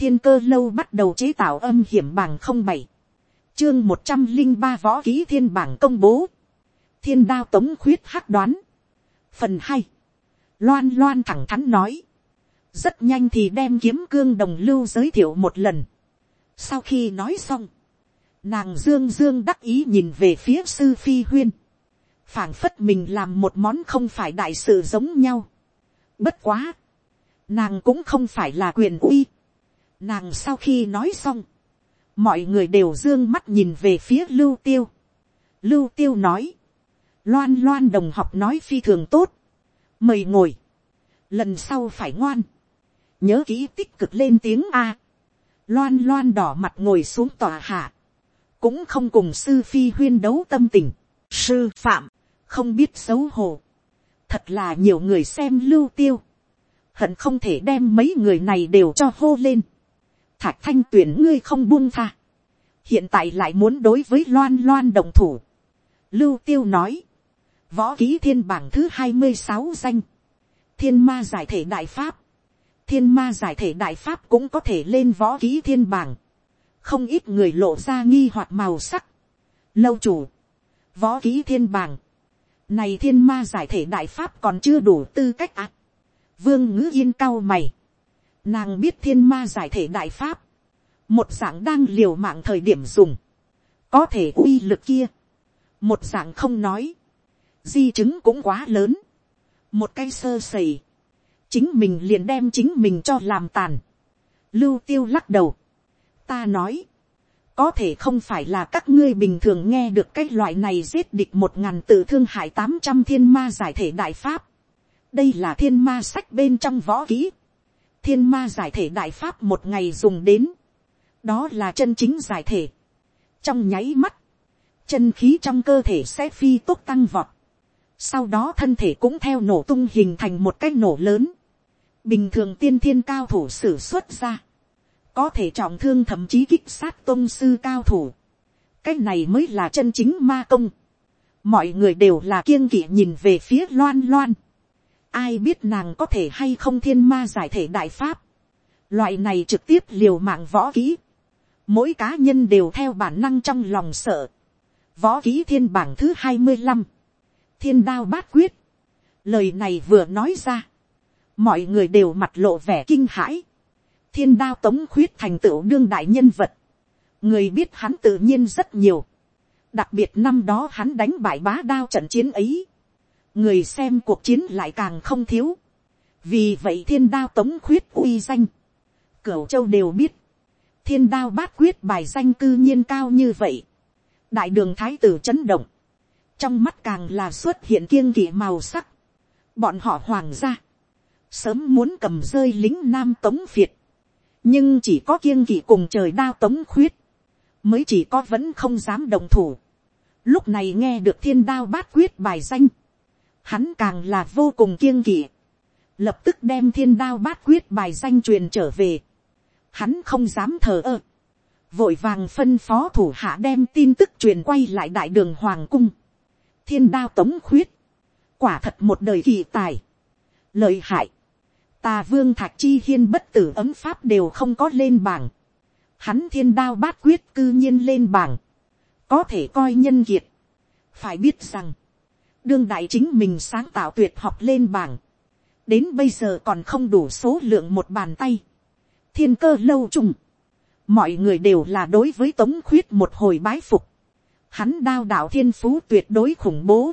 thiên cơ lâu bắt đầu chế tạo âm hiểm bảng không bảy, chương một trăm linh ba võ ký thiên bảng công bố, thiên đao tống khuyết hắc đoán, phần hai, loan loan thẳng thắn nói, rất nhanh thì đem kiếm cương đồng lưu giới thiệu một lần. sau khi nói xong, nàng dương dương đắc ý nhìn về phía sư phi huyên, phảng phất mình làm một món không phải đại sự giống nhau. bất quá, nàng cũng không phải là quyền uy nàng sau khi nói xong, mọi người đều dương mắt nhìn về phía lưu tiêu. lưu tiêu nói, loan loan đồng học nói phi thường tốt, mời ngồi, lần sau phải ngoan, nhớ kỹ tích cực lên tiếng a, loan loan đỏ mặt ngồi xuống tòa hạ, cũng không cùng sư phi huyên đấu tâm tình, sư phạm, không biết xấu hổ, thật là nhiều người xem lưu tiêu, hận không thể đem mấy người này đều cho hô lên, thạch thanh tuyển ngươi không buông tha, hiện tại lại muốn đối với loan loan đồng thủ, lưu tiêu nói, võ ký thiên bảng thứ hai mươi sáu danh, thiên ma giải thể đại pháp, thiên ma giải thể đại pháp cũng có thể lên võ ký thiên bảng, không ít người lộ ra nghi hoặc màu sắc, lâu chủ, võ ký thiên bảng, này thiên ma giải thể đại pháp còn chưa đủ tư cách ạ. vương ngữ yên cao mày, nàng biết thiên ma giải thể đại pháp, một dạng đang liều mạng thời điểm dùng, có thể uy lực kia, một dạng không nói, di chứng cũng quá lớn, một cái sơ sẩy, chính mình liền đem chính mình cho làm tàn, lưu tiêu lắc đầu, ta nói, có thể không phải là các ngươi bình thường nghe được cái loại này giết địch một ngàn tự thương hại tám trăm thiên ma giải thể đại pháp. đây là thiên ma sách bên trong võ kỹ thiên ma giải thể đại pháp một ngày dùng đến. đó là chân chính giải thể. trong nháy mắt, chân khí trong cơ thể sẽ phi tốc tăng vọt. sau đó thân thể cũng theo nổ tung hình thành một cái nổ lớn. bình thường tiên thiên cao thủ sử xuất ra có thể trọng thương thậm chí kích sát tôn sư cao thủ. cái này mới là chân chính ma công. mọi người đều là kiêng kỵ nhìn về phía loan loan ai biết nàng có thể hay không thiên ma giải thể đại pháp. loại này trực tiếp liều mạng võ kỹ. mỗi cá nhân đều theo bản năng trong lòng sợ. võ kỹ thiên bảng thứ hai mươi năm. thiên đao bát quyết. lời này vừa nói ra. mọi người đều mặt lộ vẻ kinh hãi thiên đao tống khuyết thành tựu đương đại nhân vật, người biết hắn tự nhiên rất nhiều, đặc biệt năm đó hắn đánh bại bá đao trận chiến ấy, người xem cuộc chiến lại càng không thiếu, vì vậy thiên đao tống khuyết uy danh, cửu châu đều biết, thiên đao bát quyết bài danh cư nhiên cao như vậy, đại đường thái tử chấn động, trong mắt càng là xuất hiện kiêng kỵ màu sắc, bọn họ hoàng gia, sớm muốn cầm rơi lính nam tống việt, nhưng chỉ có kiêng kỵ cùng trời đao tống khuyết, mới chỉ có vẫn không dám đồng thủ. Lúc này nghe được thiên đao bát quyết bài danh, hắn càng là vô cùng kiêng kỵ, lập tức đem thiên đao bát quyết bài danh truyền trở về. Hắn không dám thờ ơ, vội vàng phân phó thủ hạ đem tin tức truyền quay lại đại đường hoàng cung. thiên đao tống khuyết, quả thật một đời kỳ tài, lợi hại, tà vương thạc chi hiên bất tử ấm pháp đều không có lên bảng. Hắn thiên đao bát quyết cư nhiên lên bảng. Có thể coi nhân kiệt. Phải biết rằng, đương đại chính mình sáng tạo tuyệt học lên bảng. Đến bây giờ còn không đủ số lượng một bàn tay. Thiên cơ lâu trùng. Mọi người đều là đối với tống khuyết một hồi bái phục. Hắn đao đạo thiên phú tuyệt đối khủng bố.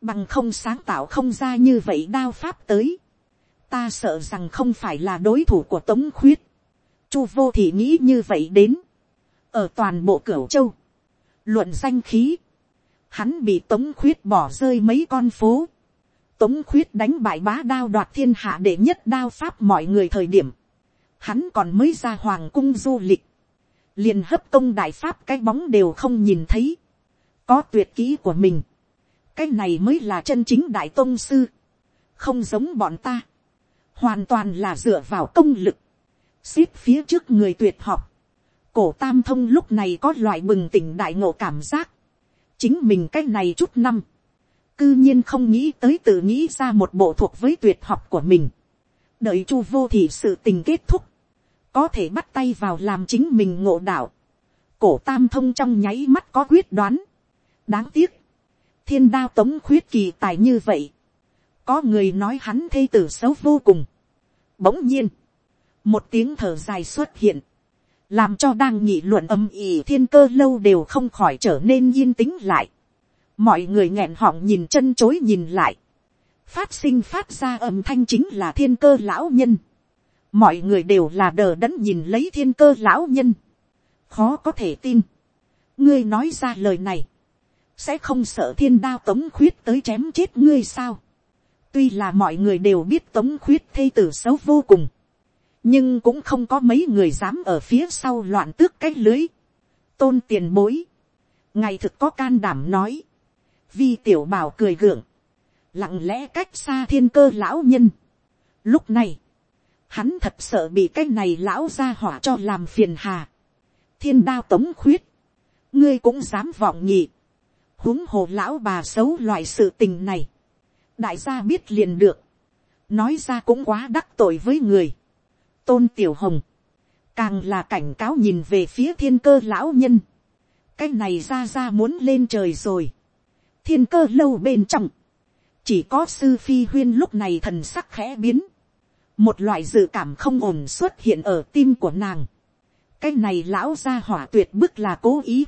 Bằng không sáng tạo không ra như vậy đao pháp tới ta sợ rằng không phải là đối thủ của tống khuyết. chu vô thì nghĩ như vậy đến. ở toàn bộ cửu châu, luận danh khí, hắn bị tống khuyết bỏ rơi mấy con phố. tống khuyết đánh bại bá đao đoạt thiên hạ để nhất đao pháp mọi người thời điểm. hắn còn mới ra hoàng cung du lịch. liền hấp công đại pháp cái bóng đều không nhìn thấy. có tuyệt kỹ của mình. cái này mới là chân chính đại tôn sư. không giống bọn ta hoàn toàn là dựa vào công lực, xếp phía trước người tuyệt học. Cổ tam thông lúc này có loại bừng tỉnh đại ngộ cảm giác, chính mình cái này chút năm, cư nhiên không nghĩ tới tự nghĩ ra một bộ thuộc với tuyệt học của mình. đợi chu vô thì sự tình kết thúc, có thể bắt tay vào làm chính mình ngộ đạo, cổ tam thông trong nháy mắt có quyết đoán, đáng tiếc, thiên đao tống khuyết kỳ tài như vậy, có người nói hắn thê tử xấu vô cùng, bỗng nhiên, một tiếng thở dài xuất hiện, làm cho đang nghị luận âm ỉ thiên cơ lâu đều không khỏi trở nên yên tĩnh lại. mọi người nghẹn họng nhìn chân chối nhìn lại. phát sinh phát ra âm thanh chính là thiên cơ lão nhân. mọi người đều là đờ đẫn nhìn lấy thiên cơ lão nhân. khó có thể tin. ngươi nói ra lời này. sẽ không sợ thiên đao tống khuyết tới chém chết ngươi sao. tuy là mọi người đều biết tống khuyết thây tử xấu vô cùng nhưng cũng không có mấy người dám ở phía sau loạn tước cái lưới. tôn tiền bối, ngày thực có can đảm nói, vi tiểu bảo cười gượng, lặng lẽ cách xa thiên cơ lão nhân. lúc này, hắn thật sợ bị cái này lão ra hỏa cho làm phiền hà. thiên đao tống khuyết, ngươi cũng dám vọng nhị, huống hồ lão bà xấu loại sự tình này, đại gia biết liền được, nói ra cũng quá đắc tội với người tôn tiểu hồng, càng là cảnh cáo nhìn về phía thiên cơ lão nhân, cái này ra ra muốn lên trời rồi, thiên cơ lâu bên trong, chỉ có sư phi huyên lúc này thần sắc khẽ biến, một loại dự cảm không ổn xuất hiện ở tim của nàng, cái này lão ra hỏa tuyệt bức là cố ý,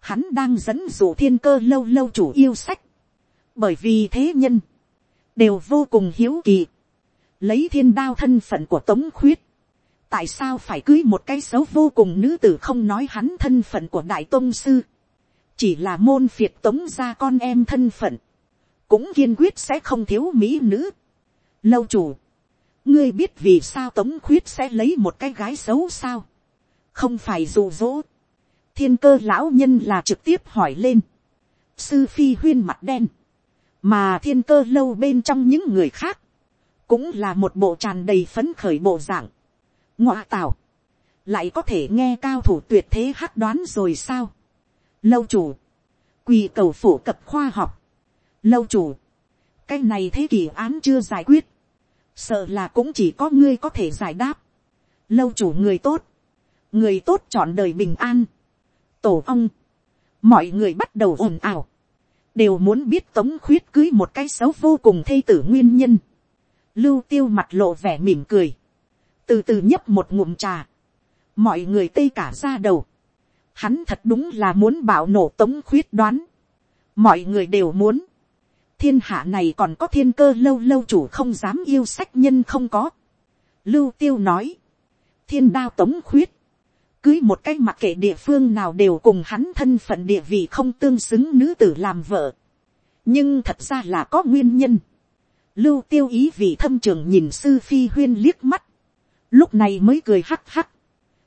hắn đang dẫn dụ thiên cơ lâu lâu chủ yêu sách, bởi vì thế nhân, đều vô cùng hiếu kỳ, lấy thiên đao thân phận của tống khuyết, tại sao phải cưới một cái xấu vô cùng nữ tử không nói hắn thân phận của đại tôn sư, chỉ là môn phiệt tống ra con em thân phận, cũng kiên quyết sẽ không thiếu mỹ nữ. Lâu chủ, ngươi biết vì sao tống khuyết sẽ lấy một cái gái xấu sao, không phải dụ dỗ, thiên cơ lão nhân là trực tiếp hỏi lên, sư phi huyên mặt đen, mà thiên cơ lâu bên trong những người khác, cũng là một bộ tràn đầy phấn khởi bộ dạng. ngoa tào, lại có thể nghe cao thủ tuyệt thế hát đoán rồi sao. lâu chủ, quỳ cầu phổ cập khoa học. lâu chủ, cái này thế kỷ án chưa giải quyết, sợ là cũng chỉ có ngươi có thể giải đáp. lâu chủ người tốt, người tốt chọn đời bình an. tổ ông, mọi người bắt đầu ồn ào, đều muốn biết tống khuyết cưới một cái xấu vô cùng thây tử nguyên nhân lưu tiêu mặt lộ vẻ mỉm cười, từ từ nhấp một ngụm trà, mọi người tây cả ra đầu, hắn thật đúng là muốn bảo nổ tống khuyết đoán, mọi người đều muốn, thiên hạ này còn có thiên cơ lâu lâu chủ không dám yêu sách nhân không có, lưu tiêu nói, thiên đao tống khuyết, cưới một cái mặc kệ địa phương nào đều cùng hắn thân phận địa vị không tương xứng nữ tử làm vợ, nhưng thật ra là có nguyên nhân, lưu tiêu ý vị thâm trường nhìn sư phi huyên liếc mắt, lúc này mới cười hắc hắc.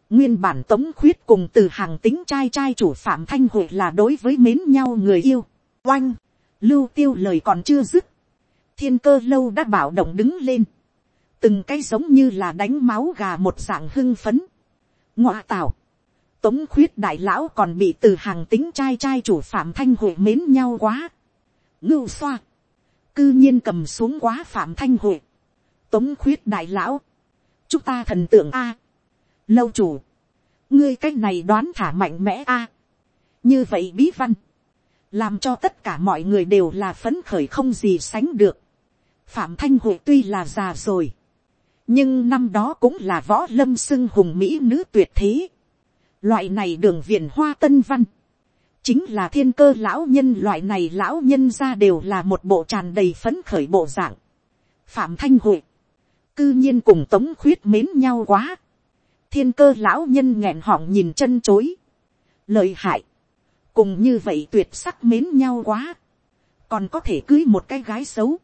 nguyên bản tống khuyết cùng từ hàng tính trai trai chủ phạm thanh hội là đối với mến nhau người yêu, oanh, lưu tiêu lời còn chưa dứt, thiên cơ lâu đã bảo động đứng lên, từng cái giống như là đánh máu gà một dạng hưng phấn, ngoạ tảo, tống khuyết đại lão còn bị từ hàng tính trai trai chủ phạm thanh hội mến nhau quá, ngưu xoa, cư nhiên cầm xuống quá phạm thanh hội, tống khuyết đại lão, chúng ta thần tượng a, lâu chủ, ngươi c á c h này đoán thả mạnh mẽ a, như vậy bí văn, làm cho tất cả mọi người đều là phấn khởi không gì sánh được, phạm thanh hội tuy là già rồi, nhưng năm đó cũng là võ lâm xưng hùng mỹ nữ tuyệt thế, loại này đường viện hoa tân văn, chính là thiên cơ lão nhân loại này lão nhân ra đều là một bộ tràn đầy phấn khởi bộ dạng. phạm thanh hội, cư nhiên cùng tống khuyết mến nhau quá. thiên cơ lão nhân nghẹn họng nhìn chân chối. lợi hại, cùng như vậy tuyệt sắc mến nhau quá. còn có thể cưới một cái gái xấu.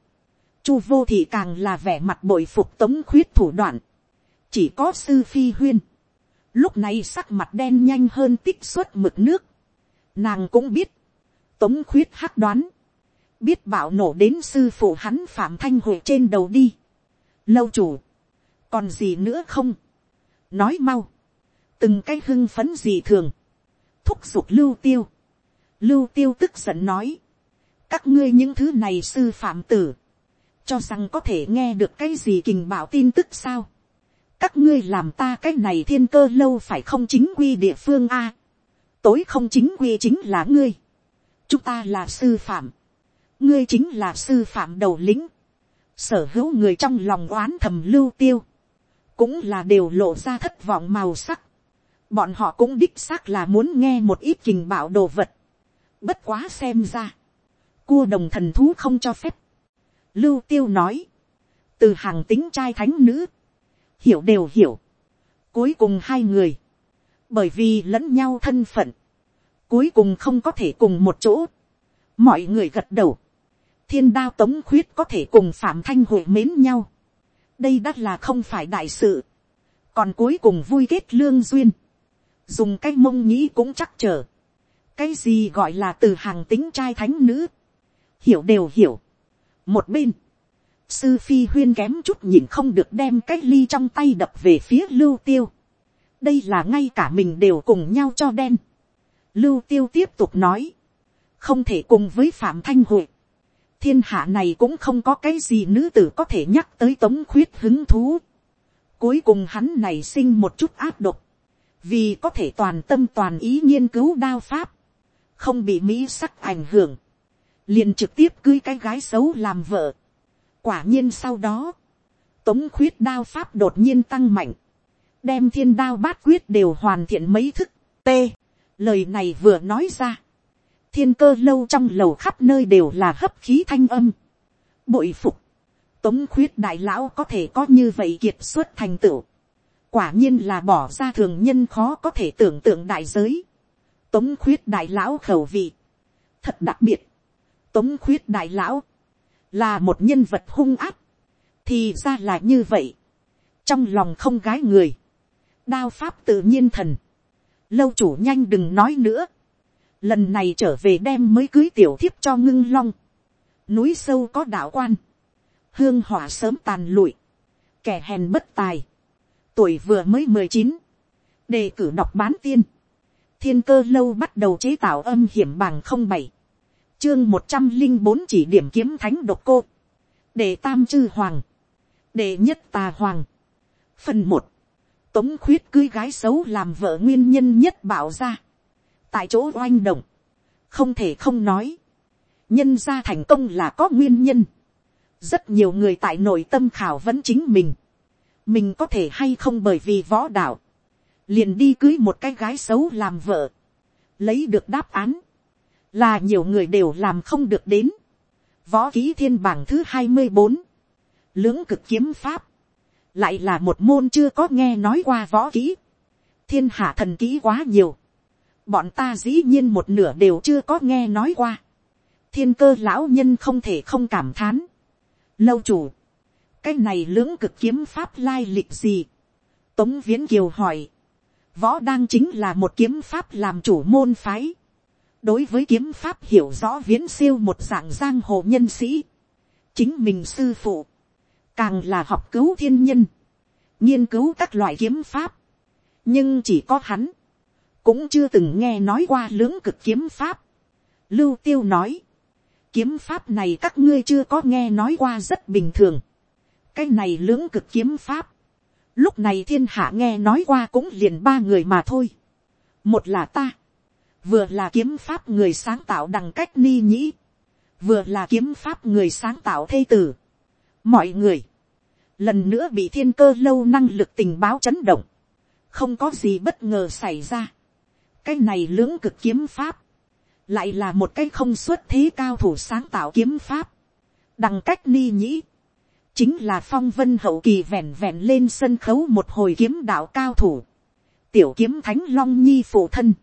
chu vô thị càng là vẻ mặt bội phục tống khuyết thủ đoạn. chỉ có sư phi huyên. lúc này sắc mặt đen nhanh hơn tích xuất mực nước Nàng cũng biết. Tống khuyết hắc đoán. Biết bảo nổ đến sư phụ hắn Phạm Thanh Huệ trên đầu đi. Lâu chủ. Còn gì nữa không? Nói mau. Từng cái hưng phấn gì thường. Thúc giục lưu tiêu. Lưu tiêu tức giận nói. Các ngươi những thứ này sư phạm tử. Cho rằng có thể nghe được cái gì kình bảo tin tức sao. các ngươi làm ta cái này thiên cơ lâu phải không chính quy địa phương a tối không chính quy chính là ngươi. chúng ta là sư phạm. ngươi chính là sư phạm đầu lĩnh. sở hữu người trong lòng oán thầm lưu tiêu. cũng là đều lộ ra thất vọng màu sắc. bọn họ cũng đích xác là muốn nghe một ít kình bảo đồ vật. bất quá xem ra. cua đồng thần thú không cho phép. lưu tiêu nói. từ hàng tính trai thánh nữ hiểu đều hiểu. Cuối cùng hai người, bởi vì lẫn nhau thân phận, cuối cùng không có thể cùng một chỗ. Mọi người gật đầu, thiên đao tống khuyết có thể cùng phạm thanh hội mến nhau. đây đ là không phải đại sự, còn cuối cùng vui kết lương duyên, dùng cái mông nhĩ cũng chắc chờ. cái gì gọi là từ hàng tính trai thánh nữ, hiểu đều hiểu. một bên, sư phi huyên kém chút nhìn không được đem cái ly trong tay đập về phía lưu tiêu đây là ngay cả mình đều cùng nhau cho đen. lưu tiêu tiếp tục nói, không thể cùng với phạm thanh hội. thiên hạ này cũng không có cái gì nữ tử có thể nhắc tới tống khuyết hứng thú. cuối cùng hắn này sinh một chút áp độc, vì có thể toàn tâm toàn ý nghiên cứu đao pháp, không bị mỹ sắc ảnh hưởng, liền trực tiếp cưới cái gái xấu làm vợ Quả nhiên sau đó, tống khuyết đao pháp đột nhiên tăng mạnh, đem thiên đao bát quyết đều hoàn thiện mấy thức, t. Lời này vừa nói ra, thiên cơ lâu trong lầu khắp nơi đều là hấp khí thanh âm. Bội phục, tống khuyết đại lão có thể có như vậy kiệt xuất thành tựu. Quả nhiên là bỏ ra thường nhân khó có thể tưởng tượng đại giới. Tống khuyết đại lão khẩu vị. Thật đặc biệt. Tống khuyết đại lão là một nhân vật hung áp, thì ra là như vậy, trong lòng không gái người, đao pháp tự nhiên thần, lâu chủ nhanh đừng nói nữa, lần này trở về đem mới cưới tiểu thiếp cho ngưng long, núi sâu có đạo quan, hương hỏa sớm tàn lụi, kẻ hèn bất tài, tuổi vừa mới mười chín, đề cử đọc bán tiên, thiên cơ lâu bắt đầu chế tạo âm hiểm bằng không bảy, chương một trăm linh bốn chỉ điểm kiếm thánh độc cô, để tam chư hoàng, để nhất tà hoàng. phần một, tống khuyết cưới gái xấu làm vợ nguyên nhân nhất bảo ra, tại chỗ oanh động, không thể không nói, nhân ra thành công là có nguyên nhân, rất nhiều người tại nội tâm khảo vẫn chính mình, mình có thể hay không bởi vì võ đạo, liền đi cưới một cái gái xấu làm vợ, lấy được đáp án, là nhiều người đều làm không được đến. Võ ký thiên bảng thứ hai mươi bốn, lưỡng cực kiếm pháp, lại là một môn chưa có nghe nói qua võ kỹ Thiên hạ thần kỹ quá nhiều, bọn ta dĩ nhiên một nửa đều chưa có nghe nói qua. Thiên cơ lão nhân không thể không cảm thán. Lâu chủ, cái này lưỡng cực kiếm pháp lai lịch gì? Tống Viễn Kiều hỏi. Võ đang chính là một kiếm pháp làm chủ môn phái đối với kiếm pháp hiểu rõ viễn siêu một dạng giang hồ nhân sĩ, chính mình sư phụ, càng là học cứu thiên nhân, nghiên cứu các loại kiếm pháp, nhưng chỉ có hắn, cũng chưa từng nghe nói qua lưỡng cực kiếm pháp. Lưu tiêu nói, kiếm pháp này các ngươi chưa có nghe nói qua rất bình thường. cái này lưỡng cực kiếm pháp, lúc này thiên hạ nghe nói qua cũng liền ba người mà thôi. một là ta, vừa là kiếm pháp người sáng tạo đằng cách ni nhĩ, vừa là kiếm pháp người sáng tạo thê tử mọi người, lần nữa bị thiên cơ lâu năng lực tình báo chấn động, không có gì bất ngờ xảy ra. cái này lưỡng cực kiếm pháp, lại là một cái không xuất thế cao thủ sáng tạo kiếm pháp, đằng cách ni nhĩ, chính là phong vân hậu kỳ vẹn vẹn lên sân khấu một hồi kiếm đạo cao thủ, tiểu kiếm thánh long nhi phụ thân,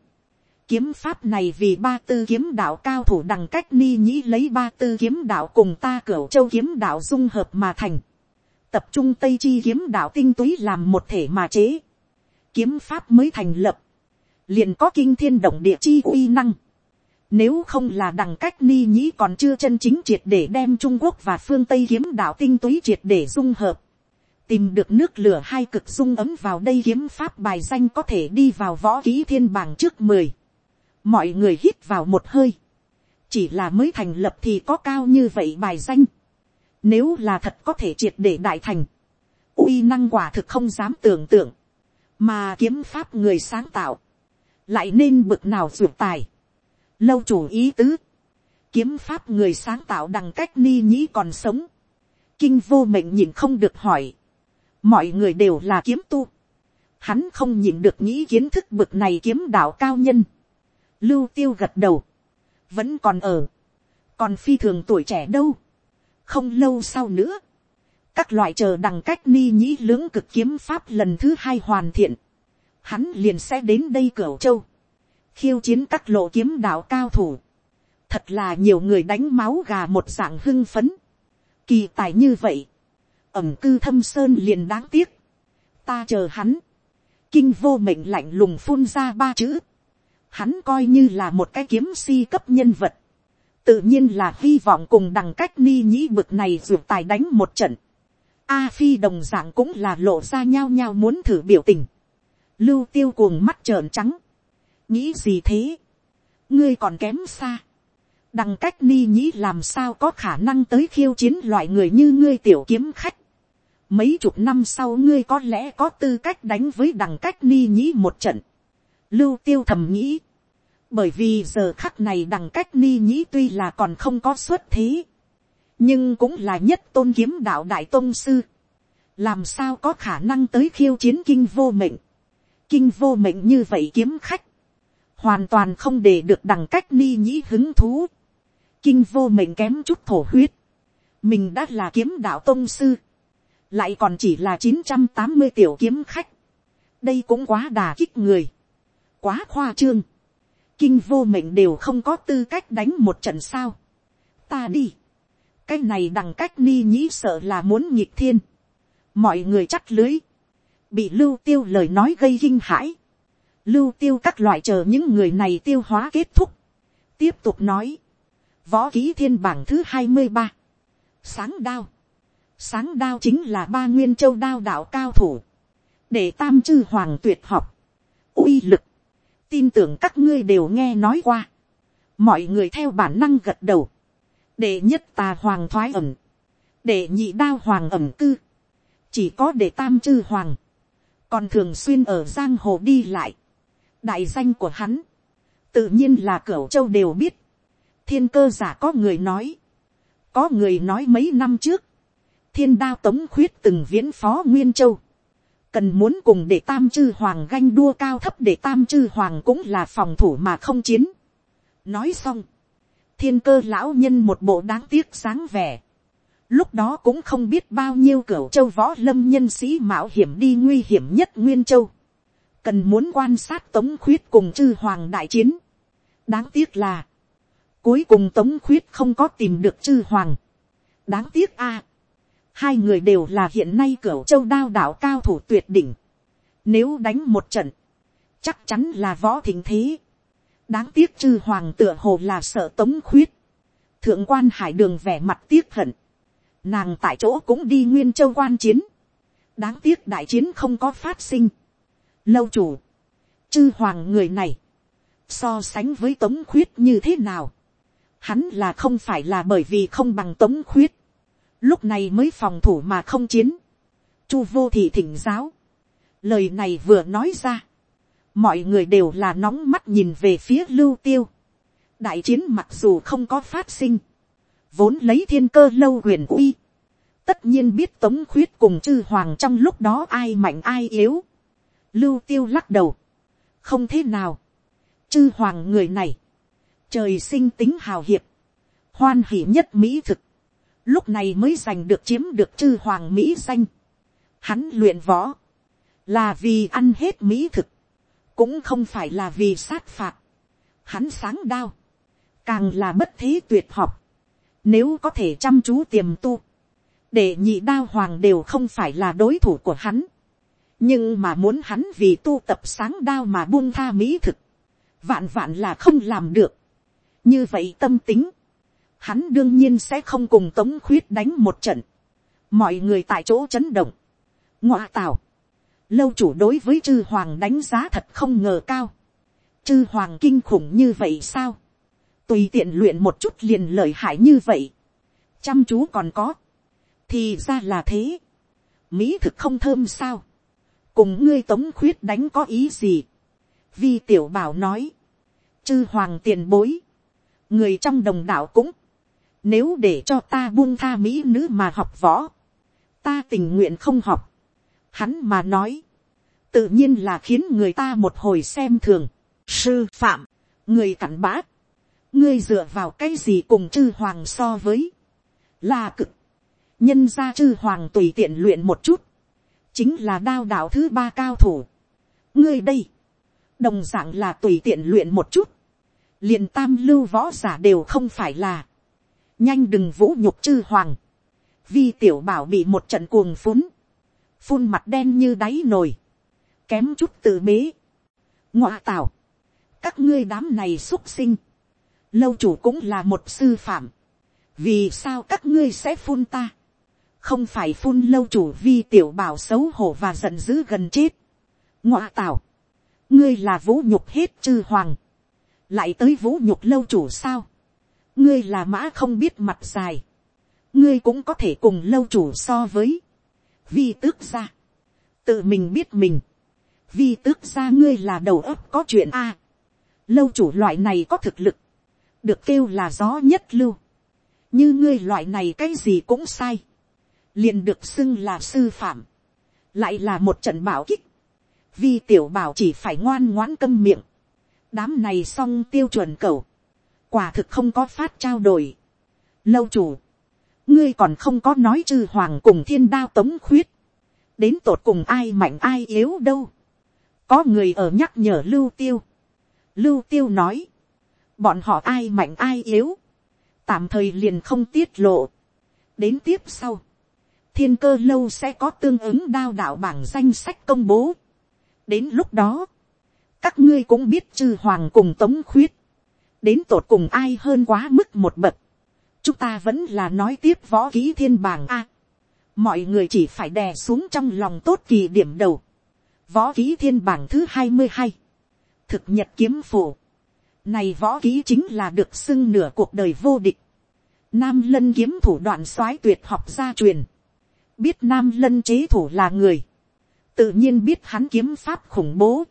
kiếm pháp này vì ba tư kiếm đạo cao thủ đằng cách ni nhĩ lấy ba tư kiếm đạo cùng ta cửa châu kiếm đạo dung hợp mà thành. Tập trung tây chi kiếm đạo tinh túy làm một thể mà chế. Kiếm pháp mới thành lập. Liền có kinh thiên động địa chi uy năng. Nếu không là đằng cách ni nhĩ còn chưa chân chính triệt để đem Trung Quốc và phương Tây kiếm đạo tinh túy triệt để dung hợp. Tìm được nước lửa hai cực dung ấm vào đây kiếm pháp bài danh có thể đi vào võ ký thiên bảng trước mười mọi người hít vào một hơi, chỉ là mới thành lập thì có cao như vậy bài danh, nếu là thật có thể triệt để đại thành, uy năng quả thực không dám tưởng tượng, mà kiếm pháp người sáng tạo, lại nên bực nào ruột tài, lâu chủ ý tứ, kiếm pháp người sáng tạo đằng cách ni nhĩ còn sống, kinh vô mệnh nhìn không được hỏi, mọi người đều là kiếm tu, hắn không nhìn được nghĩ kiến thức bực này kiếm đạo cao nhân, lưu tiêu gật đầu, vẫn còn ở, còn phi thường tuổi trẻ đâu, không lâu sau nữa, các loại chờ đằng cách ni nhĩ lưỡng cực kiếm pháp lần thứ hai hoàn thiện, hắn liền sẽ đến đây cửa châu, khiêu chiến các lộ kiếm đạo cao thủ, thật là nhiều người đánh máu gà một dạng hưng phấn, kỳ tài như vậy, ẩm cư thâm sơn liền đáng tiếc, ta chờ hắn, kinh vô mệnh lạnh lùng phun ra ba chữ, hắn coi như là một cái kiếm si cấp nhân vật, tự nhiên là hy vọng cùng đằng cách ni nhĩ bực này ruột tài đánh một trận. A phi đồng d ạ n g cũng là lộ ra nhao nhao muốn thử biểu tình. lưu tiêu cuồng mắt trợn trắng. nghĩ gì thế. ngươi còn kém xa. đằng cách ni nhĩ làm sao có khả năng tới khiêu chiến loại người như ngươi tiểu kiếm khách. mấy chục năm sau ngươi có lẽ có tư cách đánh với đằng cách ni nhĩ một trận lưu tiêu thầm nghĩ. Bởi vì giờ khắc này đằng cách ni nhĩ tuy là còn không có xuất thế, nhưng cũng là nhất tôn kiếm đạo đại tôn sư, làm sao có khả năng tới khiêu chiến kinh vô mệnh, kinh vô mệnh như vậy kiếm khách, hoàn toàn không để được đằng cách ni nhĩ hứng thú, kinh vô mệnh kém chút thổ huyết, mình đã là kiếm đạo tôn sư, lại còn chỉ là chín trăm tám mươi tiểu kiếm khách, đây cũng quá đà kích người, quá khoa trương, kinh vô mệnh đều không có tư cách đánh một trận sao. ta đi. cái này đằng cách ni nhĩ sợ là muốn nhịp thiên. mọi người chắc lưới. bị lưu tiêu lời nói gây kinh hãi. lưu tiêu các loại chờ những người này tiêu hóa kết thúc. tiếp tục nói. võ ký thiên bảng thứ hai mươi ba. sáng đao. sáng đao chính là ba nguyên châu đao đạo cao thủ. để tam chư hoàng tuyệt học. uy lực tin tưởng các ngươi đều nghe nói qua. mọi người theo bản năng gật đầu. đệ nhất tà hoàng thoái ẩm. đệ nhị đao hoàng ẩm cư. chỉ có đệ tam chư hoàng. còn thường xuyên ở giang hồ đi lại. đại danh của hắn. tự nhiên là cửu châu đều biết. thiên cơ giả có người nói. có người nói mấy năm trước. thiên đao tống khuyết từng viễn phó nguyên châu cần muốn cùng để tam chư hoàng ganh đua cao thấp để tam chư hoàng cũng là phòng thủ mà không chiến. nói xong, thiên cơ lão nhân một bộ đáng tiếc sáng vẻ. lúc đó cũng không biết bao nhiêu cửa châu võ lâm nhân sĩ mạo hiểm đi nguy hiểm nhất nguyên châu. cần muốn quan sát tống khuyết cùng chư hoàng đại chiến. đáng tiếc là, cuối cùng tống khuyết không có tìm được chư hoàng. đáng tiếc a Hai người đều là hiện nay cửa châu đao đảo cao thủ tuyệt đỉnh. Nếu đánh một trận, chắc chắn là võ thịnh thế. Đáng tiếc chư hoàng tựa hồ là sợ tống khuyết. Thượng quan hải đường vẻ mặt tiếc hận. Nàng tại chỗ cũng đi nguyên châu quan chiến. Đáng tiếc đại chiến không có phát sinh. Lâu chủ. Chư hoàng người này. So sánh với tống khuyết như thế nào? Hắn là không phải là bởi vì không bằng tống khuyết lúc này mới phòng thủ mà không chiến, chu vô thị thỉnh giáo, lời này vừa nói ra, mọi người đều là nóng mắt nhìn về phía lưu tiêu, đại chiến mặc dù không có phát sinh, vốn lấy thiên cơ lâu huyền uy, tất nhiên biết tống khuyết cùng chư hoàng trong lúc đó ai mạnh ai yếu, lưu tiêu lắc đầu, không thế nào, chư hoàng người này, trời sinh tính hào hiệp, hoan hỉ nhất mỹ thực, lúc này mới giành được chiếm được chư hoàng mỹ danh. Hắn luyện võ, là vì ăn hết mỹ thực, cũng không phải là vì sát phạt. Hắn sáng đao, càng là bất thế tuyệt học. Nếu có thể chăm chú tiềm tu, để nhị đao hoàng đều không phải là đối thủ của hắn. nhưng mà muốn hắn vì tu tập sáng đao mà buông tha mỹ thực, vạn vạn là không làm được. như vậy tâm tính, hắn đương nhiên sẽ không cùng tống khuyết đánh một trận, mọi người tại chỗ chấn động, ngoa tào, lâu chủ đối với chư hoàng đánh giá thật không ngờ cao, chư hoàng kinh khủng như vậy sao, tùy tiện luyện một chút liền lợi hại như vậy, chăm chú còn có, thì ra là thế, mỹ thực không thơm sao, cùng ngươi tống khuyết đánh có ý gì, vi tiểu bảo nói, chư hoàng tiền bối, người trong đồng đạo cũng, nếu để cho ta buông tha mỹ nữ mà học võ, ta tình nguyện không học, hắn mà nói, tự nhiên là khiến người ta một hồi xem thường, sư phạm, người cặn bã, ngươi dựa vào cái gì cùng chư hoàng so với, là cực, nhân ra chư hoàng tùy tiện luyện một chút, chính là đao đạo thứ ba cao thủ. ngươi đây, đồng d ạ n g là tùy tiện luyện một chút, liền tam lưu võ giả đều không phải là, nhanh đừng vũ nhục chư hoàng, vi tiểu bảo bị một trận cuồng phún, phun mặt đen như đáy nồi, kém chút tự bế, ngoạ tào, các ngươi đám này xúc sinh, lâu chủ cũng là một sư phạm, vì sao các ngươi sẽ phun ta, không phải phun lâu chủ vi tiểu bảo xấu hổ và giận dữ gần chết. ngoạ tào, ngươi là vũ nhục hết chư hoàng, lại tới vũ nhục lâu chủ sao, ngươi là mã không biết mặt dài, ngươi cũng có thể cùng lâu chủ so với, vi tước ra, tự mình biết mình, vi tước ra ngươi là đầu óc có chuyện a, lâu chủ loại này có thực lực, được kêu là gió nhất lưu, như ngươi loại này cái gì cũng sai, liền được xưng là sư phạm, lại là một trận bảo kích, vì tiểu bảo chỉ phải ngoan ngoãn câm miệng, đám này xong tiêu chuẩn cầu, quả thực không có phát trao đổi. Lâu chủ, ngươi còn không có nói chư hoàng cùng thiên đao tống khuyết, đến tột cùng ai mạnh ai yếu đâu, có người ở nhắc nhở lưu tiêu, lưu tiêu nói, bọn họ ai mạnh ai yếu, tạm thời liền không tiết lộ, đến tiếp sau, thiên cơ lâu sẽ có tương ứng đao đạo bảng danh sách công bố. đến lúc đó, các ngươi cũng biết chư hoàng cùng tống khuyết, đến tột cùng ai hơn quá mức một bậc. chúng ta vẫn là nói tiếp võ ký thiên bảng a. mọi người chỉ phải đè xuống trong lòng tốt kỳ điểm đầu. võ ký thiên bảng thứ hai mươi hai, thực nhật kiếm phổ. này võ ký chính là được xưng nửa cuộc đời vô địch. nam lân kiếm thủ đoạn soái tuyệt học gia truyền biết nam lân chế thủ là người, tự nhiên biết hắn kiếm pháp khủng bố,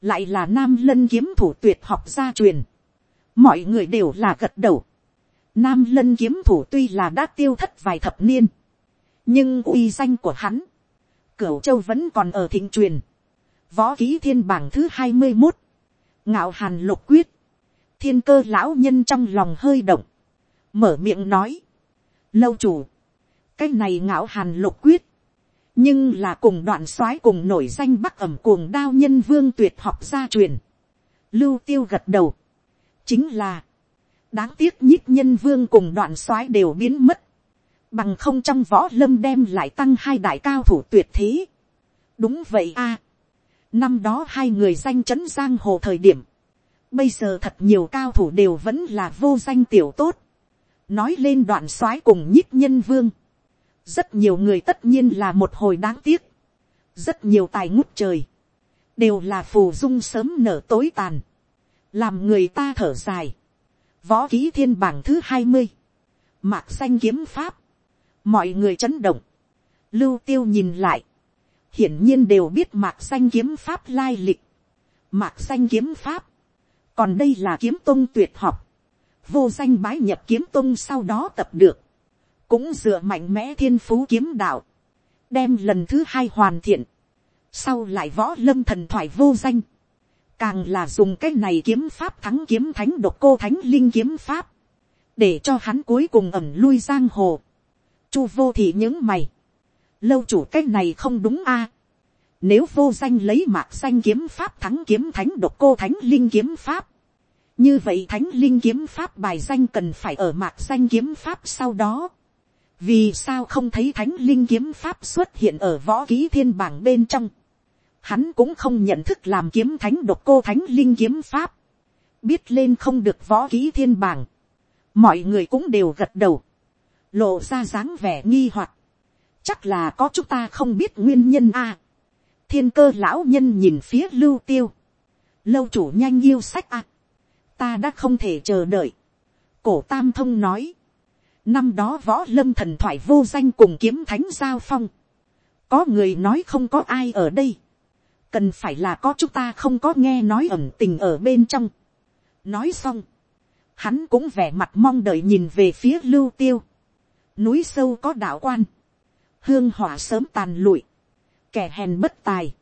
lại là nam lân kiếm thủ tuyệt học gia truyền, mọi người đều là gật đầu, nam lân kiếm thủ tuy là đã tiêu thất vài thập niên, nhưng uy danh của hắn, cửu châu vẫn còn ở thịnh truyền, võ ký thiên bảng thứ hai mươi một, ngạo hàn lục quyết, thiên cơ lão nhân trong lòng hơi động, mở miệng nói, lâu chủ, cái này ngạo hàn lục quyết, nhưng là cùng đoạn soái cùng nổi danh bắc ẩm cuồng đao nhân vương tuyệt học gia truyền. Lưu tiêu gật đầu. Chính là, đáng tiếc nhích nhân vương cùng đoạn soái đều biến mất. Bằng không trong võ lâm đem lại tăng hai đại cao thủ tuyệt thế. Đúng vậy a Năm đó hai người danh chấn giang hồ thời điểm. Bây giờ thật nhiều cao thủ đều vẫn là vô danh tiểu tốt. Nói lên đoạn soái cùng nhích nhân vương rất nhiều người tất nhiên là một hồi đáng tiếc, rất nhiều tài ngút trời, đều là phù dung sớm nở tối tàn, làm người ta thở dài, võ ký thiên bảng thứ hai mươi, mạc xanh kiếm pháp, mọi người chấn động, lưu tiêu nhìn lại, hiển nhiên đều biết mạc xanh kiếm pháp lai lịch, mạc xanh kiếm pháp, còn đây là kiếm tôn tuyệt học, vô danh bái nhập kiếm tôn sau đó tập được, cũng dựa mạnh mẽ thiên phú kiếm đạo, đem lần thứ hai hoàn thiện, sau lại võ lâm thần thoại vô danh, càng là dùng cái này kiếm pháp thắng kiếm thánh độc cô thánh linh kiếm pháp, để cho hắn cuối cùng ẩm lui giang hồ. Chu vô thì những mày, lâu chủ cái này không đúng a. Nếu vô danh lấy mạc danh kiếm pháp thắng kiếm thánh độc cô thánh linh kiếm pháp, như vậy thánh linh kiếm pháp bài danh cần phải ở mạc danh kiếm pháp sau đó vì sao không thấy thánh linh kiếm pháp xuất hiện ở võ ký thiên bảng bên trong. Hắn cũng không nhận thức làm kiếm thánh độc cô thánh linh kiếm pháp. Biết lên không được võ ký thiên bảng. Mọi người cũng đều gật đầu. Lộ ra dáng vẻ nghi hoặc Chắc là có chúng ta không biết nguyên nhân a Thiên cơ lão nhân nhìn phía lưu tiêu. Lâu chủ nhanh yêu sách a Ta đã không thể chờ đợi. Cổ tam thông nói Năm đó võ lâm thần thoại vô danh cùng kiếm thánh giao phong. có người nói không có ai ở đây, cần phải là có chúng ta không có nghe nói ẩm tình ở bên trong. nói xong, hắn cũng vẻ mặt mong đợi nhìn về phía lưu tiêu, núi sâu có đạo quan, hương hỏa sớm tàn lụi, kẻ hèn bất tài,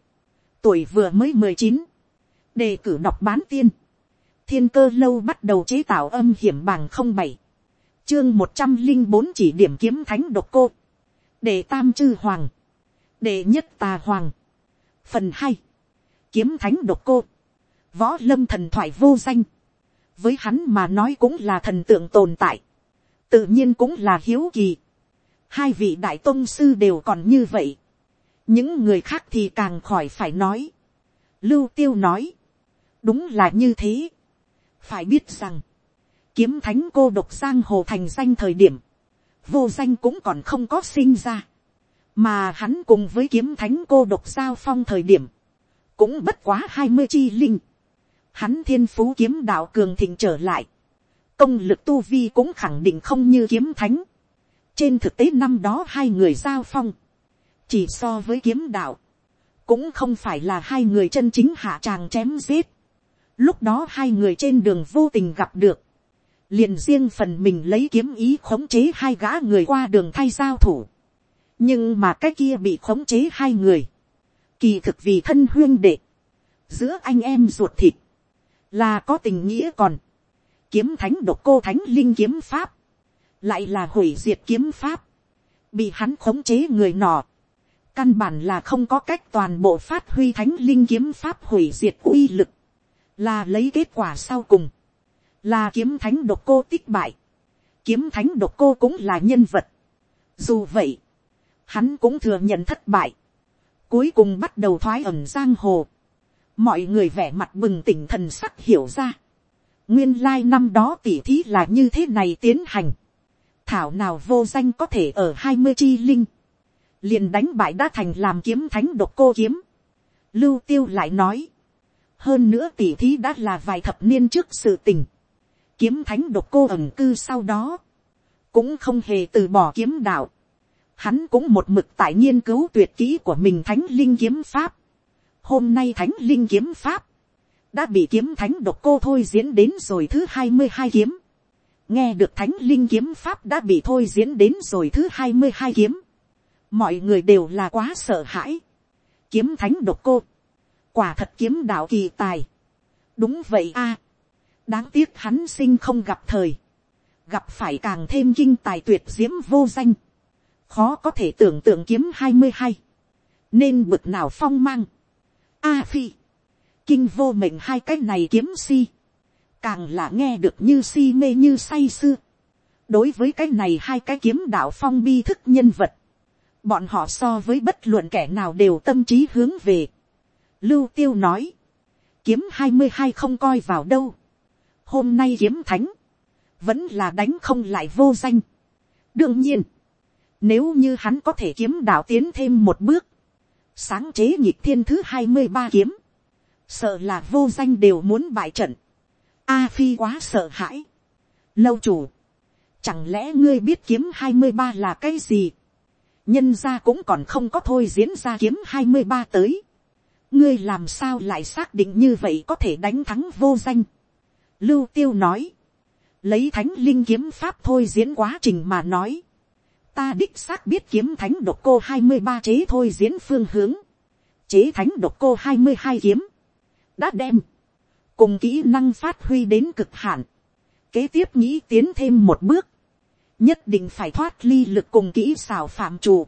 tuổi vừa mới mười chín, đề cử đọc bán tiên, thiên cơ lâu bắt đầu chế tạo âm hiểm bằng không bảy, chương một trăm linh bốn chỉ điểm kiếm thánh độc cô, để tam chư hoàng, đề nhất tà hoàng, phần hai, kiếm thánh độc cô, võ lâm thần thoại vô danh, với hắn mà nói cũng là thần tượng tồn tại, tự nhiên cũng là hiếu kỳ, hai vị đại tôn sư đều còn như vậy, những người khác thì càng khỏi phải nói, lưu tiêu nói, đúng là như thế, phải biết rằng, kiếm thánh cô độc giang hồ thành danh thời điểm, vô danh cũng còn không có sinh ra, mà hắn cùng với kiếm thánh cô độc giao phong thời điểm, cũng bất quá hai mươi chi linh, hắn thiên phú kiếm đạo cường thịnh trở lại, công lực tu vi cũng khẳng định không như kiếm thánh, trên thực tế năm đó hai người giao phong, chỉ so với kiếm đạo, cũng không phải là hai người chân chính hạ tràng chém giết, lúc đó hai người trên đường vô tình gặp được, liền riêng phần mình lấy kiếm ý khống chế hai gã người qua đường thay giao thủ nhưng mà cái kia bị khống chế hai người, kỳ thực vì thân huyên đệ, giữa anh em ruột thịt, là có tình nghĩa còn, kiếm thánh độc cô thánh linh kiếm pháp, lại là hủy diệt kiếm pháp, bị hắn khống chế người nọ, căn bản là không có cách toàn bộ phát huy thánh linh kiếm pháp hủy diệt uy lực, là lấy kết quả sau cùng, là kiếm thánh độc cô tích bại, kiếm thánh độc cô cũng là nhân vật. Dù vậy, hắn cũng thừa nhận thất bại, cuối cùng bắt đầu thoái ẩn giang hồ, mọi người vẻ mặt bừng tỉnh thần sắc hiểu ra, nguyên lai năm đó tỉ thí là như thế này tiến hành, thảo nào vô danh có thể ở hai mươi chi linh, liền đánh bại đã thành làm kiếm thánh độc cô kiếm, lưu tiêu lại nói, hơn nữa tỉ thí đã là vài thập niên trước sự tình, kiếm thánh độc cô ẩn cư sau đó, cũng không hề từ bỏ kiếm đạo. Hắn cũng một mực tại nghiên cứu tuyệt kỹ của mình thánh linh kiếm pháp. Hôm nay thánh linh kiếm pháp, đã bị kiếm thánh độc cô thôi diễn đến rồi thứ hai mươi hai kiếm. nghe được thánh linh kiếm pháp đã bị thôi diễn đến rồi thứ hai mươi hai kiếm. mọi người đều là quá sợ hãi. kiếm thánh độc cô, quả thật kiếm đạo kỳ tài. đúng vậy a đáng tiếc hắn sinh không gặp thời, gặp phải càng thêm kinh tài tuyệt diễm vô danh, khó có thể tưởng tượng kiếm hai mươi hai, nên bực nào phong mang, a phi, kinh vô mệnh hai cái này kiếm si, càng là nghe được như si mê như say sưa, đối với cái này hai cái kiếm đạo phong bi thức nhân vật, bọn họ so với bất luận kẻ nào đều tâm trí hướng về. Lưu tiêu nói, kiếm hai mươi hai không coi vào đâu, hôm nay kiếm thánh, vẫn là đánh không lại vô danh. đương nhiên, nếu như hắn có thể kiếm đạo tiến thêm một bước, sáng chế nhịp thiên thứ hai mươi ba kiếm, sợ là vô danh đều muốn bại trận. A phi quá sợ hãi. lâu chủ, chẳng lẽ ngươi biết kiếm hai mươi ba là cái gì. nhân ra cũng còn không có thôi diễn ra kiếm hai mươi ba tới. ngươi làm sao lại xác định như vậy có thể đánh thắng vô danh. Lưu tiêu nói. Lấy thánh linh kiếm pháp thôi diễn quá trình mà nói. Ta đích xác biết kiếm thánh độc cô hai mươi ba chế thôi diễn phương hướng. Chế thánh độc cô hai mươi hai kiếm. Đã đem. Cùng kỹ năng phát huy đến cực hạn. Kế tiếp nghĩ tiến thêm một bước. Nhất định phải thoát ly lực cùng kỹ xảo phạm chủ.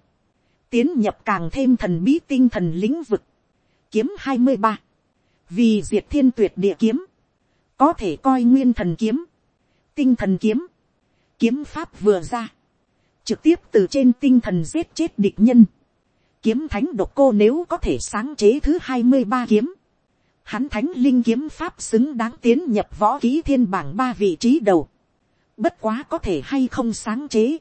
Tiến nhập càng thêm thần bí tinh thần lĩnh vực. Kiếm hai mươi ba Vì diệt thiên tuyệt địa kiếm có thể coi nguyên thần kiếm, tinh thần kiếm, kiếm pháp vừa ra, trực tiếp từ trên tinh thần giết chết địch nhân, kiếm thánh độc cô nếu có thể sáng chế thứ hai mươi ba kiếm, hắn thánh linh kiếm pháp xứng đáng tiến nhập võ ký thiên bảng ba vị trí đầu, bất quá có thể hay không sáng chế,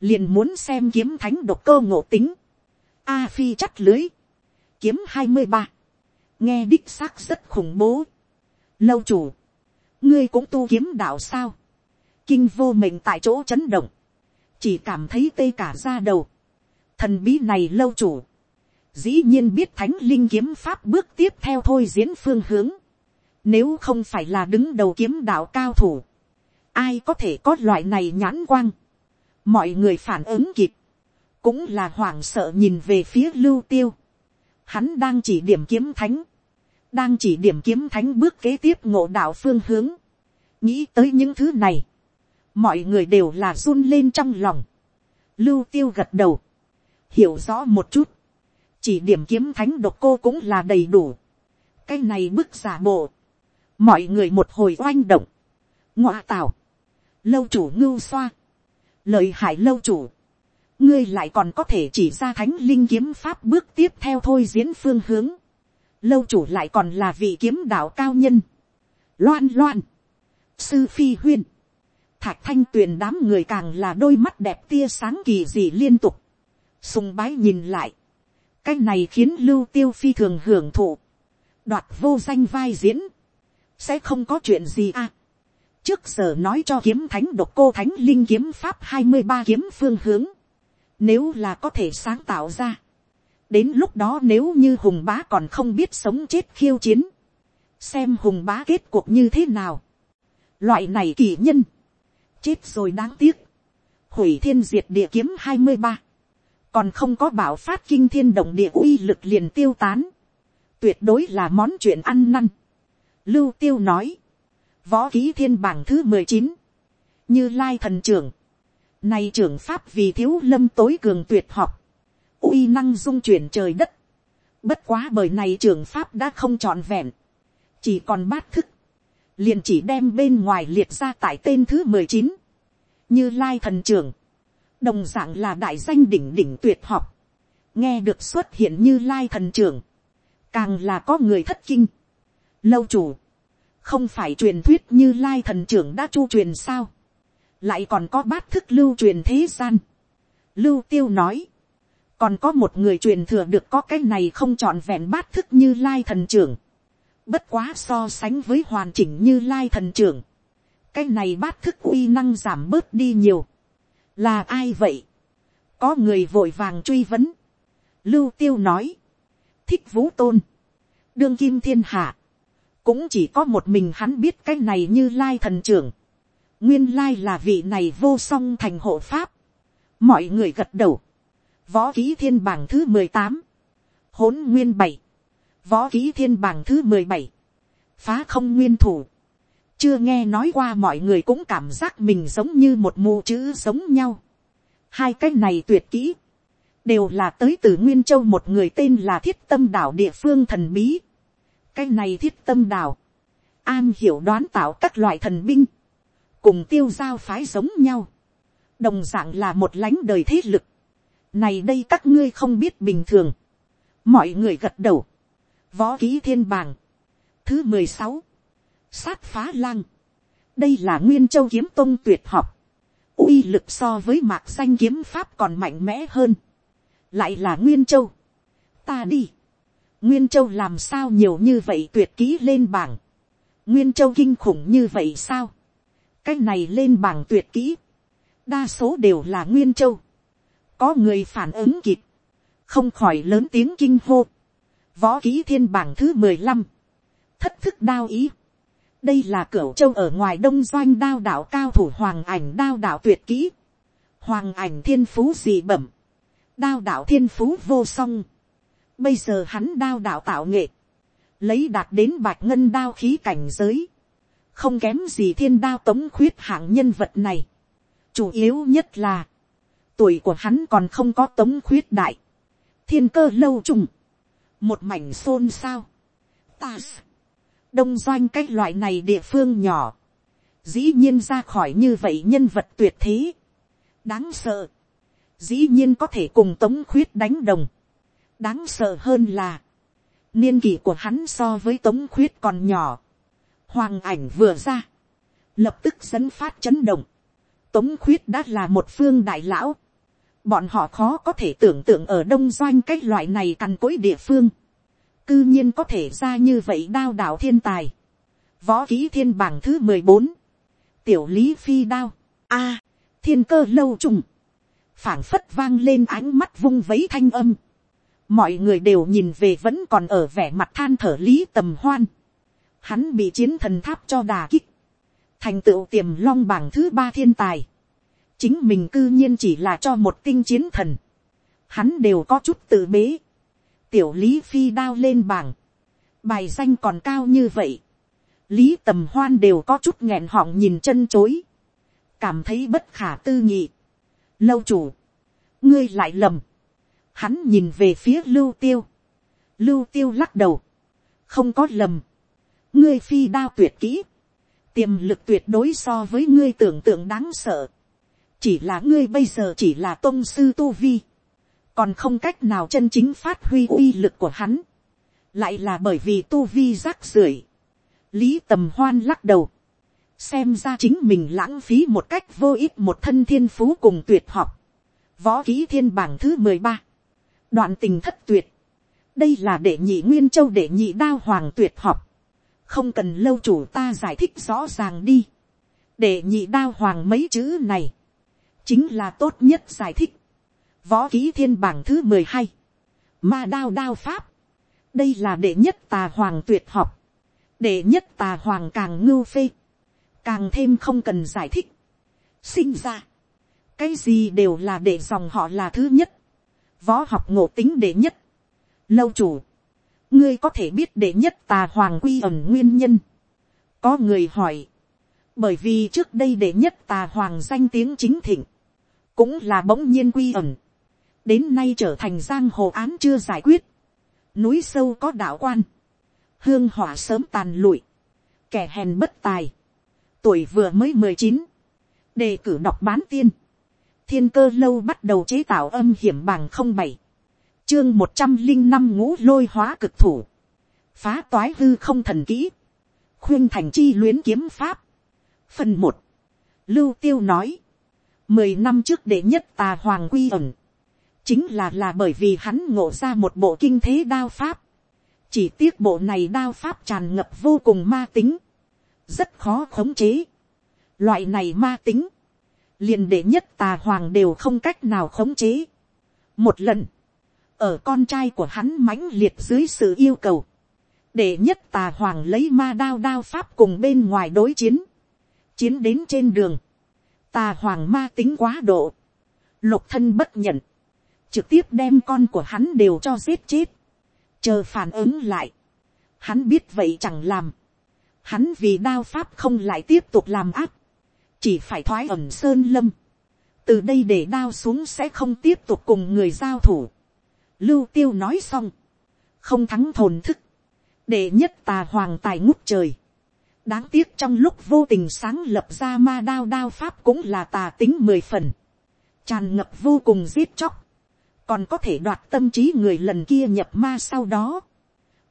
liền muốn xem kiếm thánh độc cơ ngộ tính, a phi chắt lưới, kiếm hai mươi ba, nghe đích xác rất khủng bố, lâu chủ, ngươi cũng tu kiếm đạo sao, kinh vô mệnh tại chỗ chấn động, chỉ cảm thấy tê cả ra đầu, thần bí này lâu chủ, dĩ nhiên biết thánh linh kiếm pháp bước tiếp theo thôi diễn phương hướng, nếu không phải là đứng đầu kiếm đạo cao thủ, ai có thể có loại này nhãn quang, mọi người phản ứng kịp, cũng là hoảng sợ nhìn về phía lưu tiêu, hắn đang chỉ điểm kiếm thánh, đang chỉ điểm kiếm thánh bước kế tiếp ngộ đạo phương hướng, nghĩ tới những thứ này, mọi người đều là run lên trong lòng, lưu tiêu gật đầu, hiểu rõ một chút, chỉ điểm kiếm thánh độc cô cũng là đầy đủ, cái này bức giả bộ, mọi người một hồi oanh động, ngoạ tào, lâu chủ ngưu xoa, lợi hại lâu chủ, ngươi lại còn có thể chỉ ra thánh linh kiếm pháp bước tiếp theo thôi diễn phương hướng, lâu chủ lại còn là vị kiếm đạo cao nhân, loan loan, sư phi huyên, thạch thanh tuyền đám người càng là đôi mắt đẹp tia sáng kỳ dị liên tục, sùng bái nhìn lại, cái này khiến lưu tiêu phi thường hưởng thụ, đoạt vô danh vai diễn, sẽ không có chuyện gì à. trước giờ nói cho kiếm thánh độc cô thánh linh kiếm pháp hai mươi ba kiếm phương hướng, nếu là có thể sáng tạo ra, đến lúc đó nếu như hùng bá còn không biết sống chết khiêu chiến, xem hùng bá kết cuộc như thế nào. loại này kỳ nhân, chết rồi đáng tiếc, hủy thiên diệt địa kiếm hai mươi ba, còn không có bảo phát kinh thiên động địa uy lực liền tiêu tán, tuyệt đối là món chuyện ăn năn. Lưu tiêu nói, võ ký thiên bảng thứ mười chín, như lai thần trưởng, này trưởng pháp vì thiếu lâm tối cường tuyệt học, uy năng dung chuyển trời đất. Bất quá bởi này trưởng pháp đã không trọn vẹn, chỉ còn bát thức, liền chỉ đem bên ngoài liệt ra tại tên thứ mười chín, như lai thần trưởng, đồng dạng là đại danh đỉnh đỉnh tuyệt học, nghe được xuất hiện như lai thần trưởng, càng là có người thất kinh. Lâu chủ, không phải truyền thuyết như lai thần trưởng đã chu truyền sao, lại còn có bát thức lưu truyền thế gian. Lưu tiêu nói, còn có một người truyền thừa được có cái này không trọn vẹn bát thức như lai thần trưởng. Bất quá so sánh với hoàn chỉnh như lai thần trưởng. Cái này bát thức uy năng giảm bớt đi nhiều. Là ai vậy? Có người vội vàng truy vấn. Lưu tiêu nói. Thích vũ tôn. Đương kim thiên hạ. Cũng chỉ có một mình hắn biết cái này như lai thần trưởng. Nguyên lai là vị này vô song thành hộ pháp. Mọi người gật đầu Võ ký thiên bảng thứ mười tám Hỗn nguyên bảy Võ ký thiên bảng thứ mười bảy Phá không nguyên thủ. Chưa nghe nói qua mọi người cũng cảm giác mình giống như một mù chữ giống nhau. Hai cái này tuyệt kỹ. Đều là tới từ Nguyên Châu một người tên là Thiết Tâm Đảo địa phương thần bí. Cái này Thiết Tâm Đảo. An hiểu đoán tạo các loại thần binh. Cùng tiêu giao phái giống nhau. Đồng dạng là một lãnh đời thế lực này đây các ngươi không biết bình thường. mọi người gật đầu võ ký thiên bảng. thứ mười sáu. sát phá lang. đây là nguyên châu kiếm tông tuyệt học. uy lực so với mạc xanh kiếm pháp còn mạnh mẽ hơn. lại là nguyên châu. ta đi. nguyên châu làm sao nhiều như vậy tuyệt ký lên bảng. nguyên châu kinh khủng như vậy sao. cái này lên bảng tuyệt kỹ. đa số đều là nguyên châu có người phản ứng kịp, không khỏi lớn tiếng kinh hô, võ ký thiên bảng thứ mười lăm, thất thức đao ý, đây là cửa châu ở ngoài đông doanh đao đạo cao thủ hoàng ảnh đao đạo tuyệt kỹ, hoàng ảnh thiên phú dị bẩm, đao đạo thiên phú vô song, bây giờ hắn đao đạo tạo nghệ, lấy đạt đến bạch ngân đao khí cảnh giới, không kém gì thiên đao tống khuyết hạng nhân vật này, chủ yếu nhất là, tuổi của hắn còn không có tống khuyết đại, thiên cơ lâu trùng, một mảnh xôn xao, ta, đông doanh cái loại này địa phương nhỏ, dĩ nhiên ra khỏi như vậy nhân vật tuyệt thế, đáng sợ, dĩ nhiên có thể cùng tống khuyết đánh đồng, đáng sợ hơn là, niên kỷ của hắn so với tống khuyết còn nhỏ, hoàng ảnh vừa ra, lập tức dẫn phát chấn động, tống khuyết đã là một phương đại lão, bọn họ khó có thể tưởng tượng ở đông doanh cái loại này cằn cỗi địa phương, cư nhiên có thể ra như vậy đao đạo thiên tài, võ ký thiên bảng thứ mười bốn, tiểu lý phi đao, a, thiên cơ lâu trùng, phảng phất vang lên ánh mắt vung vấy thanh âm, mọi người đều nhìn về vẫn còn ở vẻ mặt than thở lý tầm hoan. hắn bị chiến thần tháp cho đà kích, thành tựu tiềm long bảng thứ ba thiên tài chính mình cư nhiên chỉ là cho một tinh chiến thần. hắn đều có chút tự bế. tiểu lý phi đao lên bảng. bài danh còn cao như vậy. lý tầm hoan đều có chút nghẹn họng nhìn chân chối. cảm thấy bất khả tư nghị. lâu chủ, ngươi lại lầm Hắn nhìn về phía lưu tiêu. Lưu tiêu lắc đầu. Không có lầm. Ngươi phi đao tuyệt kỹ. Tiềm lực tuyệt đối so với ngươi tưởng tượng đáng sợ. Chỉ là ngươi bây giờ chỉ là tôn sư tu vi. Còn không cách nào chân chính phát huy uy lực của hắn. Lại là bởi vì tu vi rác rưởi. Lý tầm hoan lắc đầu xem ra chính mình lãng phí một cách vô ích một thân thiên phú cùng tuyệt học. Võ ký thiên bảng thứ mười ba đoạn tình thất tuyệt, đây là đệ nhị nguyên châu đệ nhị đao hoàng tuyệt học, không cần lâu chủ ta giải thích rõ ràng đi, đệ nhị đao hoàng mấy chữ này, chính là tốt nhất giải thích, võ ký thiên bảng thứ mười hai, ma đao đao pháp, đây là đệ nhất tà hoàng tuyệt học, đệ nhất tà hoàng càng ngưu phê, càng thêm không cần giải thích, sinh ra, cái gì đều là để dòng họ là thứ nhất, võ học ngộ tính đệ nhất. Lâu chủ, ngươi có thể biết đệ nhất tà hoàng quy ẩn nguyên nhân. Có người hỏi, bởi vì trước đây đệ nhất tà hoàng danh tiếng chính thịnh, cũng là bỗng nhiên quy ẩn. Đến nay trở thành giang hồ án chưa giải quyết. Núi sâu có đạo quan. Hương hỏa sớm tàn lụi. Kẻ hèn bất tài. Tuổi vừa mới mười chín Đề cử đọc bán tiên thiên cơ lâu bắt đầu chế tạo âm hiểm bằng không bảy chương một trăm linh năm ngũ lôi hóa cực thủ phá toái hư không thần kỹ khuyên thành chi luyến kiếm pháp phần một lưu tiêu nói mười năm trước đệ nhất tà hoàng quy ẩn. Chính là là bởi vì hắn ngộ ra một bộ kinh thế đao pháp. Chỉ tiếc bộ này đao pháp tràn ngập vô cùng ma tính. Rất khó khống chế. Loại này ma tính. Liền đệ nhất tà hoàng đều không cách nào khống chế. một lần, ở con trai của hắn mãnh liệt dưới sự yêu cầu, đệ nhất tà hoàng lấy ma đao đao pháp cùng bên ngoài đối chiến, chiến đến trên đường, tà hoàng ma tính quá độ, lục thân bất nhận, trực tiếp đem con của hắn đều cho giết chết, chờ phản ứng lại, hắn biết vậy chẳng làm, hắn vì đao pháp không lại tiếp tục làm áp, chỉ phải thoái ẩm sơn lâm, từ đây để đao xuống sẽ không tiếp tục cùng người giao thủ. Lưu tiêu nói xong, không thắng thồn thức, để nhất tà hoàng tài ngút trời đáng tiếc trong lúc vô tình sáng lập ra ma đao đao pháp cũng là tà tính mười phần, tràn ngập vô cùng giết chóc, còn có thể đoạt tâm trí người lần kia nhập ma sau đó,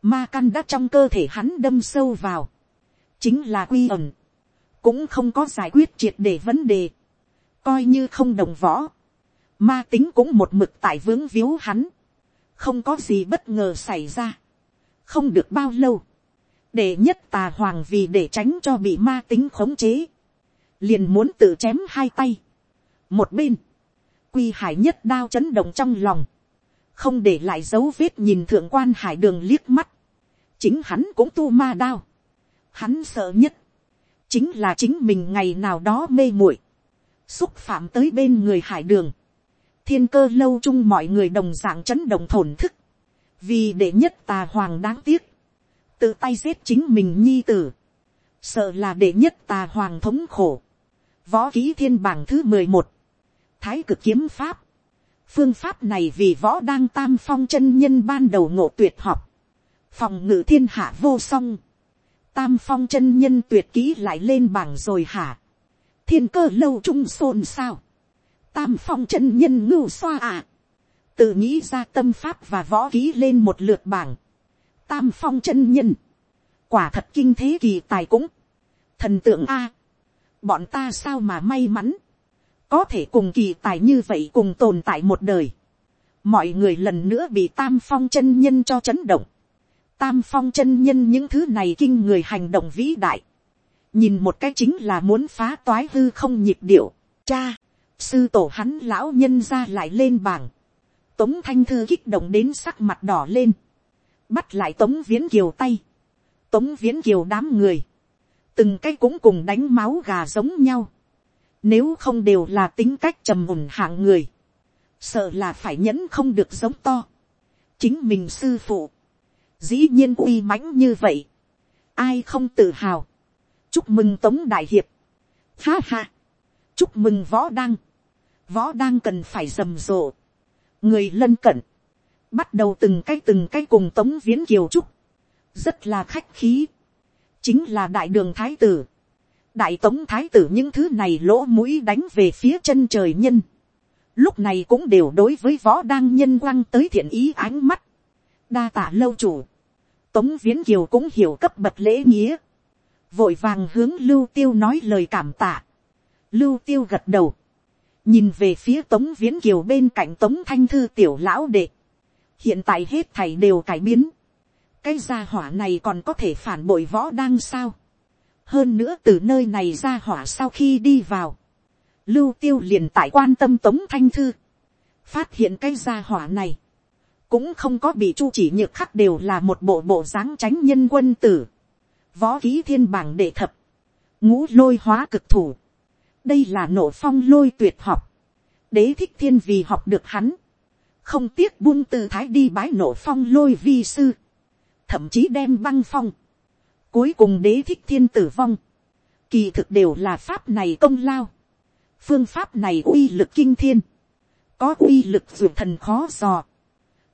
ma căn đã trong cơ thể hắn đâm sâu vào, chính là quy ẩn, cũng không có giải quyết triệt để vấn đề, coi như không đồng võ, ma tính cũng một mực tại vướng víu hắn, không có gì bất ngờ xảy ra, không được bao lâu, để nhất tà hoàng vì để tránh cho bị ma tính khống chế, liền muốn tự chém hai tay, một bên, quy hải nhất đao chấn động trong lòng, không để lại dấu vết nhìn thượng quan hải đường liếc mắt, chính hắn cũng tu ma đao, hắn sợ nhất, chính là chính mình ngày nào đó mê muội, xúc phạm tới bên người hải đường, thiên cơ lâu chung mọi người đồng dạng chấn động thổn thức, vì để nhất tà hoàng đáng tiếc, tự tay giết chính mình nhi tử, sợ là đệ nhất tà hoàng thống khổ, võ ký thiên bảng thứ mười một, thái cực kiếm pháp, phương pháp này vì võ đang tam phong chân nhân ban đầu ngộ tuyệt học, phòng ngự thiên hạ vô song, tam phong chân nhân tuyệt kỹ lại lên bảng rồi hả, thiên cơ lâu trung xôn sao, tam phong chân nhân ngưu xoa à, tự nghĩ ra tâm pháp và võ ký lên một lượt bảng, tam phong chân nhân, quả thật kinh thế kỳ tài cũng, thần tượng a, bọn ta sao mà may mắn, có thể cùng kỳ tài như vậy cùng tồn tại một đời, mọi người lần nữa bị tam phong chân nhân cho chấn động, tam phong chân nhân những thứ này kinh người hành động vĩ đại, nhìn một cái chính là muốn phá toái hư không nhịp điệu, cha, sư tổ hắn lão nhân ra lại lên bảng, tống thanh thư kích động đến sắc mặt đỏ lên, bắt lại tống viễn kiều tay, tống viễn kiều đám người, từng cái cũng cùng đánh máu gà giống nhau, nếu không đều là tính cách trầm ổn hạng người, sợ là phải nhẫn không được giống to, chính mình sư phụ, dĩ nhiên uy mãnh như vậy, ai không tự hào, chúc mừng tống đại hiệp, ha ha, chúc mừng võ đăng, võ đăng cần phải rầm rộ, người lân cận, bắt đầu từng cái từng cái cùng tống viễn kiều trúc, rất là khách khí, chính là đại đường thái tử, đại tống thái tử những thứ này lỗ mũi đánh về phía chân trời nhân, lúc này cũng đều đối với võ đang nhân quăng tới thiện ý ánh mắt, đa tạ lâu chủ, tống viễn kiều cũng hiểu cấp bậc lễ nghĩa, vội vàng hướng lưu tiêu nói lời cảm tạ, lưu tiêu gật đầu, nhìn về phía tống viễn kiều bên cạnh tống thanh thư tiểu lão đệ, hiện tại hết thầy đều cải biến, cái gia hỏa này còn có thể phản bội võ đang sao, hơn nữa từ nơi này ra hỏa sau khi đi vào, lưu tiêu liền tại quan tâm tống thanh thư, phát hiện cái gia hỏa này, cũng không có bị chu chỉ nhược khắc đều là một bộ bộ dáng tránh nhân quân tử, võ ký thiên bảng đệ thập, ngũ lôi hóa cực thủ, đây là nổ phong lôi tuyệt học, đế thích thiên vì học được hắn, không tiếc buông tư thái đi bái nổ phong lôi vi sư, thậm chí đem băng phong, cuối cùng đế thích thiên tử vong, kỳ thực đều là pháp này công lao, phương pháp này uy lực kinh thiên, có uy lực dược thần khó dò,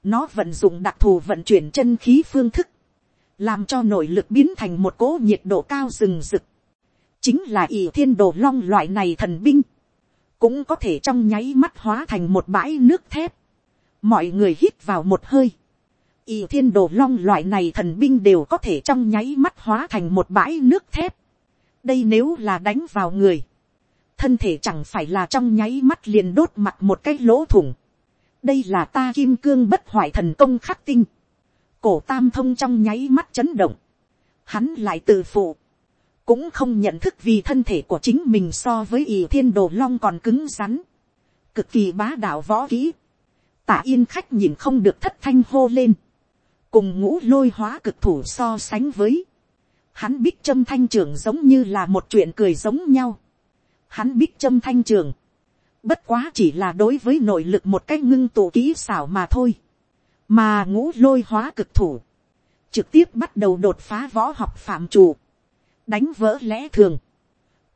nó vận dụng đặc thù vận chuyển chân khí phương thức, làm cho nội lực biến thành một cỗ nhiệt độ cao rừng rực, chính là ỷ thiên đồ long loại này thần binh, cũng có thể trong nháy mắt hóa thành một bãi nước thép, mọi người hít vào một hơi, Y thiên đồ long loại này thần binh đều có thể trong nháy mắt hóa thành một bãi nước thép, đây nếu là đánh vào người, thân thể chẳng phải là trong nháy mắt liền đốt mặt một cái lỗ thủng, đây là ta kim cương bất hoại thần công khắc tinh, cổ tam thông trong nháy mắt chấn động, hắn lại tự phụ, cũng không nhận thức vì thân thể của chính mình so với ỷ thiên đồ long còn cứng rắn, cực kỳ bá đạo võ kỹ, tả yên khách nhìn không được thất thanh hô lên, cùng ngũ lôi hóa cực thủ so sánh với, hắn bích châm thanh trường giống như là một chuyện cười giống nhau, hắn bích châm thanh trường, bất quá chỉ là đối với nội lực một cách ngưng tụ kỹ xảo mà thôi, mà ngũ lôi hóa cực thủ, trực tiếp bắt đầu đột phá võ học phạm chủ, đánh vỡ lẽ thường,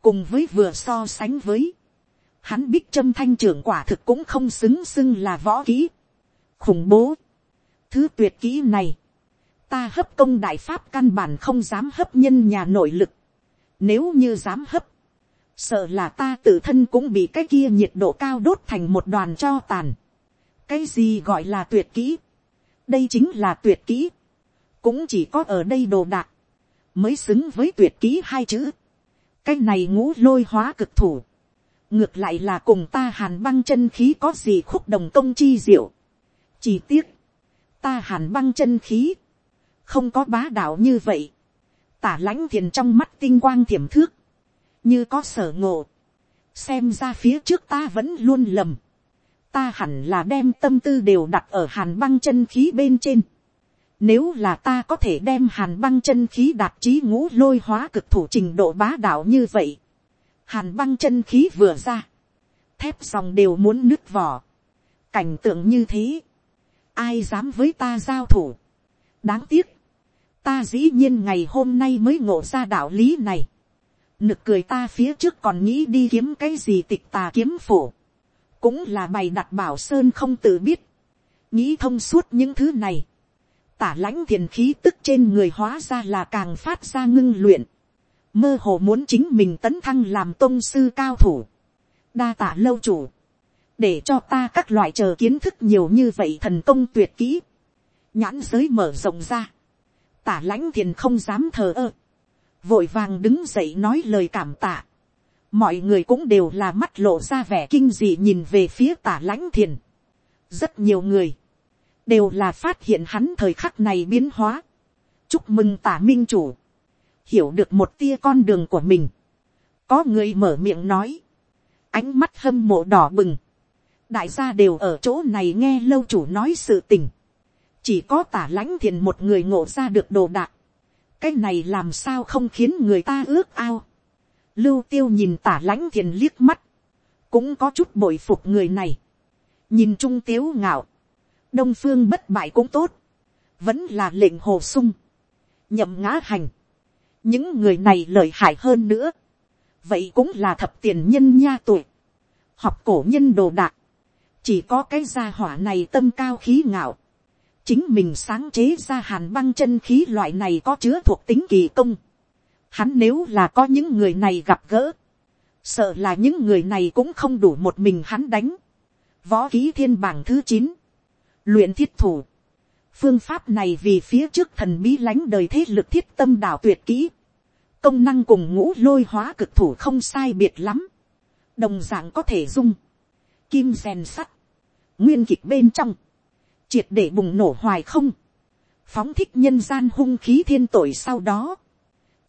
cùng với vừa so sánh với, hắn bích châm thanh trưởng quả thực cũng không xứng xưng là võ kỹ, khủng bố, thứ tuyệt kỹ này, ta hấp công đại pháp căn bản không dám hấp nhân nhà nội lực, nếu như dám hấp, sợ là ta tự thân cũng bị cái kia nhiệt độ cao đốt thành một đoàn cho tàn. cái gì gọi là tuyệt kỹ, đây chính là tuyệt kỹ, cũng chỉ có ở đây đồ đạc, mới xứng với tuyệt kỹ hai chữ. cái này ngũ lôi hóa cực thủ, ngược lại là cùng ta hàn băng chân khí có gì khúc đồng công chi diệu. chỉ tiếc, ta hàn băng chân khí, không có bá đạo như vậy, tả lãnh thiền trong mắt tinh quang thiểm thước, như có sở ngộ, xem ra phía trước ta vẫn luôn lầm, ta hẳn là đem tâm tư đều đặt ở hàn băng chân khí bên trên. Nếu là ta có thể đem hàn băng chân khí đạt trí ngũ lôi hóa cực thủ trình độ bá đạo như vậy. Hàn băng chân khí vừa ra. Thép dòng đều muốn nứt vỏ. Cảnh tượng như thế. Ai dám với ta giao thủ. Đáng tiếc. Ta dĩ nhiên ngày hôm nay mới ngộ ra đạo lý này. Nực cười ta phía trước còn nghĩ đi kiếm cái gì tịch tà kiếm phổ cũng là bày đặt bảo sơn không tự biết, nghĩ thông suốt những thứ này, tả lãnh thiền khí tức trên người hóa ra là càng phát ra ngưng luyện, mơ hồ muốn chính mình tấn thăng làm tôn sư cao thủ, đa tả lâu chủ, để cho ta các loại chờ kiến thức nhiều như vậy thần công tuyệt kỹ, nhãn giới mở rộng ra, tả lãnh thiền không dám thờ ơ, vội vàng đứng dậy nói lời cảm tạ, mọi người cũng đều là mắt lộ ra vẻ kinh dị nhìn về phía tả lãnh thiền. rất nhiều người, đều là phát hiện hắn thời khắc này biến hóa. chúc mừng tả minh chủ, hiểu được một tia con đường của mình. có người mở miệng nói, ánh mắt hâm mộ đỏ bừng, đại gia đều ở chỗ này nghe lâu chủ nói sự tình, chỉ có tả lãnh thiền một người ngộ ra được đồ đạc, cái này làm sao không khiến người ta ước ao. lưu tiêu nhìn tả lãnh thiền liếc mắt, cũng có chút bội phục người này, nhìn trung tiếu ngạo, đông phương bất bại cũng tốt, vẫn là lệnh hồ sung, nhậm ngã hành, những người này lợi hại hơn nữa, vậy cũng là thập tiền nhân nha tuổi, học cổ nhân đồ đạc, chỉ có cái gia hỏa này tâm cao khí ngạo, chính mình sáng chế ra hàn băng chân khí loại này có chứa thuộc tính kỳ công. Hắn nếu là có những người này gặp gỡ, sợ là những người này cũng không đủ một mình hắn đánh. Võ ký thiên bảng thứ chín, luyện thiết thủ. Phương pháp này vì phía trước thần bí lánh đời thế lực thiết tâm đảo tuyệt kỹ. Công năng cùng ngũ lôi hóa cực thủ không sai biệt lắm. Đồng dạng có thể dung. Kim rèn sắt. Nguyên kịch bên trong triệt để bùng nổ hoài không, phóng thích nhân gian hung khí thiên tội sau đó,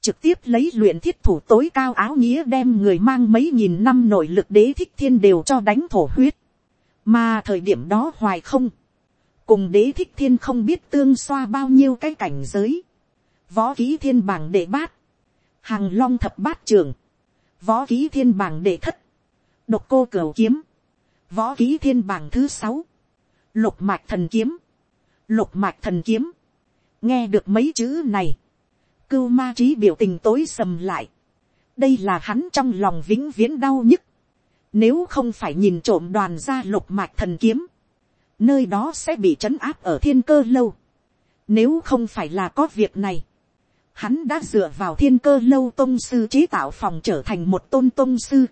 trực tiếp lấy luyện thiết thủ tối cao áo nghĩa đem người mang mấy nghìn năm nội lực đế thích thiên đều cho đánh thổ huyết, mà thời điểm đó hoài không, cùng đế thích thiên không biết tương xoa bao nhiêu cái cảnh giới, võ ký thiên bảng đệ bát, hàng long thập bát trường, võ ký thiên bảng đệ thất, độc cô cửu kiếm, võ ký thiên bảng thứ sáu, lục mạch thần kiếm, lục mạch thần kiếm, nghe được mấy chữ này, cưu ma trí biểu tình tối sầm lại, đây là hắn trong lòng vĩnh viễn đau nhức, nếu không phải nhìn trộm đoàn ra lục mạch thần kiếm, nơi đó sẽ bị trấn áp ở thiên cơ lâu, nếu không phải là có việc này, hắn đã dựa vào thiên cơ lâu tôn sư chế tạo phòng trở thành một tôn tôn sư.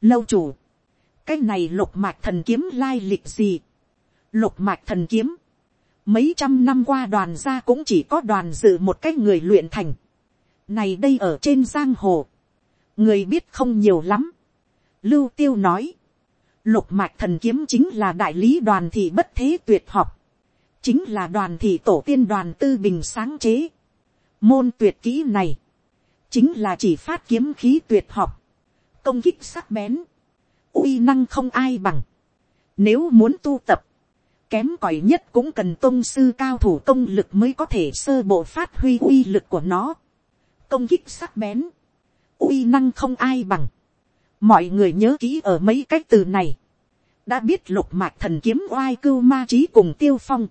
Lâu chủ, cái này lục mạch thần kiếm lai lịch gì, lục mạch thần kiếm. Mấy trăm năm qua đoàn gia cũng chỉ có đoàn dự một cái người luyện thành. Này đây ở trên giang hồ. Người biết không nhiều lắm. Lưu tiêu nói. Lục mạch thần kiếm chính là đại lý đoàn thị bất thế tuyệt học. Chính là đoàn thị tổ tiên đoàn tư bình sáng chế. Môn tuyệt kỹ này. Chính là chỉ phát kiếm khí tuyệt học. Công kích sắc bén. uy năng không ai bằng. Nếu muốn tu tập kém cỏi nhất cũng cần tôn sư cao thủ công lực mới có thể sơ bộ phát huy uy lực của nó. công kích sắc bén, uy năng không ai bằng mọi người nhớ kỹ ở mấy cái từ này. đã biết lục mạch thần kiếm oai cưu ma trí cùng tiêu phong.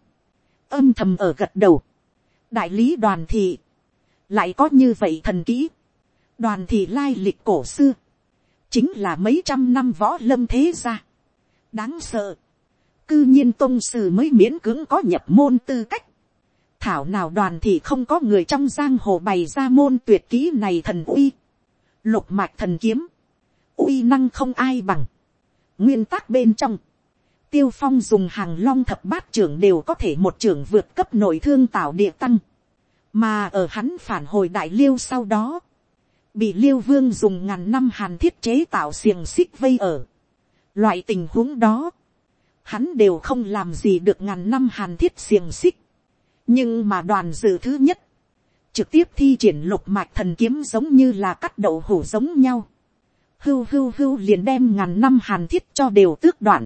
âm thầm ở gật đầu. đại lý đoàn thị. lại có như vậy thần kỹ. đoàn thị lai lịch cổ xưa. chính là mấy trăm năm võ lâm thế gia. đáng sợ cư nhiên tôn sư mới miễn cưỡng có nhập môn tư cách. Thảo nào đoàn thì không có người trong giang hồ bày ra môn tuyệt kỹ này thần uy. Lục mạch thần kiếm. Uy năng không ai bằng. Nguyên tắc bên trong. Tiêu phong dùng hàng long thập bát trưởng đều có thể một trưởng vượt cấp nội thương tạo địa tăng. Mà ở hắn phản hồi đại liêu sau đó. Bị liêu vương dùng ngàn năm hàn thiết chế tạo xiềng xích vây ở. Loại tình huống đó hắn đều không làm gì được ngàn năm hàn thiết xiềng xích. nhưng mà đoàn dự thứ nhất, trực tiếp thi triển lục mạch thần kiếm giống như là cắt đậu hủ giống nhau hưu hưu hưu liền đem ngàn năm hàn thiết cho đều tước đoạn.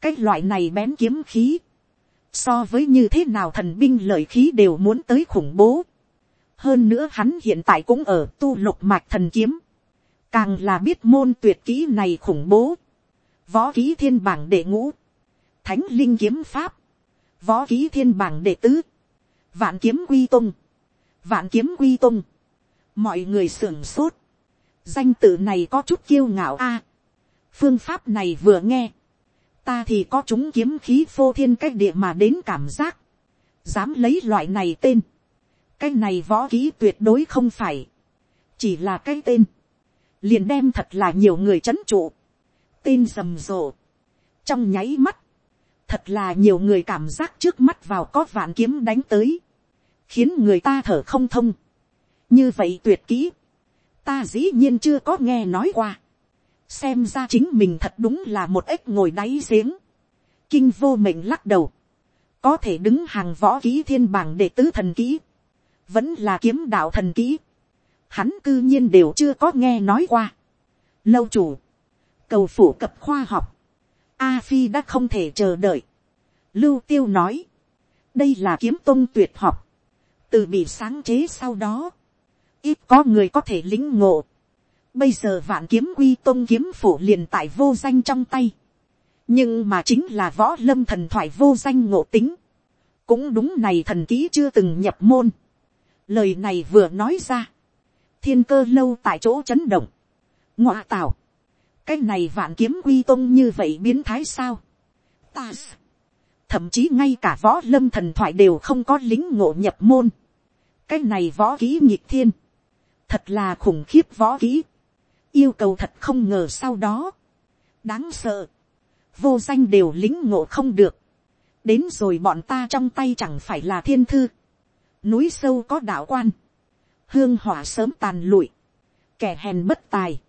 cái loại này bén kiếm khí. so với như thế nào thần binh lợi khí đều muốn tới khủng bố. hơn nữa hắn hiện tại cũng ở tu lục mạch thần kiếm. càng là biết môn tuyệt kỹ này khủng bố. võ kỹ thiên bảng đệ ngũ thánh linh kiếm pháp, võ ký thiên bảng đệ tứ, vạn kiếm quy tung, vạn kiếm quy tung, mọi người sưởng sốt, danh tự này có chút kiêu ngạo a, phương pháp này vừa nghe, ta thì có chúng kiếm khí phô thiên cách địa mà đến cảm giác, dám lấy loại này tên, cái này võ ký tuyệt đối không phải, chỉ là cái tên, liền đem thật là nhiều người c h ấ n trụ, tên rầm rộ, trong nháy mắt, thật là nhiều người cảm giác trước mắt vào có vạn kiếm đánh tới, khiến người ta thở không thông. như vậy tuyệt kỹ, ta dĩ nhiên chưa có nghe nói qua, xem ra chính mình thật đúng là một ếch ngồi đáy giếng, kinh vô mệnh lắc đầu, có thể đứng hàng võ ký thiên bảng đệ tứ thần ký. vẫn là kiếm đạo thần ký. hắn cư nhiên đều chưa có nghe nói qua. lâu chủ, cầu phủ cập khoa học, a phi đã không thể chờ đợi. lưu tiêu nói, đây là kiếm tôn tuyệt học, từ bị sáng chế sau đó, ít có người có thể lính ngộ. Bây giờ vạn kiếm quy tôn kiếm phủ liền tại vô danh trong tay. nhưng mà chính là võ lâm thần thoại vô danh ngộ tính. cũng đúng này thần ký chưa từng nhập môn. lời này vừa nói ra, thiên cơ lâu tại chỗ chấn động, ngoại tào, cái này vạn kiếm quy tôn như vậy biến thái sao. ta, thậm chí ngay cả võ lâm thần thoại đều không có lính ngộ nhập môn. cái này võ ký nhịp thiên, thật là khủng khiếp võ kỹ, yêu cầu thật không ngờ sau đó, đáng sợ, vô danh đều lính ngộ không được, đến rồi bọn ta trong tay chẳng phải là thiên thư, núi sâu có đạo quan, hương hỏa sớm tàn lụi, kẻ hèn bất tài,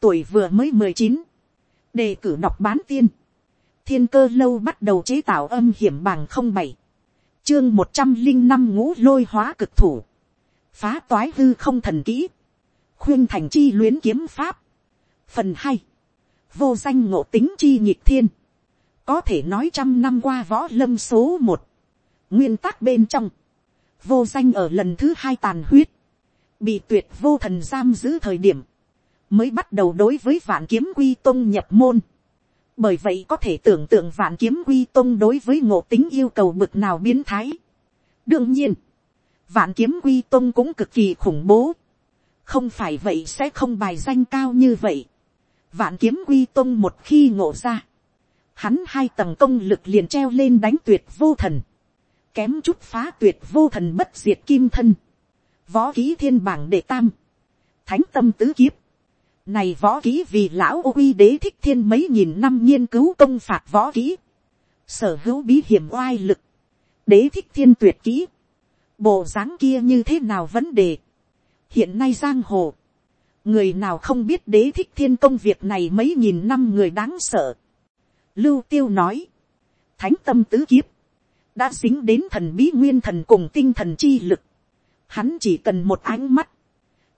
tuổi vừa mới mười chín, đề cử đọc bán tiên, thiên cơ lâu bắt đầu chế tạo âm hiểm bằng không bảy, chương một trăm linh năm ngũ lôi hóa cực thủ, phá toái hư không thần kỹ, khuyên thành chi luyến kiếm pháp, phần hai, vô danh ngộ tính chi nhịp thiên, có thể nói trăm năm qua võ lâm số một, nguyên tắc bên trong, vô danh ở lần thứ hai tàn huyết, bị tuyệt vô thần giam giữ thời điểm, mới bắt đầu đối với vạn kiếm quy tôn nhập môn. bởi vậy có thể tưởng tượng vạn kiếm quy tôn đối với ngộ tính yêu cầu bực nào biến thái. đương nhiên, vạn kiếm quy tôn cũng cực kỳ khủng bố. không phải vậy sẽ không bài danh cao như vậy. vạn kiếm quy tôn một khi ngộ ra, hắn hai tầng công lực liền treo lên đánh tuyệt vô thần, kém chút phá tuyệt vô thần bất diệt kim thân, võ ký thiên bảng đệ tam, thánh tâm tứ kiếp, này võ ký vì lão uy đế thích thiên mấy nghìn năm nghiên cứu công phạt võ ký Sở hữu bí hiểm oai lực. Đế thích thiên tuyệt kỹ. Bộ dáng kia như thế nào vấn đề. Hiện nay giang hồ. Người nào không biết đế thích thiên công việc này mấy nghìn năm người đáng sợ. Lưu tiêu nói. Thánh tâm tứ kiếp. Đã dính đến thần bí nguyên thần cùng tinh thần chi lực. Hắn chỉ cần một ánh mắt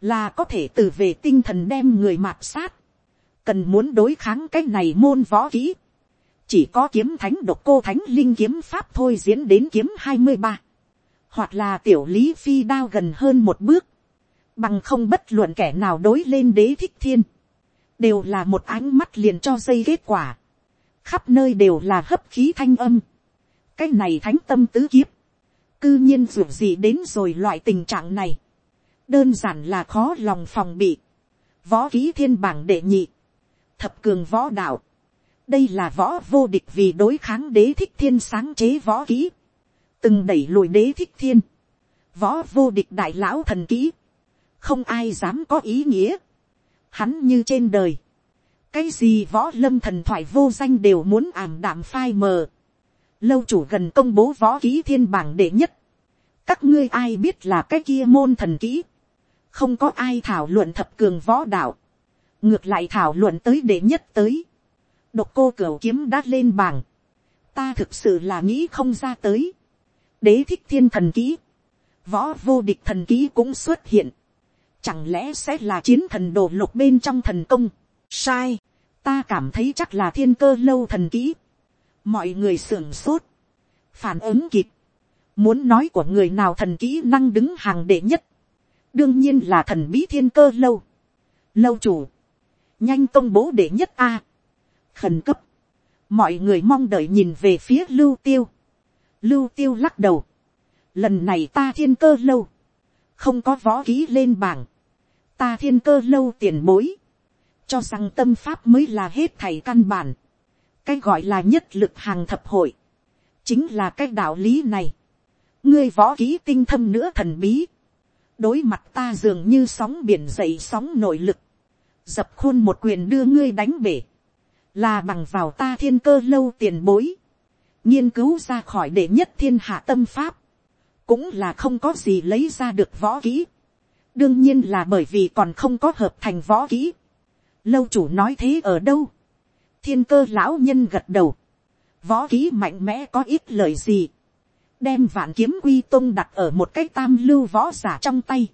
là có thể từ về tinh thần đem người mạt sát, cần muốn đối kháng cái này môn võ kỹ, chỉ có kiếm thánh độc cô thánh linh kiếm pháp thôi diễn đến kiếm hai mươi ba, hoặc là tiểu lý phi đao gần hơn một bước, bằng không bất luận kẻ nào đối lên đế thích thiên, đều là một ánh mắt liền cho dây kết quả, khắp nơi đều là hấp khí thanh âm, cái này thánh tâm tứ kiếp, cư nhiên dù gì đến rồi loại tình trạng này, đơn giản là khó lòng phòng bị, võ ký thiên bảng đệ nhị, thập cường võ đạo, đây là võ vô địch vì đối kháng đế thích thiên sáng chế võ ký, từng đẩy lùi đế thích thiên, võ vô địch đại lão thần kỹ, không ai dám có ý nghĩa, hắn như trên đời, cái gì võ lâm thần thoại vô danh đều muốn ảm đạm phai mờ, lâu chủ gần công bố võ ký thiên bảng đệ nhất, các ngươi ai biết là cái kia môn thần kỹ, không có ai thảo luận thập cường võ đạo, ngược lại thảo luận tới đệ nhất tới, độc cô cửa kiếm đã lên bảng, ta thực sự là nghĩ không ra tới, đế thích thiên thần kỹ, võ vô địch thần kỹ cũng xuất hiện, chẳng lẽ sẽ là chiến thần đồ lục bên trong thần công, sai, ta cảm thấy chắc là thiên cơ lâu thần kỹ, mọi người sưởng sốt, phản ứng kịp, muốn nói của người nào thần kỹ năng đứng hàng đệ nhất, đương nhiên là thần bí thiên cơ lâu. lâu chủ, nhanh công bố đệ nhất a. khẩn cấp, mọi người mong đợi nhìn về phía lưu tiêu lưu tiêu lắc đầu. lần này ta thiên cơ lâu, không có võ ký lên bảng. ta thiên cơ lâu tiền bối, cho rằng tâm pháp mới là hết thầy căn bản. cái gọi là nhất lực hàng thập hội, chính là cái đạo lý này. ngươi võ ký tinh thâm nữa thần bí đối mặt ta dường như sóng biển dậy sóng nội lực, dập khuôn một quyền đưa ngươi đánh bể, là bằng vào ta thiên cơ lâu tiền bối, nghiên cứu ra khỏi đệ nhất thiên hạ tâm pháp, cũng là không có gì lấy ra được võ kỹ, đương nhiên là bởi vì còn không có hợp thành võ kỹ, lâu chủ nói thế ở đâu, thiên cơ lão nhân gật đầu, võ kỹ mạnh mẽ có ít lời gì, đem vạn kiếm quy tôn đặt ở một cái tam lưu võ giả trong tay,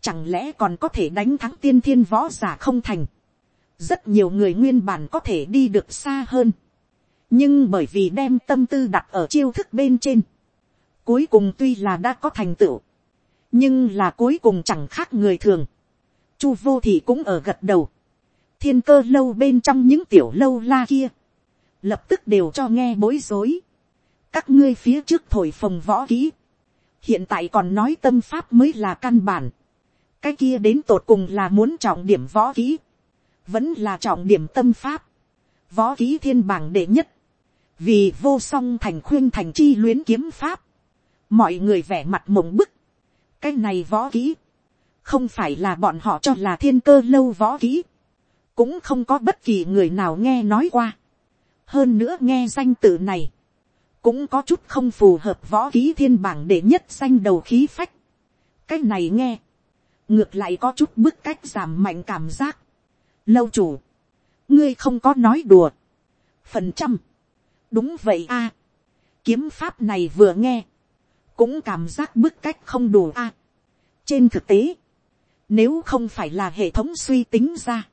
chẳng lẽ còn có thể đánh thắng tiên thiên võ giả không thành, rất nhiều người nguyên bản có thể đi được xa hơn, nhưng bởi vì đem tâm tư đặt ở chiêu thức bên trên, cuối cùng tuy là đã có thành tựu, nhưng là cuối cùng chẳng khác người thường. Chu vô thì cũng ở gật đầu, thiên cơ lâu bên trong những tiểu lâu la kia, lập tức đều cho nghe bối rối. các ngươi phía trước thổi phồng võ kỹ, hiện tại còn nói tâm pháp mới là căn bản, cái kia đến tột cùng là muốn trọng điểm võ kỹ, vẫn là trọng điểm tâm pháp, võ kỹ thiên bảng đệ nhất, vì vô song thành khuyên thành chi luyến kiếm pháp, mọi người vẻ mặt mộng bức, cái này võ kỹ, không phải là bọn họ cho là thiên cơ lâu võ kỹ, cũng không có bất kỳ người nào nghe nói qua. hơn nữa nghe danh tự này, cũng có chút không phù hợp võ kỹ thiên bảng để nhất danh đầu khí phách. cái này nghe, ngược lại có chút bức cách giảm mạnh cảm giác. lâu chủ, ngươi không có nói đùa. phần trăm, đúng vậy a. kiếm pháp này vừa nghe, cũng cảm giác bức cách không đủ a. trên thực tế, nếu không phải là hệ thống suy tính ra,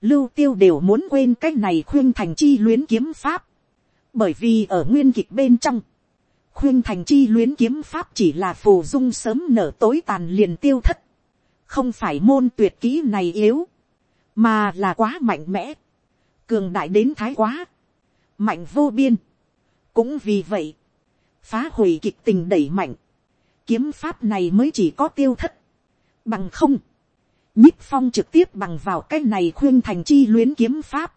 lưu tiêu đều muốn quên cái này khuyên thành chi luyến kiếm pháp. bởi vì ở nguyên kịch bên trong, khuyên thành chi luyến kiếm pháp chỉ là phù dung sớm nở tối tàn liền tiêu thất. không phải môn tuyệt kỹ này yếu, mà là quá mạnh mẽ, cường đại đến thái quá, mạnh vô biên. cũng vì vậy, phá hủy kịch tình đẩy mạnh, kiếm pháp này mới chỉ có tiêu thất, bằng không, nhích phong trực tiếp bằng vào cái này khuyên thành chi luyến kiếm pháp,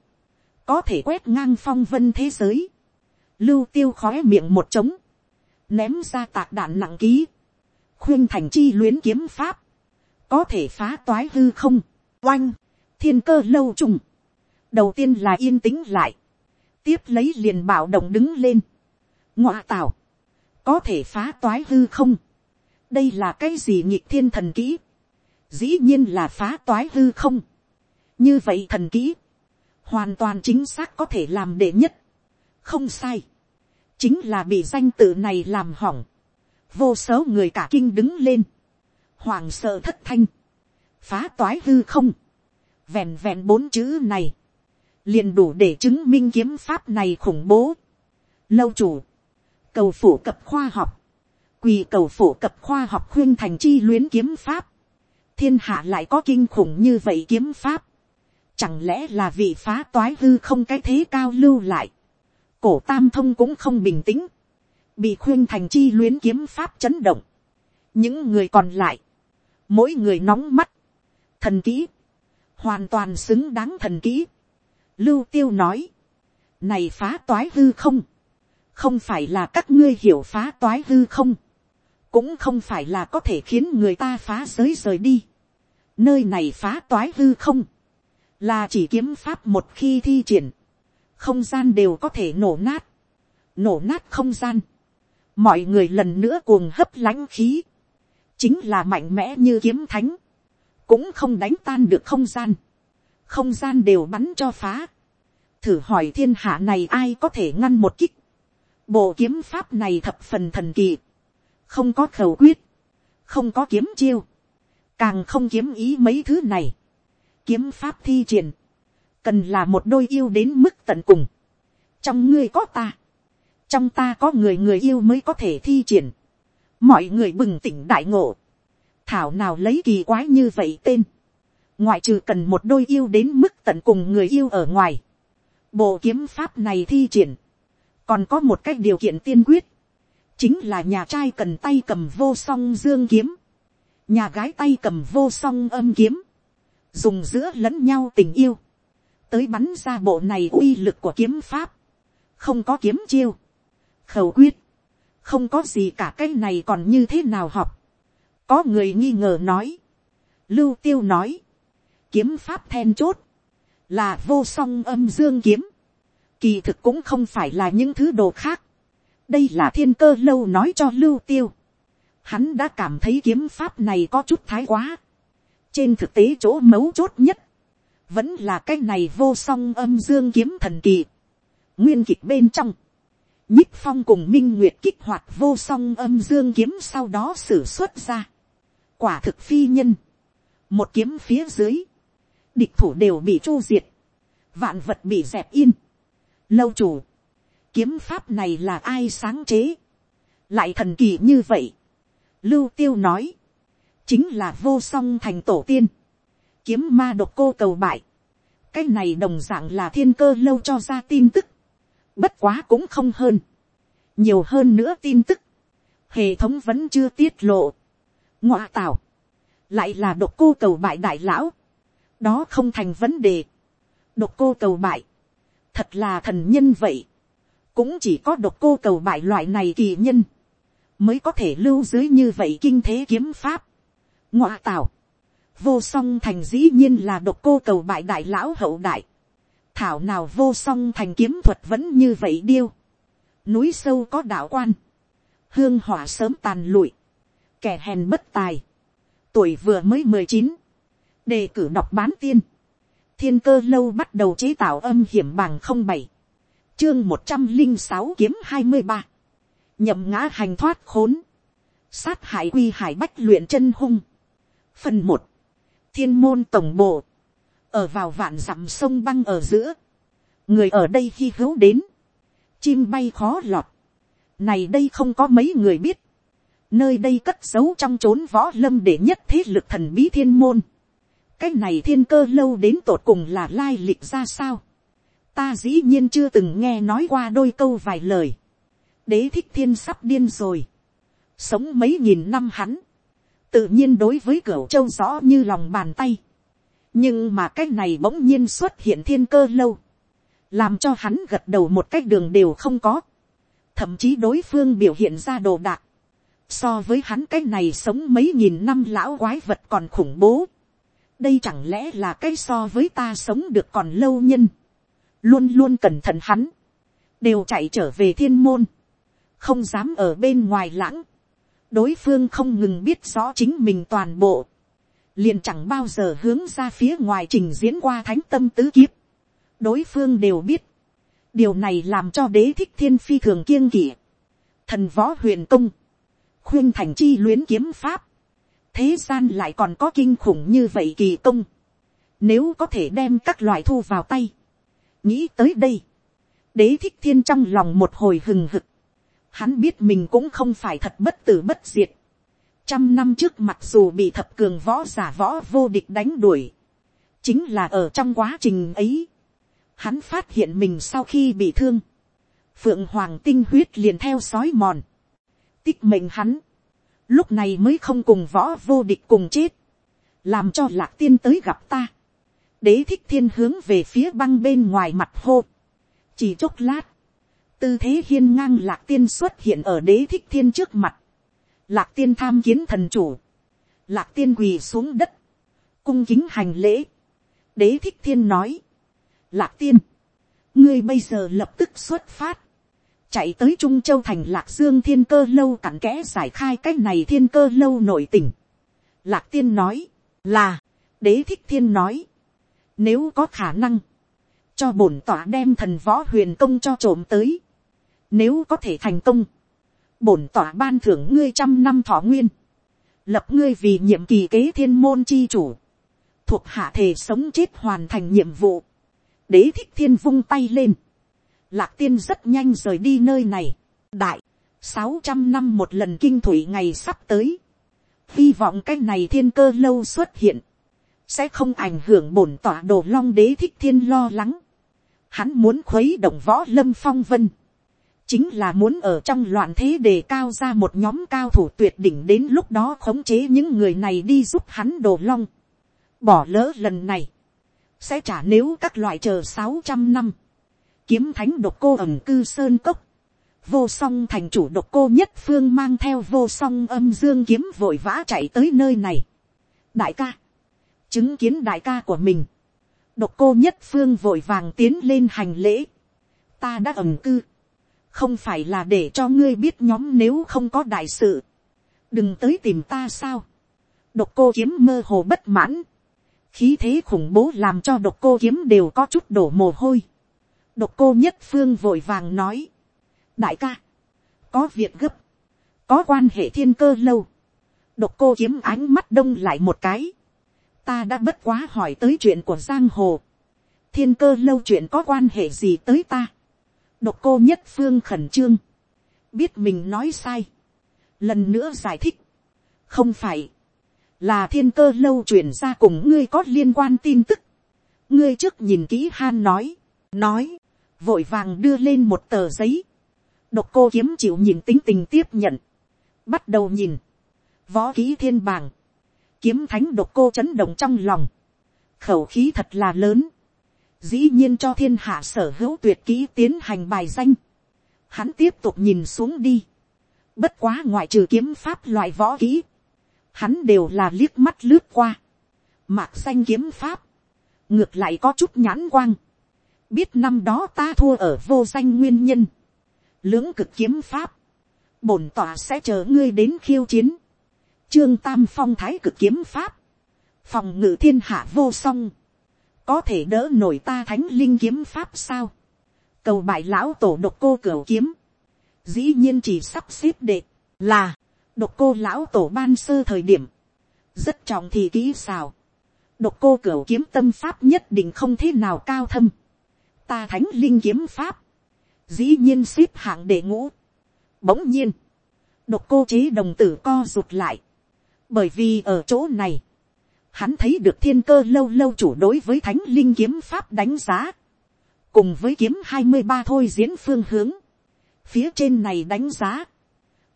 có thể quét ngang phong vân thế giới, lưu tiêu khói miệng một trống, ném ra tạc đạn nặng ký, khuyên thành chi luyến kiếm pháp, có thể phá toái hư không, oanh, thiên cơ lâu trùng, đầu tiên là yên tĩnh lại, tiếp lấy liền bảo động đứng lên, ngọa tảo, có thể phá toái hư không, đây là cái gì nhịp thiên thần kỹ, dĩ nhiên là phá toái hư không. như vậy thần kỹ, hoàn toàn chính xác có thể làm đệ nhất. không sai, chính là bị danh tự này làm hỏng. vô số người cả kinh đứng lên, hoàng sợ thất thanh, phá toái hư không, vẹn vẹn bốn chữ này, liền đủ để chứng minh kiếm pháp này khủng bố. lâu chủ, cầu phổ cập khoa học, quỳ cầu phổ cập khoa học khuyên thành chi luyến kiếm pháp, thiên hạ lại có kinh khủng như vậy kiếm pháp, chẳng lẽ là vị phá toái hư không cái thế cao lưu lại, cổ tam thông cũng không bình tĩnh, bị khuyên thành chi luyến kiếm pháp chấn động, những người còn lại, mỗi người nóng mắt, thần kỹ, hoàn toàn xứng đáng thần kỹ, lưu tiêu nói, này phá toái hư không, không phải là các ngươi hiểu phá toái hư không, cũng không phải là có thể khiến người ta phá giới rời đi. Nơi này phá toái hư không, là chỉ kiếm pháp một khi thi triển, không gian đều có thể nổ nát, nổ nát không gian. Mọi người lần nữa cuồng hấp lãnh khí, chính là mạnh mẽ như kiếm thánh, cũng không đánh tan được không gian, không gian đều bắn cho phá. Thử hỏi thiên hạ này ai có thể ngăn một kích. Bộ kiếm pháp này thập phần thần kỳ không có khẩu quyết, không có kiếm chiêu, càng không kiếm ý mấy thứ này. Kiếm pháp thi triển, cần là một đôi yêu đến mức tận cùng. Trong ngươi có ta, trong ta có người người yêu mới có thể thi triển. Mọi người bừng tỉnh đại ngộ. Thảo nào lấy kỳ quái như vậy tên. Ngoại trừ cần một đôi yêu đến mức tận cùng người yêu ở ngoài. Bộ kiếm pháp này thi triển. Còn có một cách điều kiện tiên quyết chính là nhà trai cần tay cầm vô song dương kiếm, nhà gái tay cầm vô song âm kiếm, dùng giữa lẫn nhau tình yêu, tới bắn ra bộ này uy lực của kiếm pháp, không có kiếm chiêu, khẩu quyết, không có gì cả cái này còn như thế nào học, có người nghi ngờ nói, lưu tiêu nói, kiếm pháp then chốt, là vô song âm dương kiếm, kỳ thực cũng không phải là những thứ đồ khác, đây là thiên cơ lâu nói cho lưu tiêu. Hắn đã cảm thấy kiếm pháp này có chút thái quá. trên thực tế chỗ mấu chốt nhất, vẫn là cái này vô song âm dương kiếm thần kỳ. nguyên kịch bên trong, nhích phong cùng minh nguyệt kích hoạt vô song âm dương kiếm sau đó xử xuất ra. quả thực phi nhân, một kiếm phía dưới, địch thủ đều bị chu diệt, vạn vật bị dẹp yên. lâu chủ, kiếm pháp này là ai sáng chế, lại thần kỳ như vậy. Lưu tiêu nói, chính là vô song thành tổ tiên, kiếm ma độc cô cầu bại, cái này đồng d ạ n g là thiên cơ lâu cho ra tin tức, bất quá cũng không hơn, nhiều hơn nữa tin tức, hệ thống vẫn chưa tiết lộ, ngoạ tào, lại là độc cô cầu bại đại lão, đó không thành vấn đề, độc cô cầu bại, thật là thần nhân vậy, cũng chỉ có độc cô cầu bại loại này kỳ nhân, mới có thể lưu dưới như vậy kinh thế kiếm pháp, Ngoại tạo, vô song thành dĩ nhiên là độc cô cầu bại đại lão hậu đại. thảo nào vô song thành kiếm thuật vẫn như vậy điêu. núi sâu có đạo quan. hương hỏa sớm tàn lụi. kẻ hèn bất tài. tuổi vừa mới mười chín đề cử đọc bán tiên. thiên cơ lâu bắt đầu chế tạo âm hiểm bằng không bảy. chương một trăm linh sáu kiếm hai mươi ba. nhậm ngã hành thoát khốn. sát hại quy hải bách luyện chân hung. phần một thiên môn tổng bộ, ở vào vạn dặm sông băng ở giữa, người ở đây khi hữu đến, chim bay khó lọt, này đây không có mấy người biết, nơi đây cất giấu trong trốn võ lâm để nhất thế lực thần bí thiên môn, cái này thiên cơ lâu đến tột cùng là lai lịch ra sao, ta dĩ nhiên chưa từng nghe nói qua đôi câu vài lời, đế thích thiên sắp điên rồi, sống mấy nghìn năm hắn, tự nhiên đối với cửa châu rõ như lòng bàn tay. nhưng mà cái này bỗng nhiên xuất hiện thiên cơ lâu, làm cho hắn gật đầu một cách đường đều không có, thậm chí đối phương biểu hiện ra đồ đạc, so với hắn cái này sống mấy nghìn năm lão quái vật còn khủng bố, đây chẳng lẽ là cái so với ta sống được còn lâu nhân, luôn luôn cẩn thận hắn, đều chạy trở về thiên môn, không dám ở bên ngoài lãng, đối phương không ngừng biết rõ chính mình toàn bộ, liền chẳng bao giờ hướng ra phía ngoài trình diễn qua thánh tâm tứ kiếp. đối phương đều biết, điều này làm cho đế thích thiên phi thường kiêng kỵ, thần võ huyền công, khuyên thành chi luyến kiếm pháp, thế gian lại còn có kinh khủng như vậy kỳ công, nếu có thể đem các loại thu vào tay, nghĩ tới đây, đế thích thiên trong lòng một hồi hừng hực, Hắn biết mình cũng không phải thật bất tử bất diệt. Trăm năm trước mặc dù bị thập cường võ giả võ vô địch đánh đuổi. Chính là ở trong quá trình ấy. Hắn phát hiện mình sau khi bị thương. Phượng Hoàng tinh huyết liền theo sói mòn. Tích mệnh hắn. Lúc này mới không cùng võ vô địch cùng chết. Làm cho lạc tiên tới gặp ta. Đế thích thiên hướng về phía băng bên ngoài mặt hô. Chỉ chốc lát. Tư thế hiên ngang lạc tiên xuất hiện ở đế thích thiên trước mặt, lạc tiên tham kiến thần chủ, lạc tiên quỳ xuống đất, cung kính hành lễ, đế thích thiên nói, lạc tiên, ngươi bây giờ lập tức xuất phát, chạy tới trung châu thành lạc dương thiên cơ lâu cặn kẽ giải khai cái này thiên cơ lâu nội tình. lạc tiên nói, là, đế thích thiên nói, nếu có khả năng, cho bổn tỏa đem thần võ huyền công cho trộm tới, nếu có thể thành công, bổn tỏa ban thưởng ngươi trăm năm thọ nguyên, lập ngươi vì nhiệm kỳ kế thiên môn chi chủ, thuộc hạ thể sống chết hoàn thành nhiệm vụ, đế thích thiên vung tay lên, lạc tiên rất nhanh rời đi nơi này, đại, sáu trăm năm một lần kinh thủy ngày sắp tới, hy vọng cái này thiên cơ lâu xuất hiện, sẽ không ảnh hưởng bổn tỏa đồ long đế thích thiên lo lắng, hắn muốn khuấy động võ lâm phong vân, chính là muốn ở trong loạn thế đề cao ra một nhóm cao thủ tuyệt đỉnh đến lúc đó khống chế những người này đi giúp hắn đồ long. Bỏ lỡ lần này, sẽ trả nếu các loại chờ sáu trăm năm. Kiếm thánh độc cô ẩm cư sơn cốc. Vô song thành chủ độc cô nhất phương mang theo vô song âm dương kiếm vội vã chạy tới nơi này. Đại ca, chứng kiến đại ca của mình. Độc cô nhất phương vội vàng tiến lên hành lễ. Ta đã ẩm cư không phải là để cho ngươi biết nhóm nếu không có đại sự, đừng tới tìm ta sao. độc cô kiếm mơ hồ bất mãn, khí thế khủng bố làm cho độc cô kiếm đều có chút đổ mồ hôi độc cô nhất phương vội vàng nói, đại ca, có việc gấp, có quan hệ thiên cơ lâu, độc cô kiếm ánh mắt đông lại một cái, ta đã bất quá hỏi tới chuyện của giang hồ, thiên cơ lâu chuyện có quan hệ gì tới ta, độc cô nhất phương khẩn trương, biết mình nói sai, lần nữa giải thích, không phải, là thiên cơ lâu chuyển ra cùng ngươi có liên quan tin tức, ngươi trước nhìn kỹ han nói, nói, vội vàng đưa lên một tờ giấy, độc cô kiếm chịu nhìn tính tình tiếp nhận, bắt đầu nhìn, võ ký thiên bảng, kiếm thánh độc cô chấn động trong lòng, khẩu khí thật là lớn, dĩ nhiên cho thiên hạ sở hữu tuyệt kỹ tiến hành bài danh, hắn tiếp tục nhìn xuống đi, bất quá ngoại trừ kiếm pháp loại võ kỹ, hắn đều là liếc mắt lướt qua, mạc xanh kiếm pháp, ngược lại có chút nhãn quang, biết năm đó ta thua ở vô danh nguyên nhân, lưỡng cực kiếm pháp, bổn tỏa sẽ chờ ngươi đến khiêu chiến, trương tam phong thái cực kiếm pháp, phòng ngự thiên hạ vô song, có thể đỡ nổi ta thánh linh kiếm pháp sao, cầu bại lão tổ độc cô cửa kiếm, dĩ nhiên chỉ sắp xếp đệ, là, độc cô lão tổ ban sơ thời điểm, rất trọng thì kỹ xào, độc cô cửa kiếm tâm pháp nhất định không thế nào cao thâm, ta thánh linh kiếm pháp, dĩ nhiên xếp hạng đệ ngũ. Bỗng nhiên, độc cô chế đồng tử co rụt lại, bởi vì ở chỗ này, hắn thấy được thiên cơ lâu lâu chủ đối với thánh linh kiếm pháp đánh giá, cùng với kiếm hai mươi ba thôi diễn phương hướng, phía trên này đánh giá,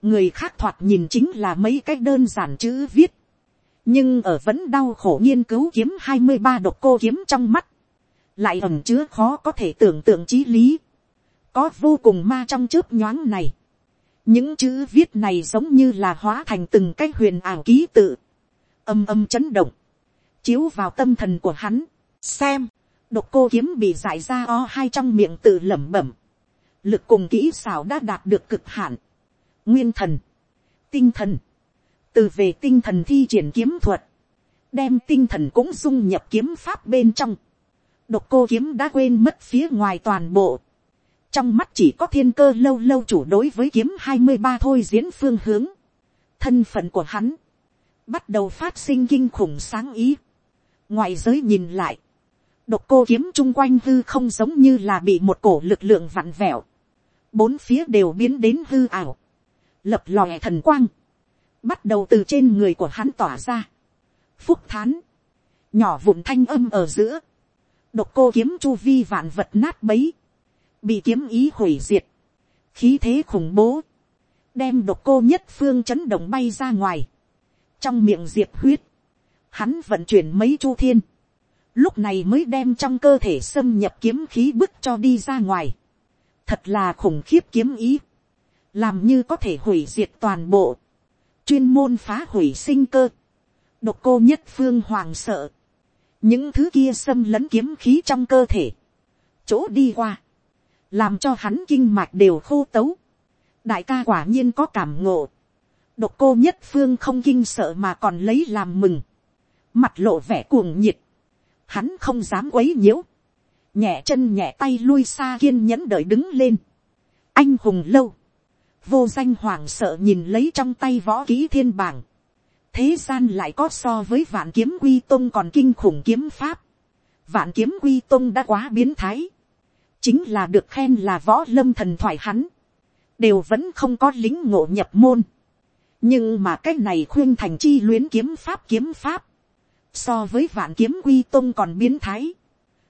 người khác thoạt nhìn chính là mấy cái đơn giản chữ viết, nhưng ở vẫn đau khổ nghiên cứu kiếm hai mươi ba độc cô kiếm trong mắt, lại ẩm chứa khó có thể tưởng tượng trí lý, có vô cùng ma trong chớp nhoáng này, những chữ viết này giống như là hóa thành từng cái huyền ảo ký tự, âm âm chấn động, chiếu vào tâm thần của hắn, xem, độc cô kiếm bị giải ra o hai trong miệng tự lẩm bẩm, lực cùng kỹ xảo đã đạt được cực hạn, nguyên thần, tinh thần, từ về tinh thần thi triển kiếm thuật, đem tinh thần cũng dung nhập kiếm pháp bên trong, độc cô kiếm đã quên mất phía ngoài toàn bộ, trong mắt chỉ có thiên cơ lâu lâu chủ đối với kiếm hai mươi ba thôi diễn phương hướng, thân phận của hắn, bắt đầu phát sinh kinh khủng sáng ý, ngoài giới nhìn lại, độc cô kiếm chung quanh hư không giống như là bị một cổ lực lượng vặn vẹo, bốn phía đều biến đến hư ảo, lập lòe thần quang, bắt đầu từ trên người của hắn tỏa ra, phúc thán, nhỏ vụn thanh âm ở giữa, độc cô kiếm chu vi vạn vật nát bấy, bị kiếm ý hủy diệt, khí thế khủng bố, đem độc cô nhất phương chấn động bay ra ngoài, trong miệng diệt huyết, hắn vận chuyển mấy chu thiên, lúc này mới đem trong cơ thể xâm nhập kiếm khí bức cho đi ra ngoài, thật là khủng khiếp kiếm ý, làm như có thể hủy diệt toàn bộ, chuyên môn phá hủy sinh cơ, độc cô nhất phương hoàng sợ, những thứ kia xâm lấn kiếm khí trong cơ thể, chỗ đi qua, làm cho hắn kinh mạch đều khô tấu, đại ca quả nhiên có cảm ngộ, độc cô nhất phương không kinh sợ mà còn lấy làm mừng, mặt lộ vẻ cuồng nhiệt, hắn không dám quấy nhiễu, nhẹ chân nhẹ tay lui xa kiên nhẫn đợi đứng lên, anh hùng lâu, vô danh hoàng sợ nhìn lấy trong tay võ ký thiên bảng, thế gian lại có so với vạn kiếm quy tôn còn kinh khủng kiếm pháp, vạn kiếm quy tôn đã quá biến thái, chính là được khen là võ lâm thần thoại hắn, đều vẫn không có lính ngộ nhập môn, nhưng mà cái này khuyên thành chi luyến kiếm pháp kiếm pháp, so với vạn kiếm quy tôn còn biến thái,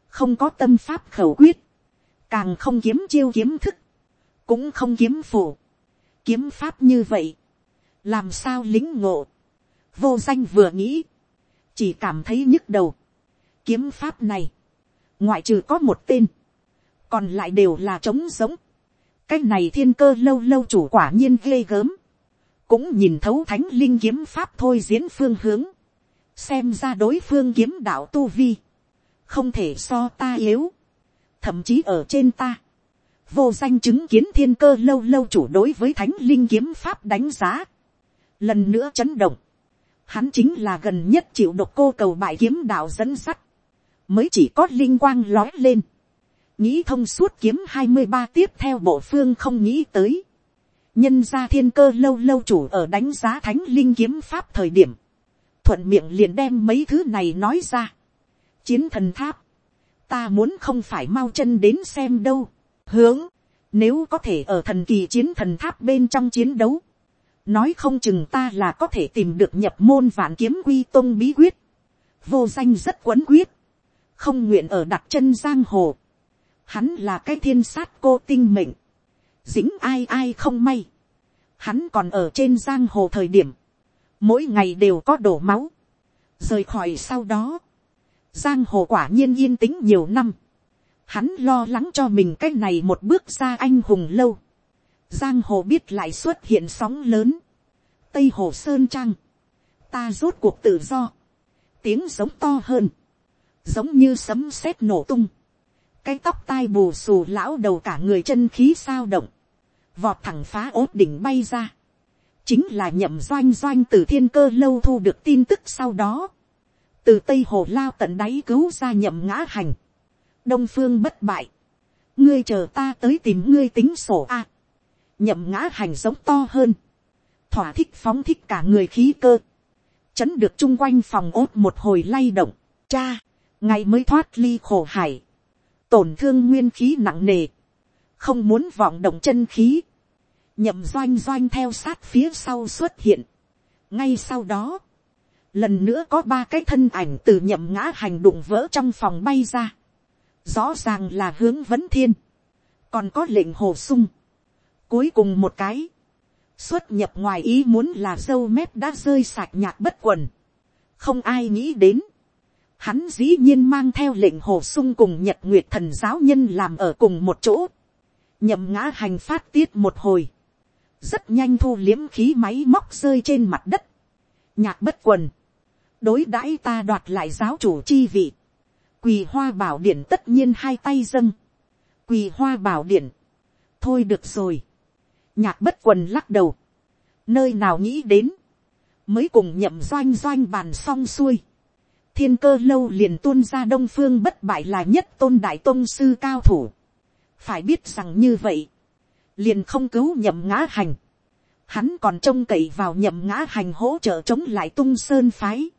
không có tâm pháp khẩu quyết, càng không kiếm chiêu kiếm thức, cũng không kiếm phổ, kiếm pháp như vậy, làm sao lính ngộ, vô danh vừa nghĩ, chỉ cảm thấy nhức đầu, kiếm pháp này, ngoại trừ có một tên, còn lại đều là trống giống, cái này thiên cơ lâu lâu chủ quả nhiên ghê gớm, cũng nhìn thấu thánh linh kiếm pháp thôi diễn phương hướng, xem ra đối phương kiếm đạo tu vi, không thể so ta yếu, thậm chí ở trên ta, vô danh chứng kiến thiên cơ lâu lâu chủ đối với thánh linh kiếm pháp đánh giá, lần nữa chấn động, hắn chính là gần nhất chịu độc cô cầu bại kiếm đạo dẫn sắt, mới chỉ có linh quang lói lên, nghĩ thông suốt kiếm hai mươi ba tiếp theo bộ phương không nghĩ tới, nhân ra thiên cơ lâu lâu chủ ở đánh giá thánh linh kiếm pháp thời điểm, thuận miệng liền đem mấy thứ này nói ra. chiến thần tháp, ta muốn không phải mau chân đến xem đâu, hướng, Nếu có thể ở thần kỳ chiến thần tháp bên trong chiến đấu. Nói không chừng ta là có thể tìm được nhập môn vạn kiếm quy tôn bí quyết. Vô danh rất quấn quyết. Không nguyện ở đặt chân giang hồ. Hắn là cái thiên sát cô tinh mệnh. dính ai ai không may. Hắn còn ở trên giang hồ thời điểm. Mỗi ngày đều có đổ máu. Rời khỏi sau đó. Giang hồ quả nhiên yên tĩnh nhiều năm hắn lo lắng cho mình cái này một bước ra anh hùng lâu. Giang hồ biết lại xuất hiện sóng lớn. Tây hồ sơn trăng. Ta rốt cuộc tự do. Tiếng giống to hơn. Giống như sấm sét nổ tung. Cái tóc tai bù xù lão đầu cả người chân khí sao động. Vọt thẳng phá ốt đỉnh bay ra. Chính là nhậm doanh doanh từ thiên cơ lâu thu được tin tức sau đó. Từ Tây Hồ lao tận đáy cứu ra nhậm ngã hành đông phương bất bại, ngươi chờ ta tới tìm ngươi tính sổ a, nhậm ngã hành giống to hơn, thỏa thích phóng thích cả người khí cơ, chấn được chung quanh phòng ốt một hồi lay động, cha, ngày mới thoát ly khổ hải, tổn thương nguyên khí nặng nề, không muốn vọng động chân khí, nhậm doanh doanh theo sát phía sau xuất hiện. ngay sau đó, lần nữa có ba cái thân ảnh từ nhậm ngã hành đụng vỡ trong phòng bay ra. Rõ ràng là hướng vấn thiên, còn có lệnh hồ sung cuối cùng một cái, xuất nhập ngoài ý muốn là dâu mép đã rơi sạch nhạt bất quần, không ai nghĩ đến, hắn dĩ nhiên mang theo lệnh hồ sung cùng nhật nguyệt thần giáo nhân làm ở cùng một chỗ, nhậm ngã hành phát tiết một hồi, rất nhanh thu liếm khí máy móc rơi trên mặt đất, nhạc bất quần, đối đãi ta đoạt lại giáo chủ chi vị, quỳ hoa bảo điển tất nhiên hai tay dâng, quỳ hoa bảo điển, thôi được rồi, nhạc bất quần lắc đầu, nơi nào nghĩ đến, mới cùng nhậm doanh doanh bàn xong xuôi, thiên cơ lâu liền tuôn ra đông phương bất bại là nhất tôn đại tôn sư cao thủ, phải biết rằng như vậy, liền không cứu nhậm ngã hành, hắn còn trông cậy vào nhậm ngã hành hỗ trợ chống lại tung sơn phái,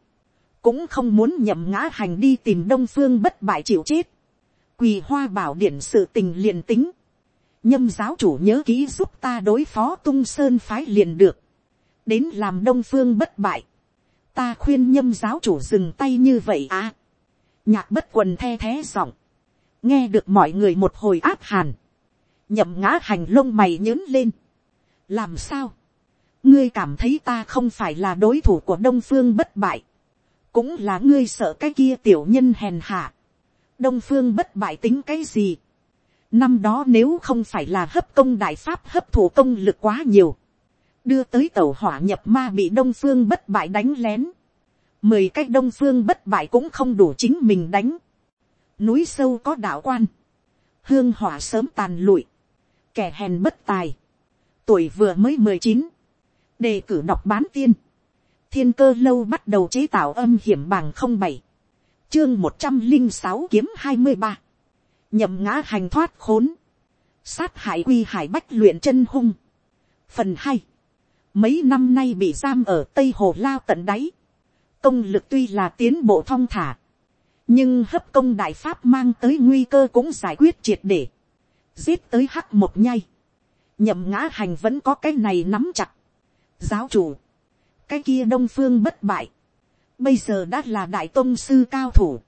cũng không muốn nhậm ngã hành đi tìm đông phương bất bại chịu chết, quỳ hoa bảo điển sự tình liền tính, nhâm giáo chủ nhớ kỹ giúp ta đối phó tung sơn phái liền được, đến làm đông phương bất bại, ta khuyên nhâm giáo chủ dừng tay như vậy à, nhạc bất quần the thé giọng, nghe được mọi người một hồi áp hàn, nhậm ngã hành lông mày nhớn lên, làm sao, ngươi cảm thấy ta không phải là đối thủ của đông phương bất bại, cũng là ngươi sợ cái kia tiểu nhân hèn hạ, đông phương bất bại tính cái gì, năm đó nếu không phải là hấp công đại pháp hấp thụ công lực quá nhiều, đưa tới tàu hỏa nhập ma bị đông phương bất bại đánh lén, mười cách đông phương bất bại cũng không đủ chính mình đánh, núi sâu có đạo quan, hương hỏa sớm tàn lụi, kẻ hèn bất tài, tuổi vừa mới mười chín, đề cử đọc bán tiên, thiên cơ lâu bắt đầu chế tạo âm hiểm bằng không bảy. Chương một trăm linh sáu kiếm hai mươi ba nhậm ngã hành thoát khốn. Sát hại quy hải bách luyện chân hung. Phần hai. Mấy năm nay bị giam ở tây hồ lao tận đáy. Công lực tuy là tiến bộ thong thả. Nhưng hấp công đại pháp mang tới nguy cơ cũng giải quyết triệt để. Giết tới hắc một nhay. nhậm ngã hành vẫn có cái này nắm chặt. Giáo chủ. Cái kia đông phương bất bại, bây giờ đã là đại tôn sư cao thủ,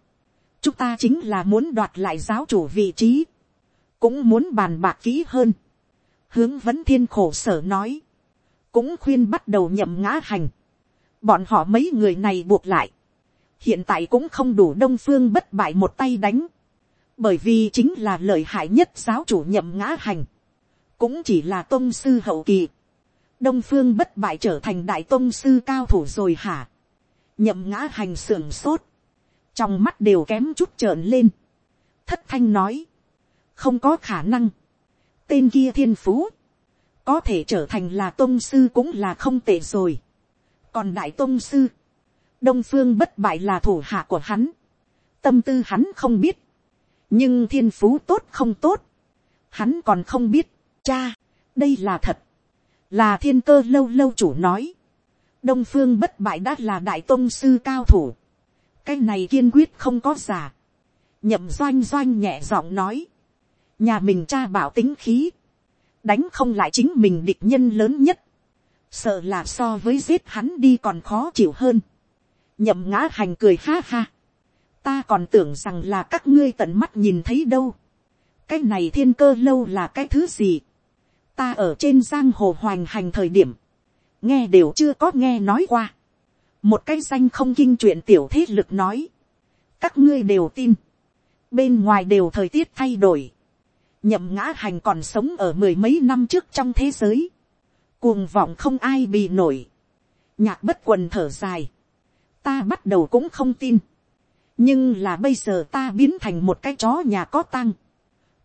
chúng ta chính là muốn đoạt lại giáo chủ vị trí, cũng muốn bàn bạc kỹ hơn, hướng vấn thiên khổ sở nói, cũng khuyên bắt đầu nhậm ngã hành, bọn họ mấy người này buộc lại, hiện tại cũng không đủ đông phương bất bại một tay đánh, bởi vì chính là lợi hại nhất giáo chủ nhậm ngã hành, cũng chỉ là tôn sư hậu kỳ, đông phương bất bại trở thành đại tôn sư cao thủ rồi hả. nhậm ngã hành sưởng sốt trong mắt đều kém chút trợn lên. thất thanh nói. không có khả năng. tên kia thiên phú. có thể trở thành là tôn sư cũng là không tệ rồi. còn đại tôn sư. đông phương bất bại là thủ hạ của hắn. tâm tư hắn không biết. nhưng thiên phú tốt không tốt. hắn còn không biết. cha, đây là thật là thiên cơ lâu lâu chủ nói, đông phương bất bại đã là đại tôn sư cao thủ, cái này kiên quyết không có giả, nhậm doanh doanh nhẹ giọng nói, nhà mình cha bảo tính khí, đánh không lại chính mình địch nhân lớn nhất, sợ là so với giết hắn đi còn khó chịu hơn, nhậm ngã hành cười ha ha, ta còn tưởng rằng là các ngươi tận mắt nhìn thấy đâu, cái này thiên cơ lâu là cái thứ gì, ta ở trên giang hồ hoành hành thời điểm, nghe đều chưa có nghe nói qua, một cái danh không kinh chuyện tiểu thế lực nói, các ngươi đều tin, bên ngoài đều thời tiết thay đổi, nhậm ngã hành còn sống ở mười mấy năm trước trong thế giới, cuồng vọng không ai bị nổi, nhạc bất quần thở dài, ta bắt đầu cũng không tin, nhưng là bây giờ ta biến thành một cái chó nhà có tăng,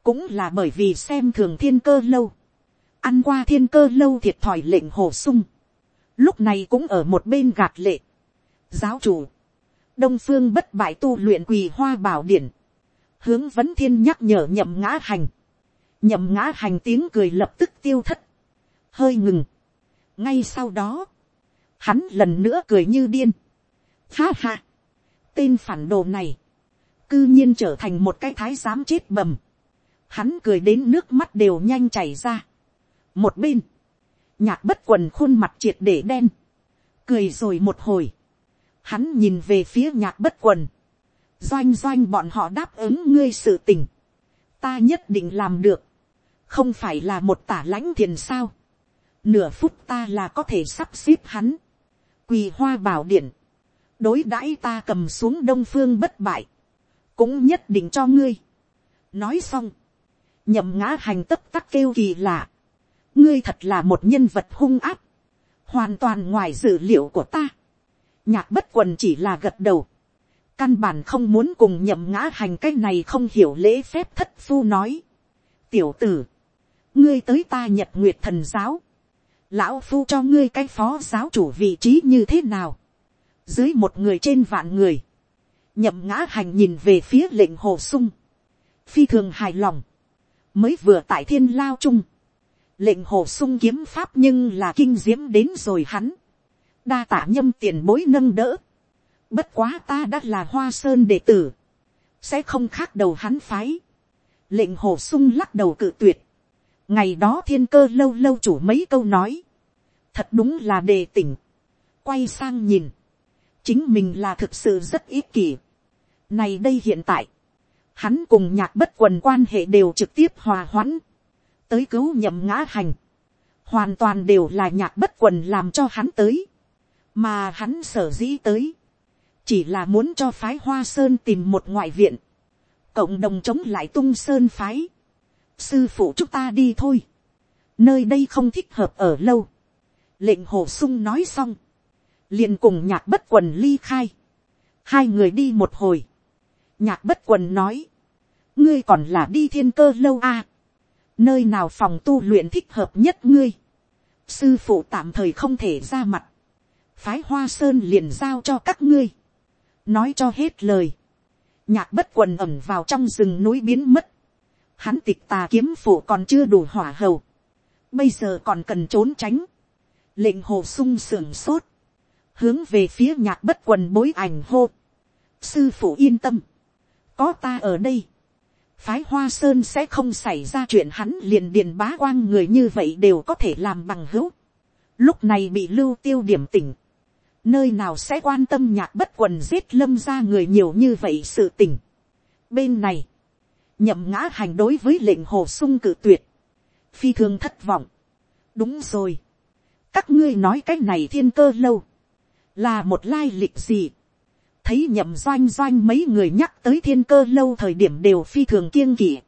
cũng là bởi vì xem thường thiên cơ lâu, ăn qua thiên cơ lâu thiệt thòi lệnh hồ sung, lúc này cũng ở một bên gạt lệ, giáo chủ, đông phương bất bại tu luyện quỳ hoa bảo điển, hướng vấn thiên nhắc nhở nhậm ngã hành, nhậm ngã hành tiếng cười lập tức tiêu thất, hơi ngừng, ngay sau đó, hắn lần nữa cười như điên, ha ha, tên phản đồ này, cư nhiên trở thành một cái thái giám chết bầm, hắn cười đến nước mắt đều nhanh chảy ra, một bên, nhạc bất quần khuôn mặt triệt để đen, cười rồi một hồi, hắn nhìn về phía nhạc bất quần, doanh doanh bọn họ đáp ứng ngươi sự tình, ta nhất định làm được, không phải là một tả lãnh thiền sao, nửa phút ta là có thể sắp xếp hắn, quỳ hoa bảo điện, đối đãi ta cầm xuống đông phương bất bại, cũng nhất định cho ngươi. nói xong, nhậm ngã hành tất tắc kêu kỳ lạ, ngươi thật là một nhân vật hung áp, hoàn toàn ngoài dự liệu của ta nhạc bất quần chỉ là gật đầu, căn bản không muốn cùng nhậm ngã hành cái này không hiểu lễ phép thất phu nói. tiểu tử, ngươi tới ta nhật nguyệt thần giáo, lão phu cho ngươi cái phó giáo chủ vị trí như thế nào, dưới một người trên vạn người, nhậm ngã hành nhìn về phía lệnh hồ sung, phi thường hài lòng, mới vừa tại thiên lao chung, lệnh hồ sung kiếm pháp nhưng là kinh diễm đến rồi hắn, đa tả nhâm tiền bối nâng đỡ, bất quá ta đã là hoa sơn đệ tử, sẽ không khác đầu hắn phái, lệnh hồ sung lắc đầu cự tuyệt, ngày đó thiên cơ lâu lâu chủ mấy câu nói, thật đúng là đề tỉnh, quay sang nhìn, chính mình là thực sự rất ít kỷ. Này đây hiện tại, hắn cùng nhạc bất quần quan hệ đều trực tiếp hòa hoãn, tới cứu nhậm ngã hành, hoàn toàn đều là nhạc bất quần làm cho hắn tới, mà hắn sở dĩ tới, chỉ là muốn cho phái hoa sơn tìm một ngoại viện, cộng đồng chống lại tung sơn phái, sư phụ chúng ta đi thôi, nơi đây không thích hợp ở lâu, lệnh hồ sung nói xong, liền cùng nhạc bất quần ly khai, hai người đi một hồi, nhạc bất quần nói, ngươi còn là đi thiên cơ lâu a, à? nơi nào phòng tu luyện thích hợp nhất ngươi, sư phụ tạm thời không thể ra mặt, phái hoa sơn liền giao cho các ngươi, nói cho hết lời, nhạc bất quần ẩm vào trong rừng núi biến mất, hắn tịch tà kiếm phủ còn chưa đủ hỏa hầu, bây giờ còn cần trốn tránh, lệnh hồ sung sưởng sốt, hướng về phía nhạc bất quần bối ảnh hô. sư phụ yên tâm, có ta ở đây, phái hoa sơn sẽ không xảy ra chuyện hắn liền điền bá quang người như vậy đều có thể làm bằng hữu. lúc này bị lưu tiêu điểm tỉnh, nơi nào sẽ quan tâm nhạc bất quần giết lâm ra người nhiều như vậy sự tình bên này, nhậm ngã hành đối với lệnh hồ sung cử tuyệt, phi thường thất vọng. đúng rồi, các ngươi nói cái này thiên cơ lâu, là một lai lịch gì. thấy nhậm doanh doanh mấy người nhắc tới thiên cơ lâu thời điểm đều phi thường kiêng kỵ.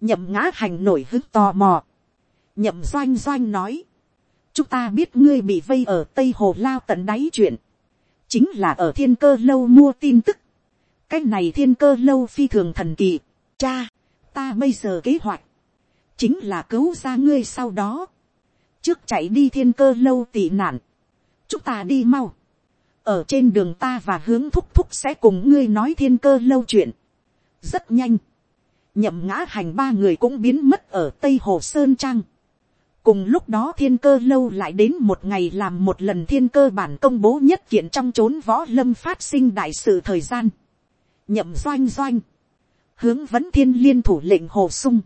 nhậm ngã hành nổi hứng tò mò. nhậm doanh doanh nói, chúng ta biết ngươi bị vây ở tây hồ lao tận đáy chuyện, chính là ở thiên cơ lâu mua tin tức. cái này thiên cơ lâu phi thường thần kỳ. cha, ta bây giờ kế hoạch, chính là cứu ra ngươi sau đó, trước chạy đi thiên cơ lâu tị nạn, chúng ta đi mau, ở trên đường ta và hướng thúc thúc sẽ cùng ngươi nói thiên cơ lâu chuyện. rất nhanh, nhậm ngã hành ba người cũng biến mất ở tây hồ sơn trang cùng lúc đó thiên cơ lâu lại đến một ngày làm một lần thiên cơ bản công bố nhất kiện trong chốn võ lâm phát sinh đại sự thời gian. nhậm doanh doanh, hướng vấn thiên liên thủ lệnh hồ sung,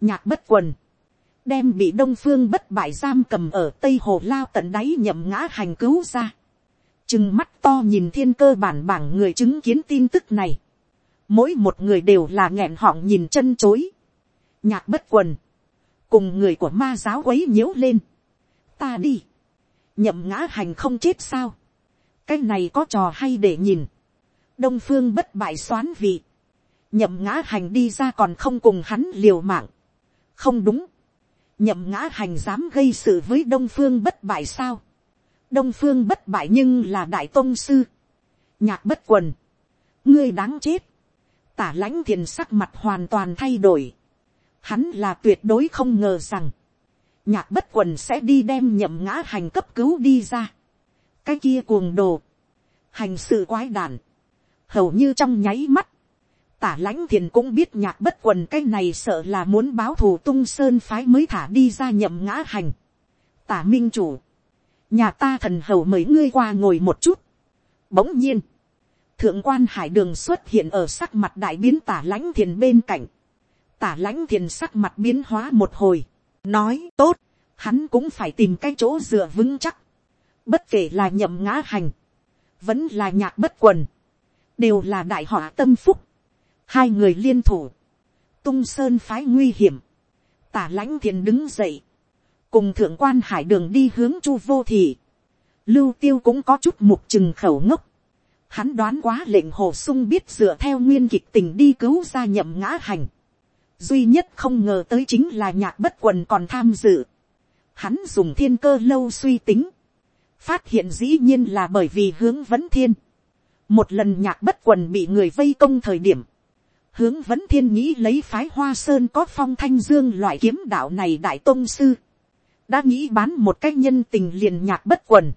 nhạc bất quần, đem bị đông phương bất bại giam cầm ở tây hồ lao tận đáy nhậm ngã hành cứu ra. chừng mắt to nhìn thiên cơ bản bảng người chứng kiến tin tức này. mỗi một người đều là nghẹn họng nhìn chân chối. nhạc bất quần, cùng người của ma giáo quấy nhiễu lên. ta đi, nhậm ngã hành không chết sao. cái này có trò hay để nhìn. đông phương bất bại xoán vị. nhậm ngã hành đi ra còn không cùng hắn liều mạng. không đúng nhậm ngã hành dám gây sự với đông phương bất bại sao. đông phương bất bại nhưng là đại tôn sư. nhạc bất quần. ngươi đáng chết. tả lãnh thiền sắc mặt hoàn toàn thay đổi hắn là tuyệt đối không ngờ rằng. nhạc bất quần sẽ đi đem nhậm ngã hành cấp cứu đi ra. cái kia cuồng đồ. hành sự quái đản. hầu như trong nháy mắt tả lãnh thiền cũng biết nhạc bất quần cái này sợ là muốn báo thù tung sơn phái mới thả đi ra nhậm ngã hành. tả minh chủ, nhà ta thần hầu mời ngươi qua ngồi một chút. bỗng nhiên, thượng quan hải đường xuất hiện ở sắc mặt đại biến tả lãnh thiền bên cạnh tả lãnh thiền sắc mặt biến hóa một hồi, nói tốt, hắn cũng phải tìm cái chỗ dựa vững chắc. bất kể là nhậm ngã hành, vẫn là nhạc bất quần, đều là đại họa tâm phúc. Hai người liên thủ, tung sơn phái nguy hiểm, tả lãnh thiền đứng dậy, cùng thượng quan hải đường đi hướng chu vô thị, lưu tiêu cũng có chút mục chừng khẩu ngốc, hắn đoán quá lệnh hồ sung biết dựa theo nguyên kịch tình đi cứu ra nhậm ngã hành, duy nhất không ngờ tới chính là nhạc bất quần còn tham dự, hắn dùng thiên cơ lâu suy tính, phát hiện dĩ nhiên là bởi vì hướng vấn thiên, một lần nhạc bất quần bị người vây công thời điểm, hướng vấn thiên nghĩ lấy phái hoa sơn có phong thanh dương loại kiếm đạo này đại tôn sư, đã nghĩ bán một cách nhân tình liền nhạc bất quần,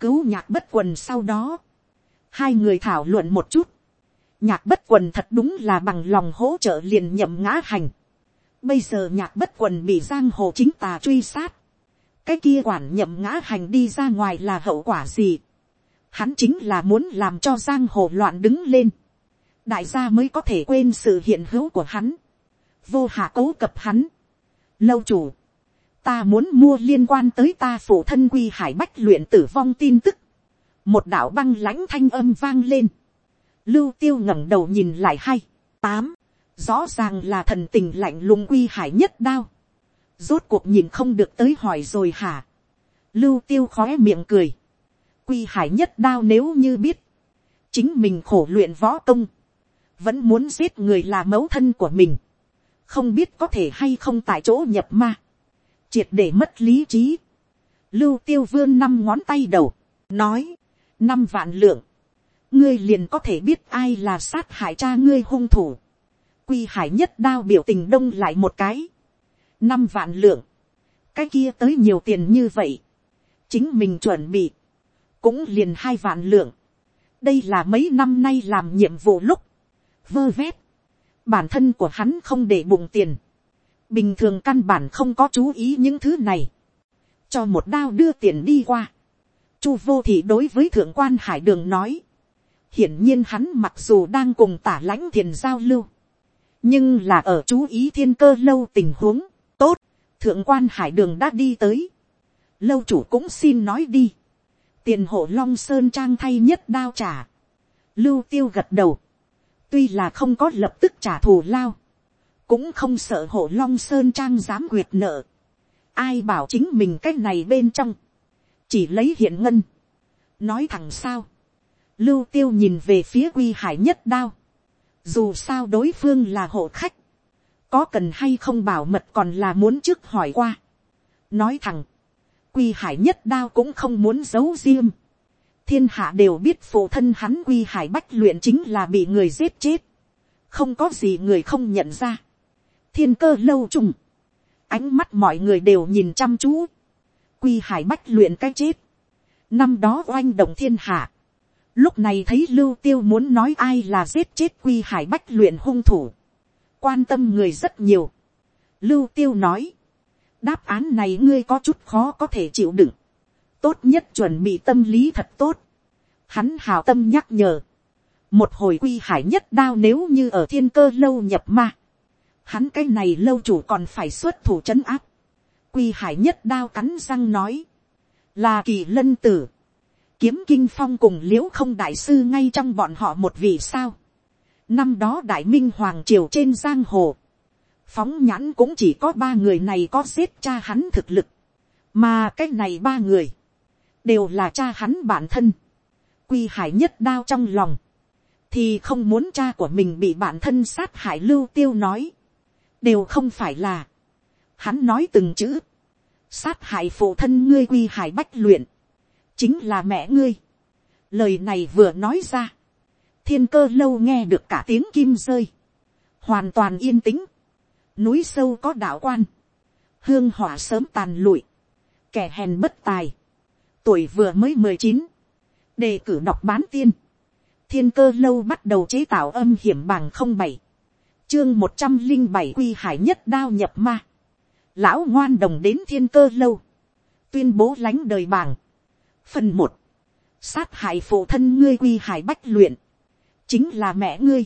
cứu nhạc bất quần sau đó, hai người thảo luận một chút, nhạc bất quần thật đúng là bằng lòng hỗ trợ liền nhậm ngã hành, bây giờ nhạc bất quần bị giang hồ chính tà truy sát, cái kia quản nhậm ngã hành đi ra ngoài là hậu quả gì, hắn chính là muốn làm cho giang hồ loạn đứng lên, đại gia mới có thể quên sự hiện hữu của hắn, vô hạ cố cập hắn. Lâu chủ, ta muốn mua liên quan tới ta phụ thân quy hải bách luyện tử vong tin tức, một đạo băng lãnh thanh âm vang lên, lưu tiêu ngẩng đầu nhìn lại hay, tám, rõ ràng là thần tình lạnh lùng quy hải nhất đao, rốt cuộc nhìn không được tới hỏi rồi hả, lưu tiêu khóe miệng cười, quy hải nhất đao nếu như biết, chính mình khổ luyện võ công, vẫn muốn giết người là mẫu thân của mình, không biết có thể hay không tại chỗ nhập ma, triệt để mất lý trí, lưu tiêu vươn năm ngón tay đầu, nói, năm vạn lượng, ngươi liền có thể biết ai là sát hại cha ngươi hung thủ, quy hải nhất đao biểu tình đông lại một cái, năm vạn lượng, cái kia tới nhiều tiền như vậy, chính mình chuẩn bị, cũng liền hai vạn lượng, đây là mấy năm nay làm nhiệm vụ lúc, vơ vét. Bản thân của hắn không để bụng tiền. Bình thường căn bản không có chú ý những thứ này. Cho một đao đưa tiền đi qua. Chu vô thị đối với thượng quan hải đường nói. Hiển nhiên hắn mặc dù đang cùng tả lãnh thiền giao lưu. Nhưng là ở chú ý thiên cơ lâu tình huống. Tốt. Thượng quan hải đường đã đi tới. Lâu chủ cũng xin nói đi. Tiền hộ long sơn trang thay nhất đao trả. Lưu tiêu gật đầu tuy là không có lập tức trả thù lao, cũng không sợ hộ long sơn trang dám quyệt nợ. ai bảo chính mình cái này bên trong, chỉ lấy hiện ngân, nói thẳng sao, lưu tiêu nhìn về phía quy hải nhất đao, dù sao đối phương là hộ khách, có cần hay không bảo mật còn là muốn trước hỏi qua, nói thẳng, quy hải nhất đao cũng không muốn giấu riêng, thiên hạ đều biết phụ thân hắn quy hải bách luyện chính là bị người giết chết. không có gì người không nhận ra. thiên cơ lâu trùng. ánh mắt mọi người đều nhìn chăm chú. quy hải bách luyện cái chết. năm đó oanh động thiên hạ lúc này thấy lưu tiêu muốn nói ai là giết chết quy hải bách luyện hung thủ. quan tâm người rất nhiều. lưu tiêu nói. đáp án này ngươi có chút khó có thể chịu đựng tốt nhất chuẩn bị tâm lý thật tốt. Hắn hào tâm nhắc nhở. Một hồi quy hải nhất đao nếu như ở thiên cơ lâu nhập ma. Hắn cái này lâu chủ còn phải xuất thủ trấn áp. quy hải nhất đao cắn răng nói, là kỳ lân tử, kiếm kinh phong cùng l i ễ u không đại sư ngay trong bọn họ một vị sao. năm đó đại minh hoàng triều trên giang hồ, phóng nhãn cũng chỉ có ba người này có giết cha hắn thực lực, mà cái này ba người, đều là cha hắn bản thân, quy hải nhất đao trong lòng, thì không muốn cha của mình bị bản thân sát hại lưu tiêu nói, đều không phải là, hắn nói từng chữ, sát hại phụ thân ngươi quy hải bách luyện, chính là mẹ ngươi. Lời này vừa nói ra, thiên cơ lâu nghe được cả tiếng kim rơi, hoàn toàn yên tĩnh, núi sâu có đạo quan, hương hỏa sớm tàn lụi, kẻ hèn bất tài, tuổi vừa mới mười chín, đề cử đọc bán tiên, thiên cơ lâu bắt đầu chế tạo âm hiểm bằng không bảy, chương một trăm linh bảy quy hải nhất đao nhập ma, lão ngoan đồng đến thiên cơ lâu, tuyên bố lánh đời bảng, Phần một Sát hại phụ thân ngươi quy hải bách luyện. Chính là mẹ ngươi.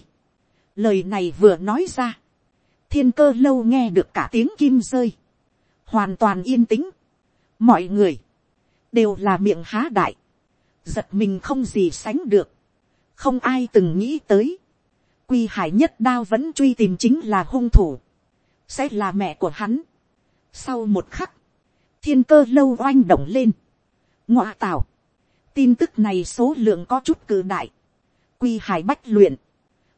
Lời này vừa nói ra. Thiên cơ lâu nghe được cả tiếng kim rơi. Hoàn toàn yên tĩnh. Mọi người. Đều là miệng há đại. Giật mình không gì sánh được. Không ai từng nghĩ tới. Quy hải nhất đao vẫn truy tìm chính là hung thủ. Sẽ là mẹ của hắn. Sau một khắc. Thiên cơ lâu oanh động lên ngoạ tào, tin tức này số lượng có chút cử đại, quy hải bách luyện,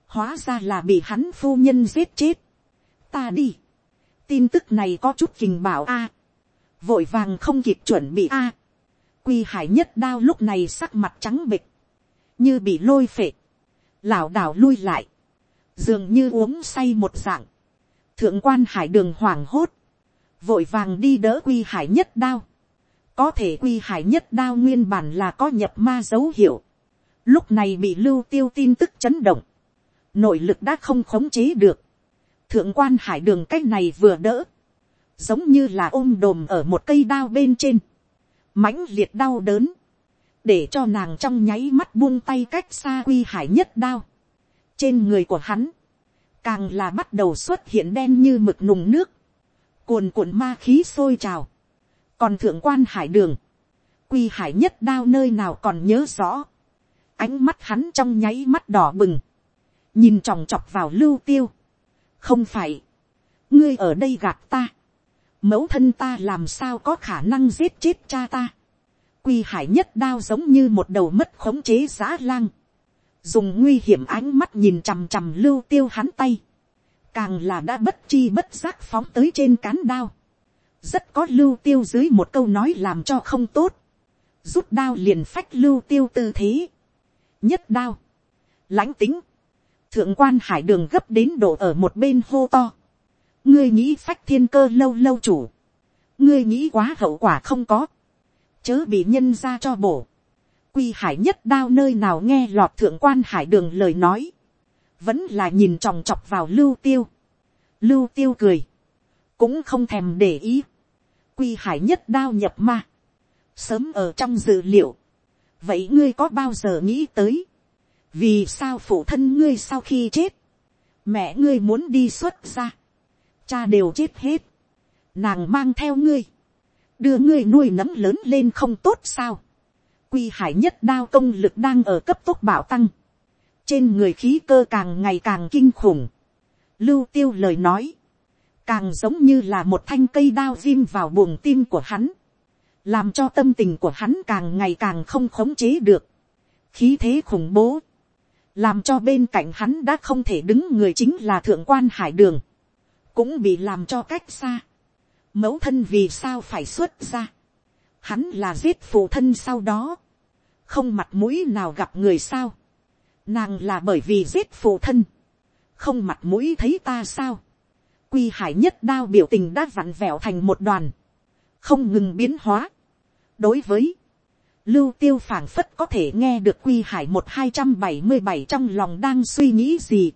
hóa ra là bị hắn phu nhân giết chết, ta đi, tin tức này có chút kình bảo a, vội vàng không kịp chuẩn bị a, quy hải nhất đao lúc này sắc mặt trắng bịch, như bị lôi phệ, lảo đảo lui lại, dường như uống say một dạng, thượng quan hải đường hoảng hốt, vội vàng đi đỡ quy hải nhất đao, có thể quy hải nhất đao nguyên bản là có nhập ma dấu hiệu, lúc này bị lưu tiêu tin tức chấn động, nội lực đã không khống chế được, thượng quan hải đường c á c h này vừa đỡ, giống như là ôm đồm ở một cây đao bên trên, mãnh liệt đau đớn, để cho nàng trong nháy mắt buông tay cách xa quy hải nhất đao, trên người của hắn, càng là bắt đầu xuất hiện đen như mực nùng nước, cuồn cuộn ma khí sôi trào, còn thượng quan hải đường, quy hải nhất đao nơi nào còn nhớ rõ, ánh mắt hắn trong nháy mắt đỏ bừng, nhìn chòng chọc vào lưu tiêu, không phải, ngươi ở đây gạt ta, mẫu thân ta làm sao có khả năng giết chết cha ta, quy hải nhất đao giống như một đầu mất khống chế giá lang, dùng nguy hiểm ánh mắt nhìn chằm chằm lưu tiêu hắn tay, càng là đã bất chi bất giác phóng tới trên cán đao, rất có lưu tiêu dưới một câu nói làm cho không tốt, rút đao liền phách lưu tiêu tư thế, nhất đao, lãnh tính, thượng quan hải đường gấp đến độ ở một bên hô to, ngươi nghĩ phách thiên cơ lâu lâu chủ, ngươi nghĩ quá hậu quả không có, chớ bị nhân ra cho bổ, quy hải nhất đao nơi nào nghe lọt thượng quan hải đường lời nói, vẫn là nhìn tròng trọc vào lưu tiêu, lưu tiêu cười, cũng không thèm để ý, quy hải nhất đao nhập ma, sớm ở trong dự liệu, vậy ngươi có bao giờ nghĩ tới, vì sao phụ thân ngươi sau khi chết, mẹ ngươi muốn đi xuất ra, cha đều chết hết, nàng mang theo ngươi, đưa ngươi nuôi nấm lớn lên không tốt sao, quy hải nhất đao công lực đang ở cấp tốc bảo tăng, trên người khí cơ càng ngày càng kinh khủng, lưu tiêu lời nói, càng giống như là một thanh cây đao ghim vào buồng tim của hắn, làm cho tâm tình của hắn càng ngày càng không khống chế được, khí thế khủng bố, làm cho bên cạnh hắn đã không thể đứng người chính là thượng quan hải đường, cũng bị làm cho cách xa, mẫu thân vì sao phải xuất ra, hắn là giết phụ thân sau đó, không mặt mũi nào gặp người sao, nàng là bởi vì giết phụ thân, không mặt mũi thấy ta sao, quy hải nhất đao biểu tình đã vặn vẹo thành một đoàn, không ngừng biến hóa. đối với, lưu tiêu phảng phất có thể nghe được quy hải một hai trăm bảy mươi bảy trong lòng đang suy nghĩ gì.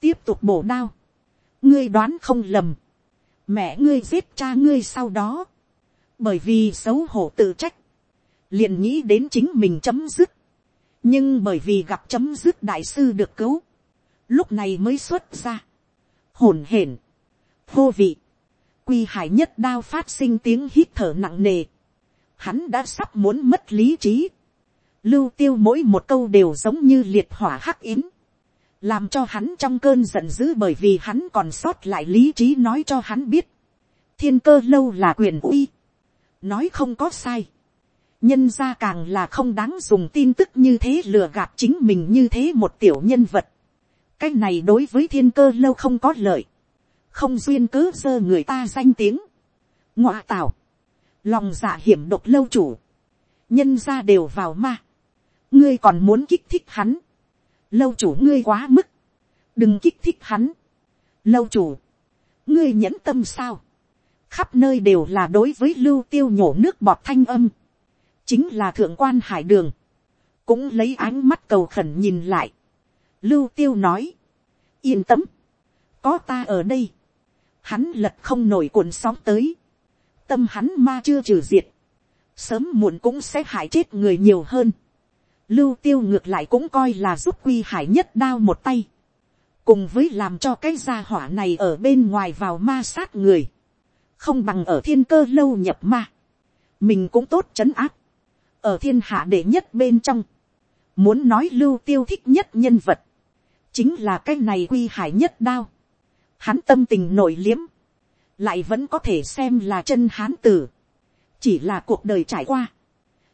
tiếp tục bổ đao. ngươi đoán không lầm. mẹ ngươi giết cha ngươi sau đó. bởi vì xấu hổ tự trách. liền nghĩ đến chính mình chấm dứt. nhưng bởi vì gặp chấm dứt đại sư được cứu. lúc này mới xuất ra. hồn hển hô vị, quy hải nhất đao phát sinh tiếng hít thở nặng nề, hắn đã sắp muốn mất lý trí, lưu tiêu mỗi một câu đều giống như liệt hỏa hắc yến, làm cho hắn trong cơn giận dữ bởi vì hắn còn sót lại lý trí nói cho hắn biết, thiên cơ lâu là quyền uy, nói không có sai, nhân ra càng là không đáng dùng tin tức như thế lừa gạt chính mình như thế một tiểu nhân vật, cái này đối với thiên cơ lâu không có lợi, không duyên cớ dơ người ta danh tiếng, ngoạ tào, lòng dạ hiểm độc lâu chủ, nhân ra đều vào ma, ngươi còn muốn kích thích hắn, lâu chủ ngươi quá mức, đừng kích thích hắn, lâu chủ, ngươi nhẫn tâm sao, khắp nơi đều là đối với lưu tiêu nhổ nước bọt thanh âm, chính là thượng quan hải đường, cũng lấy ánh mắt cầu khẩn nhìn lại, lưu tiêu nói, yên tâm, có ta ở đây, hắn lật không nổi cuộn sóng tới, tâm hắn ma chưa trừ diệt, sớm muộn cũng sẽ hại chết người nhiều hơn, lưu tiêu ngược lại cũng coi là giúp quy hải nhất đao một tay, cùng với làm cho cái gia hỏa này ở bên ngoài vào ma sát người, không bằng ở thiên cơ lâu nhập ma, mình cũng tốt c h ấ n áp, ở thiên hạ đệ nhất bên trong, muốn nói lưu tiêu thích nhất nhân vật, chính là cái này quy hải nhất đao, hắn tâm tình nổi liếm, lại vẫn có thể xem là chân hán tử, chỉ là cuộc đời trải qua,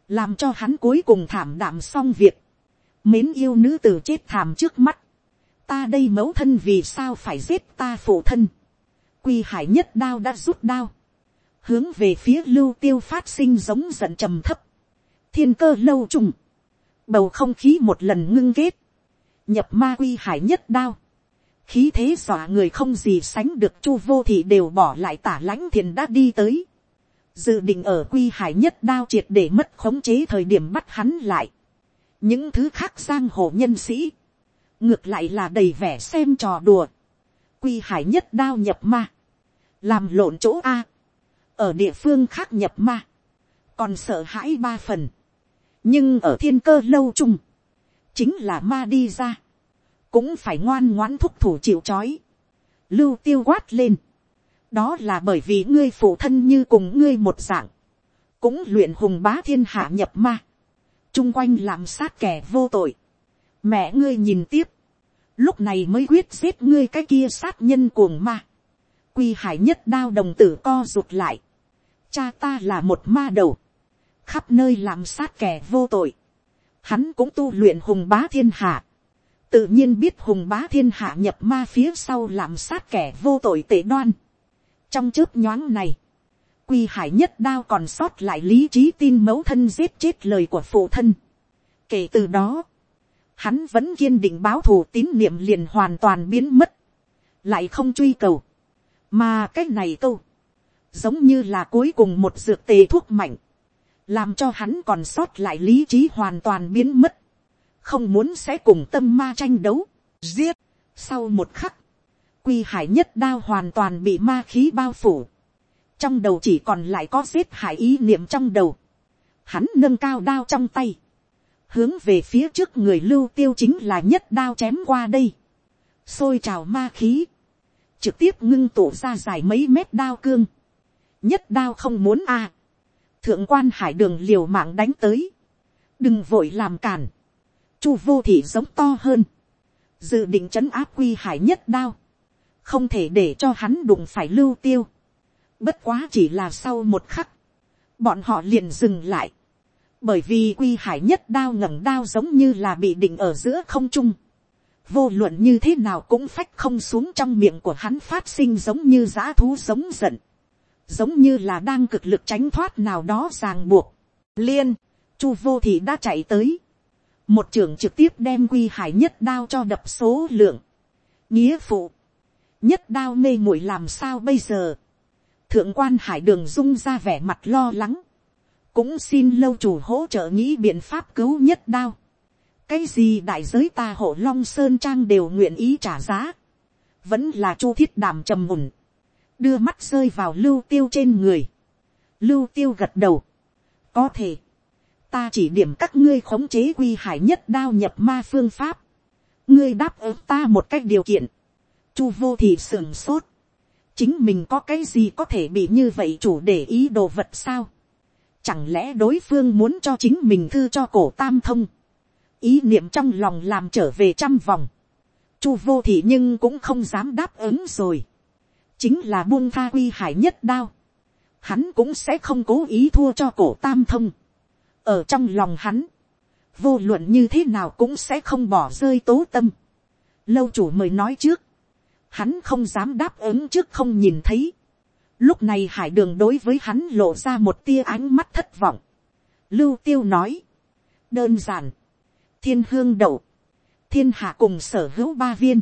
làm cho hắn cuối cùng thảm đạm xong việc, mến yêu nữ tử chết thảm trước mắt, ta đây mẫu thân vì sao phải giết ta phụ thân, quy hải nhất đao đã rút đao, hướng về phía lưu tiêu phát sinh giống giận trầm thấp, thiên cơ lâu trùng, bầu không khí một lần ngưng kết, nhập ma quy hải nhất đao, khí thế dọa người không gì sánh được chu vô thị đều bỏ lại tả lãnh thiền đã đi tới, dự định ở quy hải nhất đao triệt để mất khống chế thời điểm bắt hắn lại, những thứ khác giang hồ nhân sĩ, ngược lại là đầy vẻ xem trò đùa, quy hải nhất đao nhập ma, làm lộn chỗ a, ở địa phương khác nhập ma, còn sợ hãi ba phần, nhưng ở thiên cơ lâu chung, chính là ma đi ra, cũng phải ngoan ngoãn thúc thủ chịu c h ó i lưu tiêu quát lên, đó là bởi vì ngươi phụ thân như cùng ngươi một dạng, cũng luyện hùng bá thiên hạ nhập ma, chung quanh làm sát kẻ vô tội, mẹ ngươi nhìn tiếp, lúc này mới quyết giết ngươi cái kia sát nhân cuồng ma, quy hải nhất đao đồng tử co rụt lại. Cha ta là một ma đầu. Khắp nơi làm sát kẻ vô tội. Hắn cũng tu luyện hùng bá thiên hạ. Tự nhiên biết hùng bá thiên hạ nhập ma phía sau làm sát kẻ vô tội tệ đoan. Trong chớp nhoáng này. Quy hải nhất đao còn sót lại lý trí tin mẫu thân giết chết lời của phụ thân. Kể từ đó. Hắn vẫn kiên định báo thù tín niệm liền hoàn toàn biến mất. Lại không truy cầu mà cái này câu, giống như là cuối cùng một dược tề thuốc mạnh, làm cho hắn còn sót lại lý trí hoàn toàn biến mất, không muốn sẽ cùng tâm ma tranh đấu, giết. Sau một khắc, quy hải nhất đao hoàn toàn bị ma khí bao phủ, trong đầu chỉ còn lại có giết hải ý niệm trong đầu, hắn nâng cao đao trong tay, hướng về phía trước người lưu tiêu chính là nhất đao chém qua đây, xôi trào ma khí, trực tiếp ngưng tụ ra dài mấy mét đao cương, nhất đao không muốn a, thượng quan hải đường liều mạng đánh tới, đừng vội làm cản, chu vô thị giống to hơn, dự định trấn áp quy hải nhất đao, không thể để cho hắn đụng phải lưu tiêu, bất quá chỉ là sau một khắc, bọn họ liền dừng lại, bởi vì quy hải nhất đao ngẩng đao giống như là bị định ở giữa không trung, vô luận như thế nào cũng phách không xuống trong miệng của hắn phát sinh giống như dã thú giống giận, giống như là đang cực lực tránh thoát nào đó ràng buộc. liên, chu vô thị đã chạy tới, một trưởng trực tiếp đem quy hải nhất đao cho đập số lượng, nghĩa phụ, nhất đao mê muội làm sao bây giờ, thượng quan hải đường dung ra vẻ mặt lo lắng, cũng xin lâu chủ hỗ trợ nghĩ biện pháp cứu nhất đao, cái gì đại giới ta hộ long sơn trang đều nguyện ý trả giá, vẫn là chu thiết đàm trầm mùn, đưa mắt rơi vào lưu tiêu trên người, lưu tiêu gật đầu, có thể, ta chỉ điểm các ngươi khống chế quy hải nhất đao nhập ma phương pháp, ngươi đáp ứng ta một cách điều kiện, chu vô thì sưởng sốt, chính mình có cái gì có thể bị như vậy chủ để ý đồ vật sao. chẳng lẽ đối phương muốn cho chính mình thư cho cổ tam thông. ý niệm trong lòng làm trở về trăm vòng. chu vô thị nhưng cũng không dám đáp ứng rồi. chính là buông tha quy hải nhất đao. hắn cũng sẽ không cố ý thua cho cổ tam thông ở trong lòng hắn, vô luận như thế nào cũng sẽ không bỏ rơi tố tâm. lâu chủ mời nói trước hắn không dám đáp ứng trước không nhìn thấy. Lúc này hải đường đối với hắn lộ ra một tia ánh mắt thất vọng. Lưu tiêu nói. Đơn giản. Thiên hương đậu. Thiên hạ cùng sở hữu ba viên.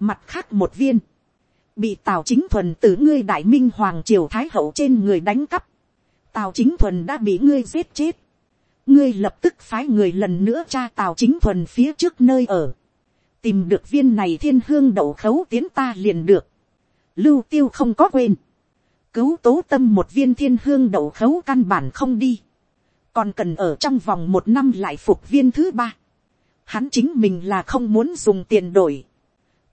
Mặt khác một viên. Bị tào chính thuần từ ngươi đại minh hoàng triều thái hậu trên người đánh cắp. Tào chính thuần đã bị ngươi giết chết. Ngươi lập tức phái người lần nữa tra tào chính thuần phía trước nơi ở tìm được viên này thiên hương đậu khấu tiến ta liền được. Lưu tiêu không có quên. Cứu tố tâm một viên thiên hương đậu khấu căn bản không đi. Còn cần ở trong vòng một năm lại phục viên thứ ba. Hắn chính mình là không muốn dùng tiền đổi.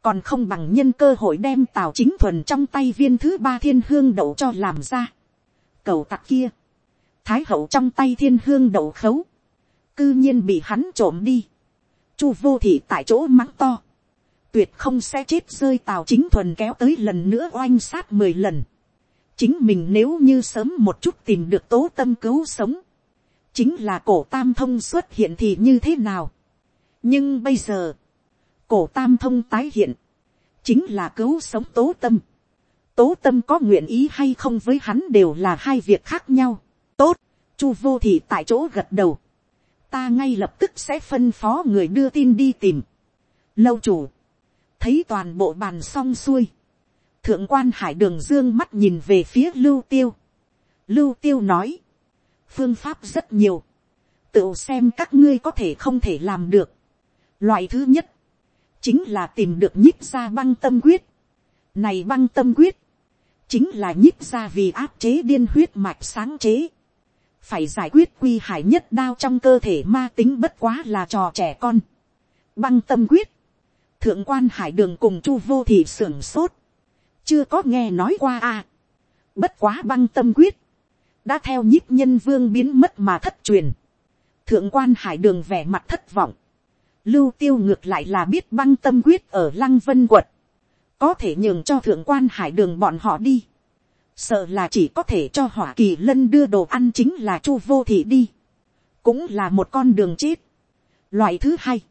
Còn không bằng nhân cơ hội đem tào chính thuần trong tay viên thứ ba thiên hương đậu cho làm ra. Cầu tặc kia. Thái hậu trong tay thiên hương đậu khấu. Cư nhiên bị hắn trộm đi chu vô thị tại chỗ mắng to, tuyệt không sẽ chết rơi tào chính thuần kéo tới lần nữa oanh sát mười lần. chính mình nếu như sớm một chút tìm được tố tâm cứu sống, chính là cổ tam thông xuất hiện thì như thế nào. nhưng bây giờ, cổ tam thông tái hiện, chính là cứu sống tố tâm. tố tâm có nguyện ý hay không với hắn đều là hai việc khác nhau tốt, chu vô thị tại chỗ gật đầu ta ngay lập tức sẽ phân phó người đưa tin đi tìm. Lâu chủ, thấy toàn bộ bàn xong xuôi. Thượng quan hải đường dương mắt nhìn về phía lưu tiêu. Lưu tiêu nói, phương pháp rất nhiều. Tự xem các ngươi có thể không thể làm được. Loại thứ nhất, chính là tìm được nhíp ra băng tâm quyết. Này băng tâm quyết, chính là nhíp ra vì áp chế điên huyết mạch sáng chế phải giải quyết quy hải nhất đao trong cơ thể ma tính bất quá là trò trẻ con. Băng tâm quyết, thượng quan hải đường cùng chu vô thị sưởng sốt, chưa có nghe nói qua à. Bất quá băng tâm quyết, đã theo nhíp nhân vương biến mất mà thất truyền. Thượng quan hải đường vẻ mặt thất vọng. Lưu tiêu ngược lại là biết băng tâm quyết ở lăng vân quật. Có thể nhường cho thượng quan hải đường bọn họ đi sợ là chỉ có thể cho hỏa kỳ lân đưa đồ ăn chính là chu vô thị đi, cũng là một con đường chết. loại thứ hai,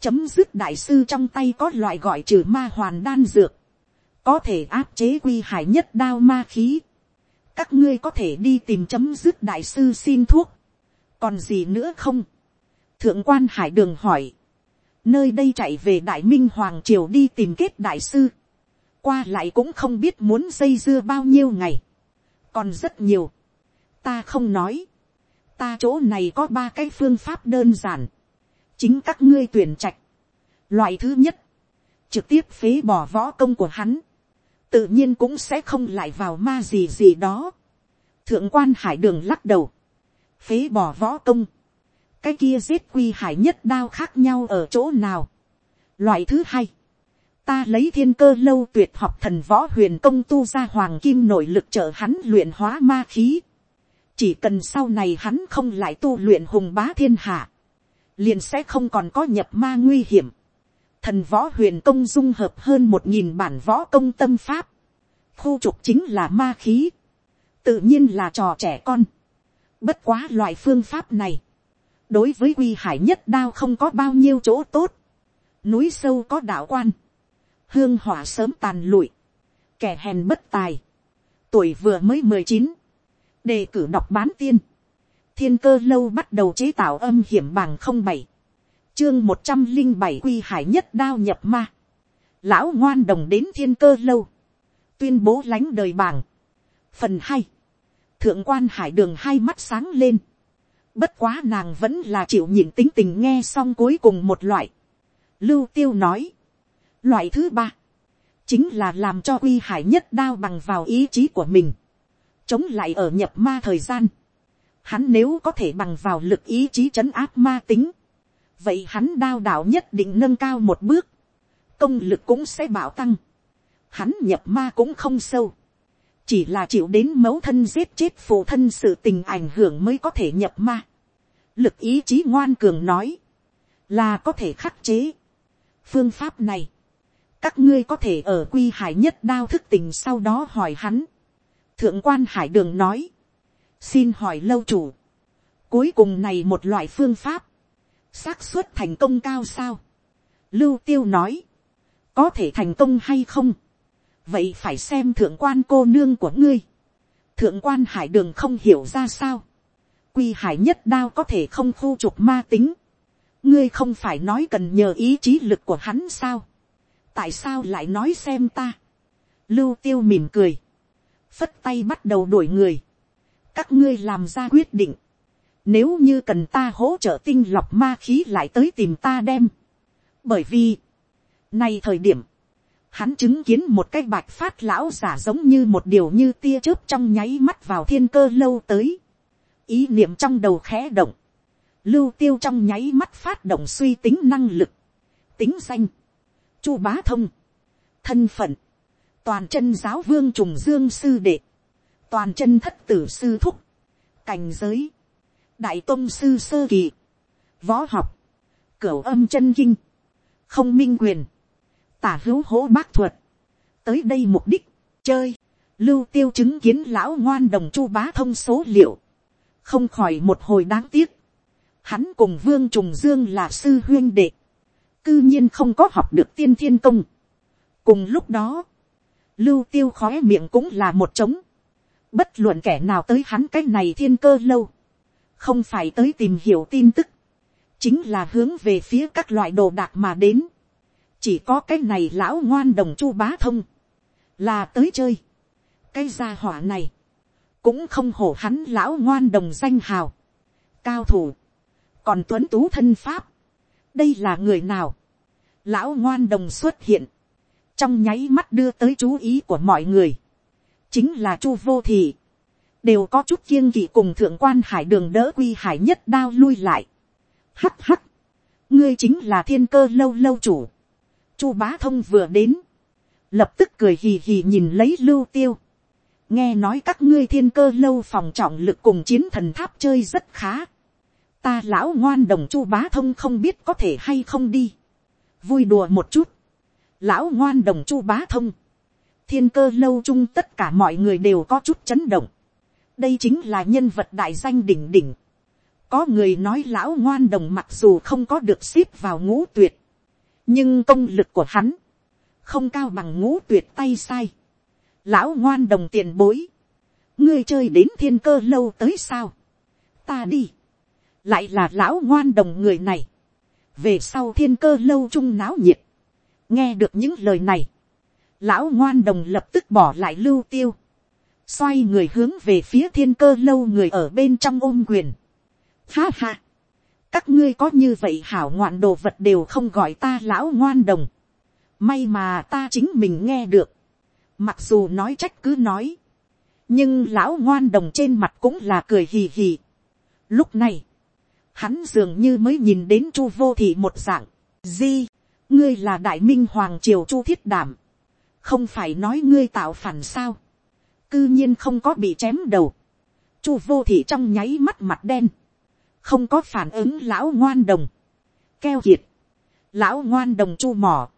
chấm dứt đại sư trong tay có loại gọi trừ ma hoàn đan dược, có thể áp chế quy hải nhất đao ma khí. các ngươi có thể đi tìm chấm dứt đại sư xin thuốc, còn gì nữa không. thượng quan hải đường hỏi, nơi đây chạy về đại minh hoàng triều đi tìm kết đại sư qua lại cũng không biết muốn dây dưa bao nhiêu ngày, còn rất nhiều, ta không nói, ta chỗ này có ba cái phương pháp đơn giản, chính các ngươi tuyển trạch, loại thứ nhất, trực tiếp phế bỏ võ công của hắn, tự nhiên cũng sẽ không lại vào ma gì gì đó. Thượng quan hải đường lắc đầu, phế bỏ võ công, cái kia giết quy hải nhất đao khác nhau ở chỗ nào. Loại thứ hai, ta lấy thiên cơ lâu tuyệt học thần võ huyền công tu ra hoàng kim nội lực trợ hắn luyện hóa ma khí. chỉ cần sau này hắn không lại tu luyện hùng bá thiên hạ, liền sẽ không còn có nhập ma nguy hiểm. thần võ huyền công dung hợp hơn một nghìn bản võ công tâm pháp. khu trục chính là ma khí. tự nhiên là trò trẻ con. bất quá loại phương pháp này, đối với quy hải nhất đao không có bao nhiêu chỗ tốt. núi sâu có đạo quan hương hỏa sớm tàn lụi, kẻ hèn bất tài, tuổi vừa mới mười chín, đề cử đọc bán tiên, thiên cơ lâu bắt đầu chế tạo âm hiểm bằng không bảy, chương một trăm linh bảy quy hải nhất đao nhập ma, lão ngoan đồng đến thiên cơ lâu, tuyên bố lánh đời bảng, phần hai, thượng quan hải đường hai mắt sáng lên, bất quá nàng vẫn là chịu nhịn tính tình nghe xong cuối cùng một loại, lưu tiêu nói, Loại thứ ba, chính là làm cho quy hải nhất đao bằng vào ý chí của mình, chống lại ở nhập ma thời gian. Hắn nếu có thể bằng vào lực ý chí trấn áp ma tính, vậy hắn đao đạo nhất định nâng cao một bước, công lực cũng sẽ bảo tăng. hắn nhập ma cũng không sâu, chỉ là chịu đến mẫu thân giết chết phụ thân sự tình ảnh hưởng mới có thể nhập ma. lực ý chí ngoan cường nói, là có thể khắc chế. phương pháp này, các ngươi có thể ở quy hải nhất đao thức tình sau đó hỏi hắn. thượng quan hải đường nói, xin hỏi lâu chủ, cuối cùng này một loại phương pháp, xác suất thành công cao sao. lưu tiêu nói, có thể thành công hay không, vậy phải xem thượng quan cô nương của ngươi. thượng quan hải đường không hiểu ra sao. quy hải nhất đao có thể không khu trục ma tính. ngươi không phải nói cần nhờ ý chí lực của hắn sao tại sao lại nói xem ta. lưu tiêu mỉm cười. phất tay bắt đầu đuổi người. các ngươi làm ra quyết định. nếu như cần ta hỗ trợ tinh lọc ma khí lại tới tìm ta đem. bởi vì, nay thời điểm, hắn chứng kiến một cái bạch phát lão giả giống như một điều như tia chớp trong nháy mắt vào thiên cơ lâu tới. ý niệm trong đầu khẽ động, lưu tiêu trong nháy mắt phát động suy tính năng lực, tính danh, chu bá thông, thân phận, toàn chân giáo vương trùng dương sư đệ, toàn chân thất tử sư thúc, cảnh giới, đại tôn sư sơ kỳ, võ học, cửa âm chân kinh, không minh quyền, tả hữu hố bác thuật, tới đây mục đích, chơi, lưu tiêu chứng kiến lão ngoan đồng chu bá thông số liệu, không khỏi một hồi đáng tiếc, hắn cùng vương trùng dương là sư huyên đệ, cư nhiên không có học được tiên thiên công. cùng lúc đó, lưu tiêu khói miệng cũng là một trống, bất luận kẻ nào tới hắn cái này thiên cơ lâu, không phải tới tìm hiểu tin tức, chính là hướng về phía các loại đồ đạc mà đến chỉ có cái này lão ngoan đồng chu bá thông, là tới chơi. cái gia hỏa này, cũng không hổ hắn lão ngoan đồng danh hào, cao thủ, còn tuấn tú thân pháp, đây là người nào, lão ngoan đồng xuất hiện, trong nháy mắt đưa tới chú ý của mọi người, chính là chu vô thị, đều có chút kiêng kỵ cùng thượng quan hải đường đỡ quy hải nhất đao lui lại. Hắt hắt, ngươi chính là thiên cơ lâu lâu chủ, chu bá thông vừa đến, lập tức cười hì hì nhìn lấy lưu tiêu. nghe nói các ngươi thiên cơ lâu phòng trọng lực cùng chiến thần tháp chơi rất khá ta lão ngoan đồng chu bá thông không biết có thể hay không đi. vui đùa một chút. lão ngoan đồng chu bá thông. thiên cơ lâu chung tất cả mọi người đều có chút chấn động. đây chính là nhân vật đại danh đỉnh đỉnh. có người nói lão ngoan đồng mặc dù không có được xếp vào ngũ tuyệt nhưng công lực của hắn, không cao bằng ngũ tuyệt tay sai. lão ngoan đồng tiền bối, ngươi chơi đến thiên cơ lâu tới sao, ta đi, lại là lão ngoan đồng người này, về sau thiên cơ lâu chung náo nhiệt, nghe được những lời này, lão ngoan đồng lập tức bỏ lại lưu tiêu, xoay người hướng về phía thiên cơ lâu người ở bên trong ôm quyền. Ha ha, các ngươi có như vậy hảo ngoạn đồ vật đều không gọi ta lão ngoan đồng. may mà ta chính mình nghe được. mặc dù nói trách cứ nói. nhưng lão ngoan đồng trên mặt cũng là cười hì hì. lúc này, hắn dường như mới nhìn đến chu vô thị một dạng. di, ngươi là đại minh hoàng triều chu thiết đảm. không phải nói ngươi tạo phản sao. cư nhiên không có bị chém đầu. chu vô thị trong nháy mắt mặt đen. Không có phản ứng lão ngoan đồng, keo kiệt, lão ngoan đồng chu mỏ,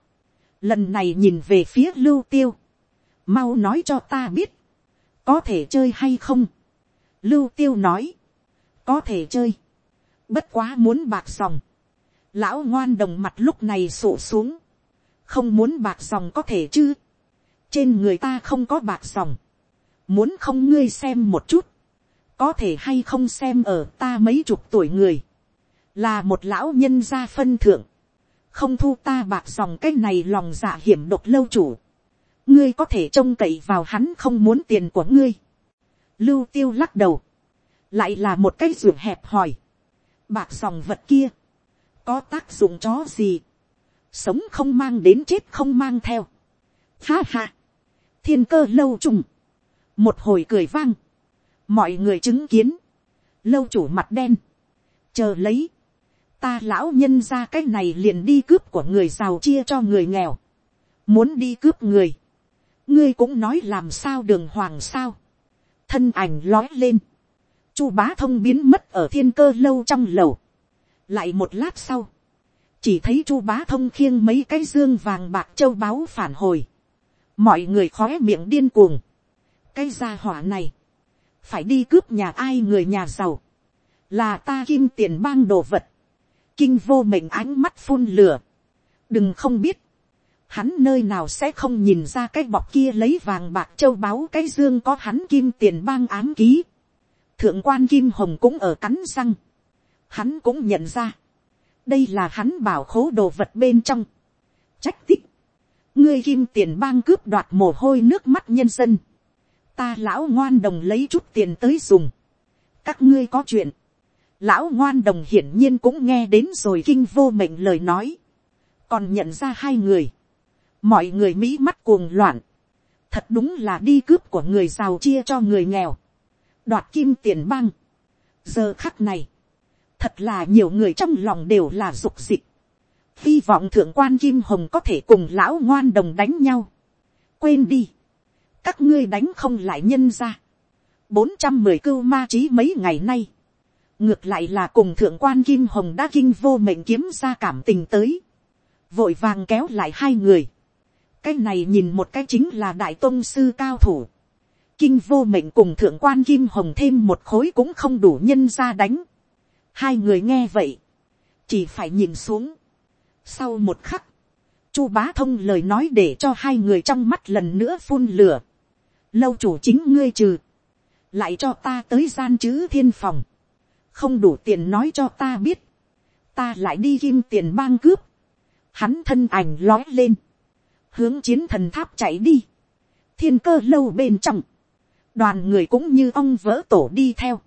lần này nhìn về phía lưu tiêu, mau nói cho ta biết, có thể chơi hay không, lưu tiêu nói, có thể chơi, bất quá muốn bạc dòng, lão ngoan đồng mặt lúc này sụ xuống, không muốn bạc dòng có thể chứ, trên người ta không có bạc dòng, muốn không ngươi xem một chút, có thể hay không xem ở ta mấy chục tuổi người, là một lão nhân gia phân thượng, không thu ta bạc dòng cái này lòng dạ hiểm độc lâu chủ, ngươi có thể trông cậy vào hắn không muốn tiền của ngươi. Lưu tiêu lắc đầu, lại là một cái ruột hẹp hỏi, bạc dòng vật kia, có tác dụng chó gì, sống không mang đến chết không mang theo. Ha ha, thiên cơ lâu trùng, một hồi cười vang, mọi người chứng kiến, lâu chủ mặt đen, chờ lấy, ta lão nhân ra cái này liền đi cướp của người giàu chia cho người nghèo, muốn đi cướp người, ngươi cũng nói làm sao đường hoàng sao, thân ảnh lói lên, chu bá thông biến mất ở thiên cơ lâu trong lầu, lại một lát sau, chỉ thấy chu bá thông khiêng mấy cái dương vàng bạc châu báu phản hồi, mọi người khó miệng điên cuồng, cái gia hỏa này, phải đi cướp nhà ai người nhà giàu, là ta kim tiền bang đồ vật, kinh vô mệnh ánh mắt phun lửa, đừng không biết, hắn nơi nào sẽ không nhìn ra cái bọc kia lấy vàng bạc châu báu cái dương có hắn kim tiền bang ám ký, thượng quan kim hồng cũng ở cắn răng, hắn cũng nhận ra, đây là hắn bảo khố đồ vật bên trong, trách tích, ngươi kim tiền bang cướp đoạt mồ hôi nước mắt nhân dân, ta lão ngoan đồng lấy chút tiền tới dùng, các ngươi có chuyện, lão ngoan đồng hiển nhiên cũng nghe đến rồi kinh vô mệnh lời nói, còn nhận ra hai người, mọi người mỹ mắt cuồng loạn, thật đúng là đi cướp của người giàu chia cho người nghèo, đoạt kim tiền băng, giờ khắc này, thật là nhiều người trong lòng đều là dục dịch, hy vọng thượng quan kim hồng có thể cùng lão ngoan đồng đánh nhau, quên đi, các ngươi đánh không lại nhân ra, bốn trăm mười cưu ma trí mấy ngày nay, ngược lại là cùng thượng quan kim hồng đã kinh vô mệnh kiếm ra cảm tình tới, vội vàng kéo lại hai người, cái này nhìn một cái chính là đại tôn sư cao thủ, kinh vô mệnh cùng thượng quan kim hồng thêm một khối cũng không đủ nhân ra đánh, hai người nghe vậy, chỉ phải nhìn xuống, sau một khắc, chu bá thông lời nói để cho hai người trong mắt lần nữa phun lửa, lâu chủ chính ngươi trừ, lại cho ta tới gian chữ thiên phòng, không đủ tiền nói cho ta biết, ta lại đi kim tiền bang cướp, hắn thân ảnh lói lên, hướng chiến thần tháp chạy đi, thiên cơ lâu bên trong, đoàn người cũng như ong vỡ tổ đi theo,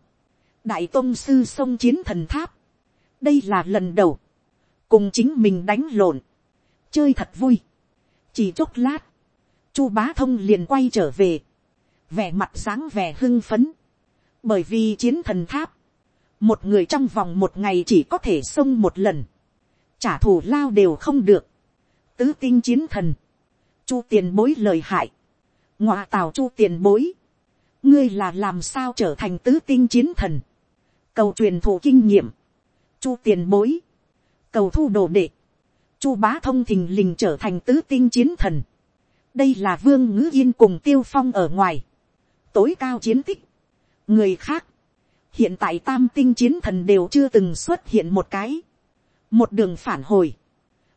đại tôn sư sông chiến thần tháp, đây là lần đầu, cùng chính mình đánh lộn, chơi thật vui, chỉ chốc lát, chu bá thông liền quay trở về, vẻ mặt sáng vẻ hưng phấn, bởi vì chiến thần tháp, một người trong vòng một ngày chỉ có thể xông một lần, trả thù lao đều không được, tứ tinh chiến thần, chu tiền bối lời hại, ngoại tào chu tiền bối, ngươi là làm sao trở thành tứ tinh chiến thần, cầu truyền thụ kinh nghiệm, chu tiền bối, cầu thu đồ đệ, chu bá thông thình lình trở thành tứ tinh chiến thần, đây là vương ngữ yên cùng tiêu phong ở ngoài, tối cao chiến tích, người khác, hiện tại tam tinh chiến thần đều chưa từng xuất hiện một cái, một đường phản hồi,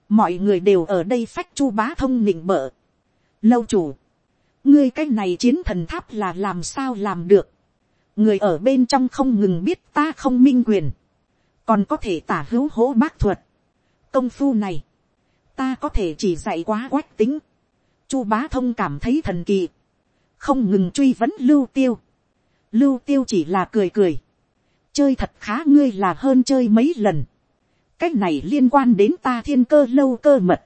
mọi người đều ở đây phách chu bá thông nịnh bợ, lâu chủ, ngươi cái này chiến thần tháp là làm sao làm được, người ở bên trong không ngừng biết ta không minh quyền, còn có thể tả hữu hố bác thuật, công phu này, ta có thể chỉ dạy quá quách tính, chu bá thông cảm thấy thần kỳ, không ngừng truy vấn lưu tiêu, lưu tiêu chỉ là cười cười, chơi thật khá ngươi là hơn chơi mấy lần, cái này liên quan đến ta thiên cơ lâu cơ mật,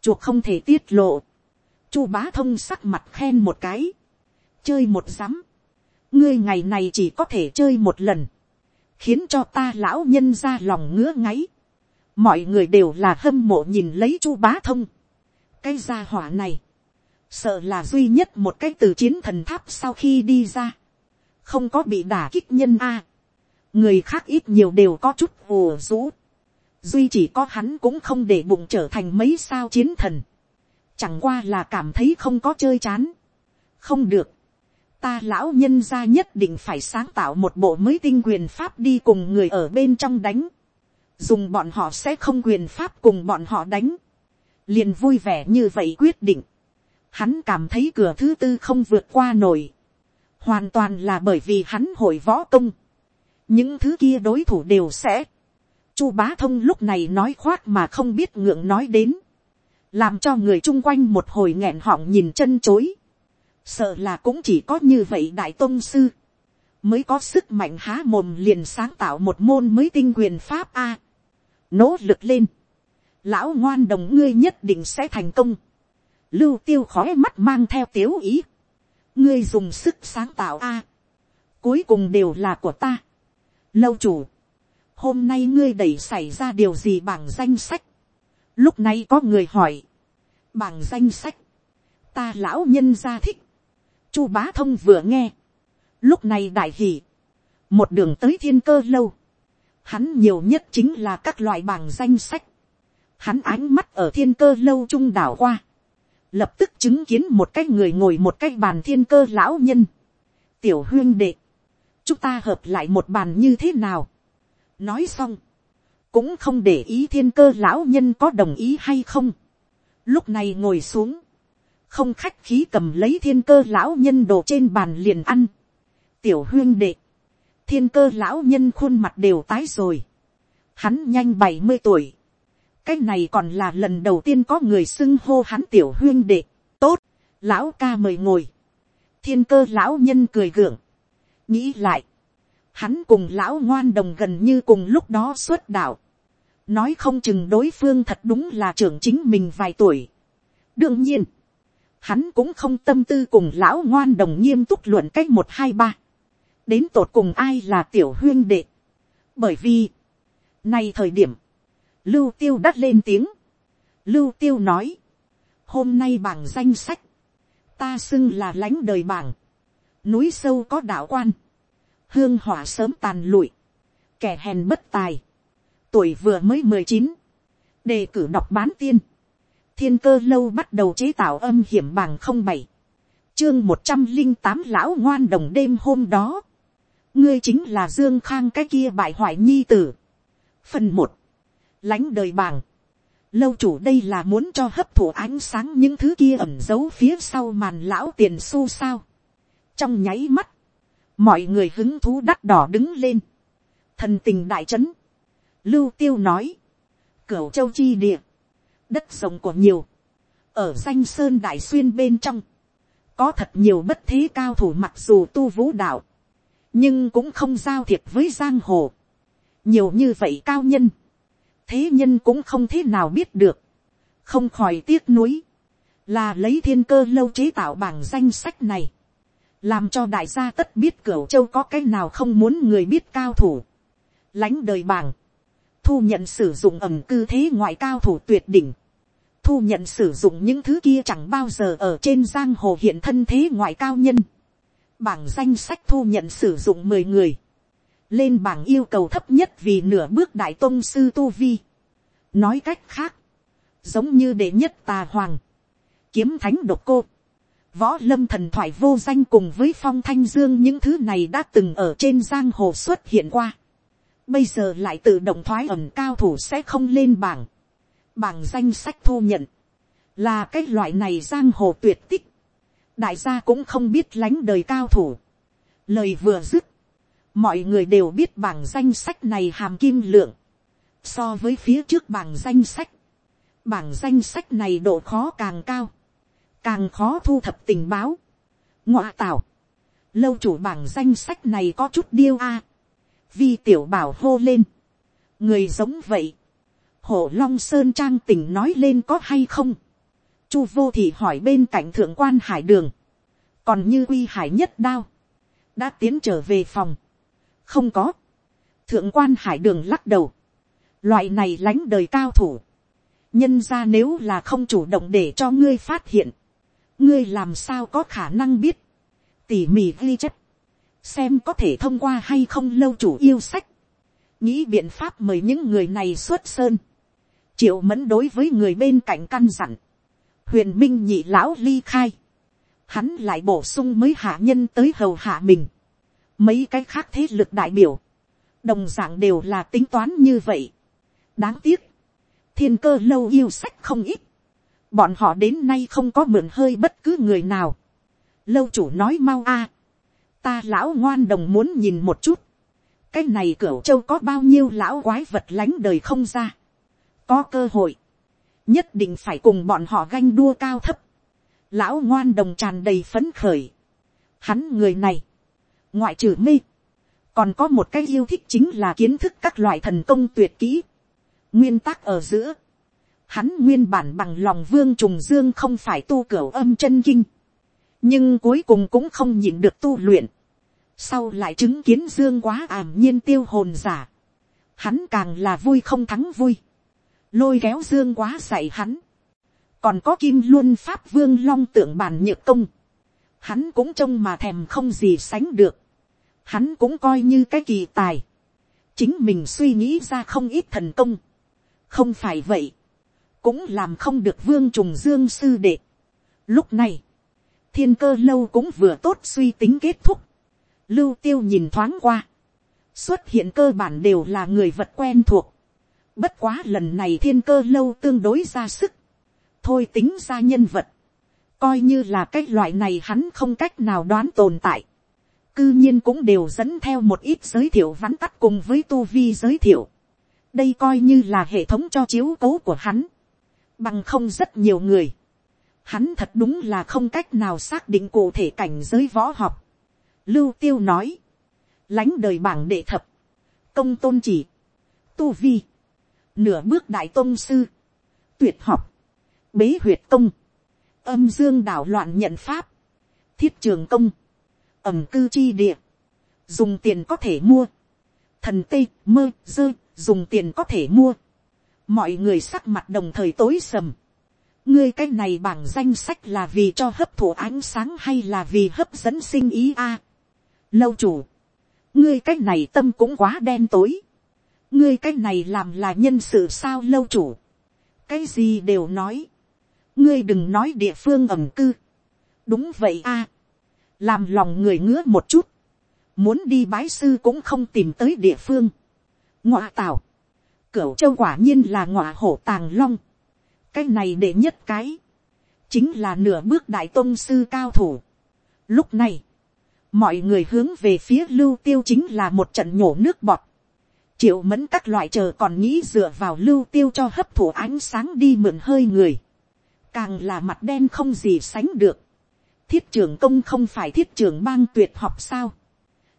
chuộc không thể tiết lộ, chu bá thông sắc mặt khen một cái, chơi một rắm, ngươi ngày này chỉ có thể chơi một lần, khiến cho ta lão nhân ra lòng ngứa ngáy, mọi người đều là hâm mộ nhìn lấy chu bá thông, cái gia hỏa này, sợ là duy nhất một cái từ chiến thần tháp sau khi đi ra, không có bị đả kích nhân a, người khác ít nhiều đều có chút ùa rũ, duy chỉ có hắn cũng không để bụng trở thành mấy sao chiến thần, chẳng qua là cảm thấy không có chơi chán, không được, ta lão nhân gia nhất định phải sáng tạo một bộ mới tinh quyền pháp đi cùng người ở bên trong đánh, dùng bọn họ sẽ không quyền pháp cùng bọn họ đánh, liền vui vẻ như vậy quyết định, hắn cảm thấy cửa thứ tư không vượt qua nổi, hoàn toàn là bởi vì hắn hội võ công, những thứ kia đối thủ đều sẽ, chu bá thông lúc này nói khoác mà không biết ngượng nói đến, làm cho người chung quanh một hồi nghẹn họng nhìn chân chối, sợ là cũng chỉ có như vậy đại tôn sư, mới có sức mạnh há mồm liền sáng tạo một môn mới tinh quyền pháp a, nỗ lực lên, lão ngoan đồng ngươi nhất định sẽ thành công, lưu tiêu khói mắt mang theo tiếu ý, ngươi dùng sức sáng tạo a, cuối cùng đều là của ta, lâu chủ, hôm nay ngươi đẩy xảy ra điều gì bảng danh sách, lúc này có người hỏi, bảng danh sách, ta lão nhân gia thích, chu bá thông vừa nghe, lúc này đại hỉ, một đường tới thiên cơ lâu, hắn nhiều nhất chính là các loại bảng danh sách, hắn ánh mắt ở thiên cơ lâu trung đảo qua, lập tức chứng kiến một cái người ngồi một cái bàn thiên cơ lão nhân, tiểu huyên đệ, chúng ta hợp lại một bàn như thế nào, nói xong, cũng không để ý thiên cơ lão nhân có đồng ý hay không, lúc này ngồi xuống, không khách khí cầm lấy thiên cơ lão nhân đồ trên bàn liền ăn, tiểu huyên đệ, thiên cơ lão nhân khuôn mặt đều tái rồi, hắn nhanh bảy mươi tuổi, cái này còn là lần đầu tiên có người xưng hô hắn tiểu huyên đệ, tốt, lão ca mời ngồi, thiên cơ lão nhân cười gượng, nghĩ lại, hắn cùng lão ngoan đồng gần như cùng lúc đó xuất đạo, nói không chừng đối phương thật đúng là trưởng chính mình vài tuổi. đương nhiên, hắn cũng không tâm tư cùng lão ngoan đồng nghiêm túc luận cách một hai ba, đến tột cùng ai là tiểu huyên đệ, bởi vì, nay thời điểm, lưu tiêu đắt lên tiếng, lưu tiêu nói, hôm nay bảng danh sách, ta xưng là lãnh đời bảng, núi sâu có đạo quan, hương hỏa sớm tàn lụi, kẻ hèn bất tài, tuổi vừa mới mười chín, đề cử đọc bán tiên, thiên cơ lâu bắt đầu chế tạo âm hiểm bằng không bảy, chương một trăm linh tám lão ngoan đồng đêm hôm đó, ngươi chính là dương khang cái kia bại hoại nhi tử. phần một, lãnh đời bảng, lâu chủ đây là muốn cho hấp thụ ánh sáng những thứ kia ẩm giấu phía sau màn lão tiền xu sao. trong nháy mắt, mọi người hứng thú đắt đỏ đứng lên, thần tình đại trấn, lưu tiêu nói, cửu châu chi địa, đất rộng của nhiều, ở danh sơn đại xuyên bên trong, có thật nhiều bất thế cao thủ mặc dù tu vũ đạo, nhưng cũng không giao thiệp với giang hồ, nhiều như vậy cao nhân, thế nhân cũng không thế nào biết được, không khỏi tiếc nuối, là lấy thiên cơ lâu chế tạo bảng danh sách này, làm cho đại gia tất biết cửu châu có cái nào không muốn người biết cao thủ, lãnh đời bảng, thu nhận sử dụng ẩm cư thế ngoại cao thủ tuyệt đỉnh, thu nhận sử dụng những thứ kia chẳng bao giờ ở trên giang hồ hiện thân thế ngoại cao nhân, bảng danh sách thu nhận sử dụng mười người, lên bảng yêu cầu thấp nhất vì nửa bước đại tôn sư tu vi. nói cách khác, giống như đệ nhất tà hoàng, kiếm thánh độc cô, võ lâm thần thoại vô danh cùng với phong thanh dương những thứ này đã từng ở trên giang hồ xuất hiện qua bây giờ lại tự động thoái ẩm cao thủ sẽ không lên bảng. bảng danh sách thu nhận, là cái loại này giang hồ tuyệt tích. đại gia cũng không biết lánh đời cao thủ. lời vừa dứt, mọi người đều biết bảng danh sách này hàm kim lượng. so với phía trước bảng danh sách, bảng danh sách này độ khó càng cao càng khó thu thập tình báo. ngoạ tảo, lâu chủ bảng danh sách này có chút điêu a vi tiểu bảo hô lên, người giống vậy, hổ long sơn trang tình nói lên có hay không. chu vô thị hỏi bên cạnh thượng quan hải đường, còn như quy hải nhất đao, đã tiến trở về phòng, không có, thượng quan hải đường lắc đầu, loại này lánh đời cao thủ, nhân ra nếu là không chủ động để cho ngươi phát hiện, ngươi làm sao có khả năng biết, tỉ mỉ ghi chép, xem có thể thông qua hay không lâu chủ yêu sách, nghĩ biện pháp mời những người này xuất sơn, triệu mẫn đối với người bên cạnh căn dặn, huyền minh nhị lão ly khai, hắn lại bổ sung mới hạ nhân tới hầu hạ mình, mấy cái khác thế lực đại biểu, đồng d ạ n g đều là tính toán như vậy. đáng tiếc, thiên cơ lâu yêu sách không ít, bọn họ đến nay không có mượn hơi bất cứ người nào. lâu chủ nói mau a, ta lão ngoan đồng muốn nhìn một chút, cái này cửa châu có bao nhiêu lão quái vật lánh đời không ra, có cơ hội, nhất định phải cùng bọn họ ganh đua cao thấp, lão ngoan đồng tràn đầy phấn khởi, hắn người này, ngoại trừ mê, còn có một cái yêu thích chính là kiến thức các loại thần công tuyệt kỹ, nguyên tắc ở giữa, hắn nguyên bản bằng lòng vương trùng dương không phải tu cửa âm chân kinh, nhưng cuối cùng cũng không nhịn được tu luyện, sau lại chứng kiến dương quá ảm nhiên tiêu hồn giả, hắn càng là vui không thắng vui, lôi kéo dương quá dạy hắn, còn có kim luân pháp vương long tượng bàn nhựa công, hắn cũng trông mà thèm không gì sánh được, hắn cũng coi như cái kỳ tài, chính mình suy nghĩ ra không ít thần công, không phải vậy, cũng làm không được vương trùng dương sư đệ. Lúc này, thiên cơ lâu cũng vừa tốt suy tính kết thúc, lưu tiêu nhìn thoáng qua, xuất hiện cơ bản đều là người vật quen thuộc, bất quá lần này thiên cơ lâu tương đối ra sức, thôi tính ra nhân vật, coi như là cái loại này hắn không cách nào đoán tồn tại, cư nhiên cũng đều dẫn theo một ít giới thiệu vắn tắt cùng với tu vi giới thiệu. đây coi như là hệ thống cho chiếu cố của hắn, bằng không rất nhiều người. hắn thật đúng là không cách nào xác định cụ thể cảnh giới võ học lưu tiêu nói, lánh đời bảng đệ thập, công tôn chỉ, tu vi, nửa bước đại tôn sư, tuyệt học, bế huyệt công, âm dương đảo loạn nhận pháp, thiết trường công, ẩm cư chi địa, dùng tiền có thể mua, thần tê mơ dơ dùng tiền có thể mua, mọi người sắc mặt đồng thời tối sầm, ngươi cái này bảng danh sách là vì cho hấp thụ ánh sáng hay là vì hấp dẫn sinh ý a lâu chủ, ngươi cái này tâm cũng quá đen tối, ngươi cái này làm là nhân sự sao lâu chủ, cái gì đều nói, ngươi đừng nói địa phương ẩm cư, đúng vậy a, làm lòng người ngứa một chút, muốn đi bái sư cũng không tìm tới địa phương. ngọa tảo, cửu châu quả nhiên là ngọa hổ tàng long, cái này để nhất cái, chính là nửa bước đại tôn sư cao thủ. Lúc này, mọi người hướng về phía lưu tiêu chính là một trận nhổ nước bọt. triệu mẫn các loại chờ còn nghĩ dựa vào lưu tiêu cho hấp thụ ánh sáng đi mượn hơi người. càng là mặt đen không gì sánh được thiết trưởng công không phải thiết trưởng bang tuyệt học sao.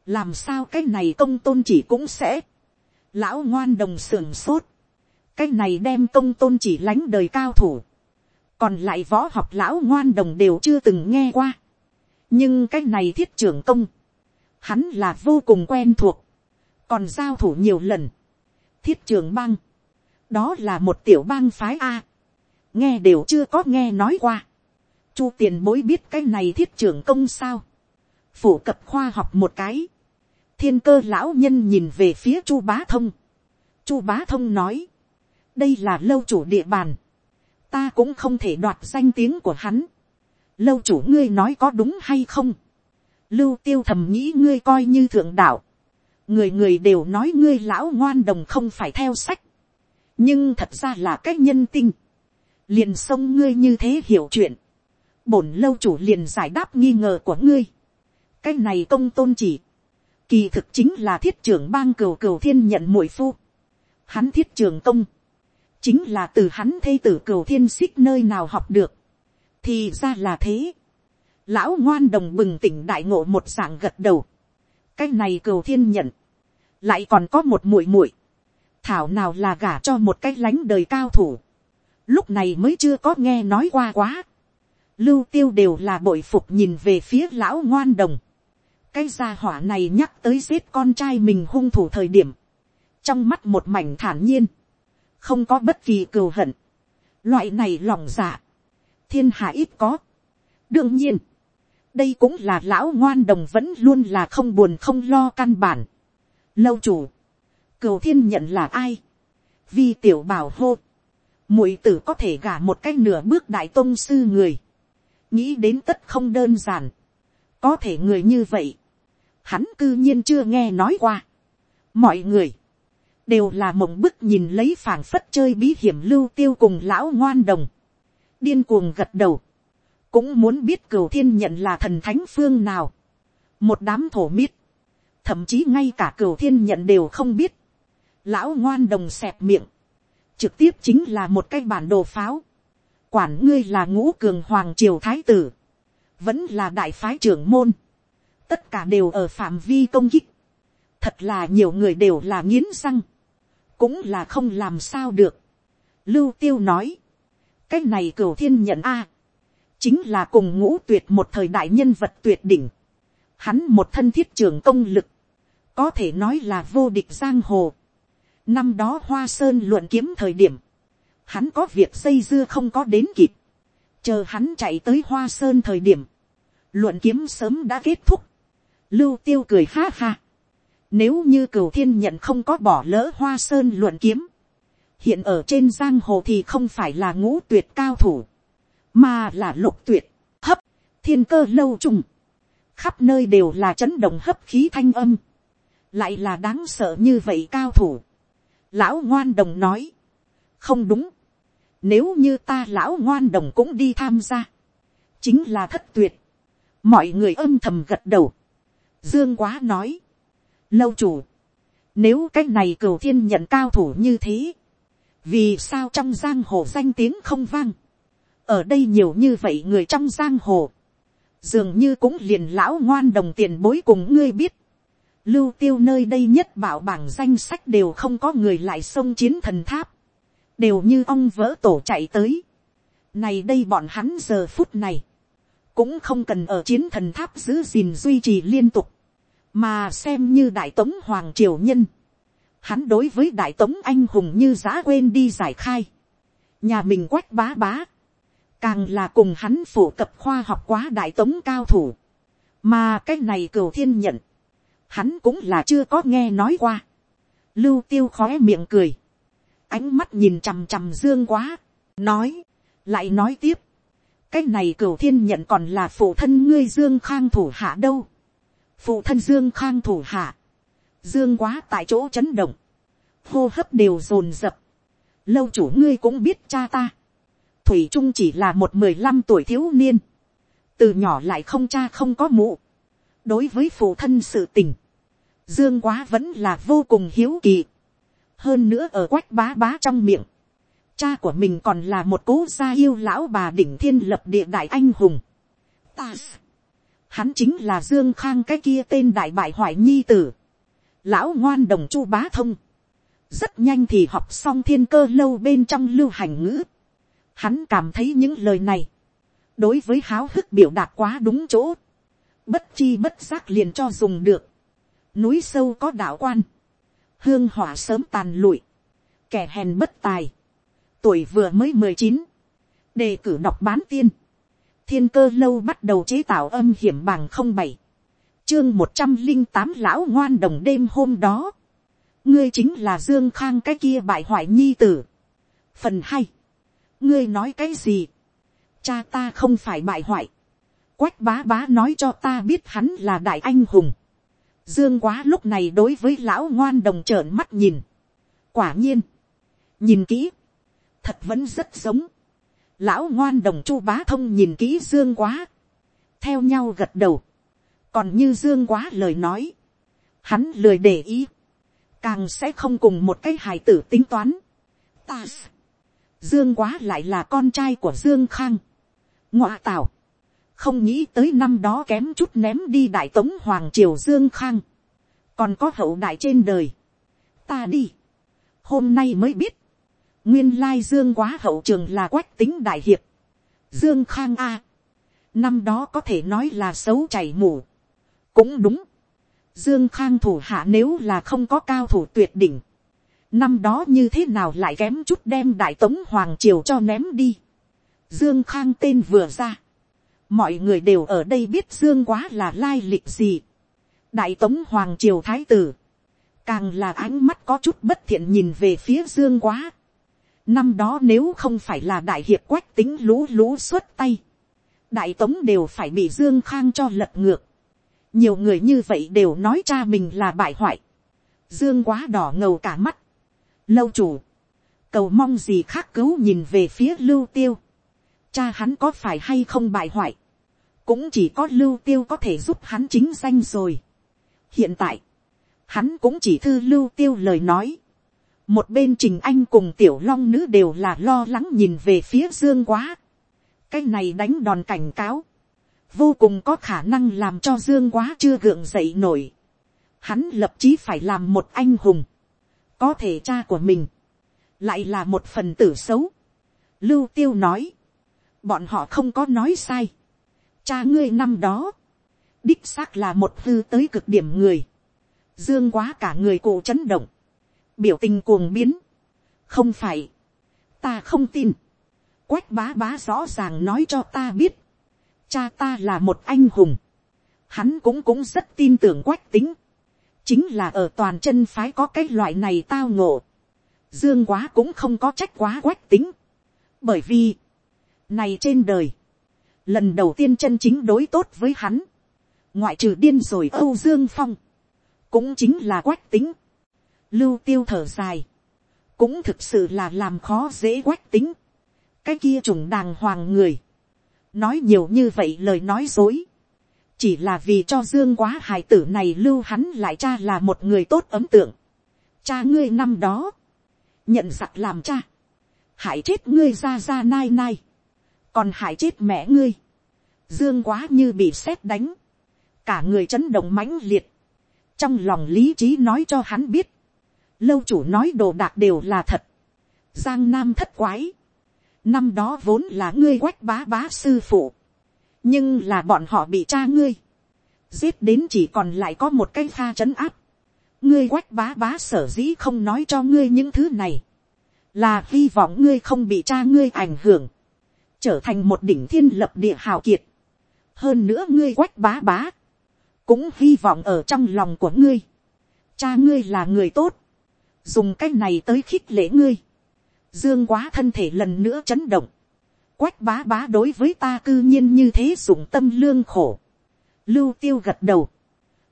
làm sao cái này công tôn chỉ cũng sẽ. lão ngoan đồng sưởng sốt. cái này đem công tôn chỉ lánh đời cao thủ. còn lại võ học lão ngoan đồng đều chưa từng nghe qua nhưng cái này thiết trưởng công. hắn là vô cùng quen thuộc. còn giao thủ nhiều lần. thiết trưởng bang. đó là một tiểu bang phái a. nghe đều chưa có nghe nói qua chu tiền bối biết cái này thiết trưởng công sao, phổ cập khoa học một cái, thiên cơ lão nhân nhìn về phía chu bá thông, chu bá thông nói, đây là lâu chủ địa bàn, ta cũng không thể đoạt danh tiếng của hắn, lâu chủ ngươi nói có đúng hay không, lưu tiêu thầm nghĩ ngươi coi như thượng đạo, người người đều nói ngươi lão ngoan đồng không phải theo sách, nhưng thật ra là cái nhân tinh, liền sông ngươi như thế hiểu chuyện, bổn lâu chủ liền giải đáp nghi ngờ của ngươi. cái này công tôn chỉ, kỳ thực chính là thiết trưởng bang cửu cửu thiên nhận muội phu. hắn thiết trưởng công, chính là từ hắn thây tử cửu thiên xích nơi nào học được thì ra là thế. lão ngoan đồng bừng tỉnh đại ngộ một dạng gật đầu. cái này cừu thiên nhận, lại còn có một muội muội. thảo nào là gả cho một cái lánh đời cao thủ. lúc này mới chưa có nghe nói qua quá lưu tiêu đều là bội phục nhìn về phía lão ngoan đồng. cái gia hỏa này nhắc tới giết con trai mình hung thủ thời điểm. trong mắt một mảnh thản nhiên. không có bất kỳ cừu hận. loại này lòng dạ thiên hạ ít có. đương nhiên, đây cũng là lão ngoan đồng vẫn luôn là không buồn không lo căn bản. lâu chủ, cửu thiên nhận là ai. vi tiểu bảo hô muội tử có thể gả một cách nửa bước đại tôn sư người nghĩ đến tất không đơn giản, có thể người như vậy, hắn cư nhiên chưa nghe nói qua. mọi người, đều là mộng bức nhìn lấy phảng phất chơi bí hiểm lưu tiêu cùng lão ngoan đồng, điên cuồng gật đầu, cũng muốn biết cửu thiên nhận là thần thánh phương nào, một đám thổ miết, thậm chí ngay cả cửu thiên nhận đều không biết, lão ngoan đồng xẹp miệng, trực tiếp chính là một cái bản đồ pháo, quản ngươi là ngũ cường hoàng triều thái tử, vẫn là đại phái trưởng môn, tất cả đều ở phạm vi công kích, thật là nhiều người đều là nghiến răng, cũng là không làm sao được. Lưu tiêu nói, cái này cửu thiên nhận a, chính là cùng ngũ tuyệt một thời đại nhân vật tuyệt đỉnh, hắn một thân thiết trường công lực, có thể nói là vô địch giang hồ. Năm đó hoa sơn luận kiếm thời điểm, hắn có việc xây dưa không có đến kịp, chờ hắn chạy tới hoa sơn thời điểm, luận kiếm sớm đã kết thúc, lưu tiêu cười ha ha, nếu như cửu thiên nhận không có bỏ lỡ hoa sơn luận kiếm, hiện ở trên giang hồ thì không phải là ngũ tuyệt cao thủ, mà là lục tuyệt, hấp, thiên cơ lâu trùng, khắp nơi đều là chấn động hấp khí thanh âm, lại là đáng sợ như vậy cao thủ. Lão ngoan đồng nói, không đúng, nếu như ta lão ngoan đồng cũng đi tham gia, chính là thất tuyệt, mọi người âm thầm gật đầu, dương quá nói, lâu chủ, nếu cái này cửu thiên nhận cao thủ như thế, vì sao trong giang hồ danh tiếng không vang, ở đây nhiều như vậy người trong giang hồ, dường như cũng liền lão ngoan đồng tiền bối cùng ngươi biết, lưu tiêu nơi đây nhất bảo bảng danh sách đều không có người lại sông chiến thần tháp, đều như ong vỡ tổ chạy tới. Này đây bọn hắn giờ phút này, cũng không cần ở chiến thần tháp giữ gìn duy trì liên tục, mà xem như đại tống hoàng triều nhân. Hắn đối với đại tống anh hùng như giã quên đi giải khai. Nhà mình quách bá bá, càng là cùng hắn phổ cập khoa học quá đại tống cao thủ. Mà cái này cửu thiên nhận, hắn cũng là chưa có nghe nói qua. Lưu tiêu khó miệng cười. Ánh mắt nhìn chằm chằm dương quá. Nói. Lại nói tiếp. Cái này cửu thiên nhận còn là phụ thân ngươi dương khang thủ hạ đâu. Phụ thân dương khang thủ hạ. Dương quá tại chỗ chấn động. Hô hấp đều rồn rập. Lâu chủ ngươi cũng biết cha ta. Thủy Trung chỉ là một mười lăm tuổi thiếu niên. Từ nhỏ lại không cha không có mụ. Đối với phụ thân sự tình, Dương quá vẫn là vô cùng hiếu kỳ. Hơn nữa ở quách bá bá trong miệng. Cha của mình còn là một cố gia yêu lão bà đỉnh thiên lập địa đại anh hùng. Ta. Hắn chính là Dương Khang cái kia tên đại bại hoại nhi tử. Lão ngoan đồng chu bá thông. Rất nhanh thì học xong thiên cơ lâu bên trong lưu hành ngữ. Hắn cảm thấy những lời này. Đối với háo hức biểu đạt quá đúng chỗ. Bất chi bất giác liền cho dùng được núi sâu có đạo quan, hương hỏa sớm tàn lụi, kẻ hèn bất tài, tuổi vừa mới mười chín, đề cử đọc bán tiên, thiên cơ lâu bắt đầu chế tạo âm hiểm bằng không bảy, chương một trăm linh tám lão ngoan đồng đêm hôm đó, ngươi chính là dương khang cái kia bại hoại nhi tử. phần hai, ngươi nói cái gì, cha ta không phải bại hoại, quách bá bá nói cho ta biết hắn là đại anh hùng, Dương quá lúc này đối với lão ngoan đồng trợn mắt nhìn. Quả nhiên. Nhìn kỹ. Thật vẫn rất giống. Lão ngoan đồng chu bá thông nhìn kỹ Dương quá. Theo nhau gật đầu. Còn như Dương quá lời nói. Hắn lười để ý. Càng sẽ không cùng một cái hài tử tính toán. Ta. Dương quá lại là con trai của Dương Khang. Ngoạ tảo không nghĩ tới năm đó kém chút ném đi đại tống hoàng triều dương khang, còn có hậu đại trên đời, ta đi, hôm nay mới biết, nguyên lai dương quá hậu trường là quách tính đại hiệp, dương khang a, năm đó có thể nói là xấu chảy mù, cũng đúng, dương khang thủ hạ nếu là không có cao thủ tuyệt đỉnh, năm đó như thế nào lại kém chút đem đại tống hoàng triều cho ném đi, dương khang tên vừa ra, mọi người đều ở đây biết dương quá là lai lịch gì. đại tống hoàng triều thái tử, càng là ánh mắt có chút bất thiện nhìn về phía dương quá. năm đó nếu không phải là đại hiệp quách tính lũ lũ xuất tay, đại tống đều phải bị dương khang cho lật ngược nhiều người như vậy đều nói cha mình là bại hoại. dương quá đỏ ngầu cả mắt. lâu chủ, cầu mong gì khác cứu nhìn về phía lưu tiêu cha hắn có phải hay không bại hoại, cũng chỉ có lưu tiêu có thể giúp hắn chính danh rồi. hiện tại, hắn cũng chỉ thư lưu tiêu lời nói. một bên trình anh cùng tiểu long nữ đều là lo lắng nhìn về phía dương quá. cái này đánh đòn cảnh cáo, vô cùng có khả năng làm cho dương quá chưa gượng dậy nổi. hắn lập chí phải làm một anh hùng, có thể cha của mình, lại là một phần tử xấu. lưu tiêu nói, bọn họ không có nói sai. cha ngươi năm đó, đích xác là một hư tới cực điểm người, dương quá cả người cụ chấn động, biểu tình cuồng biến, không phải, ta không tin, quách bá bá rõ ràng nói cho ta biết, cha ta là một anh hùng, hắn cũng cũng rất tin tưởng quách tính, chính là ở toàn chân phái có cái loại này tao ngộ, dương quá cũng không có trách quá quách tính, bởi vì, này trên đời, lần đầu tiên chân chính đối tốt với hắn, ngoại trừ điên rồi âu dương phong, cũng chính là quách tính, lưu tiêu thở dài, cũng thực sự là làm khó dễ quách tính, cái kia trùng đàng hoàng người, nói nhiều như vậy lời nói dối, chỉ là vì cho dương quá hài tử này lưu hắn lại cha là một người tốt ấm tượng. cha ngươi năm đó, nhận giặc làm cha, hại chết ngươi ra ra nai nai, còn hại chết mẹ ngươi, dương quá như bị sét đánh, cả người chấn động mãnh liệt, trong lòng lý trí nói cho hắn biết, lâu chủ nói đồ đạc đều là thật, giang nam thất quái, năm đó vốn là ngươi quách bá bá sư phụ, nhưng là bọn họ bị cha ngươi, giết đến chỉ còn lại có một cái pha trấn áp, ngươi quách bá bá sở dĩ không nói cho ngươi những thứ này, là hy vọng ngươi không bị cha ngươi ảnh hưởng, trở thành một đỉnh thiên lập địa hào kiệt. hơn nữa ngươi quách bá bá, cũng hy vọng ở trong lòng của ngươi, cha ngươi là người tốt, dùng cái này tới khích lễ ngươi, dương quá thân thể lần nữa chấn động, quách bá bá đối với ta cư nhiên như thế dụng tâm lương khổ, lưu tiêu gật đầu,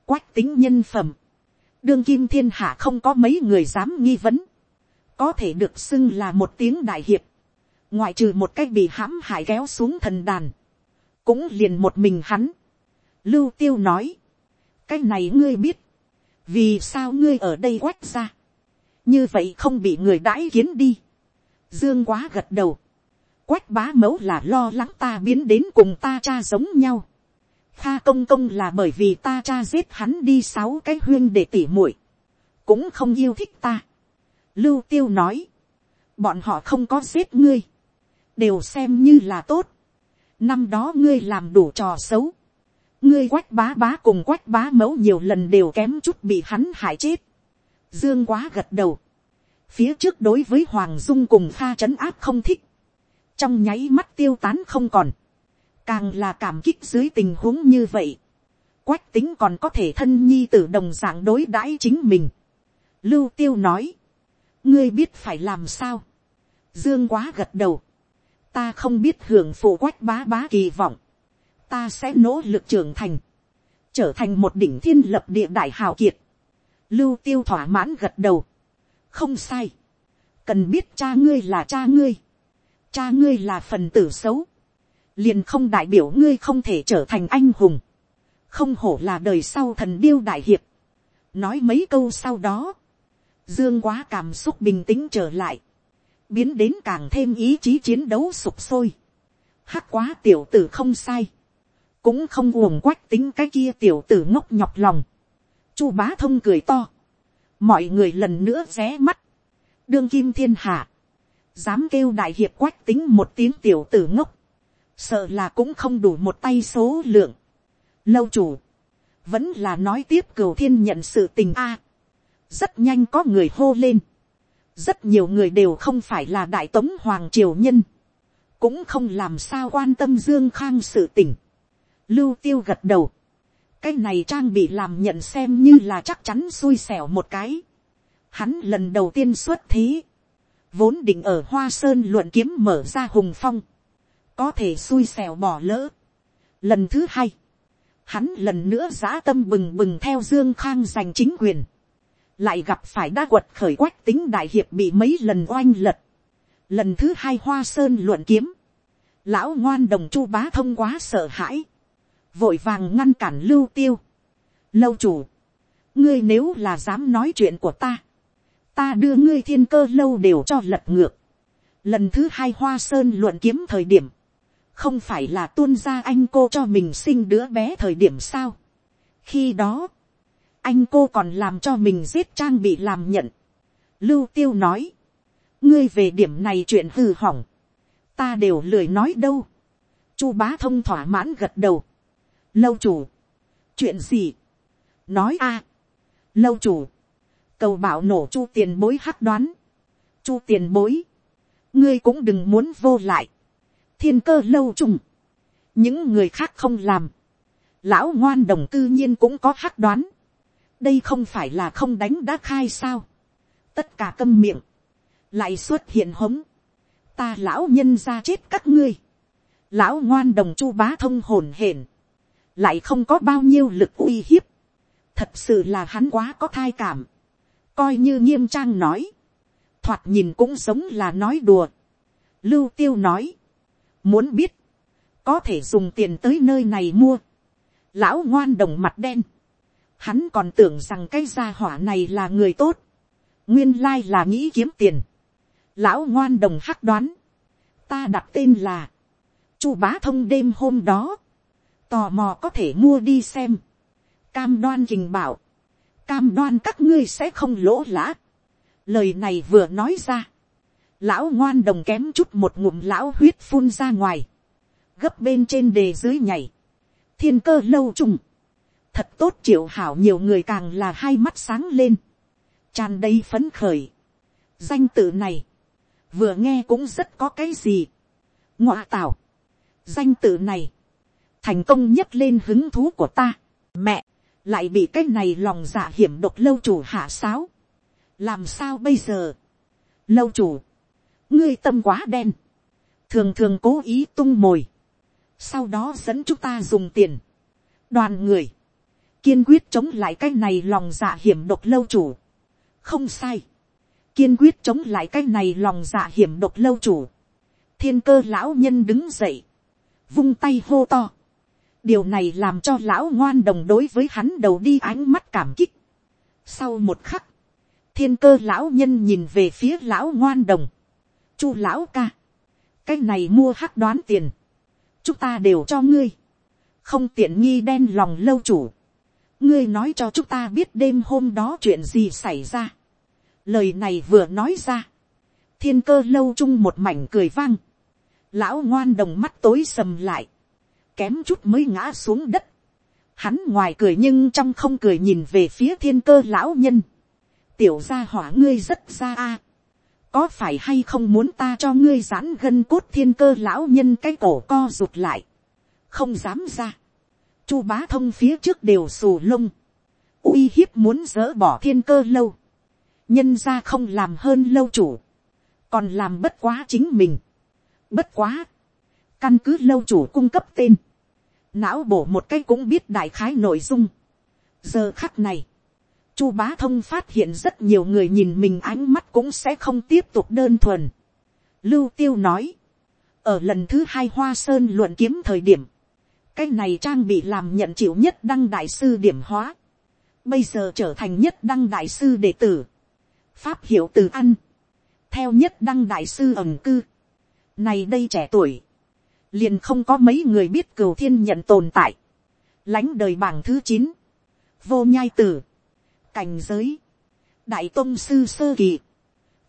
quách tính nhân phẩm, đương kim thiên hạ không có mấy người dám nghi vấn, có thể được xưng là một tiếng đại hiệp, ngoại trừ một cách bị hãm hại kéo xuống thần đàn, cũng liền một mình hắn. Lưu tiêu nói, cái này ngươi biết, vì sao ngươi ở đây quách ra, như vậy không bị người đãi kiến đi. Dương quá gật đầu, quách bá mẫu là lo lắng ta biến đến cùng ta cha giống nhau. Kha công công là bởi vì ta cha giết hắn đi sáu cái huyên để tỉ muội cũng không yêu thích ta. Lưu tiêu nói, bọn họ không có giết ngươi, đều xem như là tốt. Năm đó ngươi làm đủ trò xấu, ngươi quách bá bá cùng quách bá mẫu nhiều lần đều kém chút bị hắn hại chết. Dương quá gật đầu. Phía trước đối với Hoàng Dung cùng pha trấn áp không thích. Trong nháy mắt tiêu tán không còn. Càng là cảm kích dưới tình huống như vậy. Quách tính còn có thể thân nhi tử đồng dạng đối đãi chính mình. Lưu tiêu nói. Ngươi biết phải làm sao. Dương quá gật đầu. Ta không biết hưởng phụ quách bá bá kỳ vọng ta sẽ nỗ lực trưởng thành, trở thành một đỉnh thiên lập địa đại hào kiệt. Lưu tiêu thỏa mãn gật đầu. Không sai. Cần biết cha ngươi là cha ngươi. Cha ngươi là phần tử xấu. Liền không đại biểu ngươi không thể trở thành anh hùng. Không hổ là đời sau thần điêu đại hiệp. Nói mấy câu sau đó. Dương quá cảm xúc bình tĩnh trở lại. Biến đến càng thêm ý chí chiến đấu sụp sôi. Hắc quá tiểu tử không sai cũng không uổng quách tính cái kia tiểu tử ngốc nhọc lòng. chu bá thông cười to mọi người lần nữa ré mắt. đương kim thiên hạ. dám kêu đại hiệp quách tính một tiếng tiểu tử ngốc. sợ là cũng không đủ một tay số lượng. lâu chủ. vẫn là nói tiếp cửu thiên nhận sự tình a. rất nhanh có người hô lên. rất nhiều người đều không phải là đại tống hoàng triều nhân. cũng không làm sao quan tâm dương khang sự tình Lưu tiêu gật đầu. Cái này trang bị làm nhận xem như là chắc chắn xui xẻo một cái. Hắn lần đầu tiên xuất thế. Vốn định ở Hoa Sơn luận kiếm mở ra hùng phong. Có thể xui xẻo bỏ lỡ. Lần thứ hai. Hắn lần nữa giã tâm bừng bừng theo Dương Khang giành chính quyền. Lại gặp phải đa quật khởi quách tính đại hiệp bị mấy lần oanh lật. Lần thứ hai Hoa Sơn luận kiếm. Lão ngoan đồng chu bá thông quá sợ hãi vội vàng ngăn cản lưu tiêu. Lâu chủ, ngươi nếu là dám nói chuyện của ta, ta đưa ngươi thiên cơ lâu đều cho lật ngược. Lần thứ hai hoa sơn luận kiếm thời điểm, không phải là tuôn ra anh cô cho mình sinh đứa bé thời điểm sao. khi đó, anh cô còn làm cho mình giết trang bị làm nhận. lưu tiêu nói, ngươi về điểm này chuyện hư hỏng, ta đều lười nói đâu. chu bá thông thỏa mãn gật đầu lâu chủ, chuyện gì, nói a, lâu chủ, cầu bảo nổ chu tiền bối hắc đoán, chu tiền bối, ngươi cũng đừng muốn vô lại, thiên cơ lâu trùng, những người khác không làm, lão ngoan đồng cư nhiên cũng có hắc đoán, đây không phải là không đánh đã khai sao, tất cả câm miệng, lại xuất hiện hống, ta lão nhân ra chết các ngươi, lão ngoan đồng chu bá thông hồn hển, lại không có bao nhiêu lực uy hiếp, thật sự là hắn quá có thai cảm, coi như nghiêm trang nói, thoạt nhìn cũng giống là nói đùa. Lưu tiêu nói, muốn biết, có thể dùng tiền tới nơi này mua. Lão ngoan đồng mặt đen, hắn còn tưởng rằng cái gia hỏa này là người tốt, nguyên lai là nghĩ kiếm tiền. Lão ngoan đồng hắc đoán, ta đặt tên là, chu bá thông đêm hôm đó, tò mò có thể mua đi xem, cam đoan trình bảo, cam đoan các ngươi sẽ không lỗ lã. lời này vừa nói ra, lão ngoan đồng kém chút một ngụm lão huyết phun ra ngoài, gấp bên trên đề dưới nhảy, thiên cơ lâu trùng, thật tốt triệu hảo nhiều người càng là hai mắt sáng lên, tràn đầy phấn khởi, danh tự này, vừa nghe cũng rất có cái gì, ngoạ tảo, danh tự này, thành công nhất lên hứng thú của ta, mẹ, lại bị cái này lòng dạ hiểm độc lâu chủ hạ sáo. làm sao bây giờ. lâu chủ, ngươi tâm quá đen, thường thường cố ý tung mồi, sau đó dẫn chúng ta dùng tiền. đoàn người, kiên quyết chống lại cái này lòng dạ hiểm độc lâu chủ. không sai, kiên quyết chống lại cái này lòng dạ hiểm độc lâu chủ. thiên cơ lão nhân đứng dậy, vung tay hô to điều này làm cho lão ngoan đồng đối với hắn đầu đi ánh mắt cảm kích. sau một khắc, thiên cơ lão nhân nhìn về phía lão ngoan đồng, chu lão ca, cái này mua hắc đoán tiền, chúng ta đều cho ngươi, không tiện nghi đen lòng lâu chủ, ngươi nói cho chúng ta biết đêm hôm đó chuyện gì xảy ra. lời này vừa nói ra, thiên cơ lâu chung một mảnh cười vang, lão ngoan đồng mắt tối sầm lại, kém chút mới ngã xuống đất. Hắn ngoài cười nhưng trong không cười nhìn về phía thiên cơ lão nhân. Tiểu gia hỏa ngươi rất ra a. Có phải hay không muốn ta cho ngươi giãn gân cốt thiên cơ lão nhân cái cổ co rụt lại. Không dám ra. Chu bá thông phía trước đều xù lông. uy hiếp muốn dỡ bỏ thiên cơ lâu. Nhân ra không làm hơn lâu chủ. Còn làm bất quá chính mình. Bất quá. Căn cứ lâu chủ cung cấp tên não bổ một cái cũng biết đại khái nội dung. giờ khắc này, chu bá thông phát hiện rất nhiều người nhìn mình ánh mắt cũng sẽ không tiếp tục đơn thuần. lưu tiêu nói, ở lần thứ hai hoa sơn luận kiếm thời điểm, cái này trang bị làm nhận chịu nhất đăng đại sư điểm hóa, bây giờ trở thành nhất đăng đại sư đệ tử, pháp hiệu từ ăn, theo nhất đăng đại sư ẩm cư, này đây trẻ tuổi, liền không có mấy người biết cửu thiên nhận tồn tại, lãnh đời bảng thứ chín, vô nhai tử, cảnh giới, đại tôn sư sơ kỳ,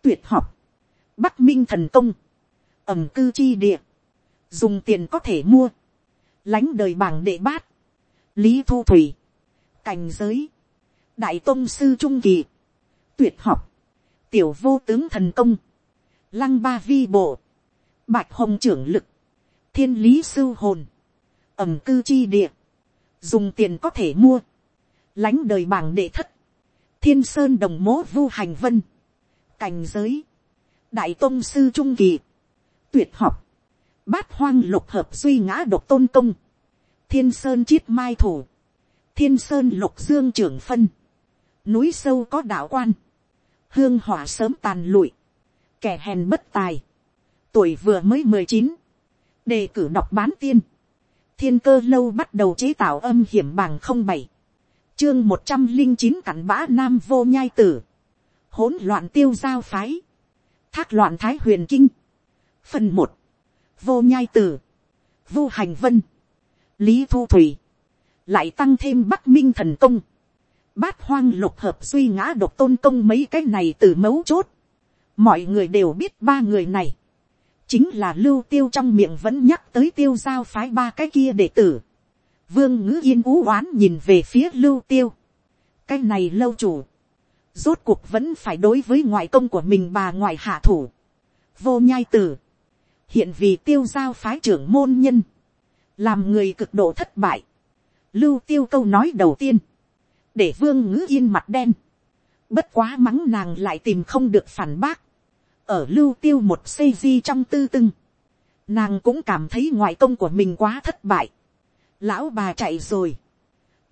tuyệt học, bắc minh thần công, ẩm cư chi địa, dùng tiền có thể mua, lãnh đời bảng đệ bát, lý thu thủy, cảnh giới, đại tôn sư trung kỳ, tuyệt học, tiểu vô tướng thần công, lăng ba vi bộ, bạch hồng trưởng lực, thiên lý sưu hồn, ẩm cư chi địa, dùng tiền có thể mua, lánh đời bảng đệ thất, thiên sơn đồng mố vu hành vân, cảnh giới, đại tôn sư trung kỳ, tuyệt học, bát hoang lục hợp suy ngã độc tôn công, thiên sơn chiết mai thủ, thiên sơn lục dương trưởng phân, núi sâu có đạo quan, hương hỏa sớm tàn lụi, kẻ hèn bất tài, tuổi vừa mới mười chín, đề cử đọc bán tiên, thiên cơ lâu bắt đầu chế tạo âm hiểm bằng không bảy, chương một trăm linh chín cặn bã nam vô nhai tử, hỗn loạn tiêu giao phái, thác loạn thái huyền kinh, phần một, vô nhai tử, vu hành vân, lý thu thủy, lại tăng thêm bắc minh thần công, bát hoang lục hợp suy ngã độc tôn công mấy cái này từ mấu chốt, mọi người đều biết ba người này, chính là lưu tiêu trong miệng vẫn nhắc tới tiêu giao phái ba cái kia đệ tử. Vương ngữ yên ú oán nhìn về phía lưu tiêu. Cái này lâu chủ. Rốt cuộc vẫn phải đối với ngoại công của mình bà ngoại hạ thủ. Vô nhai tử. hiện vì tiêu giao phái trưởng môn nhân, làm người cực độ thất bại, lưu tiêu câu nói đầu tiên, để vương ngữ yên mặt đen, bất quá mắng nàng lại tìm không được phản bác, ở lưu tiêu một xây di trong tư tưng, nàng cũng cảm thấy ngoại công của mình quá thất bại, lão bà chạy rồi,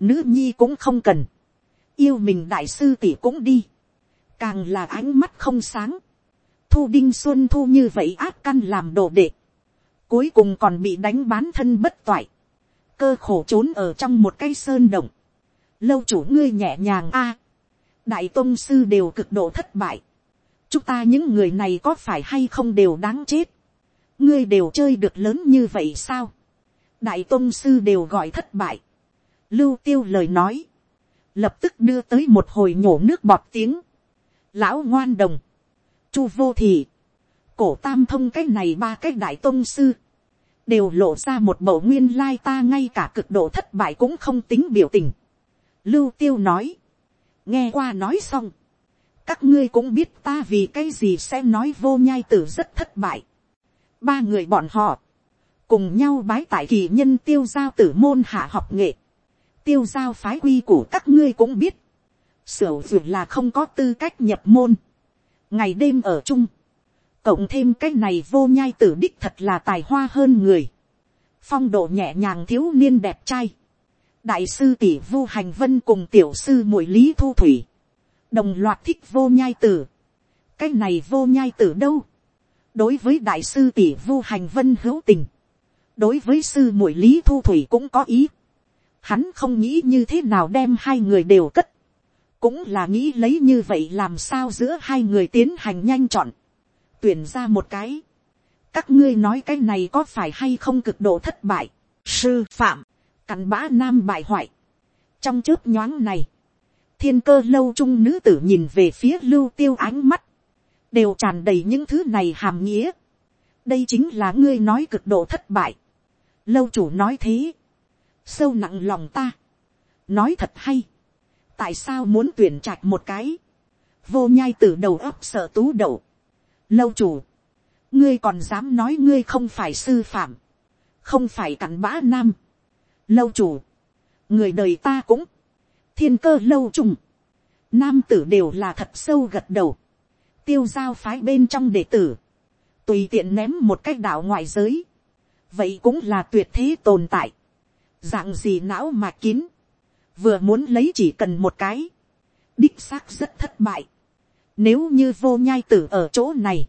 nữ nhi cũng không cần, yêu mình đại sư tỷ cũng đi, càng là ánh mắt không sáng, thu đinh xuân thu như vậy áp căn làm đồ đệ, cuối cùng còn bị đánh bán thân bất toại, cơ khổ trốn ở trong một cây sơn động, lâu chủ ngươi nhẹ nhàng a, đại tôn sư đều cực độ thất bại, chúng ta những người này có phải hay không đều đáng chết, ngươi đều chơi được lớn như vậy sao, đại tôn sư đều gọi thất bại, lưu tiêu lời nói, lập tức đưa tới một hồi nhổ nước bọt tiếng, lão ngoan đồng, chu vô thị, cổ tam thông cái này ba cái đại tôn sư, đều lộ ra một bầu nguyên lai ta ngay cả cực độ thất bại cũng không tính biểu tình. Lưu tiêu nói, nghe qua nói xong, các ngươi cũng biết ta vì cái gì sẽ nói vô nhai tử rất thất bại. Ba người bọn họ, cùng nhau bái tại kỳ nhân tiêu giao tử môn hạ học nghệ. Tiêu giao phái quy của các ngươi cũng biết. Sửa duyệt là không có tư cách nhập môn. Ngày đêm ở chung. Cộng thêm cái này vô nhai tử đích thật là tài hoa hơn người. Phong độ nhẹ nhàng thiếu niên đẹp trai. Đại sư tỷ vu hành vân cùng tiểu sư muội lý thu thủy. Đồng loạt thích vô nhai tử. Cái này vô nhai tử đâu? Đối với đại sư tỷ vô hành vân hữu tình đối với sư muội lý thu thủy cũng có ý. Hắn không nghĩ như thế nào đem hai người đều cất. cũng là nghĩ lấy như vậy làm sao giữa hai người tiến hành nhanh chọn. tuyển ra một cái. các ngươi nói cái này có phải hay không cực độ thất bại. sư phạm, cặn bã nam bại hoại. trong chớp nhoáng này, thiên cơ lâu trung nữ tử nhìn về phía lưu tiêu ánh mắt, đều tràn đầy những thứ này hàm nghĩa. đây chính là ngươi nói cực độ thất bại. Lâu chủ nói thế, sâu nặng lòng ta, nói thật hay, tại sao muốn tuyển trạch một cái, vô nhai từ đầu ấp sợ tú đậu, lâu chủ, ngươi còn dám nói ngươi không phải sư phạm, không phải cặn bã nam, lâu chủ, người đời ta cũng, thiên cơ lâu trùng, nam tử đều là thật sâu gật đầu, tiêu giao phái bên trong đệ tử, tùy tiện ném một cách đạo ngoại giới, vậy cũng là tuyệt thế tồn tại, dạng gì não mà kín, vừa muốn lấy chỉ cần một cái, đích xác rất thất bại, nếu như vô nhai tử ở chỗ này,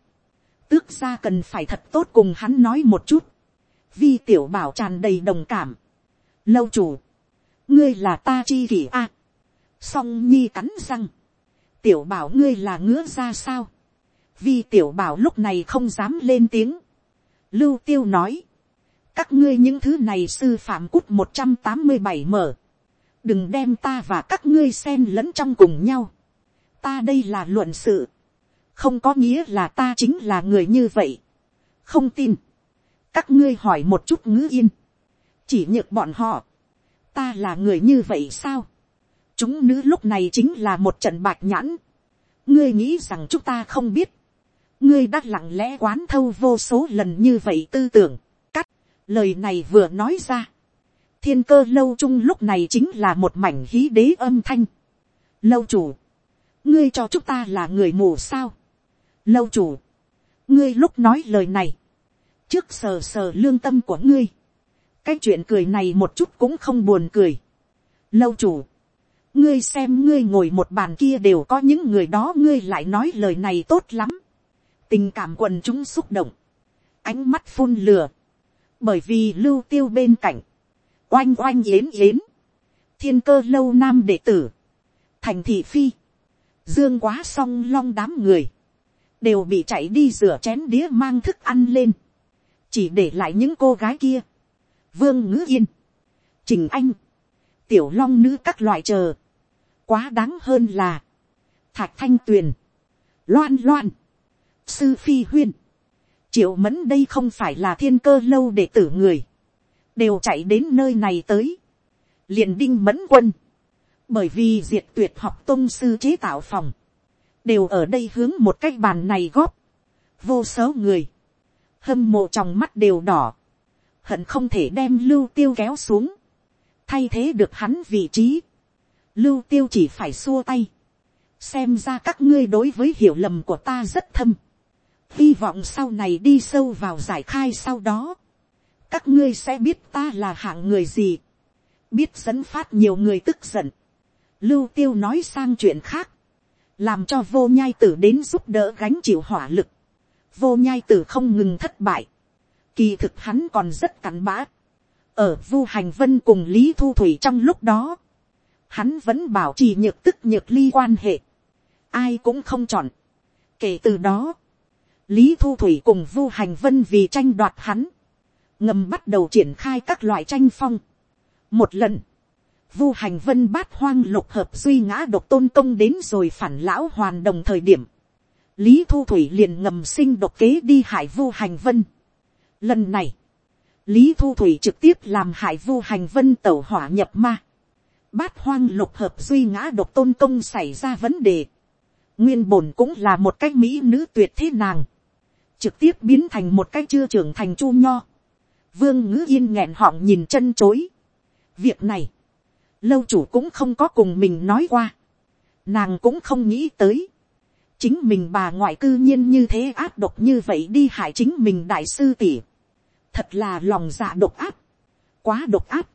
tước ra cần phải thật tốt cùng hắn nói một chút, vi tiểu bảo tràn đầy đồng cảm, lâu chủ, ngươi là ta chi kỷ a, song nhi cắn răng, tiểu bảo ngươi là ngứa ra sao, Vì tiểu bảo lúc này không dám lên tiếng, lưu tiêu nói, các ngươi những thứ này sư phạm cút một trăm tám mươi bảy mở. đừng đem ta và các ngươi xen lẫn trong cùng nhau. ta đây là luận sự. không có nghĩa là ta chính là người như vậy. không tin. các ngươi hỏi một chút ngữ yên. chỉ nhược bọn họ. ta là người như vậy sao chúng nữ lúc này chính là một trận bạch nhãn. ngươi nghĩ rằng chúng ta không biết. ngươi đã lặng lẽ quán thâu vô số lần như vậy tư tưởng cắt. lời này vừa nói ra, thiên cơ lâu chung lúc này chính là một mảnh hí đế âm thanh. lâu chủ, ngươi cho chúng ta là người mù sao. lâu chủ, ngươi lúc nói lời này, trước sờ sờ lương tâm của ngươi, cái chuyện cười này một chút cũng không buồn cười. lâu chủ, ngươi xem ngươi ngồi một bàn kia đều có những người đó ngươi lại nói lời này tốt lắm. tình cảm quần chúng xúc động, ánh mắt phun lửa, bởi vì lưu tiêu bên cạnh, oanh oanh yến yến, thiên cơ lâu nam đệ tử, thành thị phi, dương quá song long đám người, đều bị chạy đi rửa chén đĩa mang thức ăn lên, chỉ để lại những cô gái kia, vương ngữ yên, trình anh, tiểu long nữ các loại chờ, quá đáng hơn là, thạch thanh tuyền, loan loan, sư phi huyên, triệu mẫn đây không phải là thiên cơ lâu để tử người, đều chạy đến nơi này tới, liền đinh mẫn quân, bởi vì diệt tuyệt học tôn sư chế tạo phòng, đều ở đây hướng một cái bàn này góp, vô số người, hâm mộ trong mắt đều đỏ, hận không thể đem lưu tiêu kéo xuống, thay thế được hắn vị trí, lưu tiêu chỉ phải xua tay, xem ra các ngươi đối với hiểu lầm của ta rất thâm, hy vọng sau này đi sâu vào giải khai sau đó, các ngươi sẽ biết ta là hạng người gì, biết dẫn phát nhiều người tức giận, lưu tiêu nói sang chuyện khác, làm cho vô nhai tử đến giúp đỡ gánh chịu hỏa lực, vô nhai tử không ngừng thất bại, kỳ thực hắn còn rất cắn bã, ở vu hành vân cùng lý thu thủy trong lúc đó, hắn vẫn bảo trì nhược tức nhược ly quan hệ, ai cũng không chọn. kể từ đó, lý thu thủy cùng vu hành vân vì tranh đoạt hắn, ngầm bắt đầu triển khai các loại tranh phong. một lần, vu hành vân bát hoang lục hợp duy ngã độc tôn công đến rồi phản lão hoàn đồng thời điểm, lý thu thủy liền ngầm sinh độc kế đi hại vu hành vân. lần này, lý thu thủy trực tiếp làm hại vu hành vân tẩu hỏa nhập ma bát hoang lục hợp duy ngã độc tôn công xảy ra vấn đề. nguyên bổn cũng là một cái mỹ nữ tuyệt thế nàng. trực tiếp biến thành một cái chưa trưởng thành chu nho. vương ngữ yên nghẹn họng nhìn chân chối. việc này, lâu chủ cũng không có cùng mình nói qua. nàng cũng không nghĩ tới. chính mình bà ngoại cư nhiên như thế áp độc như vậy đi hại chính mình đại sư tỷ thật là lòng dạ độc áp, quá độc áp,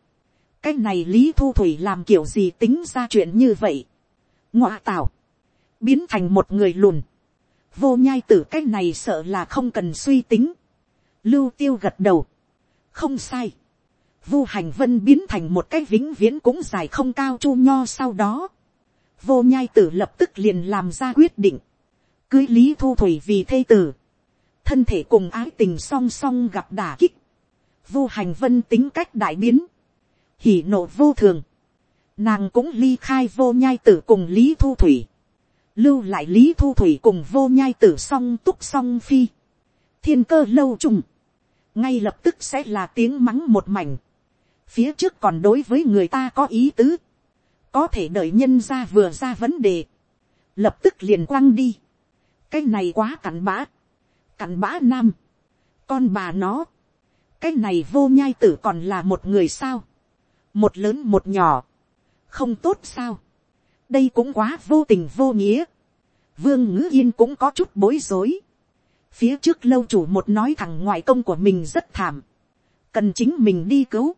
cái này lý thu thủy làm kiểu gì tính ra chuyện như vậy, ngọa tào, biến thành một người lùn, vô nhai tử cái này sợ là không cần suy tính, lưu tiêu gật đầu, không sai, vu hành vân biến thành một cái vĩnh viễn cũng dài không cao chu nho sau đó, vô nhai tử lập tức liền làm ra quyết định, cưới lý thu thủy vì thê tử, thân thể cùng ái tình song song gặp đả kích, vu hành vân tính cách đại biến, hỉ nộ vô thường, nàng cũng ly khai vô nhai tử cùng lý thu thủy, lưu lại lý thu thủy cùng vô nhai tử song túc song phi, thiên cơ lâu trùng, ngay lập tức sẽ là tiếng mắng một mảnh, phía trước còn đối với người ta có ý tứ, có thể đợi nhân ra vừa ra vấn đề, lập tức liền quăng đi, cái này quá cặn bã, cặn bã nam, con bà nó, cái này vô nhai tử còn là một người sao, một lớn một nhỏ, không tốt sao, đây cũng quá vô tình vô nghĩa, vương ngữ yên cũng có chút bối rối, phía trước lâu chủ một nói thẳng ngoại công của mình rất thảm, cần chính mình đi cứu,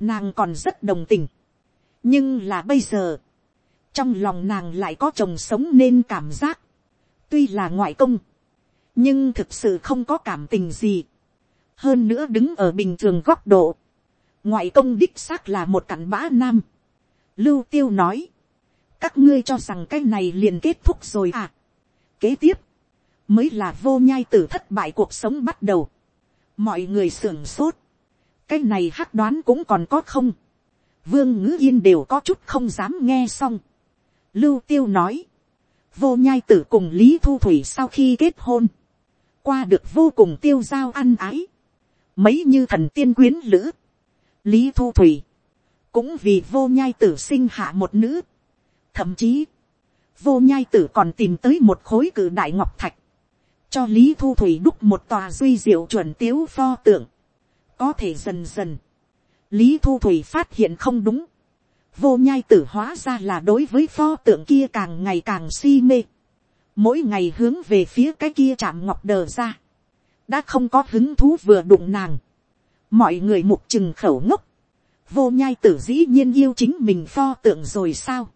nàng còn rất đồng tình, nhưng là bây giờ, trong lòng nàng lại có chồng sống nên cảm giác, tuy là ngoại công, nhưng thực sự không có cảm tình gì. hơn nữa đứng ở bình thường góc độ, ngoại công đích xác là một cặn bã nam. lưu tiêu nói, các ngươi cho rằng cái này liền kết thúc rồi à. kế tiếp, mới là vô nhai tử thất bại cuộc sống bắt đầu. mọi người sưởng sốt, cái này hắc đoán cũng còn có không. vương ngữ yên đều có chút không dám nghe xong. lưu tiêu nói, vô nhai tử cùng lý thu thủy sau khi kết hôn, qua được vô cùng tiêu giao ăn ái, mấy như thần tiên quyến lữ, lý thu thủy, cũng vì vô nhai tử sinh hạ một nữ, thậm chí, vô nhai tử còn tìm tới một khối cử đại ngọc thạch, cho lý thu thủy đúc một tòa duy diệu chuẩn tiếu pho tượng, có thể dần dần, lý thu thủy phát hiện không đúng, vô nhai tử hóa ra là đối với pho tượng kia càng ngày càng si mê, mỗi ngày hướng về phía cái kia chạm ngọc đờ ra, đã không có hứng thú vừa đụng nàng, mọi người mục chừng khẩu ngốc, vô nhai tử dĩ nhiên yêu chính mình pho tượng rồi sao,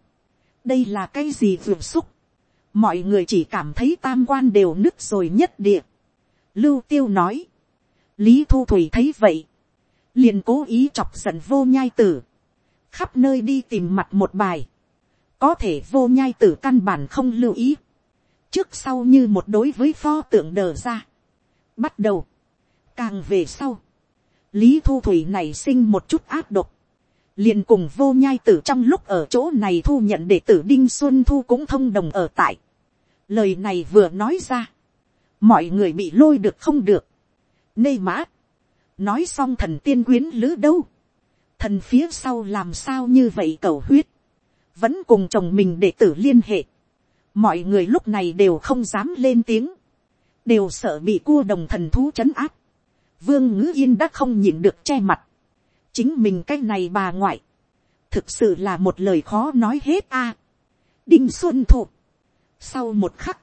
đây là cái gì vượt xúc, mọi người chỉ cảm thấy tam quan đều nứt rồi nhất địa, lưu tiêu nói, lý thu thủy thấy vậy, liền cố ý chọc giận vô nhai tử, khắp nơi đi tìm mặt một bài, có thể vô nhai tử căn bản không lưu ý, trước sau như một đối với pho tượng đờ ra. Bắt đầu, càng về sau, lý thu thủy này sinh một chút áp độc, liền cùng vô nhai tử trong lúc ở chỗ này thu nhận đệ tử đinh xuân thu cũng thông đồng ở tại. lời này vừa nói ra, mọi người bị lôi được không được. nê mã, nói xong thần tiên quyến lữ đâu, thần phía sau làm sao như vậy cầu huyết, vẫn cùng chồng mình đệ tử liên hệ. Mọi người lúc này đều không dám lên tiếng, đều sợ bị cua đồng thần thú c h ấ n áp, vương ngữ yên đã không nhìn được che mặt, chính mình cái này bà ngoại, thực sự là một lời khó nói hết a. đinh xuân thụ, sau một khắc,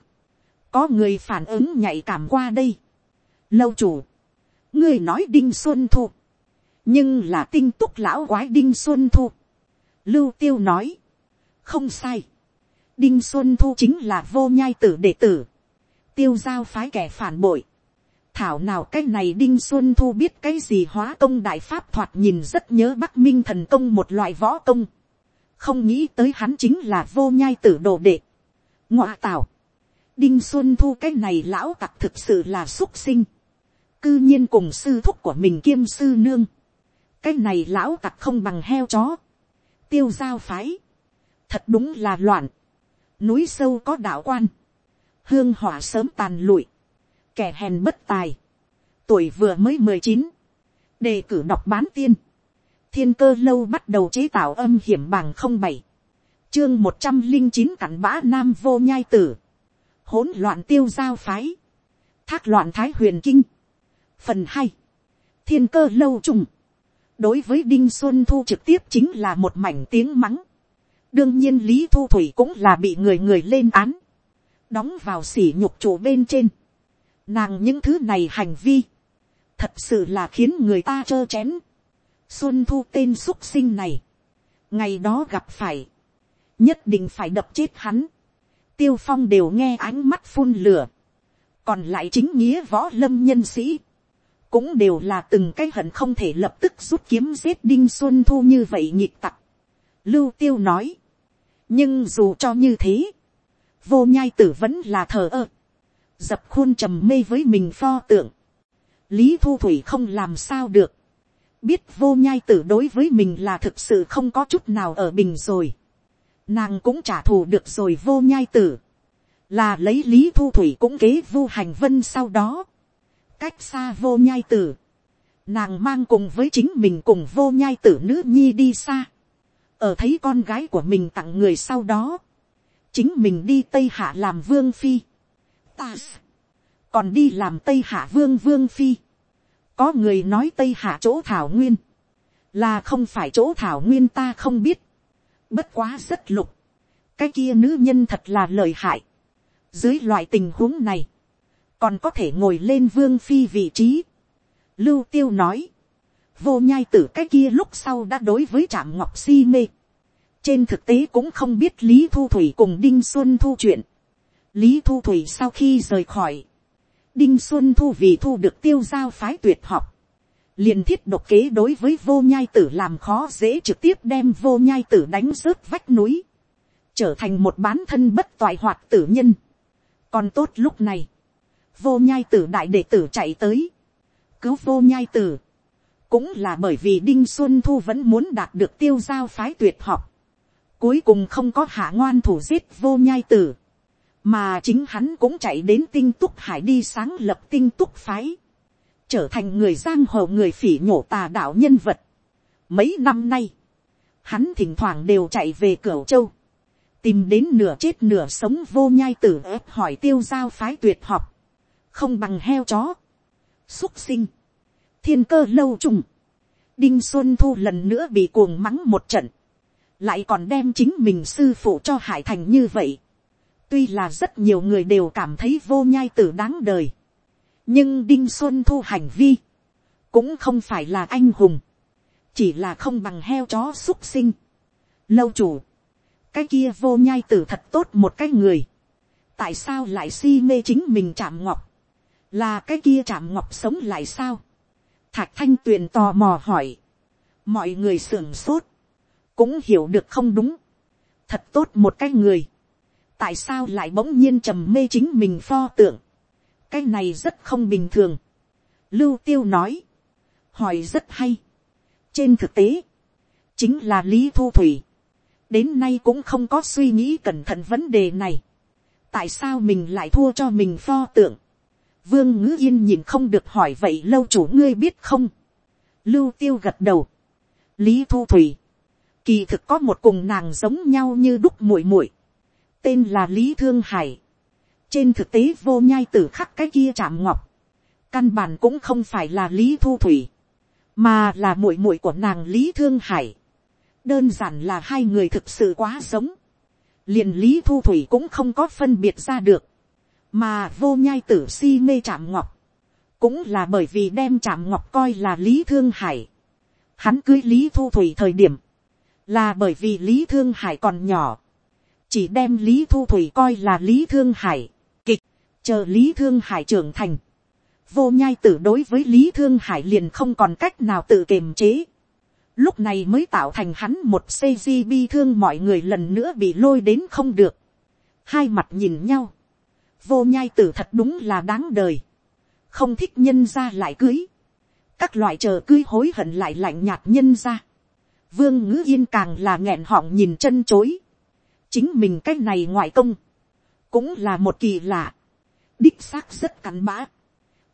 có người phản ứng nhạy cảm qua đây, lâu chủ, ngươi nói đinh xuân thụ. Nhưng là tinh túc lão quái đinh xuân thu. lưu tiêu nói, không sai, đinh xuân thu chính là vô nhai tử đệ tử, tiêu giao phái kẻ phản bội. Thảo nào cái này Đinh Xuân Thu biết cái gì hóa công đại pháp thoạt nhìn rất nhớ Bắc Minh thần công một loại võ công. Không nghĩ tới hắn chính là vô nhai tử đồ đệ. ngoa tảo. Đinh Xuân Thu cái này lão tặc thực sự là xúc sinh. Cư nhiên cùng sư thúc của mình kiêm sư nương. Cái này lão tặc không bằng heo chó. Tiêu giao phái. Thật đúng là loạn. Núi sâu có đạo quan hương hỏa sớm tàn lụi, kẻ hèn bất tài, tuổi vừa mới mười chín, đề cử đọc bán tiên, thiên cơ lâu bắt đầu chế tạo âm hiểm bằng không bảy, chương một trăm linh chín cặn bã nam vô nhai tử, hỗn loạn tiêu giao phái, thác loạn thái huyền kinh, phần hai, thiên cơ lâu trùng, đối với đinh xuân thu trực tiếp chính là một mảnh tiếng mắng, đương nhiên lý thu thủy cũng là bị người người lên án, đóng vào sỉ nhục chủ bên trên. Nàng những thứ này hành vi, thật sự là khiến người ta trơ chén. Xuân thu tên x sinh này, ngày đó gặp phải, nhất định phải đập chết hắn. Tiêu phong đều nghe ánh mắt phun lửa, còn lại chính nghĩa võ lâm nhân sĩ, cũng đều là từng cái hận không thể lập tức rút kiếm giết đinh xuân thu như vậy nhịp tặc. Lưu tiêu nói, nhưng dù cho như thế, vô nhai tử vẫn là thờ ơ, dập khuôn trầm mê với mình pho tượng, lý thu thủy không làm sao được, biết vô nhai tử đối với mình là thực sự không có chút nào ở bình rồi, nàng cũng trả thù được rồi vô nhai tử, là lấy lý thu thủy cũng kế vu hành vân sau đó, cách xa vô nhai tử, nàng mang cùng với chính mình cùng vô nhai tử nữ nhi đi xa, ở thấy con gái của mình tặng người sau đó, chính mình đi tây hạ làm vương phi, ta. Còn đi làm tây hạ vương vương phi, có người nói tây hạ chỗ thảo nguyên, là không phải chỗ thảo nguyên ta không biết, bất quá rất lục, cái kia nữ nhân thật là lợi hại, dưới loại tình huống này, còn có thể ngồi lên vương phi vị trí, lưu tiêu nói, vô nhai tử cái kia lúc sau đã đối với trạm ngọc si mê, trên thực tế cũng không biết lý thu thủy cùng đinh xuân thu chuyện lý thu thủy sau khi rời khỏi, đinh xuân thu vì thu được tiêu giao phái tuyệt học, liền thiết độc kế đối với vô nhai tử làm khó dễ trực tiếp đem vô nhai tử đánh rớt vách núi, trở thành một bán thân bất toại hoạt tử nhân. còn tốt lúc này, vô nhai tử đại đệ tử chạy tới, cứu vô nhai tử, cũng là bởi vì đinh xuân thu vẫn muốn đạt được tiêu giao phái tuyệt học, Cuối cùng không có hạ ngoan thủ giết vô nhai tử. Mà chính hắn cũng chạy đến tinh túc hải đi sáng lập tinh túc phái. Trở thành người giang hồ người phỉ nhổ tà đạo nhân vật. Mấy năm nay, hắn thỉnh thoảng đều chạy về cửa châu. Tìm đến nửa chết nửa sống vô nhai tử ép hỏi tiêu giao phái tuyệt học. Không bằng heo chó. Xúc sinh. Thiên cơ lâu trùng. Đinh Xuân Thu lần nữa bị cuồng mắng một trận lại còn đem chính mình sư phụ cho hại thành như vậy tuy là rất nhiều người đều cảm thấy vô nhai tử đáng đời. nhưng đinh xuân thu hành vi, cũng không phải là anh hùng, chỉ là không bằng heo chó xúc sinh. lâu chủ, cái kia vô nhai tử thật tốt một cái người, tại sao lại si mê chính mình chạm ngọc, là cái kia chạm ngọc sống lại sao. thạch thanh tuyền tò mò hỏi, mọi người sưởng sốt, cũng hiểu được không đúng. thật tốt một cái người tại sao lại bỗng nhiên trầm mê chính mình pho tượng. cái này rất không bình thường. lưu tiêu nói. hỏi rất hay. trên thực tế, chính là lý thu thủy. đến nay cũng không có suy nghĩ cẩn thận vấn đề này. tại sao mình lại thua cho mình pho tượng. vương ngữ yên nhìn không được hỏi vậy lâu chủ ngươi biết không. lưu tiêu gật đầu. lý thu thủy kỳ thực có một cùng nàng giống nhau như đúc muội muội, tên là lý thương hải, trên thực tế vô nhai tử khắc cái kia chạm ngọc, căn bản cũng không phải là lý thu thủy, mà là muội muội của nàng lý thương hải. đơn giản là hai người thực sự quá giống, liền lý thu thủy cũng không có phân biệt ra được, mà vô nhai tử si mê chạm ngọc, cũng là bởi vì đem chạm ngọc coi là lý thương hải. hắn cưới lý thu thủy thời điểm, là bởi vì lý thương hải còn nhỏ, chỉ đem lý thu thủy coi là lý thương hải, kịch, chờ lý thương hải trưởng thành, vô nhai tử đối với lý thương hải liền không còn cách nào tự kiềm chế, lúc này mới tạo thành hắn một cgb bi thương mọi người lần nữa bị lôi đến không được, hai mặt nhìn nhau, vô nhai tử thật đúng là đáng đời, không thích nhân ra lại cưới, các loại chờ cưới hối hận lại lạnh nhạt nhân ra, vương ngữ yên càng là nghẹn họng nhìn chân chối, chính mình cái này ngoại công, cũng là một kỳ lạ, đích xác rất cắn bã,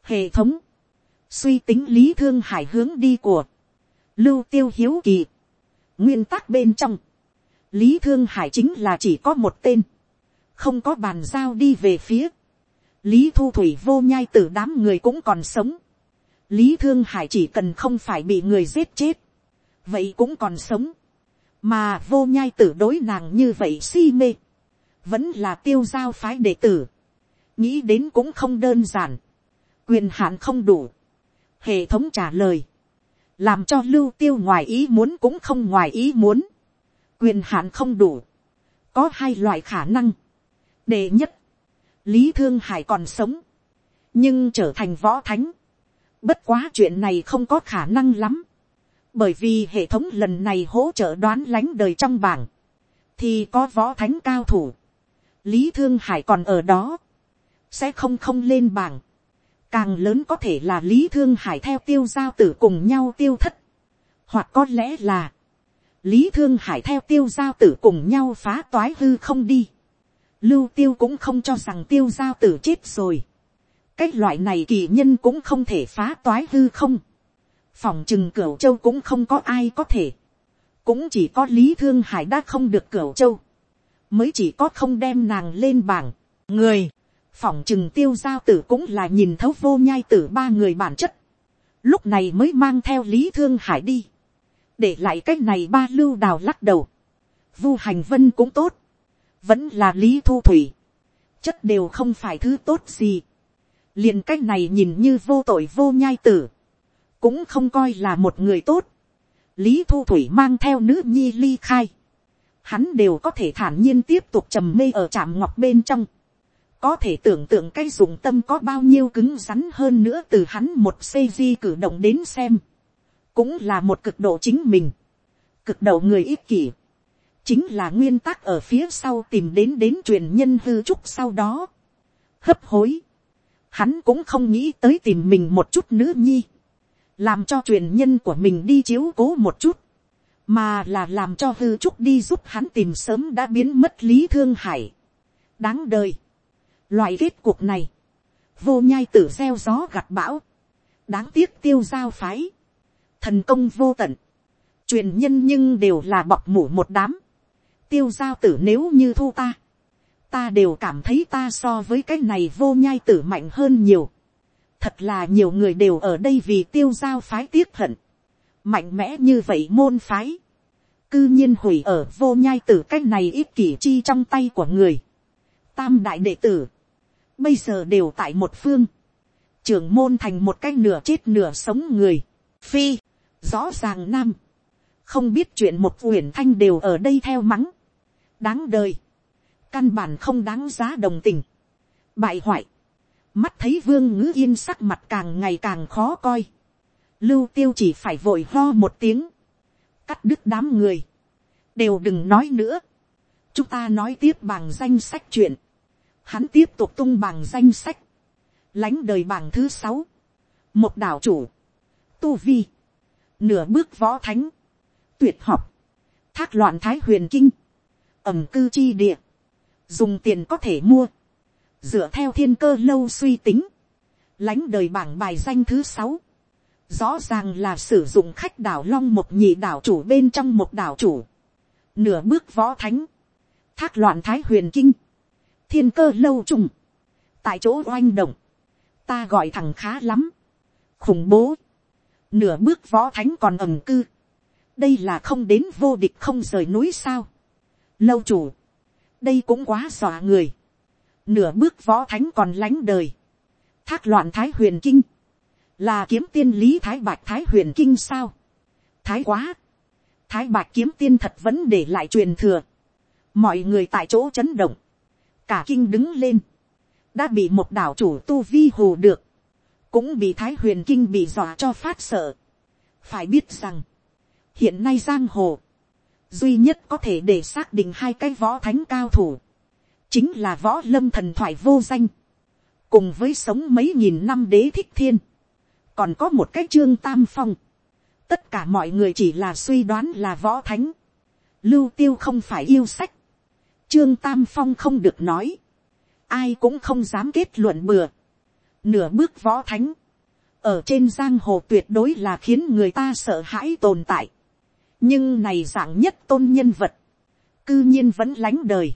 hệ thống, suy tính lý thương hải hướng đi của, lưu tiêu hiếu kỳ, nguyên tắc bên trong, lý thương hải chính là chỉ có một tên, không có bàn giao đi về phía, lý thu thủy vô nhai từ đám người cũng còn sống, lý thương hải chỉ cần không phải bị người giết chết, vậy cũng còn sống, mà vô nhai tử đối nàng như vậy si mê, vẫn là tiêu giao phái đệ tử, nghĩ đến cũng không đơn giản, quyền hạn không đủ, hệ thống trả lời, làm cho lưu tiêu ngoài ý muốn cũng không ngoài ý muốn, quyền hạn không đủ, có hai loại khả năng, đệ nhất, lý thương hải còn sống, nhưng trở thành võ thánh, bất quá chuyện này không có khả năng lắm, bởi vì hệ thống lần này hỗ trợ đoán lánh đời trong bảng, thì có võ thánh cao thủ, lý thương hải còn ở đó, sẽ không không lên bảng, càng lớn có thể là lý thương hải theo tiêu giao tử cùng nhau tiêu thất, hoặc có lẽ là, lý thương hải theo tiêu giao tử cùng nhau phá toái hư không đi, lưu tiêu cũng không cho rằng tiêu giao tử chết rồi, cái loại này kỳ nhân cũng không thể phá toái hư không, phòng chừng cửu châu cũng không có ai có thể, cũng chỉ có lý thương hải đã không được cửu châu, mới chỉ có không đem nàng lên bảng, người, phòng chừng tiêu giao tử cũng là nhìn thấu vô nhai tử ba người bản chất, lúc này mới mang theo lý thương hải đi, để lại cái này ba lưu đào lắc đầu, vu hành vân cũng tốt, vẫn là lý thu thủy, chất đều không phải thứ tốt gì, liền cái này nhìn như vô tội vô nhai tử, cũng không coi là một người tốt. lý thu thủy mang theo nữ nhi ly khai. hắn đều có thể thản nhiên tiếp tục trầm mê ở trạm ngọc bên trong. có thể tưởng tượng cái dụng tâm có bao nhiêu cứng rắn hơn nữa từ hắn một xây di cử động đến xem. cũng là một cực độ chính mình. cực độ người ích kỷ. chính là nguyên tắc ở phía sau tìm đến đến truyền nhân hư trúc sau đó. hấp hối. hắn cũng không nghĩ tới tìm mình một chút nữ nhi làm cho truyền nhân của mình đi chiếu cố một chút, mà là làm cho hư trúc đi giúp hắn tìm sớm đã biến mất lý thương hải. đáng đời. loại kết cuộc này, vô nhai tử gieo gió gặt bão, đáng tiếc tiêu giao phái, thần công vô tận, truyền nhân nhưng đều là bọc mủ một đám, tiêu giao tử nếu như thu ta, ta đều cảm thấy ta so với cái này vô nhai tử mạnh hơn nhiều thật là nhiều người đều ở đây vì tiêu giao phái tiếc hận, mạnh mẽ như vậy môn phái, cư nhiên hủy ở vô nhai tử cách này ít kỷ chi trong tay của người, tam đại đệ tử, bây giờ đều tại một phương, trưởng môn thành một cái nửa chết nửa sống người, phi, rõ ràng nam, không biết chuyện một uyển thanh đều ở đây theo mắng, đáng đời, căn bản không đáng giá đồng tình, bại hoại, mắt thấy vương ngữ yên sắc mặt càng ngày càng khó coi, lưu tiêu chỉ phải vội ho một tiếng, cắt đứt đám người, đều đừng nói nữa, chúng ta nói tiếp bằng danh sách chuyện, hắn tiếp tục tung bằng danh sách, lánh đời bảng thứ sáu, một đảo chủ, tu vi, nửa bước võ thánh, tuyệt học, thác loạn thái huyền kinh, ẩm cư chi địa, dùng tiền có thể mua, dựa theo thiên cơ lâu suy tính, lãnh đời bảng bài danh thứ sáu, rõ ràng là sử dụng khách đảo long một nhị đảo chủ bên trong một đảo chủ, nửa bước võ thánh, thác loạn thái huyền kinh, thiên cơ lâu trùng, tại chỗ oanh động, ta gọi thằng khá lắm, khủng bố, nửa bước võ thánh còn ẩm cư, đây là không đến vô địch không rời núi sao, lâu chủ, đây cũng quá dọa người, nửa bước võ thánh còn lánh đời, thác loạn thái huyền kinh, là kiếm tiên lý thái bạch thái huyền kinh sao, thái quá, thái bạch kiếm tiên thật vẫn để lại truyền thừa, mọi người tại chỗ chấn động, cả kinh đứng lên, đã bị một đảo chủ tu vi hù được, cũng bị thái huyền kinh bị dọa cho phát sợ. phải biết rằng, hiện nay giang hồ, duy nhất có thể để xác định hai cái võ thánh cao thủ, chính là võ lâm thần thoại vô danh, cùng với sống mấy nghìn năm đế thích thiên, còn có một cái trương tam phong, tất cả mọi người chỉ là suy đoán là võ thánh, lưu tiêu không phải yêu sách, trương tam phong không được nói, ai cũng không dám kết luận bừa, nửa bước võ thánh, ở trên giang hồ tuyệt đối là khiến người ta sợ hãi tồn tại, nhưng này dạng nhất tôn nhân vật, cư nhiên vẫn lánh đời.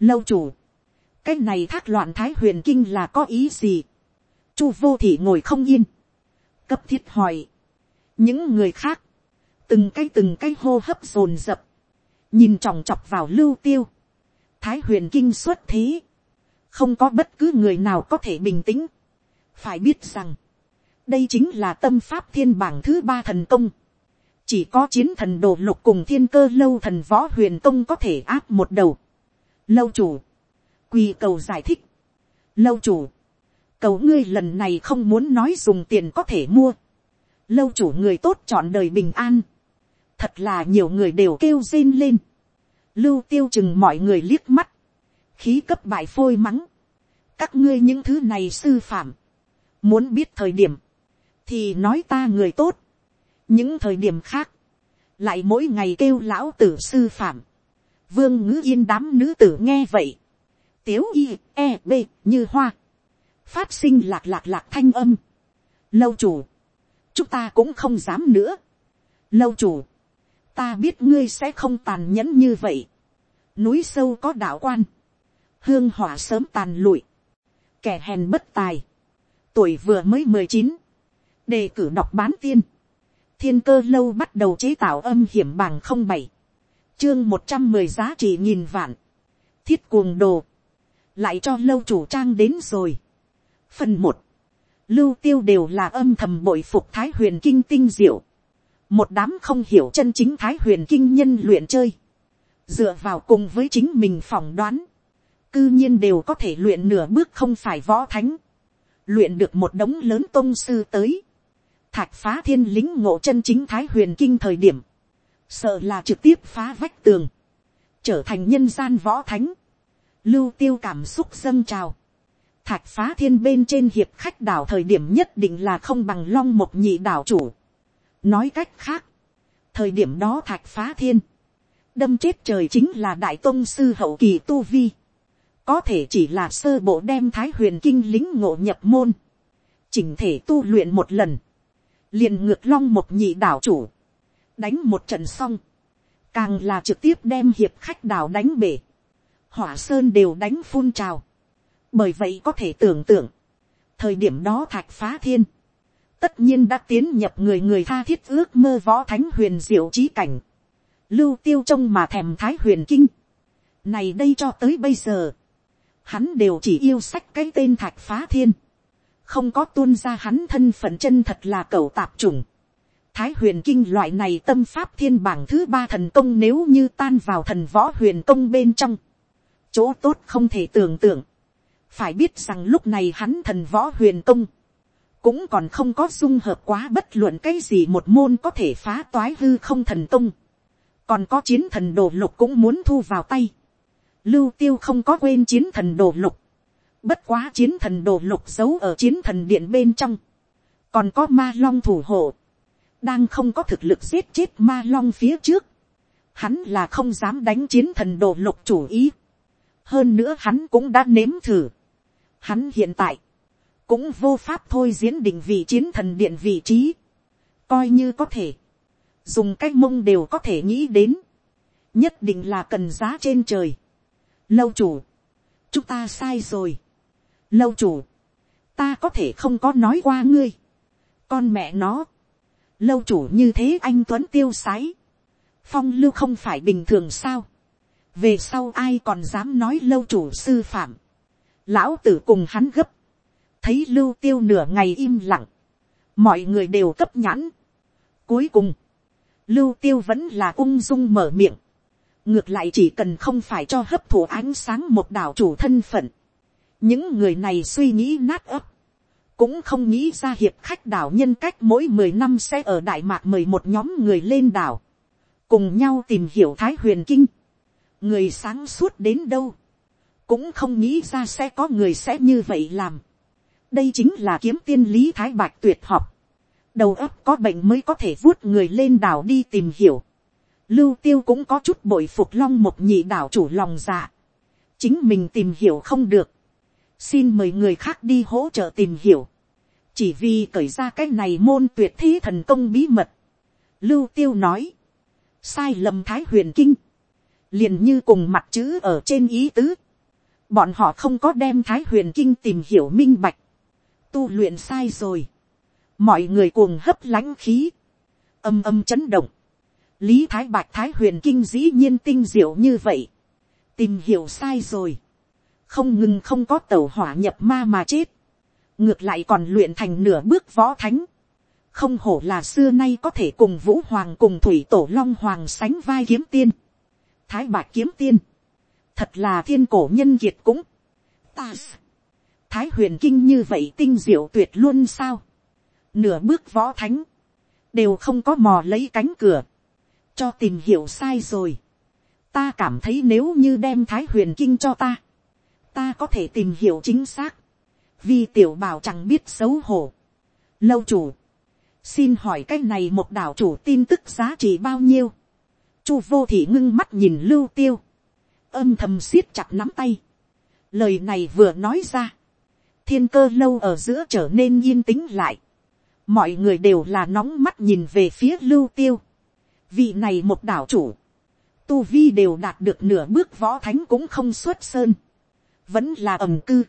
Lâu chủ, cái này thác loạn thái huyền kinh là có ý gì, chu vô thị ngồi không yên, cấp thiết hỏi, những người khác, từng cái từng cái hô hấp dồn dập, nhìn chòng chọc vào lưu tiêu, thái huyền kinh xuất thế, không có bất cứ người nào có thể bình tĩnh, phải biết rằng, đây chính là tâm pháp thiên bảng thứ ba thần công, chỉ có chiến thần đồ lục cùng thiên cơ lâu thần võ huyền công có thể áp một đầu. Lâu chủ, quỳ cầu giải thích. Lâu chủ, cầu ngươi lần này không muốn nói dùng tiền có thể mua. Lâu chủ người tốt chọn đời bình an. Thật là nhiều người đều kêu rên lên. Lưu tiêu chừng mọi người liếc mắt. Khí cấp bại phôi mắng. Các ngươi những thứ này sư phạm. Muốn biết thời điểm. Thì nói ta người tốt. Những thời điểm khác. Lại mỗi ngày kêu lão tử sư phạm. Vương ngữ yên đám nữ tử nghe vậy. Tiếu y, e, b, như hoa. Phát sinh lạc lạc lạc thanh âm. Lâu chủ. Chúng ta cũng không dám nữa. Lâu chủ. Ta biết ngươi sẽ không tàn nhẫn như vậy. Núi sâu có đạo quan. Hương hỏa sớm tàn lụi. Kẻ hèn bất tài. Tuổi vừa mới mười chín Đề cử đọc bán tiên. Thiên cơ lâu bắt đầu chế tạo âm hiểm bằng không bảy Chương một trăm mười giá trị nghìn vạn. Thiết cuồng đồ. Lại cho lâu chủ trang đến rồi. Phần một Lưu tiêu đều là âm thầm bội phục thái huyền kinh tinh diệu. Một đám không hiểu chân chính thái huyền kinh nhân luyện chơi. Dựa vào cùng với chính mình phỏng đoán. Cư nhiên đều có thể luyện nửa bước không phải võ thánh. Luyện được một đống lớn tôn sư tới. Thạch phá thiên lính ngộ chân chính thái huyền kinh thời điểm. Sợ là trực tiếp phá vách tường. Trở thành nhân gian võ thánh. Lưu tiêu cảm xúc dâng trào. Thạch phá thiên bên trên hiệp khách đảo thời điểm nhất định là không bằng long một nhị đảo chủ. Nói cách khác. Thời điểm đó thạch phá thiên. Đâm chết trời chính là đại tôn sư hậu kỳ tu vi. Có thể chỉ là sơ bộ đem thái huyền kinh lính ngộ nhập môn. Chỉnh thể tu luyện một lần. liền ngược long một nhị đảo chủ. Đánh một trận xong. Càng là trực tiếp đem hiệp khách đảo đánh bể. Hỏa sơn đều đánh phun trào. Bởi vậy có thể tưởng tượng, thời điểm đó thạch phá thiên, tất nhiên đã tiến nhập người người tha thiết ước mơ võ thánh huyền diệu trí cảnh, lưu tiêu trông mà thèm thái huyền kinh, này đây cho tới bây giờ, hắn đều chỉ yêu sách cái tên thạch phá thiên, không có tuôn ra hắn thân phận chân thật là cầu tạp chủng. Thái huyền kinh loại này tâm pháp thiên bảng thứ ba thần công nếu như tan vào thần võ huyền công bên trong. Chỗ tốt không thể tưởng tượng. Phải biết rằng lúc này hắn thần võ huyền công, cũng còn không có dung hợp quá bất luận cái gì một môn có thể phá toái hư không thần công, còn có chiến thần đồ lục cũng muốn thu vào tay, lưu tiêu không có quên chiến thần đồ lục, bất quá chiến thần đồ lục giấu ở chiến thần điện bên trong, còn có ma long thủ hộ, đang không có thực lực giết chết ma long phía trước, hắn là không dám đánh chiến thần đồ lục chủ ý, hơn nữa hắn cũng đã nếm thử, Hắn hiện tại, cũng vô pháp thôi diễn định vị chiến thần điện vị trí. Coi như có thể, dùng cách mông đều có thể nghĩ đến. Nhất định là cần giá trên trời. Lâu chủ, chúng ta sai rồi. lâu chủ, ta có thể không có nói qua ngươi, con mẹ nó, lâu chủ như thế anh tuấn tiêu sái, phong lưu không phải bình thường sao, về sau ai còn dám nói lâu chủ sư phạm, lão tử cùng hắn gấp, thấy lưu tiêu nửa ngày im lặng, mọi người đều cấp nhãn. Cuối cùng, lưu tiêu vẫn là ung dung mở miệng, ngược lại chỉ cần không phải cho hấp thụ ánh sáng một đảo chủ thân phận, những người này suy nghĩ nát ấp, cũng không nghĩ ra hiệp khách đảo nhân cách mỗi mười năm sẽ ở đại mạc mời một nhóm người lên đảo, cùng nhau tìm hiểu thái huyền kinh, người sáng suốt đến đâu, cũng không nghĩ ra sẽ có người sẽ như vậy làm. đây chính là kiếm tiên lý thái bạch tuyệt học, đầu óc có bệnh mới có thể vuốt người lên đảo đi tìm hiểu. lưu tiêu cũng có chút bội phục long một nhị đảo chủ lòng dạ, chính mình tìm hiểu không được, xin mời người khác đi hỗ trợ tìm hiểu, chỉ vì cởi ra cái này môn tuyệt thế thần công bí mật. Lưu tiêu nói, sai lầm thái huyền kinh, liền như cùng mặt chữ ở trên ý tứ, bọn họ không có đem thái huyền kinh tìm hiểu minh bạch, tu luyện sai rồi, mọi người cuồng hấp lãnh khí, âm âm chấn động, lý thái bạch thái huyền kinh dĩ nhiên tinh diệu như vậy, tìm hiểu sai rồi, không ngừng không có tàu hỏa nhập ma mà chết, ngược lại còn luyện thành nửa bước võ thánh, không hổ là xưa nay có thể cùng vũ hoàng cùng thủy tổ long hoàng sánh vai kiếm tiên, thái bạc kiếm tiên, thật là thiên cổ nhân kiệt cũng, ta, thái huyền kinh như vậy tinh diệu tuyệt luôn sao, nửa bước võ thánh, đều không có mò lấy cánh cửa, cho tìm hiểu sai rồi, ta cảm thấy nếu như đem thái huyền kinh cho ta, ta có thể tìm hiểu chính xác, vì tiểu bảo chẳng biết xấu hổ. Lâu chủ, xin hỏi cái này một đảo chủ tin tức giá trị bao nhiêu, chu vô thị ngưng mắt nhìn lưu tiêu, âm thầm siết chặt nắm tay. Lời này vừa nói ra, thiên cơ lâu ở giữa trở nên yên tĩnh lại. Mọi người đều là nóng mắt nhìn về phía lưu tiêu. Vị này một đảo chủ, tu vi đều đạt được nửa bước võ thánh cũng không xuất sơn. Vẫn là ẩm cư.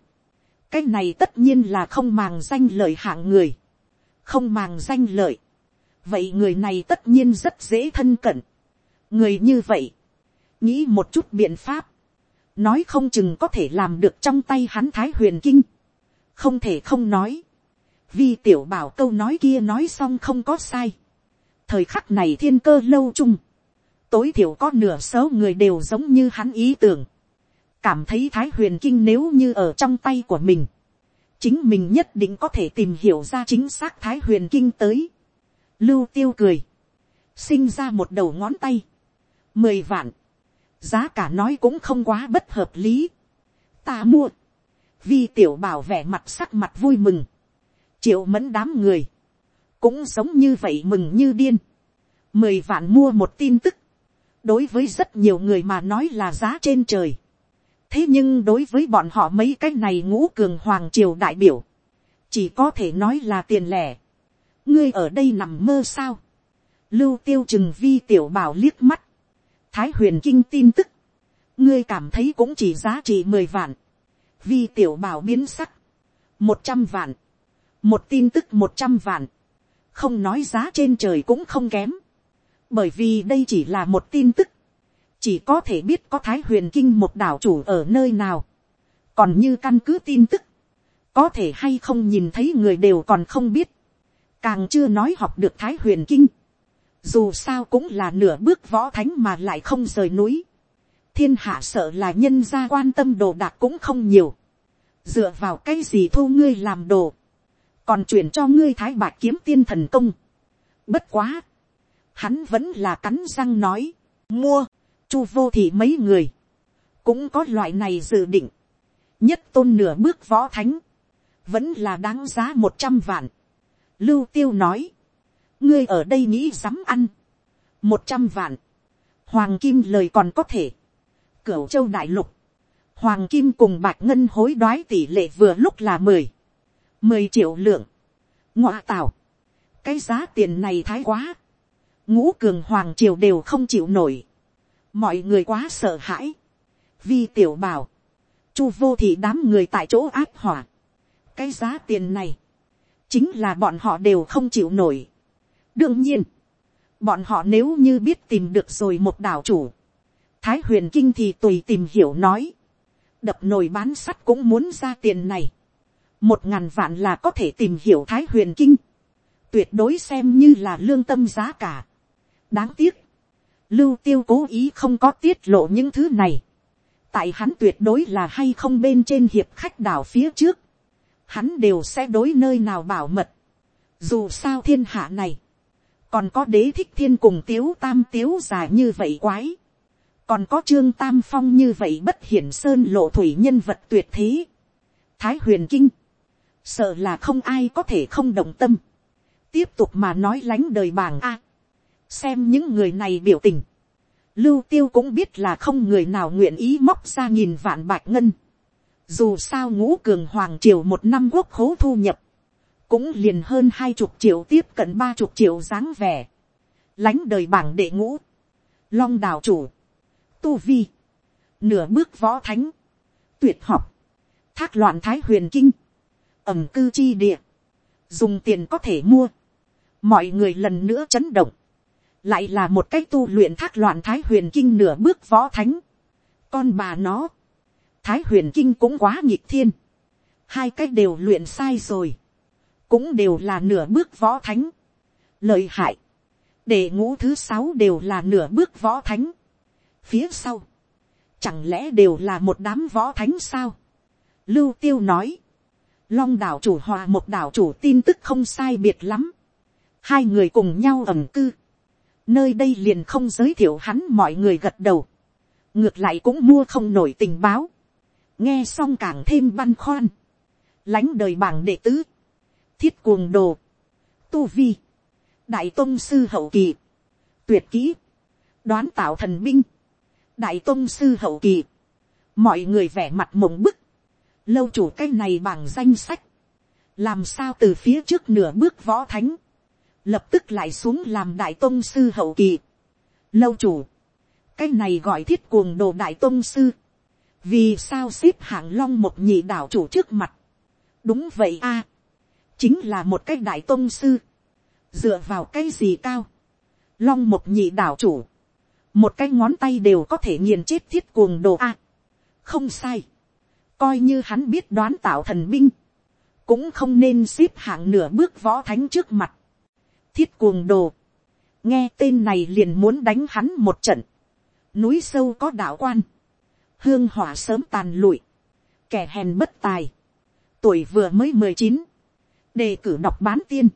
Cái này tất nhiên là không màng danh lợi hạng người. Không màng danh lợi. Vậy người này tất nhiên rất dễ thân cận. Người như vậy nghĩ một chút biện pháp, nói không chừng có thể làm được trong tay hắn thái huyền kinh, không thể không nói, vì tiểu bảo câu nói kia nói xong không có sai, thời khắc này thiên cơ lâu chung, tối thiểu có nửa số người đều giống như hắn ý tưởng, cảm thấy thái huyền kinh nếu như ở trong tay của mình, chính mình nhất định có thể tìm hiểu ra chính xác thái huyền kinh tới. Lưu tiêu cười, sinh ra một đầu ngón tay, mười vạn, giá cả nói cũng không quá bất hợp lý. ta mua, Vi tiểu bảo vẻ mặt sắc mặt vui mừng, triệu mẫn đám người, cũng giống như vậy mừng như điên, mười vạn mua một tin tức, đối với rất nhiều người mà nói là giá trên trời thế nhưng đối với bọn họ mấy cái này ngũ cường hoàng triều đại biểu, chỉ có thể nói là tiền lẻ. ngươi ở đây nằm mơ sao. lưu tiêu chừng vi tiểu bảo liếc mắt, thái huyền kinh tin tức, ngươi cảm thấy cũng chỉ giá trị mười vạn, vi tiểu bảo biến sắc, một trăm vạn, một tin tức một trăm vạn, không nói giá trên trời cũng không kém, bởi vì đây chỉ là một tin tức, chỉ có thể biết có thái huyền kinh một đảo chủ ở nơi nào, còn như căn cứ tin tức, có thể hay không nhìn thấy người đều còn không biết, càng chưa nói học được thái huyền kinh, dù sao cũng là nửa bước võ thánh mà lại không rời núi, thiên hạ sợ là nhân gia quan tâm đồ đạc cũng không nhiều, dựa vào cái gì thu ngươi làm đồ, còn chuyển cho ngươi thái bạc kiếm tiên thần công. Bất quá, hắn vẫn là cắn răng nói, mua, chu vô thị mấy người, cũng có loại này dự định, nhất tôn nửa bước võ thánh, vẫn là đáng giá một trăm vạn. Lưu tiêu nói, ngươi ở đây nghĩ dám ăn, một trăm vạn, hoàng kim lời còn có thể, cửu châu đại lục, hoàng kim cùng bạc ngân hối đoái tỷ lệ vừa lúc là mười, mười triệu lượng, ngoạ tảo, cái giá tiền này thái quá, ngũ cường hoàng triều đều không chịu nổi, mọi người quá sợ hãi, vi tiểu bảo, chu vô thị đám người tại chỗ áp hỏa, cái giá tiền này, chính là bọn họ đều không chịu nổi. đương nhiên, bọn họ nếu như biết tìm được rồi một đảo chủ, thái huyền kinh thì tùy tìm hiểu nói, đập nồi bán sắt cũng muốn ra tiền này, một ngàn vạn là có thể tìm hiểu thái huyền kinh, tuyệt đối xem như là lương tâm giá cả. đáng tiếc, lưu tiêu cố ý không có tiết lộ những thứ này, tại hắn tuyệt đối là hay không bên trên hiệp khách đảo phía trước, hắn đều sẽ đối nơi nào bảo mật. Dù sao thiên hạ này, còn có đế thích thiên cùng tiếu tam tiếu dài như vậy quái, còn có trương tam phong như vậy bất hiển sơn lộ thủy nhân vật tuyệt thế. Thái huyền kinh, sợ là không ai có thể không động tâm. tiếp tục mà nói lánh đời bảng a xem những người này biểu tình, lưu tiêu cũng biết là không người nào nguyện ý móc ra nghìn vạn bạch ngân. Dù sao ngũ cường hoàng triều một năm quốc khố thu nhập, cũng liền hơn hai chục triệu tiếp cận ba chục triệu dáng vẻ. Lánh đời bảng đệ ngũ, long đào chủ, tu vi, nửa bước võ thánh, tuyệt học, thác loạn thái huyền kinh, ẩm cư chi địa, dùng tiền có thể mua, mọi người lần nữa chấn động, lại là một cách tu luyện thác loạn thái huyền kinh nửa bước võ thánh, con bà nó, thái huyền kinh cũng quá nghịch thiên, hai cách đều luyện sai rồi, cũng đều là nửa bước võ thánh, lợi hại, để ngũ thứ sáu đều là nửa bước võ thánh, phía sau, chẳng lẽ đều là một đám võ thánh sao, lưu tiêu nói, long đảo chủ hòa một đảo chủ tin tức không sai biệt lắm, hai người cùng nhau ẩm cư, nơi đây liền không giới thiệu hắn mọi người gật đầu, ngược lại cũng mua không nổi tình báo, nghe xong càng thêm băn khoăn, lánh đời bảng đệ tứ, thiết cuồng đồ, tu vi, đại tôn sư hậu kỳ, tuyệt kỹ, đoán tạo thần binh, đại tôn sư hậu kỳ, mọi người vẻ mặt mộng bức, lâu chủ cái này bằng danh sách, làm sao từ phía trước nửa bước võ thánh, lập tức lại xuống làm đại tôn sư hậu kỳ. Lâu chủ, cái này gọi thiết cuồng đồ đại tôn sư, vì sao xếp hạng long một nhị đảo chủ trước mặt. đúng vậy a, chính là một cái đại tôn sư, dựa vào cái gì cao, long một nhị đảo chủ, một cái ngón tay đều có thể nghiền chết thiết cuồng đồ a. không sai, coi như hắn biết đoán tạo thần binh, cũng không nên xếp hạng nửa bước võ thánh trước mặt thiết cuồng đồ. nghe tên này liền muốn đánh hắn một trận. núi sâu có đạo quan. hương hỏa sớm tàn lụi. kẻ hèn bất tài. tuổi vừa mới mười chín. đề cử đọc bán tiên.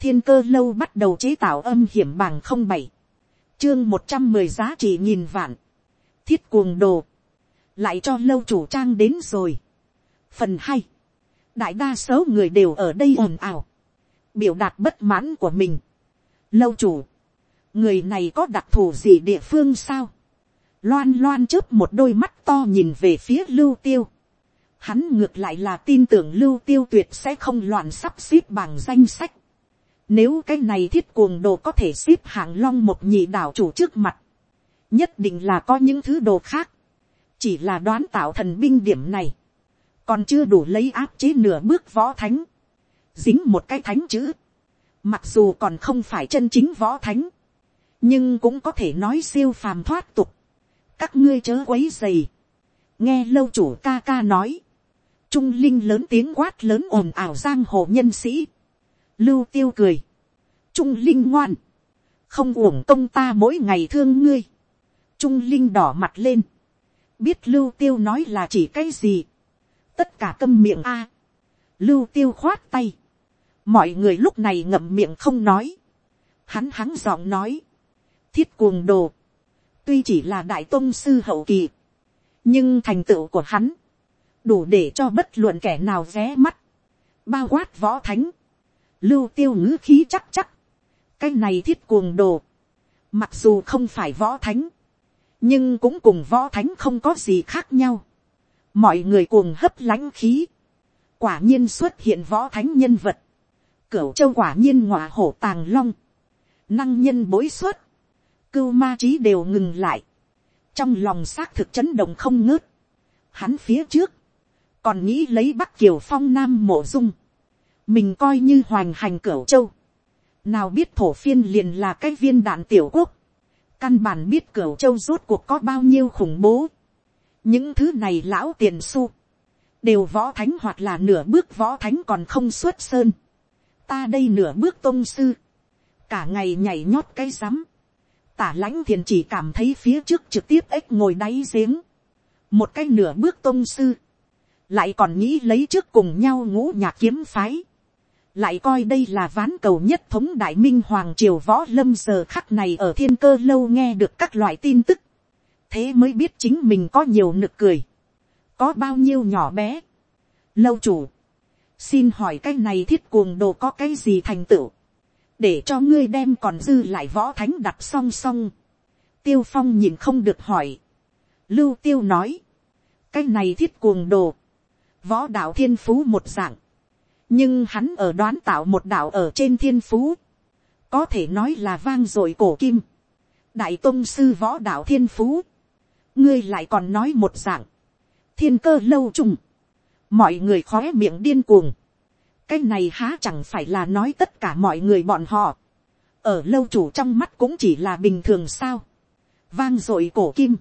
thiên cơ lâu bắt đầu chế tạo âm hiểm bằng không bảy. chương một trăm mười giá trị nghìn vạn. thiết cuồng đồ. lại cho lâu chủ trang đến rồi. phần hai. đại đa số người đều ở đây ồn ào biểu đạt bất mãn của mình. Lâu chủ, người này có đặc thù gì địa phương sao? Loan loan chớp một đôi mắt to nhìn về phía lưu tiêu. Hắn ngược lại là tin tưởng lưu tiêu tuyệt sẽ không loạn sắp xếp bằng danh sách. Nếu cái này thiết cuồng đồ có thể xếp hạng long một nhị đảo chủ trước mặt. Nhất định là có những thứ đồ khác. Chỉ là đoán tạo thần binh điểm này. Còn chưa đủ lấy áp chế nửa bước võ thánh dính một cái thánh chữ, mặc dù còn không phải chân chính võ thánh, nhưng cũng có thể nói siêu phàm thoát tục, các ngươi chớ quấy dày, nghe lâu chủ ca ca nói, trung linh lớn tiếng quát lớn ồn ào giang hồ nhân sĩ, lưu tiêu cười, trung linh ngoan, không uổng công ta mỗi ngày thương ngươi, trung linh đỏ mặt lên, biết lưu tiêu nói là chỉ cái gì, tất cả câm miệng a, lưu tiêu khoát tay, mọi người lúc này ngậm miệng không nói, hắn hắn giọng nói, thiết cuồng đồ, tuy chỉ là đại tôn sư hậu kỳ, nhưng thành tựu của hắn, đủ để cho bất luận kẻ nào ré mắt, bao quát võ thánh, lưu tiêu ngữ khí chắc chắc, cái này thiết cuồng đồ, mặc dù không phải võ thánh, nhưng cũng cùng võ thánh không có gì khác nhau, mọi người cuồng hấp lãnh khí, quả nhiên xuất hiện võ thánh nhân vật, cửu châu quả nhiên ngọa hổ tàng long, năng nhân bối suất, cưu ma trí đều ngừng lại, trong lòng xác thực chấn động không ngớt, Hắn phía trước, còn nghĩ lấy bắc kiều phong nam mộ dung, mình coi như hoành hành cửu châu, nào biết thổ phiên liền là cái viên đạn tiểu quốc, căn bản biết cửu châu rốt cuộc có bao nhiêu khủng bố, những thứ này lão tiền su, đều võ thánh hoặc là nửa bước võ thánh còn không xuất sơn, ta đây nửa bước tôn sư, cả ngày nhảy nhót cái rắm, tả lãnh thiền chỉ cảm thấy phía trước trực tiếp ếch ngồi đáy giếng, một cái nửa bước tôn sư, lại còn nghĩ lấy trước cùng nhau ngũ nhạc kiếm phái, lại coi đây là ván cầu nhất thống đại minh hoàng triều võ lâm giờ khắc này ở thiên cơ lâu nghe được các loại tin tức, thế mới biết chính mình có nhiều nực cười, có bao nhiêu nhỏ bé. lâu chủ, xin hỏi cái này thiết cuồng đồ có cái gì thành tựu, để cho ngươi đem còn dư lại võ thánh đặt song song. tiêu phong nhìn không được hỏi. lưu tiêu nói, cái này thiết cuồng đồ, võ đạo thiên phú một dạng, nhưng hắn ở đoán tạo một đạo ở trên thiên phú, có thể nói là vang dội cổ kim, đại tôn sư võ đạo thiên phú, ngươi lại còn nói một dạng, thiên cơ lâu trùng, mọi người khó miệng điên cuồng, cái này há chẳng phải là nói tất cả mọi người bọn họ, ở lâu chủ trong mắt cũng chỉ là bình thường sao, vang dội cổ kim,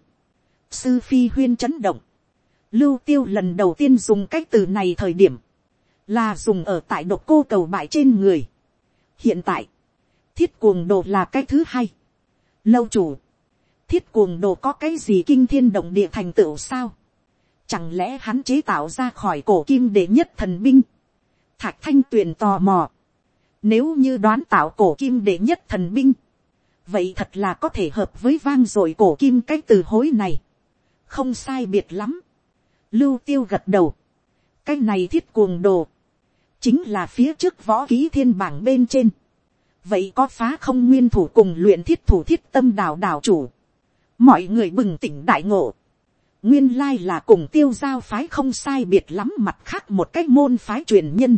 sư phi huyên chấn động, lưu tiêu lần đầu tiên dùng cái từ này thời điểm, là dùng ở tại độc cô cầu bại trên người. hiện tại, thiết cuồng đồ là cái thứ hai. lâu chủ, thiết cuồng đồ có cái gì kinh thiên động địa thành tựu sao chẳng lẽ hắn chế tạo ra khỏi cổ kim để nhất thần binh. thạch thanh tuyền tò mò. nếu như đoán tạo cổ kim để nhất thần binh, vậy thật là có thể hợp với vang dội cổ kim cái từ hối này. không sai biệt lắm. lưu tiêu gật đầu. cái này thiết cuồng đồ chính là phía trước võ ký thiên bảng bên trên. vậy có phá không nguyên thủ cùng luyện thiết thủ thiết tâm đảo đảo chủ. mọi người bừng tỉnh đại ngộ nguyên lai là cùng tiêu giao phái không sai biệt lắm mặt khác một cách môn phái truyền nhân.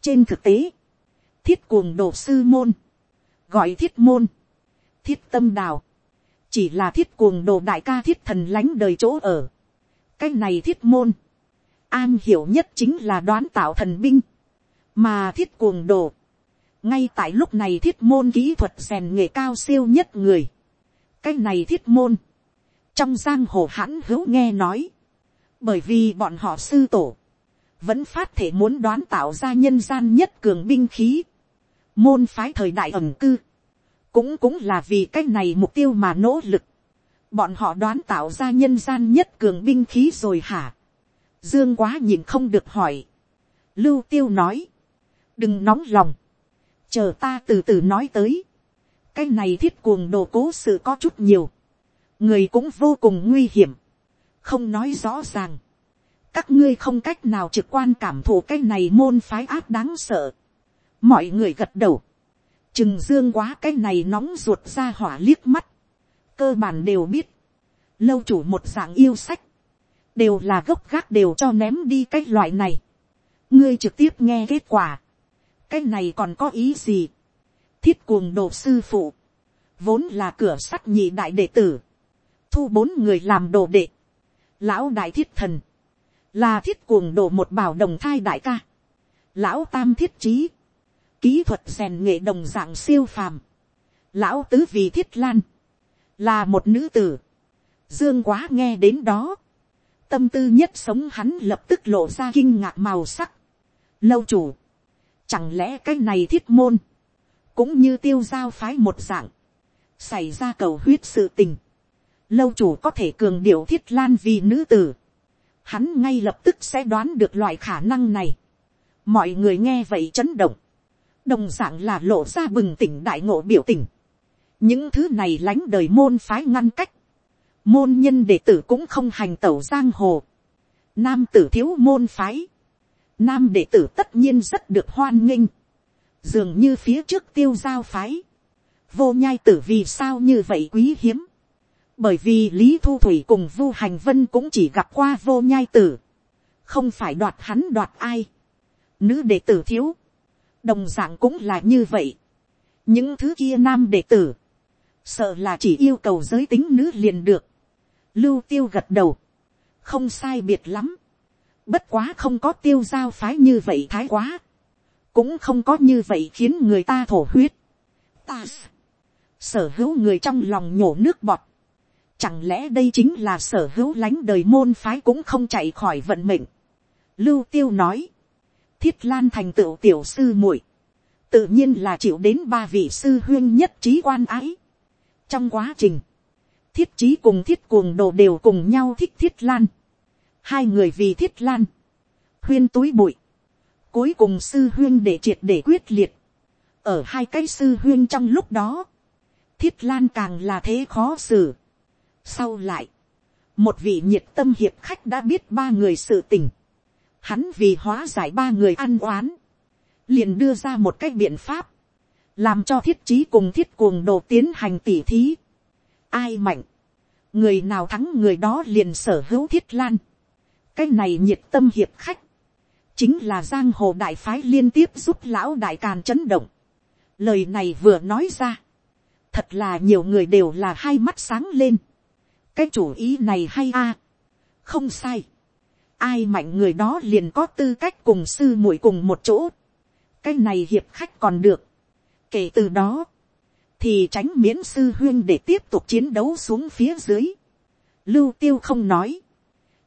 trên thực tế, thiết cuồng đồ sư môn, gọi thiết môn, thiết tâm đào, chỉ là thiết cuồng đồ đại ca thiết thần lánh đời chỗ ở. cái này thiết môn, an hiểu nhất chính là đoán tạo thần binh mà thiết cuồng đồ, ngay tại lúc này thiết môn kỹ thuật rèn nghề cao siêu nhất người, cái này thiết môn, trong giang hồ hãn hữu nghe nói, bởi vì bọn họ sư tổ, vẫn phát thể muốn đoán tạo ra nhân gian nhất cường binh khí, môn phái thời đại ẩm cư, cũng cũng là vì cái này mục tiêu mà nỗ lực, bọn họ đoán tạo ra nhân gian nhất cường binh khí rồi hả, dương quá nhìn không được hỏi, lưu tiêu nói, đừng nóng lòng, chờ ta từ từ nói tới, cái này thiết cuồng đồ cố sự có chút nhiều, người cũng vô cùng nguy hiểm, không nói rõ ràng, các ngươi không cách nào trực quan cảm thụ cái này môn phái áp đáng sợ, mọi người gật đầu, chừng dương quá cái này nóng ruột ra hỏa liếc mắt, cơ bản đều biết, lâu chủ một dạng yêu sách, đều là gốc gác đều cho ném đi cái loại này, ngươi trực tiếp nghe kết quả, cái này còn có ý gì. thiết cuồng đồ sư phụ, vốn là cửa sắt nhị đại đệ tử, thu bốn người làm đồ đệ, lão đại thiết thần, là thiết cuồng đồ một bảo đồng thai đại ca, lão tam thiết trí, kỹ thuật rèn nghệ đồng dạng siêu phàm, lão tứ vì thiết lan, là một nữ tử, dương quá nghe đến đó, tâm tư nhất sống hắn lập tức lộ ra kinh ngạc màu sắc, lâu chủ, Chẳng lẽ cái này thiết môn, cũng như tiêu giao phái một dạng, xảy ra cầu huyết sự tình. Lâu chủ có thể cường điệu thiết lan vì nữ tử. Hắn ngay lập tức sẽ đoán được loại khả năng này. Mọi người nghe vậy chấn động. Đồng dạng là lộ ra bừng tỉnh đại ngộ biểu tình. Những thứ này lánh đời môn phái ngăn cách. Môn nhân đệ tử cũng không hành tẩu giang hồ. Nam tử thiếu môn phái nam đệ tử tất nhiên rất được hoan nghênh, dường như phía trước tiêu giao phái, vô nhai tử vì sao như vậy quý hiếm, bởi vì lý thu thủy cùng vu hành vân cũng chỉ gặp qua vô nhai tử, không phải đoạt hắn đoạt ai, nữ đệ tử thiếu, đồng d ạ n g cũng là như vậy, những thứ kia nam đệ tử, sợ là chỉ yêu cầu giới tính nữ liền được, lưu tiêu gật đầu, không sai biệt lắm, bất quá không có tiêu giao phái như vậy thái quá, cũng không có như vậy khiến người ta thổ huyết. Ta sở hữu người trong lòng nhổ nước bọt, chẳng lẽ đây chính là sở hữu lánh đời môn phái cũng không chạy khỏi vận mệnh. Lưu tiêu nói, thiết lan thành tựu tiểu sư muội, tự nhiên là chịu đến ba vị sư huyên nhất trí quan ái. trong quá trình, thiết trí cùng thiết cuồng đồ đều cùng nhau thích thiết lan. hai người vì thiết lan, huyên túi bụi, cuối cùng sư huyên để triệt để quyết liệt. ở hai cái sư huyên trong lúc đó, thiết lan càng là thế khó xử sau lại, một vị nhiệt tâm hiệp khách đã biết ba người sự tình. hắn vì hóa giải ba người ăn oán, liền đưa ra một cách biện pháp, làm cho thiết trí cùng thiết cuồng đồ tiến hành tỉ thí. ai mạnh, người nào thắng người đó liền sở hữu thiết lan. cái này nhiệt tâm hiệp khách, chính là giang hồ đại phái liên tiếp giúp lão đại càn chấn động. lời này vừa nói ra, thật là nhiều người đều là hai mắt sáng lên cái chủ ý này hay a, không sai. ai mạnh người đó liền có tư cách cùng sư muội cùng một chỗ. cái này hiệp khách còn được. kể từ đó, thì tránh miễn sư huyên để tiếp tục chiến đấu xuống phía dưới. Lưu tiêu không nói.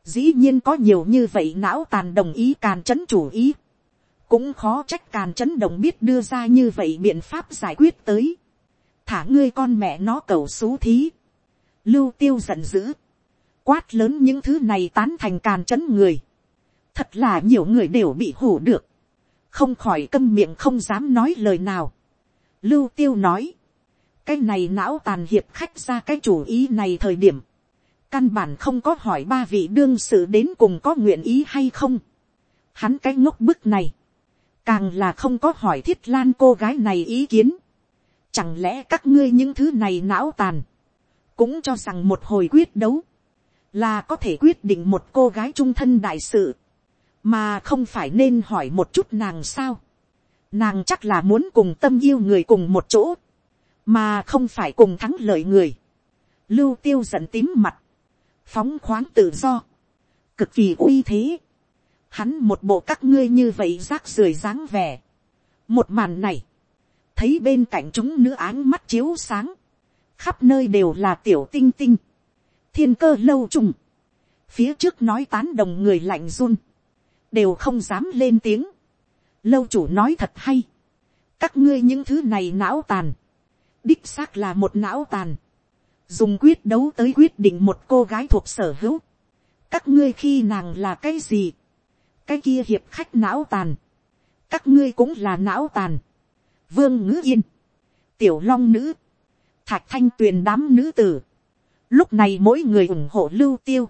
Dĩ nhiên có nhiều như vậy não tàn đồng ý càn chấn chủ ý. Cũng khó trách càn chấn đồng biết đưa ra như vậy biện pháp giải quyết tới. Thả ngươi con mẹ nó cầu xú thí. Lưu tiêu giận dữ. Quát lớn những thứ này tán thành càn chấn người. Thật là nhiều người đều bị hủ được. Không khỏi câm miệng không dám nói lời nào. Lưu tiêu nói cái này não tàn hiệp khách ra cái chủ ý này thời điểm, căn bản không có hỏi ba vị đương sự đến cùng có nguyện ý hay không. Hắn cái ngốc bức này, càng là không có hỏi thiết lan cô gái này ý kiến. Chẳng lẽ các ngươi những thứ này não tàn, cũng cho rằng một hồi quyết đấu, là có thể quyết định một cô gái trung thân đại sự, mà không phải nên hỏi một chút nàng sao. Nàng chắc là muốn cùng tâm yêu người cùng một chỗ mà không phải cùng thắng lợi người. Lưu tiêu giận tím mặt, phóng khoáng tự do, cực kỳ uy thế. Hắn một bộ các ngươi như vậy rác rưởi dáng vẻ. Một màn này, thấy bên cạnh chúng nữ áng mắt chiếu sáng, khắp nơi đều là tiểu tinh tinh, thiên cơ lâu trùng, phía trước nói tán đồng người lạnh run, đều không dám lên tiếng. Lâu chủ nói thật hay, các ngươi những thứ này não tàn, đích xác là một não tàn, dùng quyết đấu tới quyết định một cô gái thuộc sở hữu, các ngươi khi nàng là cái gì, cái kia hiệp khách não tàn, các ngươi cũng là não tàn, vương ngữ yên, tiểu long nữ, thạch thanh tuyền đám nữ tử, lúc này mỗi người ủng hộ lưu tiêu,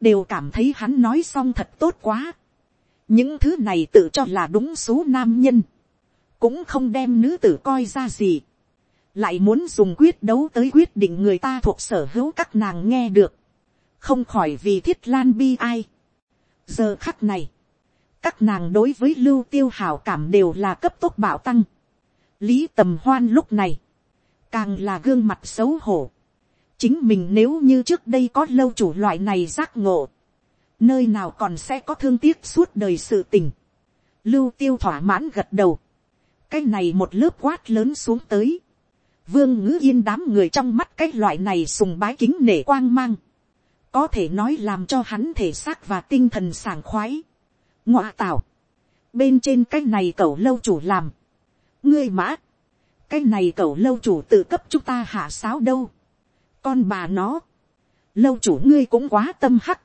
đều cảm thấy hắn nói xong thật tốt quá, những thứ này tự cho là đúng số nam nhân, cũng không đem nữ tử coi ra gì, lại muốn dùng quyết đấu tới quyết định người ta thuộc sở hữu các nàng nghe được, không khỏi vì thiết lan bi ai. giờ khắc này, các nàng đối với lưu tiêu hảo cảm đều là cấp tốc bảo tăng. lý tầm hoan lúc này, càng là gương mặt xấu hổ. chính mình nếu như trước đây có lâu chủ loại này giác ngộ, nơi nào còn sẽ có thương tiếc suốt đời sự tình. lưu tiêu thỏa mãn gật đầu, cái này một lớp quát lớn xuống tới, vương ngữ yên đám người trong mắt cái loại này sùng bái kính nể quang mang, có thể nói làm cho hắn thể xác và tinh thần sảng khoái. ngoạ tảo, bên trên cái này cậu lâu chủ làm, ngươi mã, cái này cậu lâu chủ tự cấp chúng ta hạ sáo đâu, con bà nó, lâu chủ ngươi cũng quá tâm hắc,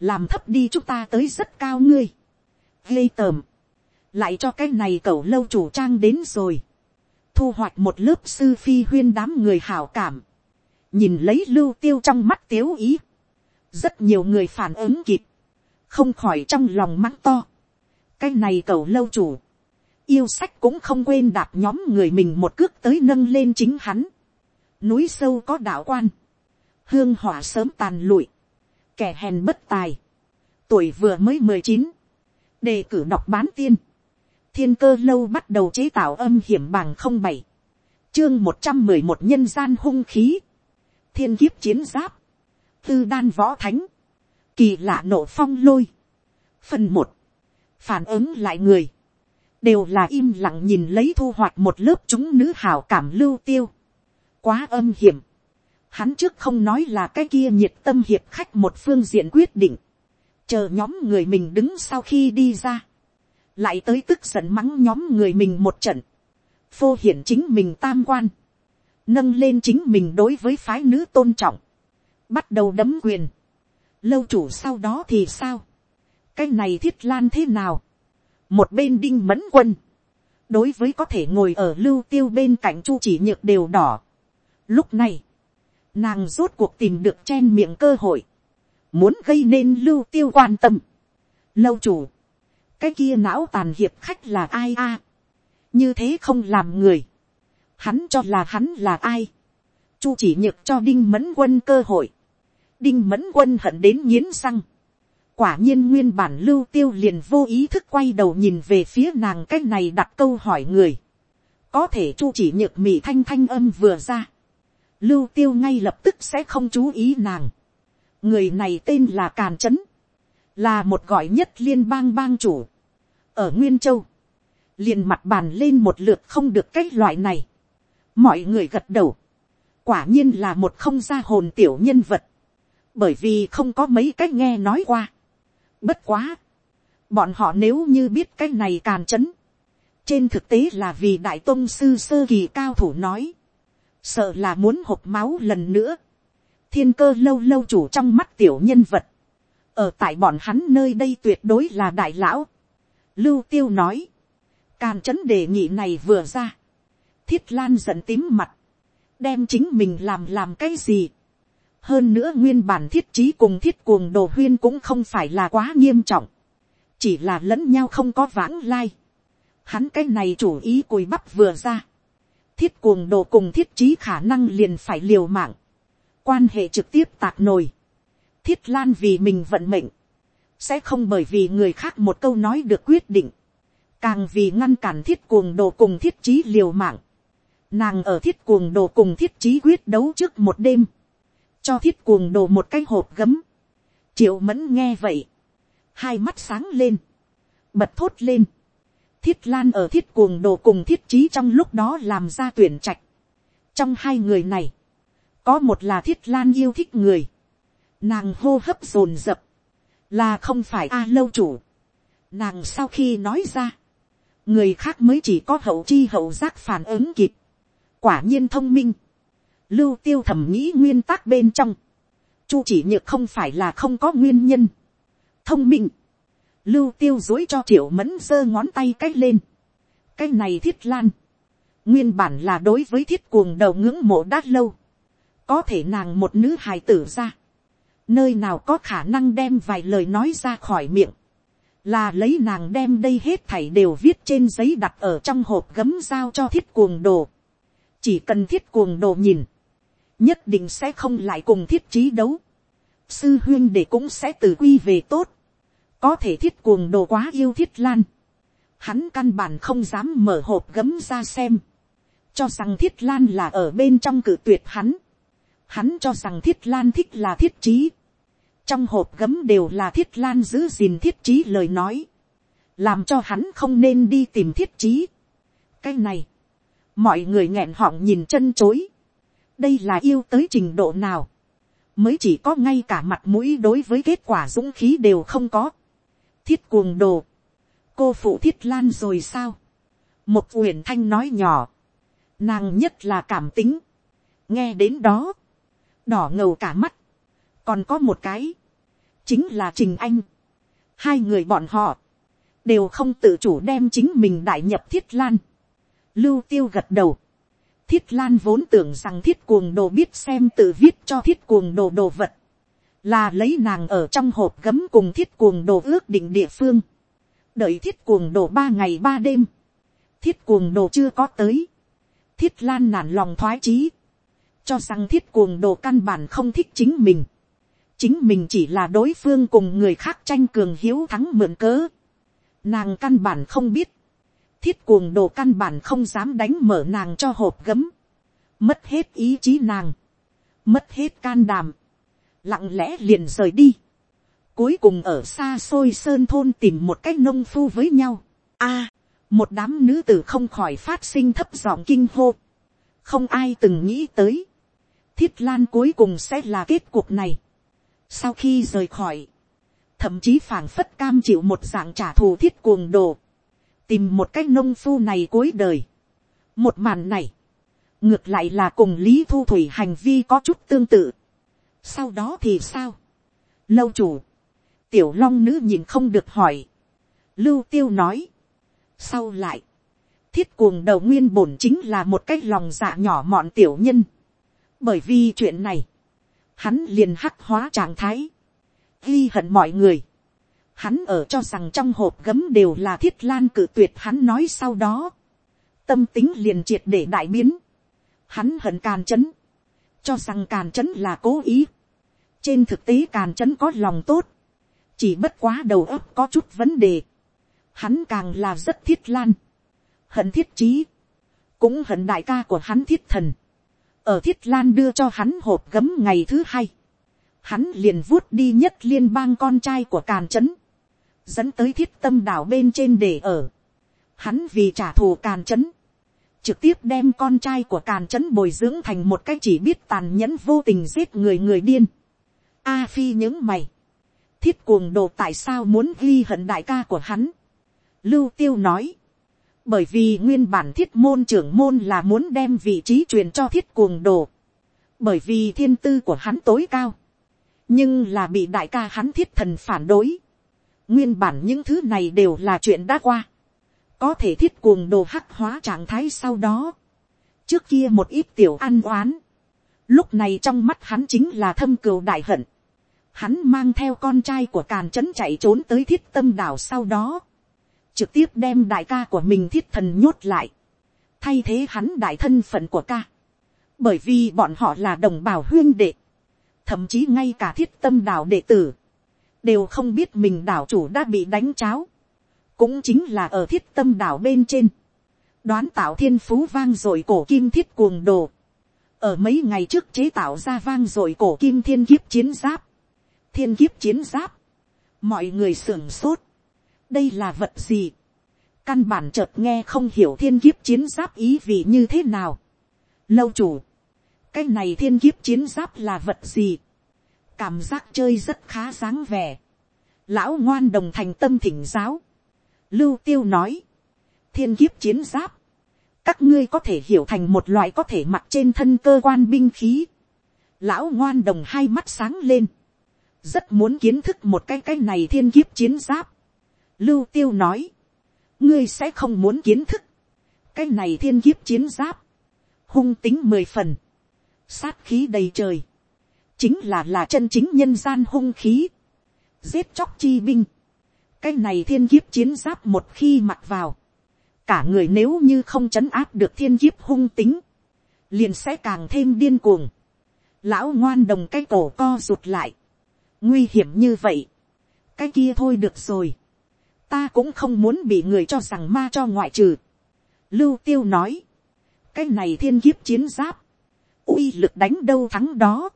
làm thấp đi chúng ta tới rất cao ngươi, gây tờm, lại cho cái này cậu lâu chủ trang đến rồi, thu hoạch một lớp sư phi huyên đám người hảo cảm, nhìn lấy lưu tiêu trong mắt tiếu ý, rất nhiều người phản ứng kịp, không khỏi trong lòng mắng to, cái này cầu lâu chủ, yêu sách cũng không quên đạp nhóm người mình một cước tới nâng lên chính hắn, núi sâu có đạo quan, hương hỏa sớm tàn lụi, kẻ hèn bất tài, tuổi vừa mới mười chín, đề cử đọc bán tiên, thiên cơ lâu bắt đầu chế tạo âm hiểm bằng không bảy. Chương một trăm mười một nhân gian hung khí. Thiên kiếp chiến giáp. Tư đan võ thánh. Kỳ lạ nổ phong lôi. phần một, phản ứng lại người, đều là im lặng nhìn lấy thu hoạch một lớp chúng nữ hào cảm lưu tiêu. quá âm hiểm. hắn trước không nói là cái kia nhiệt tâm hiệp khách một phương diện quyết định. chờ nhóm người mình đứng sau khi đi ra. lại tới tức giận mắng nhóm người mình một trận. phô hiện chính mình tam quan. nâng lên chính mình đối với phái nữ tôn trọng. bắt đầu đấm quyền. lâu chủ sau đó thì sao. cái này thiết lan thế nào một bên đinh mẫn quân, đối với có thể ngồi ở lưu tiêu bên cạnh chu chỉ nhược đều đỏ. Lúc này, nàng rốt cuộc tìm được chen miệng cơ hội, muốn gây nên lưu tiêu quan tâm. Lâu chủ, cái kia não tàn hiệp khách là ai a? như thế không làm người, hắn cho là hắn là ai. chu chỉ nhược cho đinh mẫn quân cơ hội, đinh mẫn quân hận đến nghiến răng quả nhiên nguyên bản lưu tiêu liền vô ý thức quay đầu nhìn về phía nàng cái này đặt câu hỏi người. có thể chu chỉ nhược mị thanh thanh âm vừa ra. lưu tiêu ngay lập tức sẽ không chú ý nàng. người này tên là càn trấn. là một gọi nhất liên bang bang chủ. ở nguyên châu. liền mặt bàn lên một lượt không được cái loại này. mọi người gật đầu. quả nhiên là một không gia hồn tiểu nhân vật. bởi vì không có mấy cách nghe nói qua Bất quá. Bọn họ nếu như biết cái này càn chấn. Trên thực tế là vì Đại Tông Sư Sơ Kỳ cao thủ nói. Sợ là muốn hộp máu lần nữa. Thiên cơ lâu lâu chủ trong mắt tiểu nhân vật. Ở tại bọn hắn nơi đây tuyệt đối là đại lão. Lưu Tiêu nói. Càn chấn đề nghị này vừa ra. Thiết Lan giận tím mặt. Đem chính mình làm làm cái gì hơn nữa nguyên bản thiết trí cùng thiết cuồng đồ huyên cũng không phải là quá nghiêm trọng, chỉ là lẫn nhau không có vãng lai. Hắn cái này chủ ý cùi bắp vừa ra, thiết cuồng đồ cùng thiết trí khả năng liền phải liều mạng, quan hệ trực tiếp tạc nồi, thiết lan vì mình vận mệnh, sẽ không bởi vì người khác một câu nói được quyết định, càng vì ngăn cản thiết cuồng đồ cùng thiết trí liều mạng, nàng ở thiết cuồng đồ cùng thiết trí quyết đấu trước một đêm, cho thiết cuồng đồ một cái hộp gấm. triệu mẫn nghe vậy, hai mắt sáng lên, bật thốt lên. thiết lan ở thiết cuồng đồ cùng thiết trí trong lúc đó làm ra tuyển trạch. trong hai người này, có một là thiết lan yêu thích người, nàng hô hấp dồn dập, là không phải a lâu chủ. nàng sau khi nói ra, người khác mới chỉ có hậu chi hậu giác phản ứng kịp, quả nhiên thông minh, lưu tiêu thầm nghĩ nguyên tắc bên trong, chu chỉ nhược không phải là không có nguyên nhân, thông minh, lưu tiêu dối cho triệu mẫn giơ ngón tay c á c h lên, cái này thiết lan, nguyên bản là đối với thiết cuồng đầu ngưỡng mộ đã lâu, có thể nàng một nữ hài tử ra, nơi nào có khả năng đem vài lời nói ra khỏi miệng, là lấy nàng đem đây hết thảy đều viết trên giấy đặt ở trong hộp gấm giao cho thiết cuồng đồ, chỉ cần thiết cuồng đồ nhìn, nhất định sẽ không lại cùng thiết trí đấu. sư huyên để cũng sẽ từ quy về tốt. có thể thiết cuồng đồ quá yêu thiết lan. hắn căn bản không dám mở hộp gấm ra xem. cho rằng thiết lan là ở bên trong cử tuyệt hắn. hắn cho rằng thiết lan thích là thiết trí. trong hộp gấm đều là thiết lan giữ gìn thiết trí lời nói. làm cho hắn không nên đi tìm thiết trí. cái này, mọi người nghẹn họng nhìn chân chối đây là yêu tới trình độ nào, mới chỉ có ngay cả mặt mũi đối với kết quả dũng khí đều không có. thiết cuồng đồ, cô phụ thiết lan rồi sao, một uyển thanh nói nhỏ, nàng nhất là cảm tính, nghe đến đó, đỏ ngầu cả mắt, còn có một cái, chính là trình anh, hai người bọn họ, đều không tự chủ đem chính mình đại nhập thiết lan, lưu tiêu gật đầu, Thiết Lan vốn tưởng rằng thiết cuồng đồ biết xem tự viết cho thiết cuồng đồ đồ vật. Là lấy nàng ở trong hộp gấm cùng thiết cuồng đồ ước định địa phương. Đợi thiết cuồng đồ ba ngày ba đêm. Thiết cuồng đồ chưa có tới. Thiết Lan nản lòng thoái chí. Cho rằng thiết cuồng đồ căn bản không thích chính mình. Chính mình chỉ là đối phương cùng người khác tranh cường hiếu thắng mượn cớ. Nàng căn bản không biết thiết cuồng đồ căn bản không dám đánh mở nàng cho hộp gấm, mất hết ý chí nàng, mất hết can đảm, lặng lẽ liền rời đi, cuối cùng ở xa xôi sơn thôn tìm một cái nông phu với nhau. a, à, một đám nữ tử không khỏi phát sinh thấp giọng kinh hô. không ai từng nghĩ tới. thiết lan cuối cùng sẽ là kết cuộc này. sau khi rời khỏi, thậm chí phảng phất cam chịu một dạng trả thù thiết cuồng đồ tìm một cái nông phu này cuối đời. một màn này, ngược lại là cùng lý thu thủy hành vi có chút tương tự. sau đó thì sao. lâu chủ, tiểu long nữ nhìn không được hỏi. lưu tiêu nói. sau lại, thiết cuồng đầu nguyên bổn chính là một cái lòng dạ nhỏ mọn tiểu nhân. bởi vì chuyện này, hắn liền hắc hóa trạng thái, ghi hận mọi người. Hắn ở cho rằng trong hộp gấm đều là thiết lan cử tuyệt hắn nói sau đó. Tâm tính liền triệt để đại biến hắn hận càn chấn cho rằng càn chấn là cố ý. trên thực tế càn chấn có lòng tốt, chỉ bất quá đầu óc có chút vấn đề. hắn càng là rất thiết lan, hận thiết trí, cũng hận đại ca của hắn thiết thần. ở thiết lan đưa cho hắn hộp gấm ngày thứ hai, hắn liền vuốt đi nhất liên bang con trai của càn chấn dẫn tới thiết tâm đảo bên trên để ở. Hắn vì trả thù càn chấn, trực tiếp đem con trai của càn trấn bồi dưỡng thành một cái chỉ biết tàn nhẫn vô tình giết người người điên. A phi những mày, thiết cuồng đồ tại sao muốn ghi hận đại ca của hắn. Lưu tiêu nói, bởi vì nguyên bản thiết môn trưởng môn là muốn đem vị trí truyền cho thiết cuồng đồ. bởi vì thiên tư của hắn tối cao, nhưng là bị đại ca hắn thiết thần phản đối nguyên bản những thứ này đều là chuyện đã qua. Có thể thiết cuồng đồ hắc hóa trạng thái sau đó, trước kia một ít tiểu ăn oán, lúc này trong mắt hắn chính là thâm cừu đại hận, hắn mang theo con trai của càn trấn chạy trốn tới thiết tâm đảo sau đó, trực tiếp đem đại ca của mình thiết thần nhốt lại, thay thế hắn đại thân phận của ca, bởi vì bọn họ là đồng bào huyên đệ, thậm chí ngay cả thiết tâm đảo đệ tử, đều không biết mình đảo chủ đã bị đánh cháo, cũng chính là ở thiết tâm đảo bên trên, đoán tạo thiên phú vang dội cổ kim thiết cuồng đồ, ở mấy ngày trước chế tạo ra vang dội cổ kim thiên kiếp chiến giáp, thiên kiếp chiến giáp, mọi người sưởng sốt, đây là vật gì, căn bản chợt nghe không hiểu thiên kiếp chiến giáp ý vị như thế nào, lâu chủ, cái này thiên kiếp chiến giáp là vật gì, cảm giác chơi rất khá dáng vẻ, lão ngoan đồng thành tâm thỉnh giáo, Lưu tiêu nói. Thiên kiếp chiến giáp. Các ngươi có thể hiểu thành một loại có thể mặc trên thân cơ quan binh khí. Lão ngoan đồng hai mắt sáng lên. Rất muốn kiến thức một cái cái này thiên kiếp chiến giáp. Lưu tiêu nói. Ngươi sẽ không muốn kiến thức. Cái này thiên kiếp chiến giáp. Hung tính mười phần. Sát khí đầy trời. Chính là là chân chính nhân gian hung khí. Giết chóc chi binh. Cái này thiên kiếp chiến giáp một khi mặc vào, cả người nếu như không chấn áp được thiên kiếp hung tính, liền sẽ càng thêm điên cuồng. Lão ngoan đồng cái cổ co rụt lại, nguy hiểm như vậy, cái kia thôi được rồi, ta cũng không muốn bị người cho rằng ma cho ngoại trừ. Lưu tiêu nói, cái này thiên kiếp chiến giáp, uy lực đánh đâu thắng đó,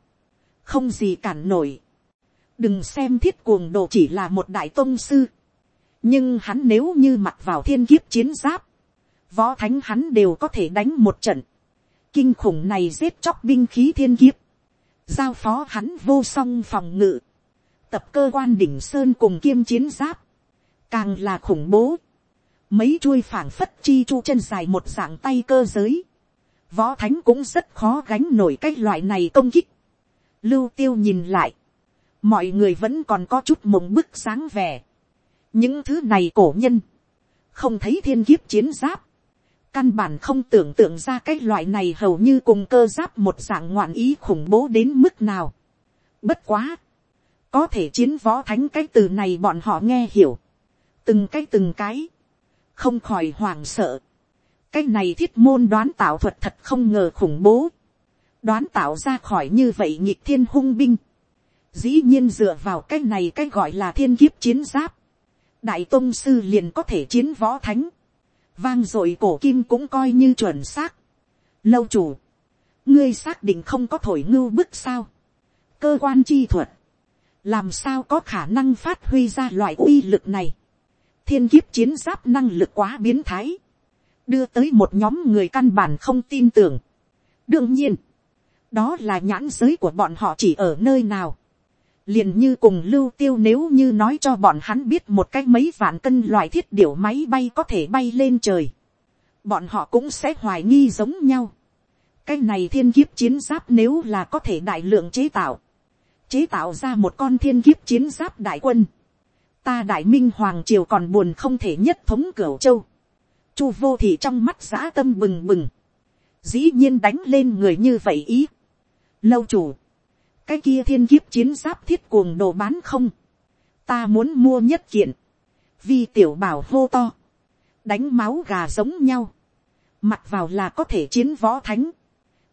không gì cản nổi. Đừng xem thiết cuồng đồ chỉ là một đại tôn sư, nhưng hắn nếu như mặc vào thiên kiếp chiến giáp, võ thánh hắn đều có thể đánh một trận, kinh khủng này giết chóc binh khí thiên kiếp, giao phó hắn vô song phòng ngự, tập cơ quan đỉnh sơn cùng kiêm chiến giáp, càng là khủng bố, mấy chuôi phảng phất chi chu chân dài một dạng tay cơ giới, võ thánh cũng rất khó gánh nổi cái loại này công kích. Lưu tiêu nhìn lại, mọi người vẫn còn có chút mộng bức sáng vẻ. những thứ này cổ nhân, không thấy thiên kiếp chiến giáp, căn bản không tưởng tượng ra cái loại này hầu như cùng cơ giáp một dạng ngoạn ý khủng bố đến mức nào. bất quá, có thể chiến võ thánh cái từ này bọn họ nghe hiểu, từng cái từng cái, không khỏi hoảng sợ. cái này thiết môn đoán tạo thuật thật không ngờ khủng bố, đoán tạo ra khỏi như vậy nhịp thiên hung binh, Dĩ nhiên dựa vào cái này cái gọi là thiên kiếp chiến giáp. Đại tôn sư liền có thể chiến võ thánh. Vang dội cổ kim cũng coi như chuẩn xác. Lâu chủ. Ngươi xác định không có thổi ngưu bức sao. Cơ quan chi thuật. làm sao có khả năng phát huy ra loại uy lực này. thiên kiếp chiến giáp năng lực quá biến thái, đưa tới một nhóm người căn bản không tin tưởng. đương nhiên, đó là nhãn giới của bọn họ chỉ ở nơi nào. liền như cùng lưu tiêu nếu như nói cho bọn hắn biết một cái mấy vạn cân loại thiết điểu máy bay có thể bay lên trời. bọn họ cũng sẽ hoài nghi giống nhau. cái này thiên kiếp chiến giáp nếu là có thể đại lượng chế tạo. chế tạo ra một con thiên kiếp chiến giáp đại quân. ta đại minh hoàng triều còn buồn không thể nhất thống cửu châu. chu vô thì trong mắt giã tâm bừng bừng. dĩ nhiên đánh lên người như vậy ý lâu chủ, cái kia thiên kiếp chiến giáp thiết cuồng đồ bán không, ta muốn mua nhất kiện, Vi tiểu bảo hô to, đánh máu gà giống nhau, mặc vào là có thể chiến võ thánh,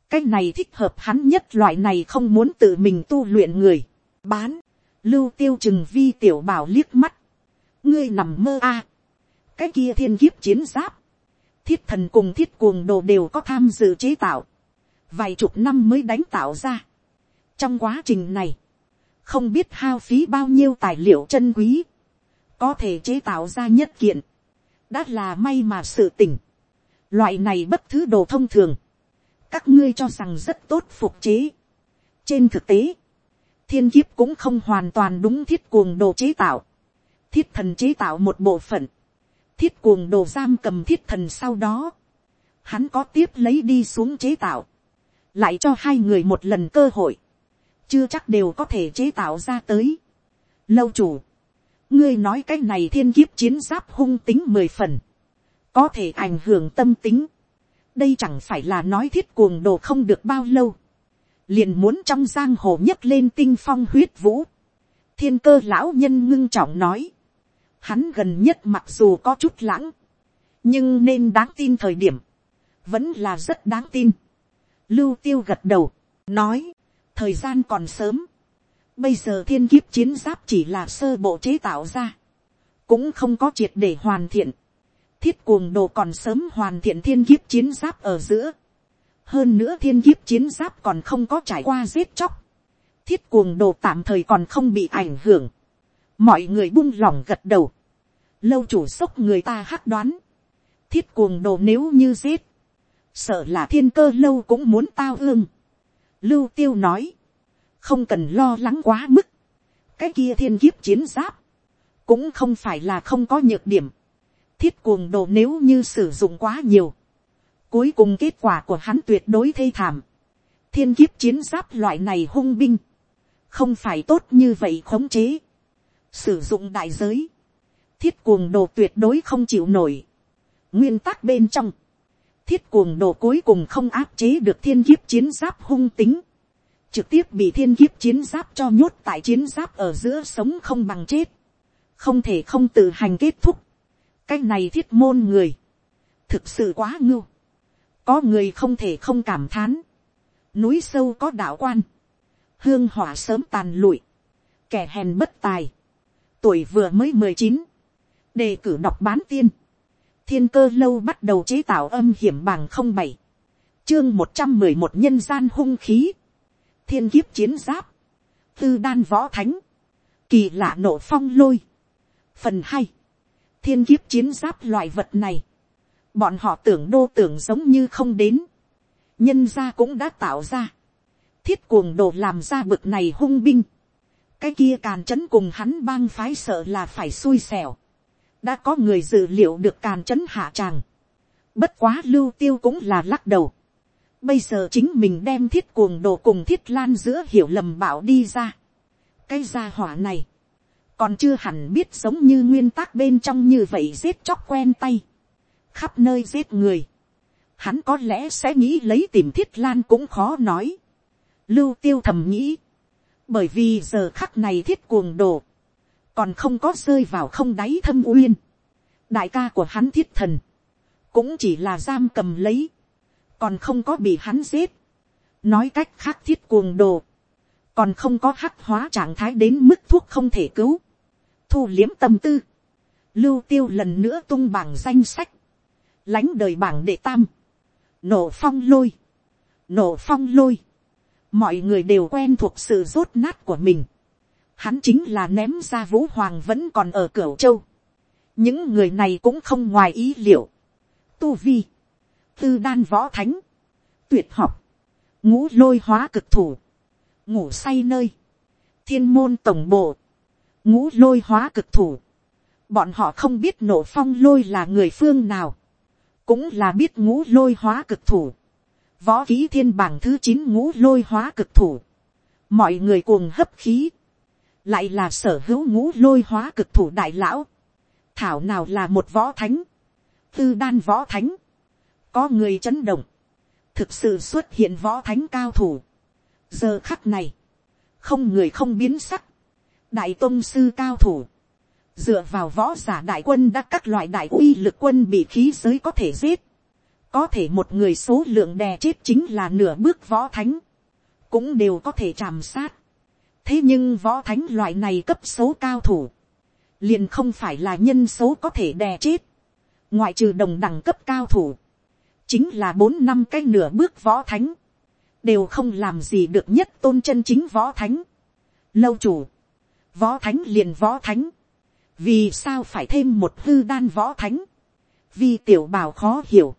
cái này thích hợp hắn nhất loại này không muốn tự mình tu luyện người, bán, lưu tiêu chừng vi tiểu bảo liếc mắt, ngươi nằm mơ a, cái kia thiên kiếp chiến giáp, thiết thần cùng thiết cuồng đồ đều có tham dự chế tạo, vài chục năm mới đánh tạo ra. trong quá trình này, không biết hao phí bao nhiêu tài liệu chân quý, có thể chế tạo ra nhất kiện, đã là may mà sự tỉnh. loại này bất thứ đồ thông thường, các ngươi cho rằng rất tốt phục chế. trên thực tế, thiên kiếp cũng không hoàn toàn đúng thiết cuồng đồ chế tạo, thiết thần chế tạo một bộ phận, thiết cuồng đồ giam cầm thiết thần sau đó, hắn có tiếp lấy đi xuống chế tạo, lại cho hai người một lần cơ hội, chưa chắc đều có thể chế tạo ra tới. Lâu chủ, ngươi nói cái này thiên kiếp chiến giáp hung tính mười phần, có thể ảnh hưởng tâm tính. đây chẳng phải là nói thiết cuồng đồ không được bao lâu, liền muốn trong giang hồ nhấc lên tinh phong huyết vũ. thiên cơ lão nhân ngưng trọng nói, hắn gần nhất mặc dù có chút lãng, nhưng nên đáng tin thời điểm, vẫn là rất đáng tin. Lưu tiêu gật đầu, nói, thời gian còn sớm. Bây giờ thiên kiếp chiến giáp chỉ là sơ bộ chế tạo ra. Cũng không có triệt để hoàn thiện. Thiết cuồng đồ còn sớm hoàn thiện thiên kiếp chiến giáp ở giữa. Hơn nữa thiên kiếp chiến giáp còn không có trải qua giết chóc. Thiết cuồng đồ tạm thời còn không bị ảnh hưởng. Mọi người buông lỏng gật đầu. Lâu chủ sốc người ta hắc đoán. Thiết cuồng đồ nếu như giết sợ là thiên cơ lâu cũng muốn tao ương. Lưu tiêu nói, không cần lo lắng quá mức, cái kia thiên kiếp chiến giáp, cũng không phải là không có nhược điểm, thiết cuồng đồ nếu như sử dụng quá nhiều, cuối cùng kết quả của hắn tuyệt đối thê thảm, thiên kiếp chiến giáp loại này hung binh, không phải tốt như vậy khống chế, sử dụng đại giới, thiết cuồng đồ tuyệt đối không chịu nổi, nguyên tắc bên trong, thiết cuồng đồ cuối cùng không áp chế được thiên kiếp chiến giáp hung tính. Trực tiếp bị thiên kiếp chiến giáp cho nhốt tại chiến giáp ở giữa sống không bằng chết. Không thể không tự hành kết thúc. Cái này thiết môn người. Thực sự quá ngưu. Có người không thể không cảm thán. Núi sâu có đạo quan. Hương hỏa sớm tàn lụi. Kẻ hèn bất tài. Tuổi vừa mới mười chín Đề cử đọc bán tiên thiên cơ lâu bắt đầu chế tạo âm hiểm bằng không bảy. Chương một trăm mười một nhân gian hung khí. Thiên kiếp chiến giáp. Tư đan võ thánh. Kỳ lạ nổ phong lôi. Phần hai. Thiên kiếp chiến giáp loại vật này. Bọn họ tưởng đô tưởng giống như không đến. Nhân gia cũng đã tạo ra. Thiết cuồng đồ làm ra bực này hung binh. Cái kia càn c h ấ n cùng hắn bang phái sợ là phải xui xẻo đã có người dự liệu được càn c h ấ n hạ tràng. bất quá lưu tiêu cũng là lắc đầu. bây giờ chính mình đem thiết cuồng đồ cùng thiết lan giữa hiểu lầm bảo đi ra. cái gia hỏa này, còn chưa hẳn biết giống như nguyên tắc bên trong như vậy giết chóc quen tay, khắp nơi giết người. Hắn có lẽ sẽ nghĩ lấy tìm thiết lan cũng khó nói. lưu tiêu thầm nghĩ, bởi vì giờ khắc này thiết cuồng đồ, còn không có rơi vào không đáy thâm uyên. đại ca của hắn thiết thần, cũng chỉ là giam cầm lấy, còn không có bị hắn giết. nói cách khác thiết cuồng đồ, còn không có hắc hóa trạng thái đến mức thuốc không thể cứu, thu liếm tâm tư, lưu tiêu lần nữa tung bảng danh sách, lãnh đời bảng đệ tam, nổ phong lôi, nổ phong lôi, mọi người đều quen thuộc sự rốt nát của mình, hắn chính là ném ra vũ hoàng vẫn còn ở cửa châu. những người này cũng không ngoài ý liệu. tu vi, tư đan võ thánh, tuyệt học, ngũ lôi hóa cực thủ, ngủ say nơi, thiên môn tổng bộ, ngũ lôi hóa cực thủ. bọn họ không biết nổ phong lôi là người phương nào, cũng là biết ngũ lôi hóa cực thủ. võ ký thiên bảng thứ chín ngũ lôi hóa cực thủ. mọi người cuồng hấp khí, lại là sở hữu ngũ lôi hóa cực thủ đại lão, thảo nào là một võ thánh, tư đan võ thánh, có người chấn động, thực sự xuất hiện võ thánh cao thủ. giờ khắc này, không người không biến sắc, đại tôn sư cao thủ, dựa vào võ giả đại quân đã các loại đại uy lực quân bị khí giới có thể giết, có thể một người số lượng đè chết chính là nửa bước võ thánh, cũng đều có thể chạm sát thế nhưng võ thánh loại này cấp số cao thủ, liền không phải là nhân số có thể đè chết, ngoại trừ đồng đẳng cấp cao thủ, chính là bốn năm cái nửa bước võ thánh, đều không làm gì được nhất tôn chân chính võ thánh. Lâu chủ, võ thánh liền võ thánh, vì sao phải thêm một hư đan võ thánh, vì tiểu bảo khó hiểu.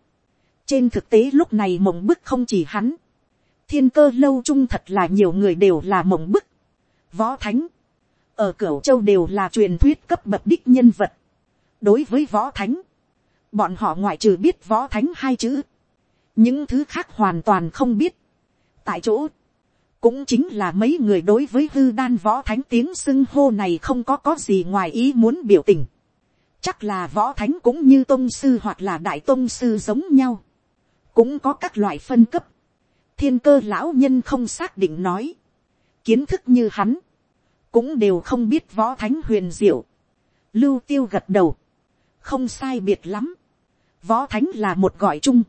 trên thực tế lúc này mộng bức không chỉ hắn, thiên cơ lâu chung thật là nhiều người đều là mộng bức võ thánh, ở cửa châu đều là truyền thuyết cấp bậc đích nhân vật. đối với võ thánh, bọn họ ngoại trừ biết võ thánh hai chữ, những thứ khác hoàn toàn không biết. tại chỗ, cũng chính là mấy người đối với hư đan võ thánh tiếng xưng hô này không có có gì ngoài ý muốn biểu tình. chắc là võ thánh cũng như tôn sư hoặc là đại tôn sư giống nhau. cũng có các loại phân cấp. thiên cơ lão nhân không xác định nói kiến thức như hắn, cũng đều không biết võ thánh huyền diệu. Lưu tiêu gật đầu, không sai biệt lắm. Võ thánh là một gọi chung,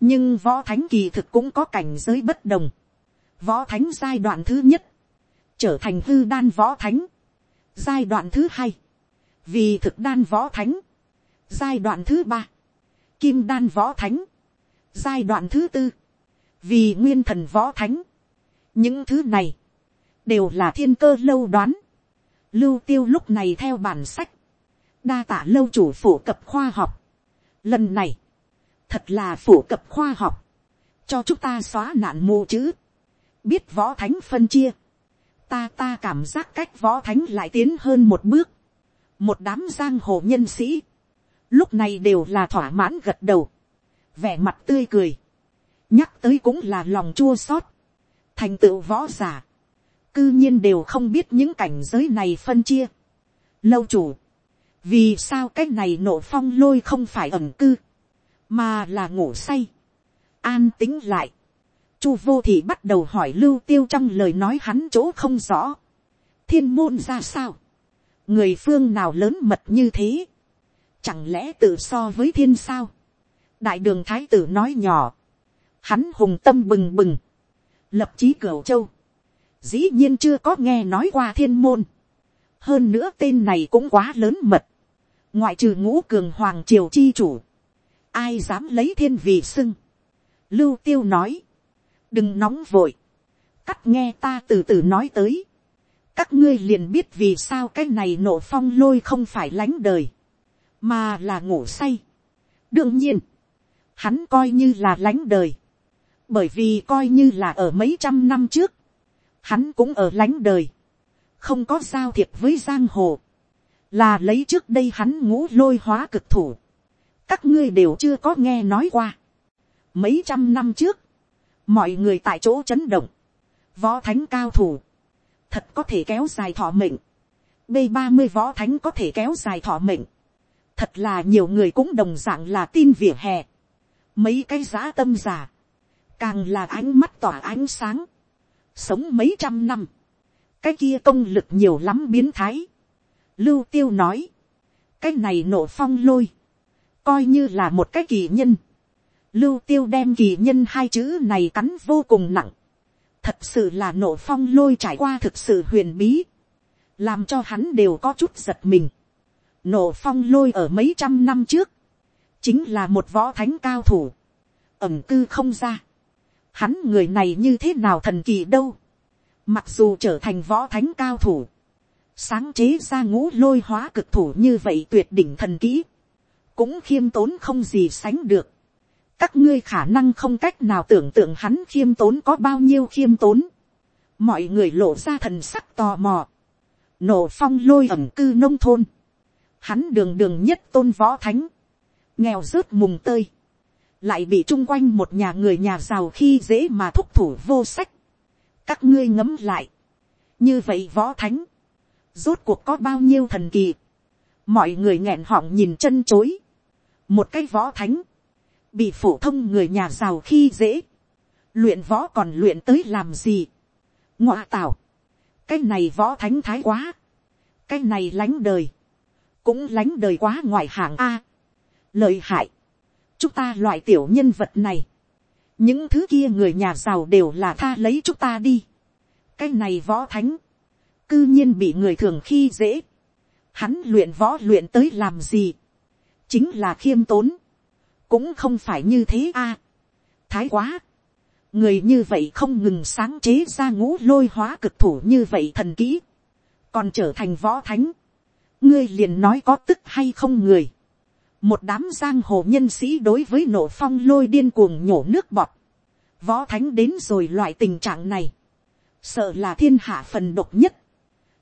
nhưng võ thánh kỳ thực cũng có cảnh giới bất đồng. Võ thánh giai đoạn thứ nhất, trở thành hư đan võ thánh. Giai đoạn thứ hai, vì thực đan võ thánh. Giai đoạn thứ ba, kim đan võ thánh. Giai đoạn thứ tư, vì nguyên thần võ thánh. Những thứ này, đều là thiên cơ lâu đoán. Lưu tiêu lúc này theo bản sách, đa tả lâu chủ phổ cập khoa học. Lần này, thật là phổ cập khoa học, cho chúng ta xóa nạn mù chữ, biết võ thánh phân chia. Ta ta cảm giác cách võ thánh lại tiến hơn một bước. Một đám giang hồ nhân sĩ, lúc này đều là thỏa mãn gật đầu, vẻ mặt tươi cười, nhắc tới cũng là lòng chua xót, thành tựu võ giả, cư nhiên đều không biết những cảnh giới này phân chia. Lâu chủ, vì sao cái này nộ phong lôi không phải ẩn cư, mà là ngủ say. An tính lại. Chu vô thì bắt đầu hỏi lưu tiêu trong lời nói hắn chỗ không rõ. Thiên môn ra sao? Người phương nào lớn mật như thế? Chẳng lẽ tự so với thiên sao? Đại đường thái tử nói nhỏ. Hắn hùng tâm bừng bừng. Lập chí cửu châu dĩ nhiên chưa có nghe nói qua thiên môn. hơn nữa tên này cũng quá lớn mật. ngoại trừ ngũ cường hoàng triều chi chủ. ai dám lấy thiên vị xưng. lưu tiêu nói. đừng nóng vội. cắt nghe ta từ từ nói tới. các ngươi liền biết vì sao cái này nổ phong lôi không phải lánh đời. mà là ngủ say. đương nhiên, hắn coi như là lánh đời. bởi vì coi như là ở mấy trăm năm trước, hắn cũng ở lánh đời, không có giao thiệp với giang hồ, là lấy trước đây hắn ngũ lôi hóa cực thủ, các ngươi đều chưa có nghe nói qua. Mấy trăm năm trước, mọi người tại chỗ chấn động, võ thánh cao thủ, thật có thể kéo dài thọ mệnh, b ba mươi võ thánh có thể kéo dài thọ mệnh, thật là nhiều người cũng đồng d ạ n g là tin vỉa hè, mấy cái giá tâm giả, càng là ánh mắt tỏa ánh sáng, sống mấy trăm năm, cái kia công lực nhiều lắm biến thái. Lưu tiêu nói, cái này nổ phong lôi, coi như là một cái kỳ nhân. Lưu tiêu đem kỳ nhân hai chữ này cắn vô cùng nặng. Thật sự là nổ phong lôi trải qua thực sự huyền bí. Làm cho hắn đều có chút giật mình. Nổ phong lôi ở mấy trăm năm trước. Chính là một võ thánh cao thủ. Ẩm cư không ra hắn người này như thế nào thần kỳ đâu. Mặc dù trở thành võ thánh cao thủ, sáng chế ra ngũ lôi hóa cực thủ như vậy tuyệt đỉnh thần kỹ, cũng khiêm tốn không gì sánh được. các ngươi khả năng không cách nào tưởng tượng hắn khiêm tốn có bao nhiêu khiêm tốn. mọi người lộ ra thần sắc tò mò. nổ phong lôi ẩm cư nông thôn. hắn đường đường nhất tôn võ thánh. nghèo rớt mùng tơi lại bị chung quanh một nhà người nhà giàu khi dễ mà thúc thủ vô sách. các ngươi ngấm lại. như vậy võ thánh. Rốt cuộc có bao nhiêu thần kỳ, mọi người nghẹn họng nhìn chân chối, một cái võ thánh, bị phổ thông người nhà giàu khi dễ, luyện võ còn luyện tới làm gì, ngoa tảo, cái này võ thánh thái quá, cái này lánh đời, cũng lánh đời quá ngoài hàng a, lời hại, chúng ta loại tiểu nhân vật này, những thứ kia người nhà giàu đều là tha lấy chúng ta đi, cái này võ thánh, cư nhiên bị người thường khi dễ. Hắn luyện võ luyện tới làm gì. Chính là khiêm tốn. Cũng không phải như thế a à, Thái quá. Người như vậy không ngừng sáng chế ra ngũ lôi hóa cực thủ như vậy thần kỹ. Còn trở thành võ thánh. Ngươi liền nói có tức hay không người. Một đám giang hồ nhân sĩ đối với nổ phong lôi điên cuồng nhổ nước bọt. Võ thánh đến rồi loại tình trạng này. Sợ là thiên hạ phần độc nhất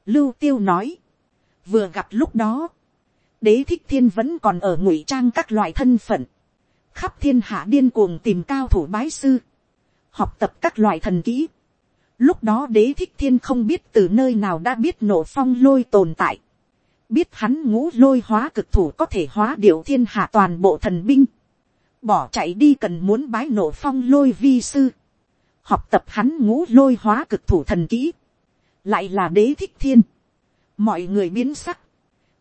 Lưu tiêu nói. Vừa gặp lúc đó. Đế thích thiên vẫn còn ở ngụy trang các loại thân phận. Khắp thiên hạ điên cuồng tìm cao thủ bái sư. Học tập các loại thần kỹ. Lúc đó đế thích thiên không biết từ nơi nào đã biết nổ phong lôi tồn tại. Biết hắn ngũ lôi hóa cực thủ có thể hóa điệu thiên hạ toàn bộ thần binh. Bỏ chạy đi cần muốn bái nổ phong lôi vi sư. Học tập hắn ngũ lôi hóa cực thủ thần kỹ lại là đế thích thiên, mọi người biến sắc,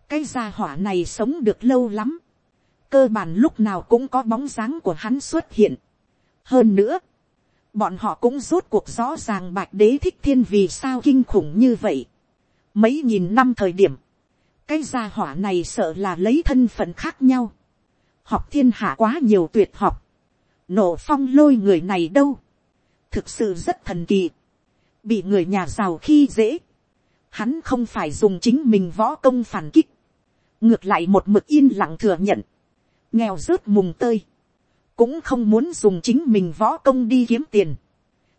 cái gia hỏa này sống được lâu lắm, cơ bản lúc nào cũng có bóng dáng của hắn xuất hiện. hơn nữa, bọn họ cũng rốt cuộc rõ ràng bạch đế thích thiên vì sao kinh khủng như vậy. mấy nghìn năm thời điểm, cái gia hỏa này sợ là lấy thân phận khác nhau, học thiên hạ quá nhiều tuyệt học, nổ phong lôi người này đâu, thực sự rất thần kỳ. Bị người nhà giàu khi dễ, hắn không phải dùng chính mình võ công phản kích, ngược lại một mực yên lặng thừa nhận, nghèo rớt mùng tơi, cũng không muốn dùng chính mình võ công đi kiếm tiền,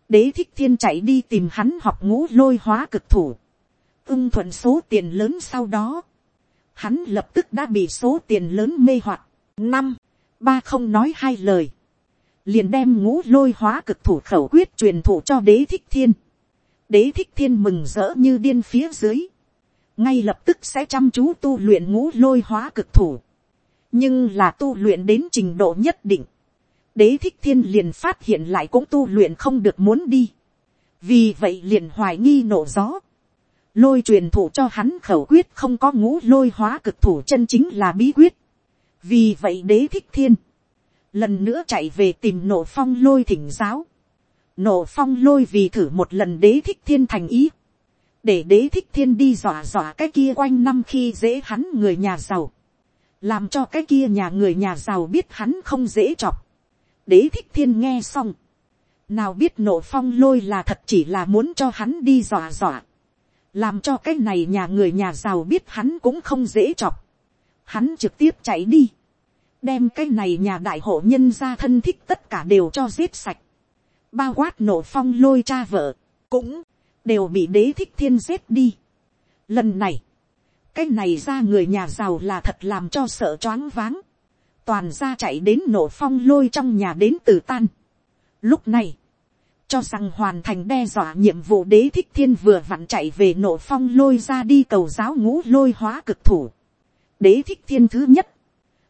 đế thích thiên chạy đi tìm hắn học ngũ lôi hóa cực thủ, ưng thuận số tiền lớn sau đó, hắn lập tức đã bị số tiền lớn mê hoặc, năm, ba không nói hai lời, liền đem ngũ lôi hóa cực thủ khẩu quyết truyền thụ cho đế thích thiên, đế thích thiên mừng rỡ như điên phía dưới, ngay lập tức sẽ chăm chú tu luyện ngũ lôi hóa cực thủ, nhưng là tu luyện đến trình độ nhất định, đế thích thiên liền phát hiện lại cũng tu luyện không được muốn đi, vì vậy liền hoài nghi nổ gió, lôi truyền thủ cho hắn khẩu quyết không có ngũ lôi hóa cực thủ chân chính là bí quyết, vì vậy đế thích thiên, lần nữa chạy về tìm nổ phong lôi thỉnh giáo, nổ phong lôi vì thử một lần đế thích thiên thành ý, để đế thích thiên đi dọa dọa cái kia quanh năm khi dễ hắn người nhà giàu, làm cho cái kia nhà người nhà giàu biết hắn không dễ chọc. đế thích thiên nghe xong, nào biết nổ phong lôi là thật chỉ là muốn cho hắn đi dọa dọa, làm cho cái này nhà người nhà giàu biết hắn cũng không dễ chọc, hắn trực tiếp chạy đi, đem cái này nhà đại hộ nhân gia thân thích tất cả đều cho giết sạch, bao quát nổ phong lôi cha vợ, cũng đều bị đế thích thiên giết đi. Lần này, cái này ra người nhà giàu là thật làm cho sợ choáng váng. Toàn ra chạy đến nổ phong lôi trong nhà đến từ tan. Lúc này, cho rằng hoàn thành đe dọa nhiệm vụ đế thích thiên vừa vặn chạy về nổ phong lôi ra đi cầu giáo ngũ lôi hóa cực thủ. Đế thích thiên thứ nhất,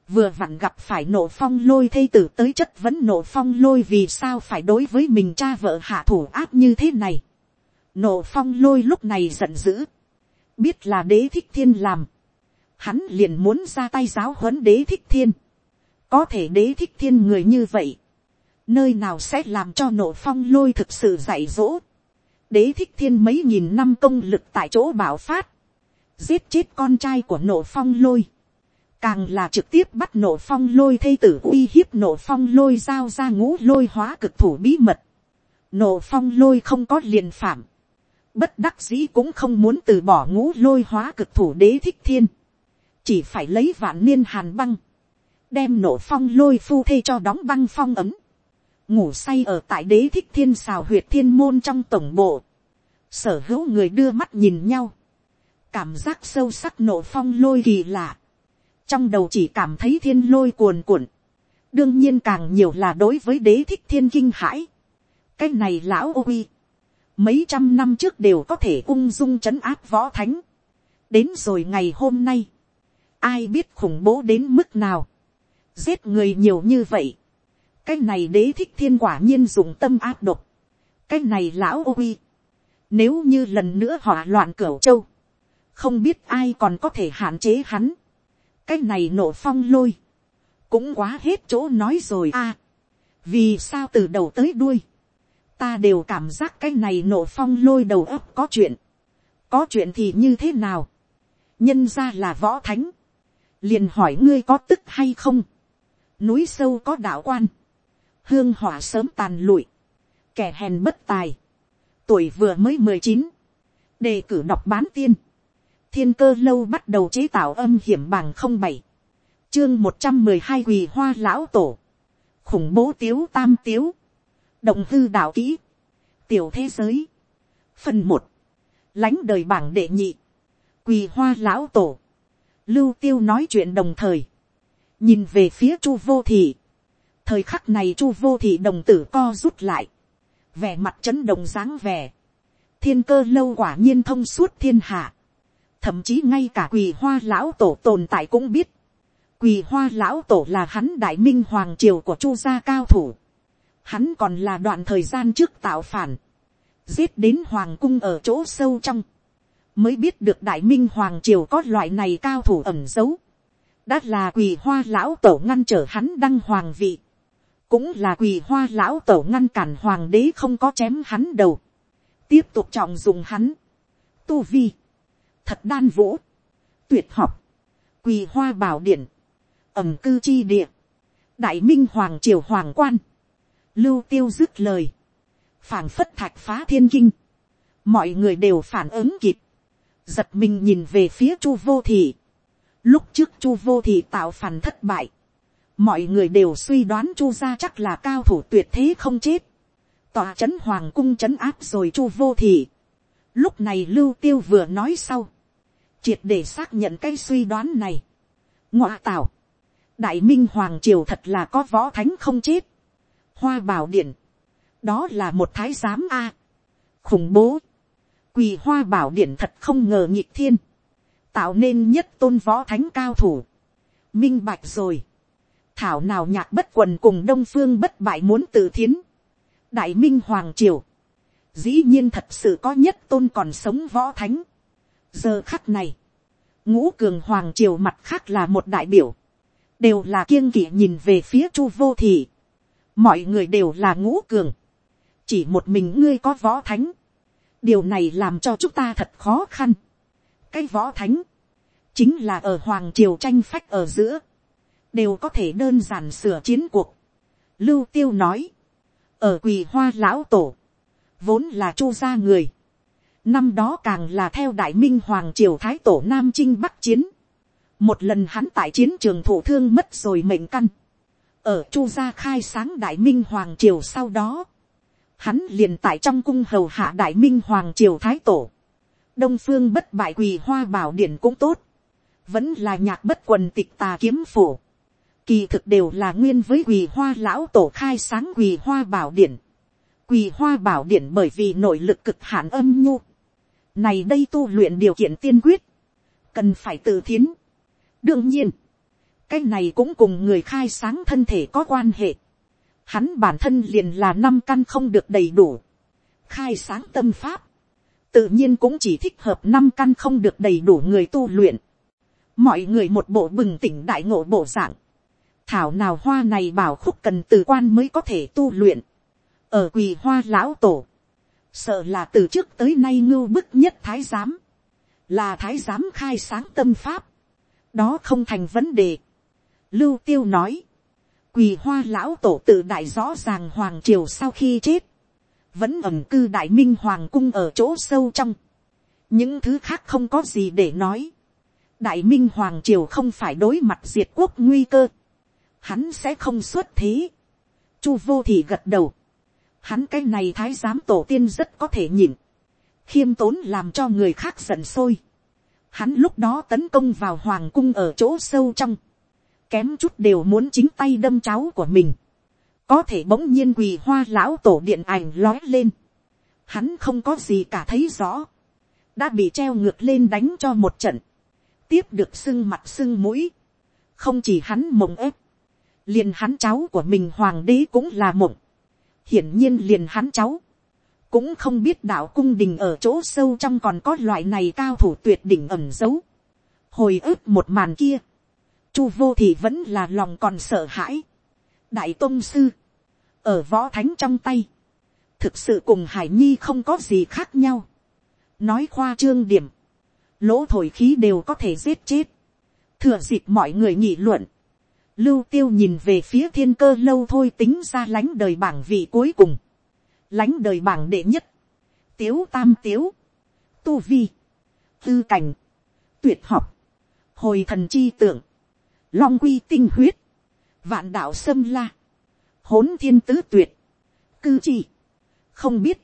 vừa vặn gặp phải nổ phong lôi thây tử tới chất vấn nổ phong lôi vì sao phải đối với mình cha vợ hạ thủ áp như thế này. nổ phong lôi lúc này giận dữ, biết là đế thích thiên làm, hắn liền muốn ra tay giáo huấn đế thích thiên, có thể đế thích thiên người như vậy, nơi nào sẽ làm cho nổ phong lôi thực sự dạy dỗ, đế thích thiên mấy nghìn năm công lực tại chỗ bảo phát, giết chết con trai của nổ phong lôi, càng là trực tiếp bắt nổ phong lôi thây tử uy hiếp nổ phong lôi giao ra ngũ lôi hóa cực thủ bí mật. Nổ phong lôi không có liền phạm. bất đắc dĩ cũng không muốn từ bỏ ngũ lôi hóa cực thủ đế thích thiên, chỉ phải lấy vạn niên hàn băng, đem nổ phong lôi phu thê cho đóng băng phong ấm, ngủ say ở tại đế thích thiên xào huyệt thiên môn trong tổng bộ, sở hữu người đưa mắt nhìn nhau, cảm giác sâu sắc nổ phong lôi kỳ lạ, trong đầu chỉ cảm thấy thiên lôi cuồn cuộn, đương nhiên càng nhiều là đối với đế thích thiên kinh hãi, cái này lão ô uy, mấy trăm năm trước đều có thể ung dung trấn áp võ thánh, đến rồi ngày hôm nay, ai biết khủng bố đến mức nào, giết người nhiều như vậy, cái này đế thích thiên quả nhiên dùng tâm áp độc, cái này lão ô uy, nếu như lần nữa hỏa loạn cửu châu, không biết ai còn có thể hạn chế hắn, cái này nổ phong lôi, cũng quá hết chỗ nói rồi a, vì sao từ đầu tới đuôi, ta đều cảm giác cái này nổ phong lôi đầu ấp có chuyện, có chuyện thì như thế nào, nhân ra là võ thánh, liền hỏi ngươi có tức hay không, núi sâu có đạo quan, hương hỏa sớm tàn lụi, kẻ hèn bất tài, tuổi vừa mới mười chín, đề cử đọc bán tiên, thiên cơ lâu bắt đầu chế tạo âm hiểm bằng không bảy, chương một trăm mười hai quỳ hoa lão tổ, khủng bố tiếu tam tiếu, động hư đạo kỹ, tiểu thế giới, phần một, lãnh đời bảng đệ nhị, quỳ hoa lão tổ, lưu tiêu nói chuyện đồng thời, nhìn về phía chu vô thị, thời khắc này chu vô thị đồng tử co rút lại, vẻ mặt chấn động dáng vẻ, thiên cơ lâu quả nhiên thông suốt thiên hạ, thậm chí ngay cả quỳ hoa lão tổ tồn tại cũng biết, quỳ hoa lão tổ là hắn đại minh hoàng triều của chu gia cao thủ, hắn còn là đoạn thời gian trước tạo phản, giết đến hoàng cung ở chỗ sâu trong, mới biết được đại minh hoàng triều có loại này cao thủ ẩm giấu, đã là quỳ hoa lão tổ ngăn trở hắn đăng hoàng vị, cũng là quỳ hoa lão tổ ngăn cản hoàng đế không có chém hắn đầu, tiếp tục trọng dùng hắn, tu vi, thật đan vũ, tuyệt học, quỳ hoa bảo điện, ẩm cư chi địa, đại minh hoàng triều hoàng quan, lưu tiêu dứt lời, phảng phất thạch phá thiên kinh, mọi người đều phản ứng kịp, giật mình nhìn về phía chu vô thị, lúc trước chu vô thị tạo phản thất bại, mọi người đều suy đoán chu gia chắc là cao thủ tuyệt thế không chết, tòa c h ấ n hoàng cung c h ấ n áp rồi chu vô thị, lúc này lưu tiêu vừa nói sau, triệt để xác nhận cái suy đoán này, ngoạ tảo, đại minh hoàng triều thật là có võ thánh không chết, hoa bảo điện, đó là một thái giám a, khủng bố, quỳ hoa bảo điện thật không ngờ nhịp thiên, tạo nên nhất tôn võ thánh cao thủ, minh bạch rồi, thảo nào nhạc bất quần cùng đông phương bất bại muốn tự thiến. đại minh hoàng triều, dĩ nhiên thật sự có nhất tôn còn sống võ thánh. giờ khắc này, ngũ cường hoàng triều mặt khác là một đại biểu, đều là kiêng kỵ nhìn về phía chu vô thị. mọi người đều là ngũ cường, chỉ một mình ngươi có võ thánh, điều này làm cho chúng ta thật khó khăn. cái võ thánh, chính là ở hoàng triều tranh phách ở giữa, đều có thể đơn giản sửa chiến cuộc. Lưu tiêu nói, ở quỳ hoa lão tổ, vốn là chu gia người. Năm đó càng là theo đại minh hoàng triều thái tổ nam Trinh bắc chiến. Một lần hắn tại chiến trường thủ thương mất rồi mệnh căn. Ở chu gia khai sáng đại minh hoàng triều sau đó. Hắn liền tại trong cung hầu hạ đại minh hoàng triều thái tổ. Đông phương bất bại quỳ hoa bảo điển cũng tốt. Vẫn là nhạc bất quần tịch tà kiếm phủ kỳ thực đều là nguyên với quỳ hoa lão tổ khai sáng quỳ hoa bảo điển. quỳ hoa bảo điển bởi vì nội lực cực hạn âm nhu. này đây tu luyện điều kiện tiên quyết, cần phải tự thiến. đương nhiên, cái này cũng cùng người khai sáng thân thể có quan hệ. hắn bản thân liền là năm căn không được đầy đủ. khai sáng tâm pháp, tự nhiên cũng chỉ thích hợp năm căn không được đầy đủ người tu luyện. mọi người một bộ bừng tỉnh đại ngộ bộ dạng thảo nào hoa này bảo khúc cần từ quan mới có thể tu luyện, ở quỳ hoa lão tổ, sợ là từ trước tới nay ngưu bức nhất thái giám, là thái giám khai sáng tâm pháp, đó không thành vấn đề. Lưu tiêu nói, quỳ hoa lão tổ tự đại rõ ràng hoàng triều sau khi chết, vẫn ẩm cư đại minh hoàng cung ở chỗ sâu trong, những thứ khác không có gì để nói, đại minh hoàng triều không phải đối mặt diệt quốc nguy cơ, hắn sẽ không xuất thế, chu vô thì gật đầu, hắn cái này thái giám tổ tiên rất có thể nhìn, khiêm tốn làm cho người khác giận sôi, hắn lúc đó tấn công vào hoàng cung ở chỗ sâu trong, kém chút đều muốn chính tay đâm cháu của mình, có thể bỗng nhiên quỳ hoa lão tổ điện ảnh lói lên, hắn không có gì cả thấy rõ, đã bị treo ngược lên đánh cho một trận, tiếp được sưng mặt sưng mũi, không chỉ hắn mộng ép, liền hắn cháu của mình hoàng đế cũng là mộng, hiển nhiên liền hắn cháu, cũng không biết đạo cung đình ở chỗ sâu trong còn có loại này cao thủ tuyệt đỉnh ẩm giấu, hồi ức một màn kia, chu vô thì vẫn là lòng còn sợ hãi, đại tôn sư, ở võ thánh trong tay, thực sự cùng hải nhi không có gì khác nhau, nói khoa trương điểm, lỗ thổi khí đều có thể giết chết, thừa dịp mọi người nghị luận, lưu tiêu nhìn về phía thiên cơ lâu thôi tính ra lánh đời bảng vị cuối cùng, lánh đời bảng đệ nhất, tiếu tam tiếu, tu vi, tư cảnh, tuyệt học, hồi thần chi tượng, long quy tinh huyết, vạn đạo sâm la, hỗn thiên tứ tuyệt, cư chi, không biết,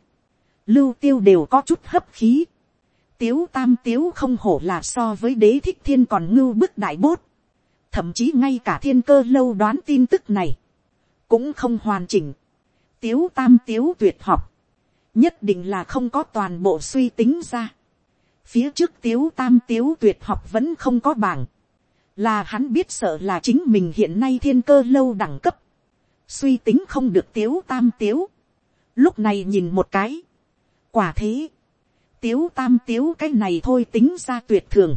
lưu tiêu đều có chút hấp khí, tiếu tam tiếu không hổ là so với đế thích thiên còn ngưu bức đại bốt, thậm chí ngay cả thiên cơ lâu đoán tin tức này, cũng không hoàn chỉnh, tiếu tam tiếu tuyệt học, nhất định là không có toàn bộ suy tính ra. Phía trước tiếu tam tiếu tuyệt học vẫn không có bảng, là hắn biết sợ là chính mình hiện nay thiên cơ lâu đẳng cấp, suy tính không được tiếu tam tiếu, lúc này nhìn một cái, quả thế, tiếu tam tiếu cái này thôi tính ra tuyệt thường,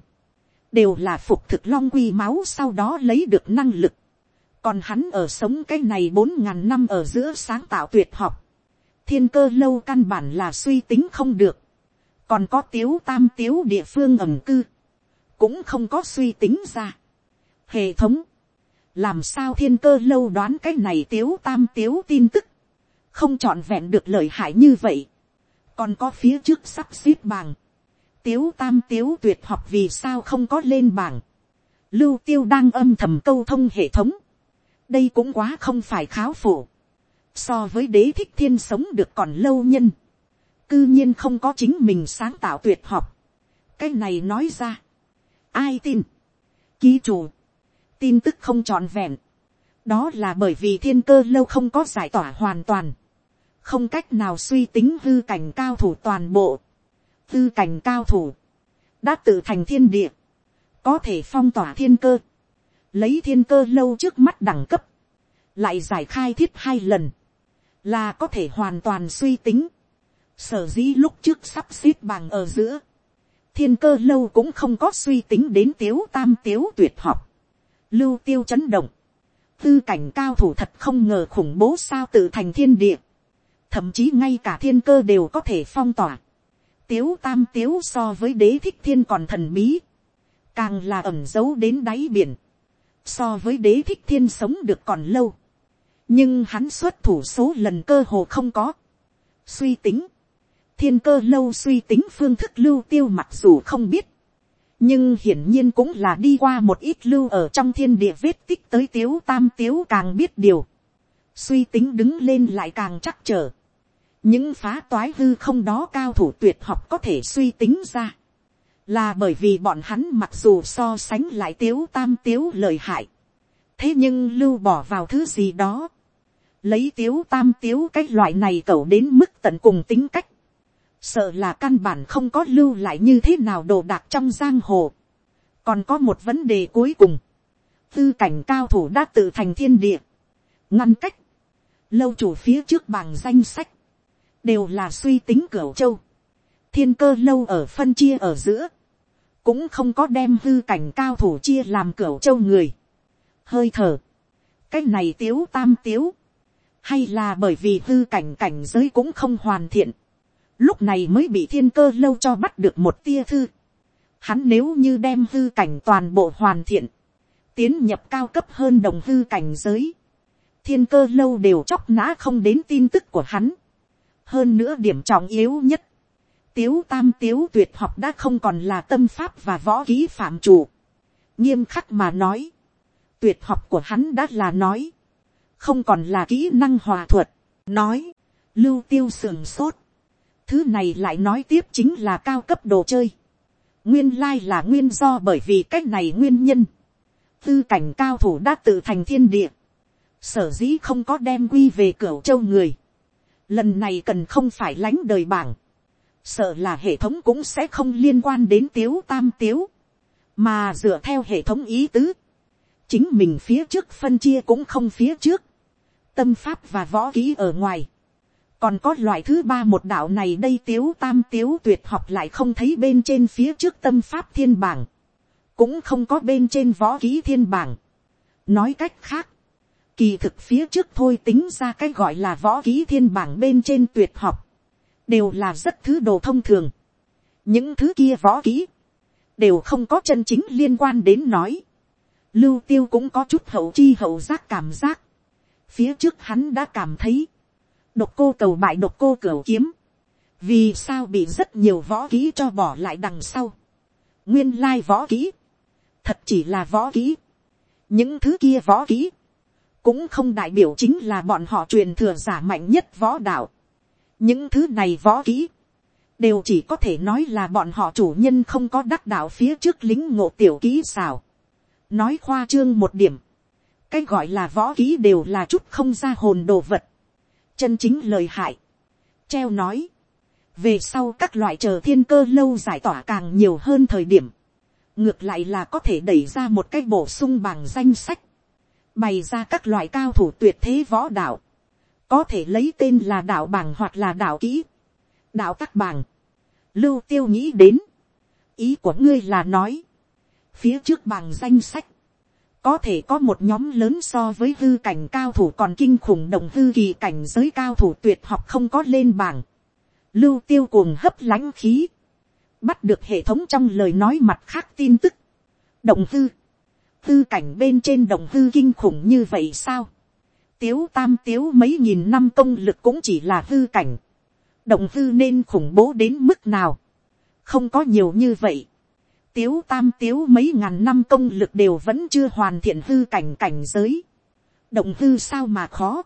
đều là phục thực long quy máu sau đó lấy được năng lực, còn hắn ở sống cái này bốn ngàn năm ở giữa sáng tạo tuyệt học, thiên cơ lâu căn bản là suy tính không được, còn có tiếu tam tiếu địa phương ẩm cư, cũng không có suy tính ra. Hệ thống, làm sao thiên cơ lâu đoán cái này tiếu tam tiếu tin tức, không trọn vẹn được lợi hại như vậy, còn có phía trước sắp xếp bằng tiếu tam tiếu tuyệt học vì sao không có lên bảng, lưu tiêu đang âm thầm câu thông hệ thống, đây cũng quá không phải kháo phủ, so với đế thích thiên sống được còn lâu nhân, cư nhiên không có chính mình sáng tạo tuyệt học, cái này nói ra, ai tin, ký chủ, tin tức không trọn vẹn, đó là bởi vì thiên cơ lâu không có giải tỏa hoàn toàn, không cách nào suy tính hư cảnh cao thủ toàn bộ, tư cảnh cao thủ, đã tự thành thiên địa, có thể phong tỏa thiên cơ, lấy thiên cơ lâu trước mắt đẳng cấp, lại giải khai thiết hai lần, là có thể hoàn toàn suy tính. Sở dĩ lúc trước sắp xếp bằng ở giữa, thiên cơ lâu cũng không có suy tính đến tiếu tam tiếu tuyệt học. Lưu tiêu chấn động, tư cảnh cao thủ thật không ngờ khủng bố sao tự thành thiên địa. Thậm chí ngay cả thiên cơ đều có thể phong tỏa. Tiếu tam tiếu so với đế thích thiên còn thần bí. Càng là ẩm giấu đến đáy biển. So với đế thích thiên sống được còn lâu nhưng hắn xuất thủ số lần cơ hồ không có. suy tính, thiên cơ lâu suy tính phương thức lưu tiêu mặc dù không biết, nhưng hiển nhiên cũng là đi qua một ít lưu ở trong thiên địa vết tích tới tiếu tam tiếu càng biết điều, suy tính đứng lên lại càng chắc trở, những phá toái hư không đó cao thủ tuyệt học có thể suy tính ra, là bởi vì bọn hắn mặc dù so sánh lại tiếu tam tiếu lời hại, thế nhưng lưu bỏ vào thứ gì đó, lấy tiếu tam tiếu cái loại này cẩu đến mức tận cùng tính cách, sợ là căn bản không có lưu lại như thế nào đồ đạc trong giang hồ. còn có một vấn đề cuối cùng, tư cảnh cao thủ đã tự thành thiên địa, ngăn cách, lâu chủ phía trước bằng danh sách, đều là suy tính cửa châu, thiên cơ lâu ở phân chia ở giữa, cũng không có đem hư cảnh cao thủ chia làm cửa châu người, hơi thở, cái này tiếu tam tiếu, hay là bởi vì hư cảnh cảnh giới cũng không hoàn thiện, lúc này mới bị thiên cơ lâu cho bắt được một tia thư. Hắn nếu như đem hư cảnh toàn bộ hoàn thiện, tiến nhập cao cấp hơn đồng hư cảnh giới, thiên cơ lâu đều chóc nã không đến tin tức của hắn hơn nữa điểm trọng yếu nhất, tiếu tam tiếu tuyệt học đã không còn là tâm pháp và võ ký phạm chủ. nghiêm khắc mà nói, tuyệt học của hắn đã là nói, không còn là kỹ năng hòa thuật, nói, lưu tiêu sườn sốt, thứ này lại nói tiếp chính là cao cấp đồ chơi, nguyên lai là nguyên do bởi vì cách này nguyên nhân, tư cảnh cao thủ đã tự thành thiên địa, sở dĩ không có đem quy về cửa châu người, lần này cần không phải lánh đời bảng, sợ là hệ thống cũng sẽ không liên quan đến tiếu tam tiếu, mà dựa theo hệ thống ý tứ, chính mình phía trước phân chia cũng không phía trước, tâm pháp và võ kỹ ở ngoài, còn có loại thứ ba một đạo này đây tiếu tam tiếu tuyệt học lại không thấy bên trên phía trước tâm pháp thiên bảng, cũng không có bên trên võ kỹ thiên bảng. nói cách khác, kỳ thực phía trước thôi tính ra cái gọi là võ ký thiên bảng bên trên tuyệt học, đều là rất thứ đồ thông thường. những thứ kia võ ký. đều không có chân chính liên quan đến nói. lưu tiêu cũng có chút hậu chi hậu giác cảm giác. phía trước hắn đã cảm thấy, độc cô cầu bại độc cô cửu kiếm, vì sao bị rất nhiều võ ký cho bỏ lại đằng sau. nguyên lai võ ký. thật chỉ là võ ký. những thứ kia võ ký cũng không đại biểu chính là bọn họ truyền thừa giả mạnh nhất võ đạo. những thứ này võ kỹ, đều chỉ có thể nói là bọn họ chủ nhân không có đắc đạo phía trước lính ngộ tiểu kỹ xào. nói khoa trương một điểm, cái gọi là võ kỹ đều là chút không ra hồn đồ vật, chân chính lời hại, treo nói, về sau các loại chờ thiên cơ lâu giải tỏa càng nhiều hơn thời điểm, ngược lại là có thể đẩy ra một cái bổ sung bằng danh sách, bày ra các loại cao thủ tuyệt thế võ đạo, có thể lấy tên là đạo bảng hoặc là đạo kỹ, đạo các bảng, lưu tiêu nghĩ đến, ý của ngươi là nói, phía trước bảng danh sách, có thể có một nhóm lớn so với hư cảnh cao thủ còn kinh khủng động hư kỳ cảnh giới cao thủ tuyệt học không có lên bảng. Lưu tiêu cuồng hấp lãnh khí. Bắt được hệ thống trong lời nói mặt khác tin tức. Động hư tư cảnh bên trên đồng hư kinh khủng như vậy sao? Tiếu tam tiếu mấy nghìn năm công lực cũng chỉ là hư cảnh. Động hư nên khủng bố đến mức nào? Không có nhiều như vậy tiếu tam tiếu mấy ngàn năm công lực đều vẫn chưa hoàn thiện hư cảnh cảnh giới. động hư sao mà khó.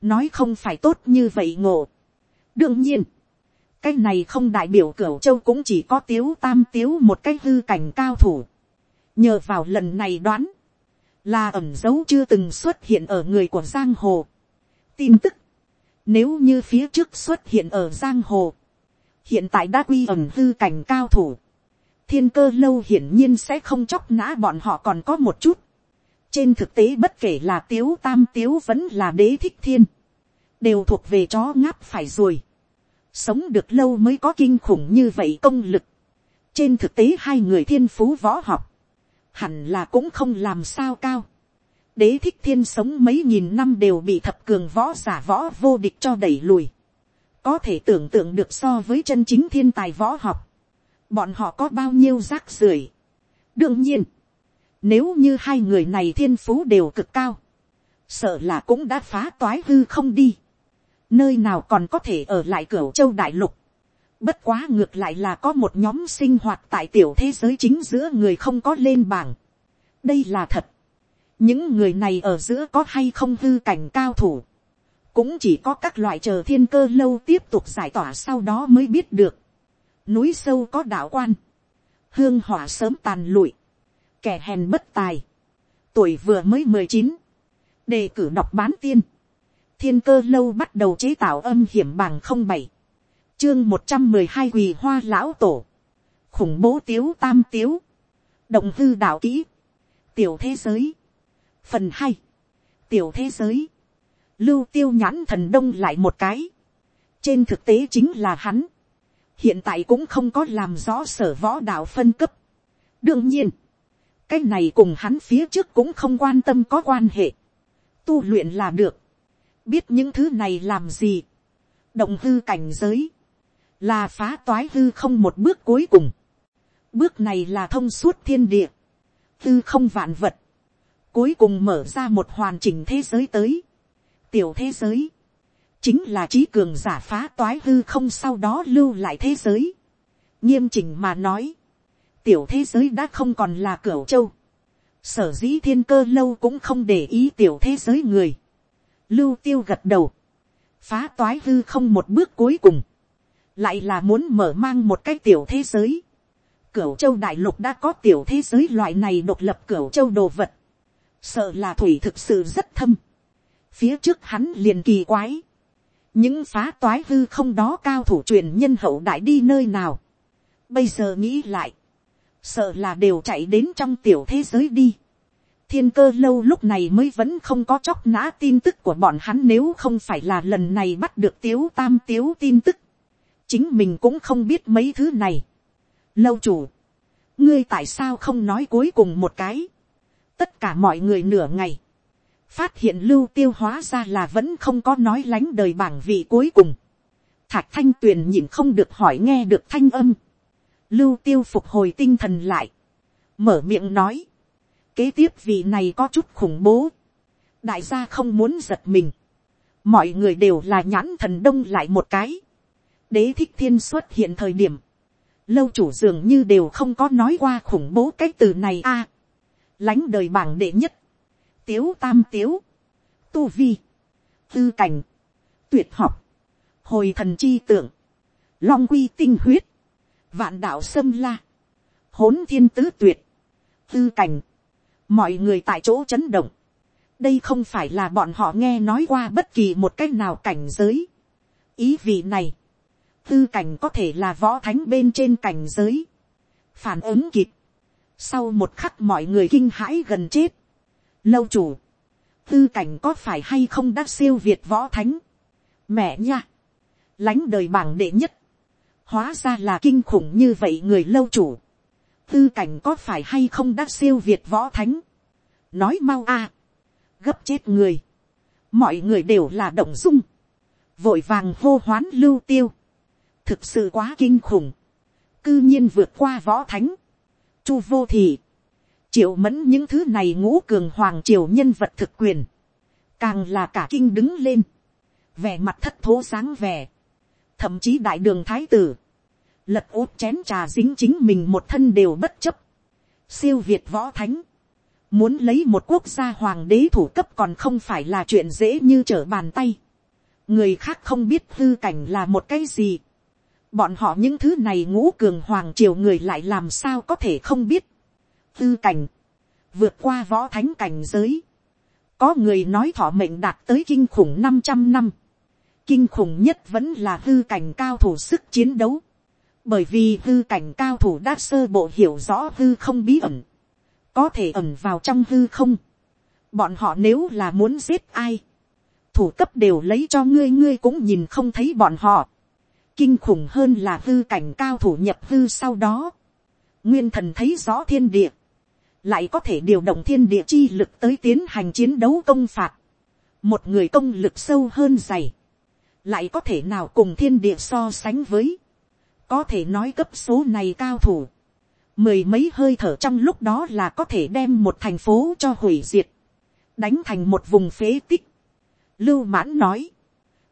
nói không phải tốt như vậy ngộ. đương nhiên, cái này không đại biểu cửu châu cũng chỉ có tiếu tam tiếu một cái hư cảnh cao thủ nhờ vào lần này đoán, là ẩm dấu chưa từng xuất hiện ở người của giang hồ. tin tức, nếu như phía trước xuất hiện ở giang hồ, hiện tại đã quy ẩm hư cảnh cao thủ thiên cơ lâu hiển nhiên sẽ không chóc nã bọn họ còn có một chút. trên thực tế bất kể là tiếu tam tiếu vẫn là đế thích thiên, đều thuộc về chó ngáp phải rồi. sống được lâu mới có kinh khủng như vậy công lực. trên thực tế hai người thiên phú võ học, hẳn là cũng không làm sao cao. đế thích thiên sống mấy nghìn năm đều bị thập cường võ giả võ vô địch cho đẩy lùi. có thể tưởng tượng được so với chân chính thiên tài võ học bọn họ có bao nhiêu rác rưởi. đương nhiên, nếu như hai người này thiên phú đều cực cao, sợ là cũng đã phá toái hư không đi. nơi nào còn có thể ở lại cửa châu đại lục bất quá ngược lại là có một nhóm sinh hoạt tại tiểu thế giới chính giữa người không có lên bảng. đây là thật. những người này ở giữa có hay không hư cảnh cao thủ. cũng chỉ có các loại chờ thiên cơ lâu tiếp tục giải tỏa sau đó mới biết được. Núi sâu có đạo quan, hương hỏa sớm tàn lụi, kẻ hèn bất tài, tuổi vừa mới mười chín, đề cử đọc bán tiên, thiên cơ lâu bắt đầu chế tạo âm hiểm bằng không bảy, chương một trăm mười hai quỳ hoa lão tổ, khủng bố tiếu tam tiếu, động hư đạo kỹ, tiểu thế giới, phần hai, tiểu thế giới, lưu tiêu nhãn thần đông lại một cái, trên thực tế chính là hắn, hiện tại cũng không có làm rõ sở võ đạo phân cấp. đương nhiên, cái này cùng hắn phía trước cũng không quan tâm có quan hệ. tu luyện là được. biết những thứ này làm gì. động hư cảnh giới, là phá toái hư không một bước cuối cùng. bước này là thông suốt thiên địa, hư không vạn vật, cuối cùng mở ra một hoàn chỉnh thế giới tới. tiểu thế giới, chính là trí cường giả phá toái hư không sau đó lưu lại thế giới. nghiêm chỉnh mà nói, tiểu thế giới đã không còn là cửa châu. sở dĩ thiên cơ lâu cũng không để ý tiểu thế giới người. lưu tiêu gật đầu, phá toái hư không một bước cuối cùng, lại là muốn mở mang một cái tiểu thế giới. Cửu châu đại lục đã có tiểu thế giới loại này độc lập cửu châu đồ vật. Sợ là thủy thực sự rất thâm. Phía trước hắn liền kỳ quái. Những phá toái hư không đó cao thủ truyền nhân hậu đại đi nơi nào. Bây giờ nghĩ lại. Sợ là đều chạy đến trong tiểu thế giới đi. Thiên cơ lâu lúc này mới vẫn không có chóc nã tin tức của bọn hắn nếu không phải là lần này bắt được tiếu tam tiếu tin tức. Chính mình cũng không biết mấy thứ này. Lâu chủ. Ngươi tại sao không nói cuối cùng một cái. Tất cả mọi người nửa ngày, phát hiện lưu tiêu hóa ra là vẫn không có nói lánh đời bảng vị cuối cùng. Thạch thanh tuyền nhìn không được hỏi nghe được thanh âm. Lưu tiêu phục hồi tinh thần lại. Mở miệng nói. Kế tiếp vị này có chút khủng bố. Đại gia không muốn giật mình. Mọi người đều là nhãn thần đông lại một cái. Đế thích thiên xuất hiện thời điểm. Lâu chủ dường như đều không có nói qua khủng bố cái từ này a. Lãnh đời bảng đệ nhất. Tiếu tam tiếu, tu vi, tư cảnh, tuyệt học, hồi thần chi tượng, long quy tinh huyết, vạn đạo sâm la, hỗn thiên tứ tuyệt, tư cảnh, mọi người tại chỗ chấn động, đây không phải là bọn họ nghe nói qua bất kỳ một cách nào cảnh giới. ý vị này, tư cảnh có thể là võ thánh bên trên cảnh giới, phản ứng kịp, sau một khắc mọi người kinh hãi gần chết, lâu chủ, tư cảnh có phải hay không đã siêu việt võ thánh, mẹ nha, lánh đời bảng đệ nhất, hóa ra là kinh khủng như vậy người lâu chủ, tư cảnh có phải hay không đã siêu việt võ thánh, nói mau a, gấp chết người, mọi người đều là động dung, vội vàng hô hoán lưu tiêu, thực sự quá kinh khủng, cư nhiên vượt qua võ thánh, chu vô thị, triệu mẫn những thứ này ngũ cường hoàng triều nhân vật thực quyền, càng là cả kinh đứng lên, vẻ mặt thất thố sáng vẻ, thậm chí đại đường thái tử, lật út chén trà dính chính mình một thân đều bất chấp, siêu việt võ thánh, muốn lấy một quốc gia hoàng đế thủ cấp còn không phải là chuyện dễ như trở bàn tay, người khác không biết hư cảnh là một cái gì, bọn họ những thứ này ngũ cường hoàng triều người lại làm sao có thể không biết, tư cảnh, vượt qua võ thánh cảnh giới. Có người nói thọ mệnh đạt tới kinh khủng 500 năm. Kinh khủng nhất vẫn là hư cảnh cao thủ sức chiến đấu. Bởi vì hư cảnh cao thủ đã sơ bộ hiểu rõ hư không bí ẩn. Có thể ẩn vào trong hư không. Bọn họ nếu là muốn giết ai. Thủ cấp đều lấy cho ngươi ngươi cũng nhìn không thấy bọn họ. Kinh khủng hơn là hư cảnh cao thủ nhập hư sau đó. Nguyên thần thấy rõ thiên địa. Lại có thể điều động thiên địa chi lực tới tiến hành chiến đấu công phạt. một người công lực sâu hơn dày, lại có thể nào cùng thiên địa so sánh với, có thể nói cấp số này cao thủ, mười mấy hơi thở trong lúc đó là có thể đem một thành phố cho hủy diệt, đánh thành một vùng phế tích. Lưu mãn nói,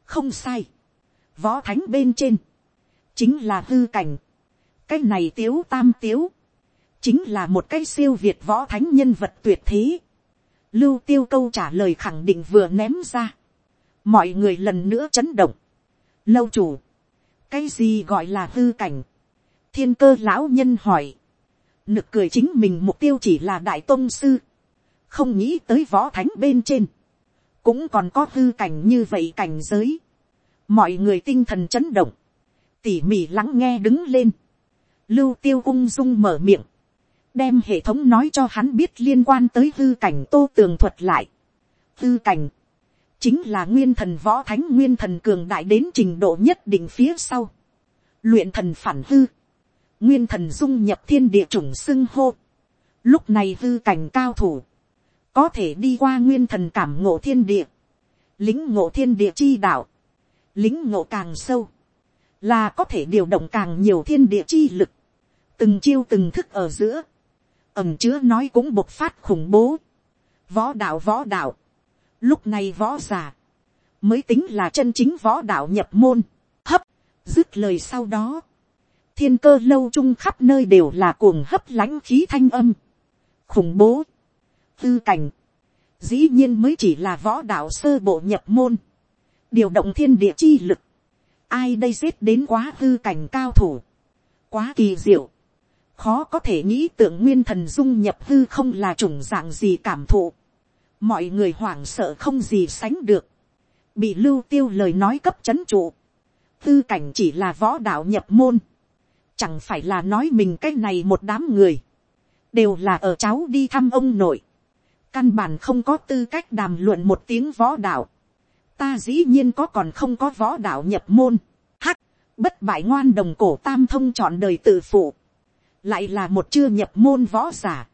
không sai, võ thánh bên trên, chính là hư cảnh, cái này tiếu tam tiếu, chính là một cái siêu việt võ thánh nhân vật tuyệt thế. Lưu tiêu câu trả lời khẳng định vừa ném ra. Mọi người lần nữa chấn động. Lâu chủ. Cái gì gọi là hư cảnh? Thiên cơ lão nhân hỏi. Nực cười chính mình mục tiêu chỉ là đại tôn sư. Không nghĩ tới võ thánh bên trên. Cũng còn có hư cảnh như vậy cảnh giới. Mọi người tinh thần chấn động. Tỉ mỉ lắng nghe đứng lên. Lưu tiêu ung dung mở miệng đem hệ thống nói cho hắn biết liên quan tới hư cảnh tô tường thuật lại. Hư cảnh, chính là nguyên thần võ thánh nguyên thần cường đại đến trình độ nhất định phía sau. Luyện thần phản hư, nguyên thần dung nhập thiên địa chủng xưng hô. Lúc này hư cảnh cao thủ, có thể đi qua nguyên thần cảm ngộ thiên địa, lính ngộ thiên địa chi đạo, lính ngộ càng sâu, là có thể điều động càng nhiều thiên địa chi lực, từng chiêu từng thức ở giữa, ẩm chứa nói cũng bộc phát khủng bố. Võ đạo võ đạo. Lúc này võ giả. mới tính là chân chính võ đạo nhập môn, hấp, dứt lời sau đó, thiên cơ lâu chung khắp nơi đều là cuồng hấp lãnh khí thanh âm, khủng bố, tư cảnh, dĩ nhiên mới chỉ là võ đạo sơ bộ nhập môn, điều động thiên địa chi lực, ai đây giết đến quá hư cảnh cao thủ, quá kỳ diệu, khó có thể nghĩ tượng nguyên thần dung nhập hư không là chủng dạng gì cảm thụ, mọi người hoảng sợ không gì sánh được, bị lưu tiêu lời nói cấp c h ấ n trụ, hư cảnh chỉ là võ đạo nhập môn, chẳng phải là nói mình cái này một đám người, đều là ở cháu đi thăm ông nội, căn bản không có tư cách đàm luận một tiếng võ đạo, ta dĩ nhiên có còn không có võ đạo nhập môn, hắc, bất bại ngoan đồng cổ tam thông chọn đời tự phụ, lại là một chưa nhập môn võ giả,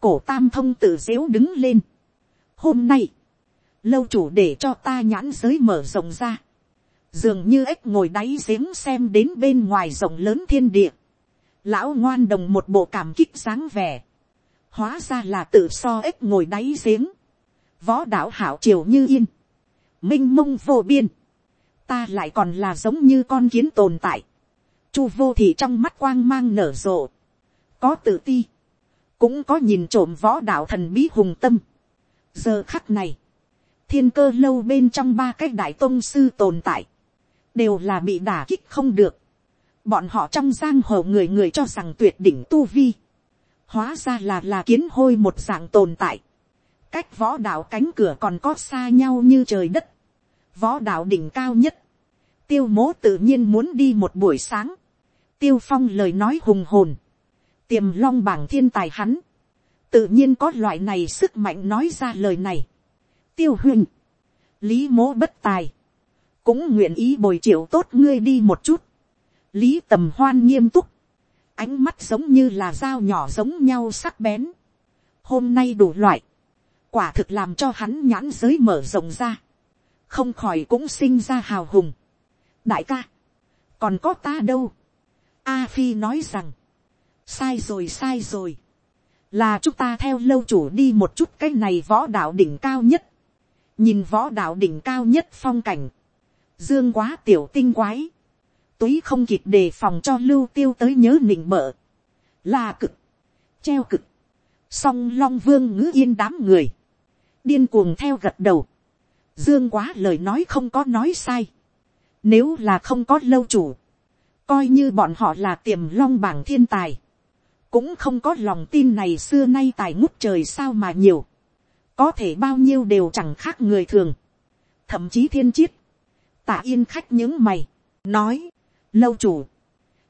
cổ tam thông tự dễu đứng lên, hôm nay, lâu chủ để cho ta nhãn giới mở rộng ra, dường như ếch ngồi đáy giếng xem đến bên ngoài rộng lớn thiên địa, lão ngoan đồng một bộ cảm kích dáng vẻ, hóa ra là tự so ếch ngồi đáy giếng, võ đạo hảo triều như yên, m i n h mông vô biên, ta lại còn là giống như con kiến tồn tại, chu vô thì trong mắt quang mang nở rộ, có tự ti, cũng có nhìn trộm võ đạo thần bí hùng tâm. giờ khắc này, thiên cơ lâu bên trong ba cái đại tôn sư tồn tại, đều là bị đả kích không được. Bọn họ trong giang hồ người người cho rằng tuyệt đỉnh tu vi, hóa ra là là kiến hôi một dạng tồn tại. Cách võ đạo cánh cửa còn có xa nhau như trời đất. Võ đạo đỉnh cao nhất. Tiêu mố tự nhiên muốn đi một buổi sáng. Tiêu phong lời nói hùng hồn. Tiềm long bảng thiên tài hắn. Tự nhiên có loại này sức mạnh nói ra lời này tiêu huynh, lý mố bất tài, cũng nguyện ý bồi triệu tốt ngươi đi một chút, lý tầm hoan nghiêm túc, ánh mắt giống như là dao nhỏ giống nhau sắc bén, hôm nay đủ loại, quả thực làm cho hắn nhãn giới mở rộng ra, không khỏi cũng sinh ra hào hùng. đại ca, còn có ta đâu, a phi nói rằng, sai rồi sai rồi, là chúng ta theo lâu chủ đi một chút cái này võ đạo đỉnh cao nhất, nhìn võ đạo đỉnh cao nhất phong cảnh, dương quá tiểu tinh quái, túy không kịp đề phòng cho lưu tiêu tới nhớ nịnh bợ, là cực, treo cực, song long vương ngữ yên đám người, điên cuồng theo gật đầu, dương quá lời nói không có nói sai, nếu là không có lâu chủ, coi như bọn họ là tiềm long bảng thiên tài, cũng không có lòng tin này xưa nay tài ngút trời sao mà nhiều. Có thể bao nhiêu đều chẳng khác người thường, thậm chí thiên chiết, tạ yên khách những mày, nói, lâu chủ,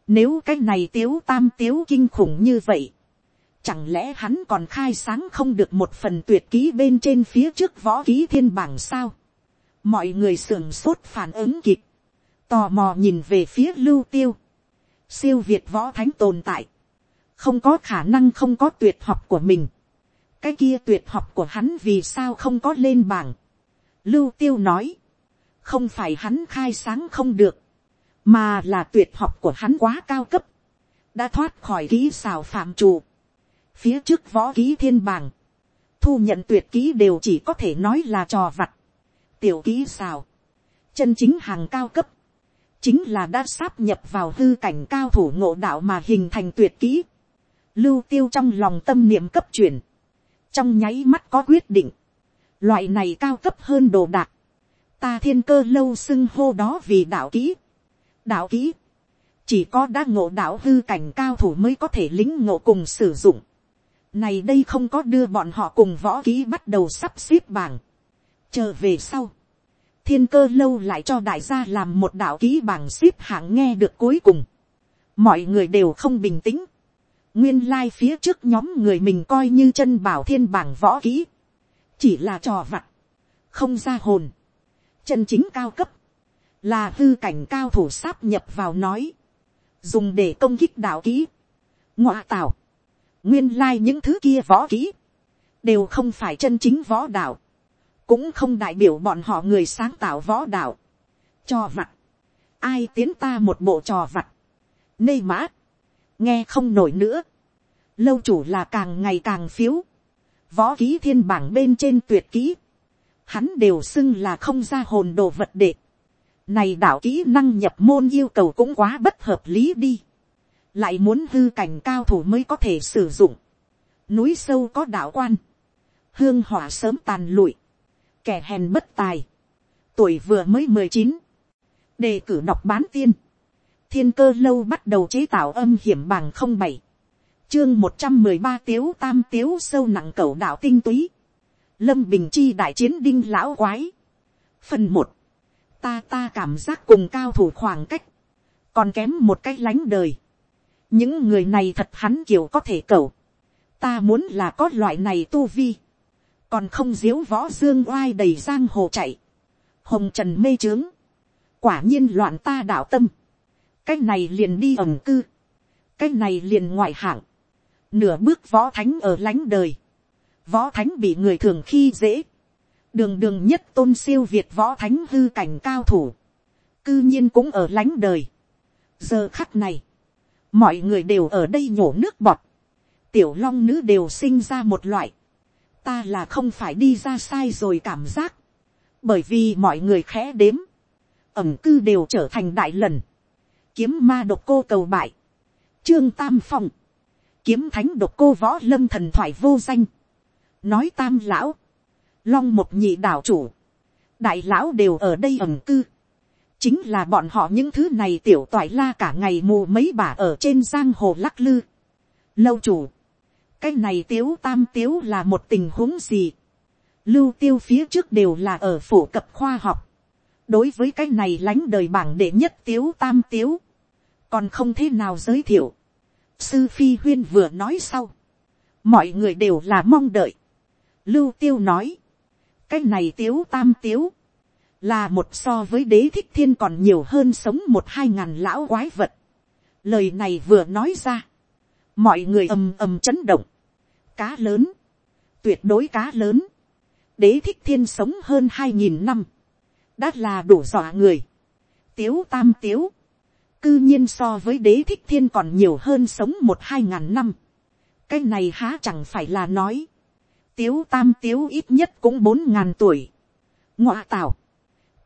nếu cái này tiếu tam tiếu kinh khủng như vậy, chẳng lẽ hắn còn khai sáng không được một phần tuyệt ký bên trên phía trước võ ký thiên bảng sao, mọi người sưởng sốt phản ứng kịp, tò mò nhìn về phía lưu tiêu, siêu việt võ thánh tồn tại, không có khả năng không có tuyệt học của mình, cái kia tuyệt học của hắn vì sao không có lên bảng. Lưu tiêu nói, không phải hắn khai sáng không được, mà là tuyệt học của hắn quá cao cấp, đã thoát khỏi ký xào phạm trù. Phía trước võ ký thiên bảng, thu nhận tuyệt kỹ đều chỉ có thể nói là trò vặt, tiểu kỹ xào, chân chính hàng cao cấp, chính là đã sáp nhập vào hư cảnh cao thủ ngộ đạo mà hình thành tuyệt kỹ. Lưu tiêu trong lòng tâm niệm cấp chuyển, trong nháy mắt có quyết định, loại này cao cấp hơn đồ đạc, ta thiên cơ lâu xưng hô đó vì đạo kỹ, đạo kỹ, chỉ có đã ngộ đạo hư cảnh cao thủ mới có thể lính ngộ cùng sử dụng, này đây không có đưa bọn họ cùng võ kỹ bắt đầu sắp xếp bảng, chờ về sau, thiên cơ lâu lại cho đại gia làm một đạo ký bảng xếp hạng nghe được cuối cùng, mọi người đều không bình tĩnh, nguyên lai phía trước nhóm người mình coi như chân bảo thiên bảng võ kỹ, chỉ là trò vặt, không ra hồn, chân chính cao cấp, là hư cảnh cao thủ sáp nhập vào nói, dùng để công kích đạo kỹ, ngoạ tảo, nguyên lai những thứ kia võ kỹ, đều không phải chân chính võ đạo, cũng không đại biểu bọn họ người sáng tạo võ đạo, cho vặt, ai tiến ta một bộ trò vặt, nê mã, nghe không nổi nữa, lâu chủ là càng ngày càng phiếu, võ ký thiên bảng bên trên tuyệt kỹ, hắn đều xưng là không ra hồn đồ vật đệ. Này đạo kỹ năng nhập môn yêu cầu cũng quá bất hợp lý đi. Lại muốn hư cảnh cao thủ mới có thể sử dụng. Núi sâu có đạo quan. Hương hỏa sớm tàn lụi. Kẻ hèn bất tài. Tuổi vừa mới mười chín Đề cử đọc bán tiên. Thiên cơ lâu bắt đầu chế tạo âm hiểm bằng không bảy Chương một trăm mười ba tiếu tam tiếu sâu nặng cầu đạo tinh túy. Lâm Bình Chi đại chiến đinh lão quái. Phần một Ta ta cảm giác cùng cao thủ khoảng cách. Còn kém một cách lánh đời. Những người này thật hắn kiểu có thể cầu. Ta muốn là có loại này tu vi. Còn không diếu võ dương oai đầy giang hồ chạy. Hồng trần mê trướng. Quả nhiên loạn ta đạo tâm. Cái này liền đi ẩm cư. Cái này liền ngoại hạng. Nửa bước võ thánh ở lánh đời. Võ thánh bị người thường khi dễ. Đường đường nhất tôn siêu Việt võ thánh hư cảnh cao thủ. Cư nhiên cũng ở lánh đời. Giờ khắc này. Mọi người đều ở đây nhổ nước bọt. Tiểu long nữ đều sinh ra một loại. Ta là không phải đi ra sai rồi cảm giác. Bởi vì mọi người khẽ đếm. Ẩm cư đều trở thành đại lần. Kiếm ma độc cô cầu bại. Trương Tam Phong. Kiếm thánh độc cô võ lâm thần thoại vô danh. Nói tam lão. Long một nhị đảo chủ. Đại lão đều ở đây ẩm cư chính là bọn họ những thứ này tiểu toại la cả ngày mù mấy bà ở trên giang hồ lắc lư. Lâu chủ, cái này tiếu tam tiếu là một tình huống gì. Lưu tiêu phía trước đều là ở phổ cập khoa học. đối với cái này lánh đời bảng đệ nhất tiếu tam tiếu, còn không thế nào giới thiệu. sư phi huyên vừa nói sau, mọi người đều là mong đợi. Lưu tiêu nói, cái này tiếu tam tiếu, là một so với đế thích thiên còn nhiều hơn sống một hai ngàn lão quái vật. Lời này vừa nói ra, mọi người ầm ầm chấn động, cá lớn, tuyệt đối cá lớn, đế thích thiên sống hơn hai nghìn năm, đã là đủ dọa người, tiếu tam tiếu, cư nhiên so với đế thích thiên còn nhiều hơn sống một hai ngàn năm, cái này há chẳng phải là nói, tiếu tam tiếu ít nhất cũng bốn ngàn tuổi, ngoạ tào,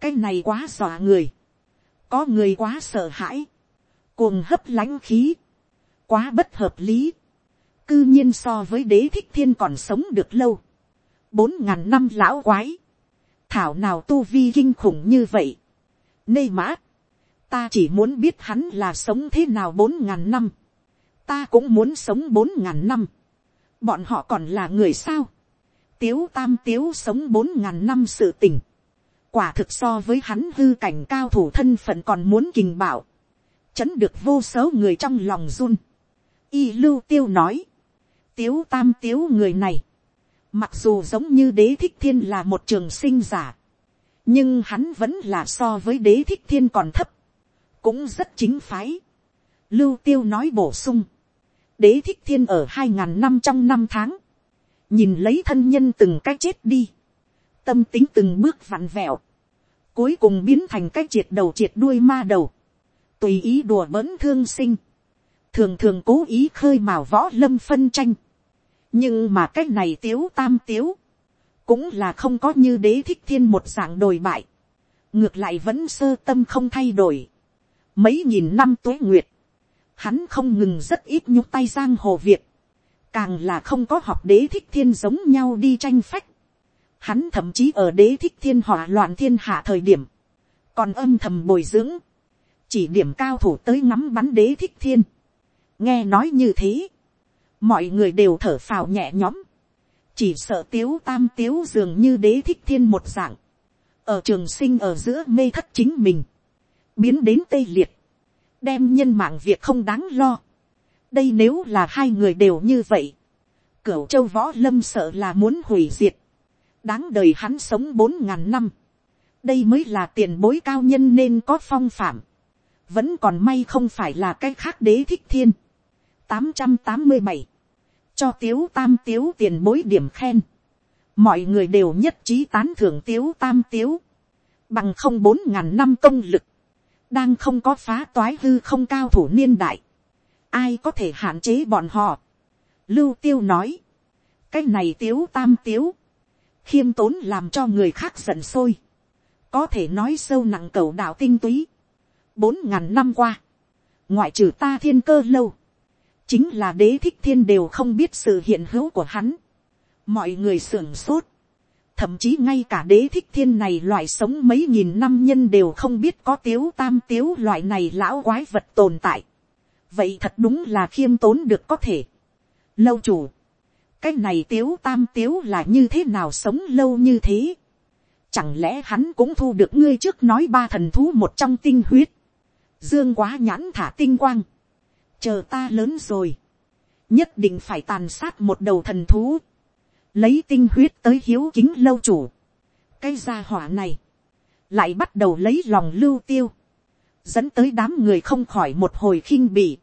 cái này quá dọa người, có người quá sợ hãi, cuồng hấp lãnh khí, quá bất hợp lý, cư nhiên so với đế thích thiên còn sống được lâu, bốn ngàn năm lão quái, thảo nào tu vi kinh khủng như vậy, nê mã, ta chỉ muốn biết hắn là sống thế nào bốn ngàn năm, ta cũng muốn sống bốn ngàn năm, bọn họ còn là người sao, tiếu tam tiếu sống bốn ngàn năm sự tình, quả thực so với hắn hư cảnh cao thủ thân phận còn muốn kình bảo, chấn được vô số người trong lòng run. Y lưu tiêu nói, tiếu tam tiếu người này, mặc dù giống như đế thích thiên là một trường sinh giả, nhưng hắn vẫn là so với đế thích thiên còn thấp, cũng rất chính phái. Lưu tiêu nói bổ sung, đế thích thiên ở hai ngàn năm trong năm tháng, nhìn lấy thân nhân từng cái chết đi, tâm tính từng bước vặn vẹo, cuối cùng biến thành cái triệt đầu triệt đuôi ma đầu, tùy ý đùa bỡn thương sinh, thường thường cố ý khơi mào võ lâm phân tranh, nhưng mà cái này tiếu tam tiếu, cũng là không có như đế thích thiên một dạng đồi bại, ngược lại vẫn sơ tâm không thay đổi, mấy nghìn năm tuế nguyệt, hắn không ngừng rất ít nhúc tay giang hồ việt, càng là không có học đế thích thiên giống nhau đi tranh phách, Hắn thậm chí ở đế thích thiên hỏa loạn thiên hạ thời điểm. Còn âm thầm bồi dưỡng. Chỉ điểm cao thủ tới ngắm bắn đế thích thiên. Nghe nói như thế. Mọi người đều thở phào nhẹ nhõm. Chỉ sợ tiếu tam tiếu dường như đế thích thiên một dạng. Ở trường sinh ở giữa mê thất chính mình. Biến đến tây liệt. Đem nhân mạng việc không đáng lo. Đây nếu là hai người đều như vậy. Cửu châu võ lâm sợ là muốn hủy diệt đáng đời hắn sống bốn ngàn năm, đây mới là tiền bối cao nhân nên có phong phạm, vẫn còn may không phải là cái khác đế thích thiên, tám trăm tám mươi bảy, cho tiếu tam tiếu tiền bối điểm khen, mọi người đều nhất trí tán thưởng tiếu tam tiếu, bằng không bốn ngàn năm công lực, đang không có phá toái hư không cao thủ niên đại, ai có thể hạn chế bọn họ. Lưu tiêu nói, cái này tiếu tam tiếu, khiêm tốn làm cho người khác giận sôi, có thể nói sâu nặng cầu đạo tinh túy, bốn ngàn năm qua, ngoại trừ ta thiên cơ lâu, chính là đế thích thiên đều không biết sự hiện hữu của hắn, mọi người sưởng sốt, thậm chí ngay cả đế thích thiên này loại sống mấy nghìn năm nhân đều không biết có tiếu tam tiếu loại này lão quái vật tồn tại. vậy thật đúng là khiêm tốn được có thể. lâu chủ, cái này tiếu tam tiếu là như thế nào sống lâu như thế. chẳng lẽ hắn cũng thu được ngươi trước nói ba thần thú một trong tinh huyết. dương quá nhãn thả tinh quang chờ ta lớn rồi. nhất định phải tàn sát một đầu thần thú. Lấy tinh huyết tới hiếu kính lâu chủ. cái gia hỏa này, lại bắt đầu lấy lòng lưu tiêu, dẫn tới đám người không khỏi một hồi khinh bỉ.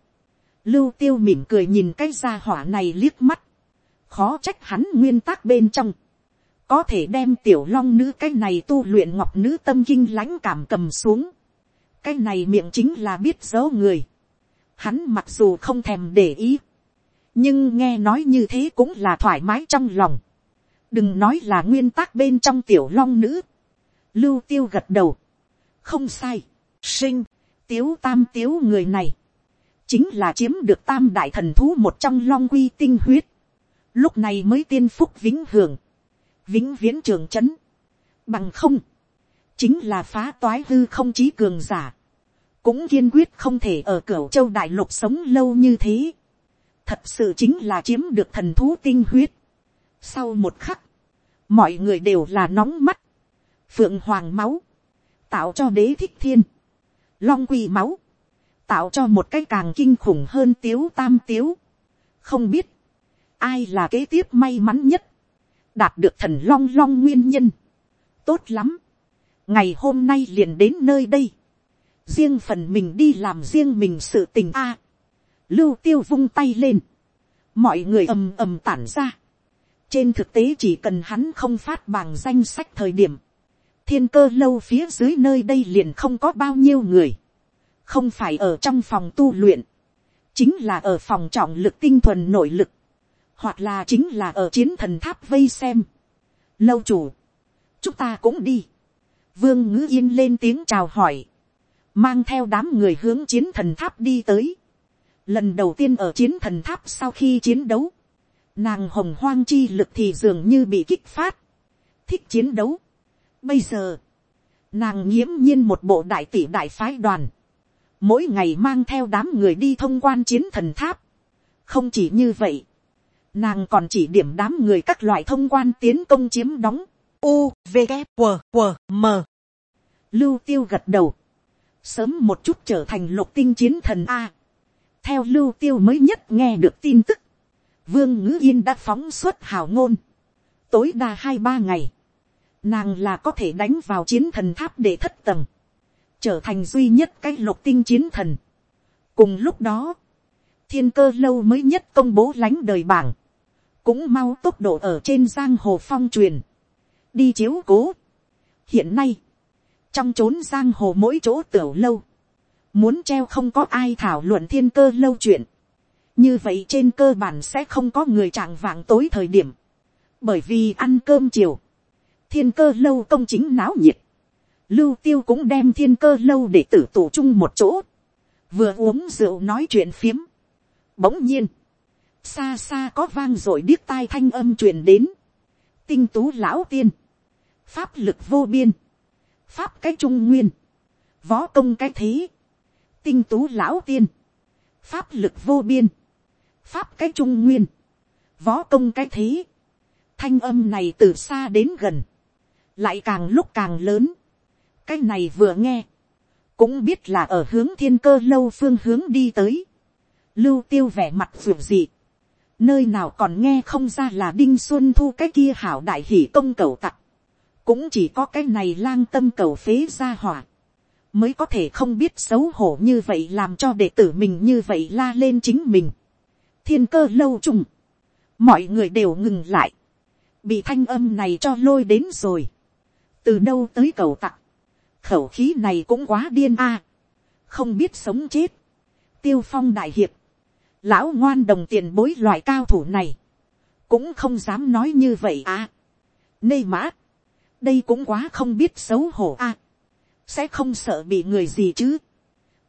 lưu tiêu mỉm cười nhìn cái gia hỏa này liếc mắt, khó trách hắn nguyên tắc bên trong, có thể đem tiểu long nữ cái này tu luyện ngọc nữ tâm kinh lãnh cảm cầm xuống, cái này miệng chính là biết dấu người, hắn mặc dù không thèm để ý, nhưng nghe nói như thế cũng là thoải mái trong lòng. đừng nói là nguyên tắc bên trong tiểu long nữ. lưu tiêu gật đầu. không sai. sinh, tiếu tam tiếu người này. chính là chiếm được tam đại thần thú một trong long quy tinh huyết. lúc này mới tiên phúc vĩnh hưởng. vĩnh viễn trường trấn. bằng không. chính là phá toái hư không chí cường giả cũng kiên quyết không thể ở cửa châu đại lục sống lâu như thế thật sự chính là chiếm được thần thú tinh huyết. Sau một khắc, mọi người đều là nóng mắt, phượng hoàng máu, tạo cho đế thích thiên, long quỳ máu, tạo cho một cái càng kinh khủng hơn tiếu tam tiếu. không biết, ai là kế tiếp may mắn nhất, đạt được thần long long nguyên nhân. tốt lắm, ngày hôm nay liền đến nơi đây, riêng phần mình đi làm riêng mình sự tình a. Lưu tiêu vung tay lên, mọi người ầm ầm tản ra. trên thực tế chỉ cần hắn không phát bằng danh sách thời điểm, thiên cơ lâu phía dưới nơi đây liền không có bao nhiêu người, không phải ở trong phòng tu luyện, chính là ở phòng trọng lực tinh thuần nội lực, hoặc là chính là ở chiến thần tháp vây xem. lâu chủ, chúng ta cũng đi. vương ngữ yên lên tiếng chào hỏi, mang theo đám người hướng chiến thần tháp đi tới. Lần đầu tiên ở chiến thần tháp sau khi chiến đấu, nàng hồng hoang chi lực thì dường như bị kích phát, thích chiến đấu. Bây giờ, nàng nghiễm nhiên một bộ đại tỷ đại phái đoàn, mỗi ngày mang theo đám người đi thông quan chiến thần tháp. không chỉ như vậy, nàng còn chỉ điểm đám người các loại thông quan tiến công chiếm đóng. U, V, K, W, W, M. Lưu tiêu gật đầu. Sớm một chút trở thành lục tinh chiến thần A theo lưu tiêu mới nhất nghe được tin tức, vương ngữ yên đã phóng xuất hào ngôn, tối đa hai ba ngày, nàng là có thể đánh vào chiến thần tháp để thất tầng, trở thành duy nhất cái lục tinh chiến thần. cùng lúc đó, thiên cơ lâu mới nhất công bố lánh đời bảng, cũng mau tốc độ ở trên giang hồ phong truyền, đi chiếu cố. hiện nay, trong trốn giang hồ mỗi chỗ tiểu lâu, muốn treo không có ai thảo luận thiên cơ lâu chuyện, như vậy trên cơ bản sẽ không có người trạng vạng tối thời điểm, bởi vì ăn cơm chiều, thiên cơ lâu công chính náo nhiệt, lưu tiêu cũng đem thiên cơ lâu để tử tủ chung một chỗ, vừa uống rượu nói chuyện phiếm. Bỗng nhiên, xa xa có vang r ộ i điếc tai thanh âm truyền đến, tinh tú lão tiên, pháp lực vô biên, pháp cái trung nguyên, võ công cái thế, tinh tú lão tiên, pháp lực vô biên, pháp cái trung nguyên, võ công cái thế, thanh âm này từ xa đến gần, lại càng lúc càng lớn, cái này vừa nghe, cũng biết là ở hướng thiên cơ lâu phương hướng đi tới, lưu tiêu vẻ mặt ruột dị, nơi nào còn nghe không ra là đinh xuân thu cái kia hảo đại hỷ công cầu tặc, cũng chỉ có cái này lang tâm cầu phế ra hỏa, mới có thể không biết xấu hổ như vậy làm cho đệ tử mình như vậy la lên chính mình. thiên cơ lâu trùng, mọi người đều ngừng lại, bị thanh âm này cho lôi đến rồi, từ đâu tới cầu tặng khẩu khí này cũng quá điên a, không biết sống chết, tiêu phong đại hiệp, lão ngoan đồng tiền bối loại cao thủ này, cũng không dám nói như vậy à. nê mã, đây cũng quá không biết xấu hổ a, sẽ không sợ bị người gì chứ,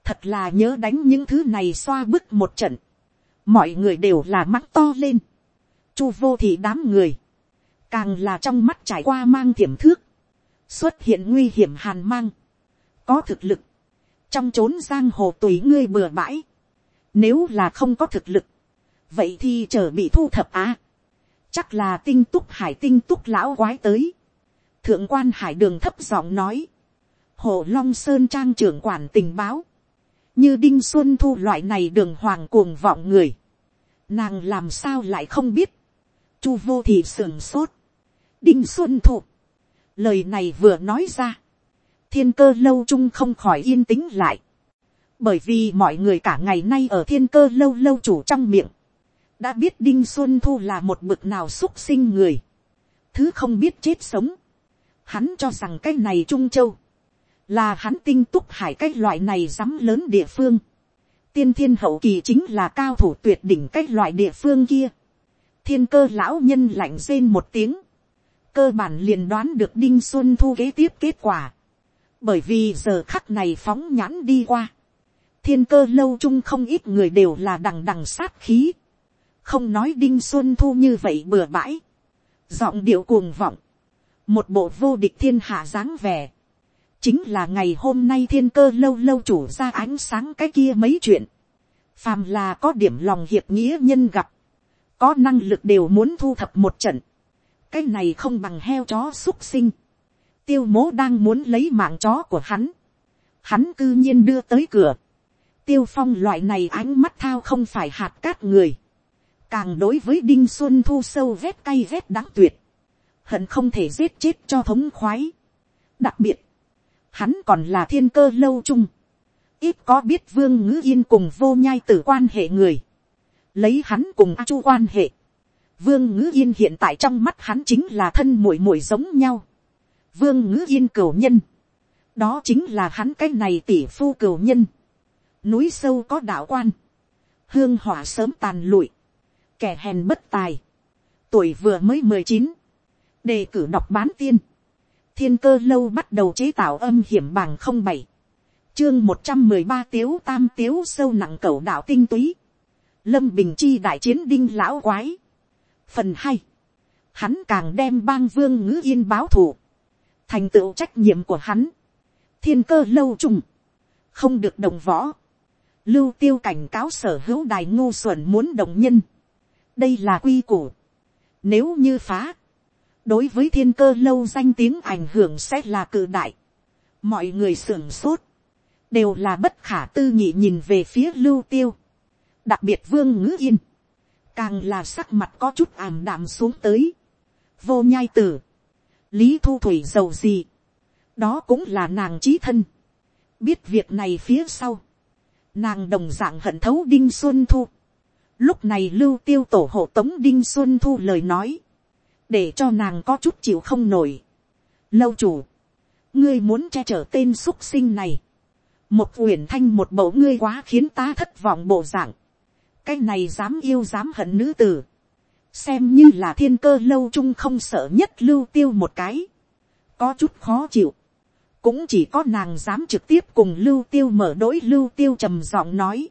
thật là nhớ đánh những thứ này xoa bức một trận, mọi người đều là mắt to lên, chu vô thị đám người, càng là trong mắt trải qua mang thiểm thước, xuất hiện nguy hiểm hàn mang, có thực lực, trong trốn giang hồ tùy ngươi bừa bãi, nếu là không có thực lực, vậy thì chờ bị thu thập á. chắc là tinh túc hải tinh túc lão quái tới thượng quan hải đường thấp giọng nói, hồ long sơn trang trưởng quản tình báo, như đinh xuân thu loại này đường hoàng cuồng vọng người, nàng làm sao lại không biết, chu vô thì sưởng sốt, đinh xuân thu, lời này vừa nói ra, thiên cơ lâu chung không khỏi yên tĩnh lại, bởi vì mọi người cả ngày nay ở thiên cơ lâu lâu chủ trong miệng, đã biết đinh xuân thu là một bực nào xúc sinh người, thứ không biết chết sống, hắn cho rằng cái này trung châu, là hắn tinh túc hải cái loại này dám lớn địa phương, tiên thiên hậu kỳ chính là cao thủ tuyệt đỉnh cái loại địa phương kia, thiên cơ lão nhân lạnh rên một tiếng, cơ bản liền đoán được đinh xuân thu kế tiếp kết quả, bởi vì giờ khắc này phóng nhãn đi qua, thiên cơ lâu chung không ít người đều là đằng đằng sát khí, không nói đinh xuân thu như vậy bừa bãi, giọng điệu cuồng vọng, một bộ vô địch thiên hạ dáng vẻ, chính là ngày hôm nay thiên cơ lâu lâu chủ ra ánh sáng cái kia mấy chuyện, phàm là có điểm lòng hiệp nghĩa nhân gặp, có năng lực đều muốn thu thập một trận, cái này không bằng heo chó xúc sinh, tiêu mố đang muốn lấy mạng chó của hắn, hắn cư nhiên đưa tới cửa, tiêu phong loại này ánh mắt thao không phải hạt cát người, càng đối với đinh xuân thu sâu vét cay vét đáng tuyệt, hận không thể giết chết cho thống khoái. đặc biệt, hắn còn là thiên cơ lâu chung, ít có biết vương ngữ yên cùng vô nhai tử quan hệ người, lấy hắn cùng a chu quan hệ, vương ngữ yên hiện tại trong mắt hắn chính là thân muội muội giống nhau, vương ngữ yên cửu nhân, đó chính là hắn cái này tỷ phu cửu nhân, núi sâu có đạo quan, hương hỏa sớm tàn lụi, kẻ hèn bất tài, tuổi vừa mới mười chín, đề cử đọc bán tiên, thiên cơ lâu bắt đầu chế tạo âm hiểm bằng không bảy, chương một trăm mười ba tiếu tam tiếu sâu nặng cầu đạo tinh túy, lâm bình chi đại chiến đinh lão quái, phần hai, hắn càng đem bang vương ngữ yên báo thù, thành tựu trách nhiệm của hắn, thiên cơ lâu trùng, không được đồng võ, lưu tiêu cảnh cáo sở hữu đài ngô xuẩn muốn đồng nhân, đây là quy củ. Nếu như phá, đối với thiên cơ lâu danh tiếng ảnh hưởng sẽ là cự đại. Mọi người sưởng sốt, đều là bất khả tư nghị nhìn về phía lưu tiêu. Đặc biệt vương ngữ yên, càng là sắc mặt có chút ảm đạm xuống tới. Vô nhai tử, lý thu thủy giàu gì, đó cũng là nàng trí thân. Biết việc này phía sau, nàng đồng dạng hận thấu đinh xuân thu Lúc này lưu tiêu tổ hộ tống đinh xuân thu lời nói. Để cho nàng có chút chịu không nổi. Lâu chủ. Ngươi muốn che chở tên xuất sinh này. Một uyển thanh một bộ ngươi quá khiến ta thất vọng bộ dạng. Cái này dám yêu dám hận nữ tử. Xem như là thiên cơ lâu chung không sợ nhất lưu tiêu một cái. Có chút khó chịu cũng chỉ có nàng dám trực tiếp cùng lưu tiêu mở đối lưu tiêu trầm giọng nói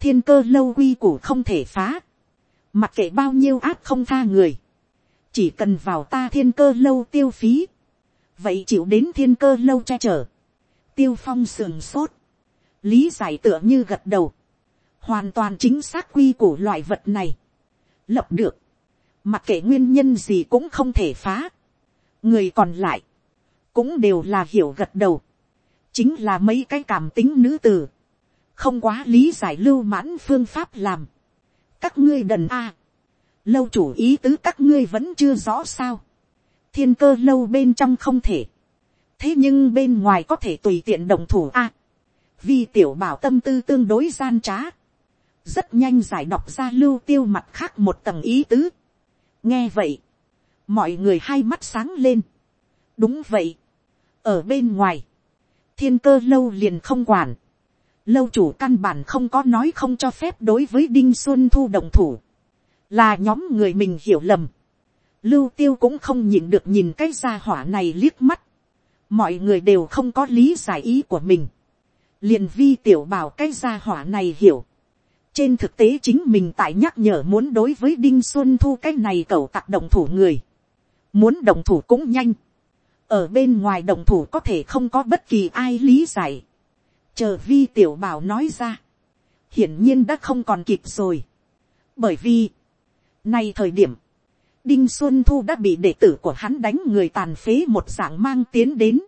thiên cơ lâu quy củ không thể phá, mặc kệ bao nhiêu ác không tha người, chỉ cần vào ta thiên cơ lâu tiêu phí, vậy chịu đến thiên cơ lâu che chở, tiêu phong sườn sốt, lý giải tựa như gật đầu, hoàn toàn chính xác quy của loại vật này, lập được, mặc kệ nguyên nhân gì cũng không thể phá, người còn lại, cũng đều là hiểu gật đầu, chính là mấy cái cảm tính nữ t ử không quá lý giải lưu mãn phương pháp làm. các ngươi đần a, lâu chủ ý tứ các ngươi vẫn chưa rõ sao. thiên cơ lâu bên trong không thể. thế nhưng bên ngoài có thể tùy tiện đồng thủ a. vì tiểu bảo tâm tư tương đối gian trá. rất nhanh giải đọc ra lưu tiêu mặt khác một tầng ý tứ. nghe vậy, mọi người hai mắt sáng lên. đúng vậy. ở bên ngoài, thiên cơ lâu liền không quản lâu chủ căn bản không có nói không cho phép đối với đinh xuân thu động thủ, là nhóm người mình hiểu lầm, lưu tiêu cũng không nhìn được nhìn cái gia hỏa này liếc mắt, mọi người đều không có lý giải ý của mình, liền vi tiểu bảo cái gia hỏa này hiểu, trên thực tế chính mình tại nhắc nhở muốn đối với đinh xuân thu cái này cầu tặc động thủ người, muốn động thủ cũng nhanh, ở bên ngoài động thủ có thể không có bất kỳ ai lý giải, chờ vi tiểu bảo nói ra, hiển nhiên đã không còn kịp rồi, bởi vì, nay thời điểm, đinh xuân thu đã bị đệ tử của hắn đánh người tàn phế một dạng mang tiến đến,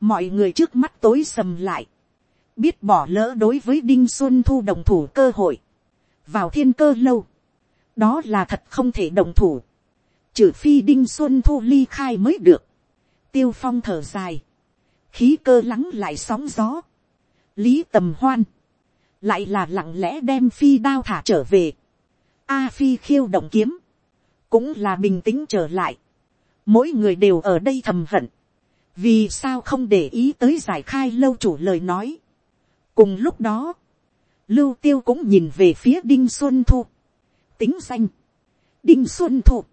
mọi người trước mắt tối sầm lại, biết bỏ lỡ đối với đinh xuân thu đồng thủ cơ hội, vào thiên cơ lâu, đó là thật không thể đồng thủ, trừ phi đinh xuân thu ly khai mới được, tiêu phong thở dài, khí cơ lắng lại sóng gió, lý tầm hoan, lại là lặng lẽ đem phi đao thả trở về, a phi khiêu động kiếm, cũng là bình tĩnh trở lại, mỗi người đều ở đây thầm hận, vì sao không để ý tới giải khai lâu chủ lời nói. cùng lúc đó, lưu tiêu cũng nhìn về phía đinh xuân thu, tính danh, đinh xuân thu,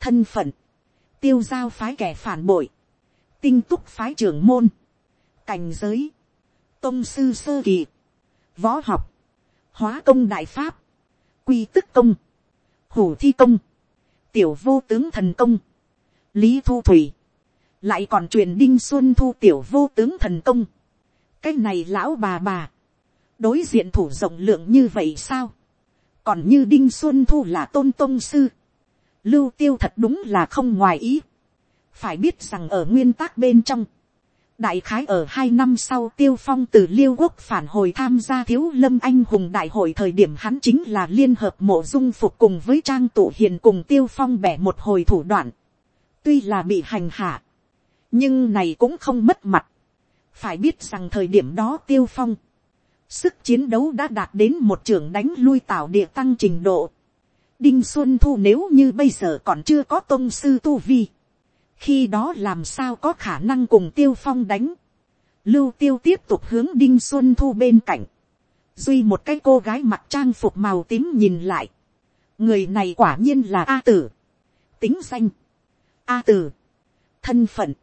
thân phận, tiêu giao phái kẻ phản bội, tinh túc phái trưởng môn, cảnh giới, Tông sư sơ kỳ, võ học, hóa công đại pháp, quy tức công, hủ thi công, tiểu vô tướng thần công, lý thu thủy, lại còn truyền đinh xuân thu tiểu vô tướng thần công, cái này lão bà bà, đối diện thủ rộng lượng như vậy sao, còn như đinh xuân thu là tôn tôn sư, lưu tiêu thật đúng là không ngoài ý, phải biết rằng ở nguyên tắc bên trong, đại khái ở hai năm sau tiêu phong từ liêu quốc phản hồi tham gia thiếu lâm anh hùng đại hội thời điểm hắn chính là liên hợp mộ dung phục cùng với trang tụ hiền cùng tiêu phong bẻ một hồi thủ đoạn. tuy là bị hành hạ, nhưng này cũng không mất mặt. phải biết rằng thời điểm đó tiêu phong, sức chiến đấu đã đạt đến một trưởng đánh lui tạo địa tăng trình độ. đinh xuân thu nếu như bây giờ còn chưa có tôn sư tu vi, khi đó làm sao có khả năng cùng tiêu phong đánh. lưu tiêu tiếp tục hướng đinh xuân thu bên cạnh. duy một cái cô gái mặc trang phục màu tím nhìn lại. người này quả nhiên là a tử. tính danh. a tử. thân phận.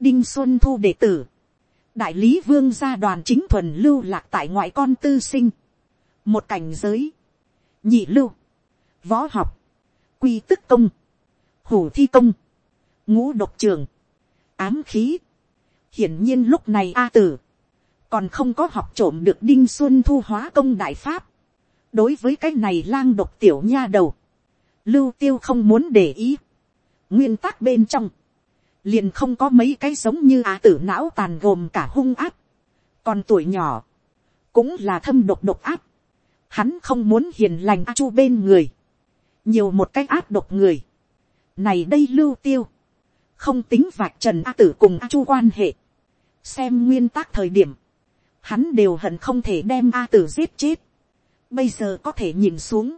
đinh xuân thu đệ tử. đại lý vương gia đoàn chính thuần lưu lạc tại ngoại con tư sinh. một cảnh giới. nhị lưu. võ học. quy tức công. hủ thi công ngũ độc trường, ám khí. hiển nhiên lúc này a tử, còn không có học trộm được đinh xuân thu hóa công đại pháp. đối với cái này lang độc tiểu nha đầu, lưu tiêu không muốn để ý. nguyên tắc bên trong, liền không có mấy cái giống như a tử não tàn gồm cả hung áp. còn tuổi nhỏ, cũng là thâm độc độc áp. hắn không muốn hiền lành a chu bên người, nhiều một cái áp độc người. này đây lưu tiêu, không tính vạch trần a tử cùng a chu quan hệ, xem nguyên tắc thời điểm, hắn đều hận không thể đem a tử giết chết, bây giờ có thể nhìn xuống,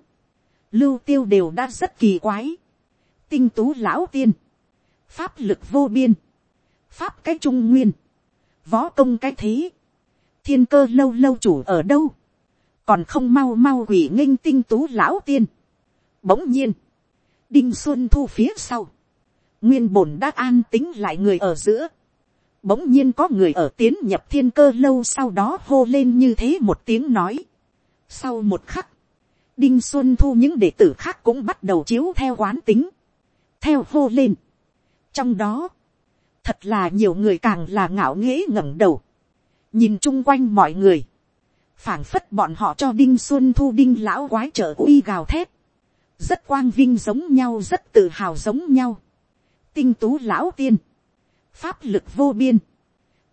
lưu tiêu đều đã rất kỳ quái, tinh tú lão tiên, pháp lực vô biên, pháp cái trung nguyên, võ công cái thế, thiên cơ lâu lâu chủ ở đâu, còn không mau mau quỷ nghinh tinh tú lão tiên. Bỗng nhiên, đinh xuân thu phía sau, nguyên bổn đã an tính lại người ở giữa, bỗng nhiên có người ở tiến nhập thiên cơ lâu sau đó hô lên như thế một tiếng nói. sau một khắc, đinh xuân thu những đệ tử khác cũng bắt đầu chiếu theo quán tính, theo hô lên. trong đó, thật là nhiều người càng là ngạo nghễ ngẩng đầu, nhìn chung quanh mọi người, phảng phất bọn họ cho đinh xuân thu đinh lão quái trợ uy gào thét, rất quang vinh giống nhau rất tự hào giống nhau tinh tú lão tiên, pháp lực vô biên,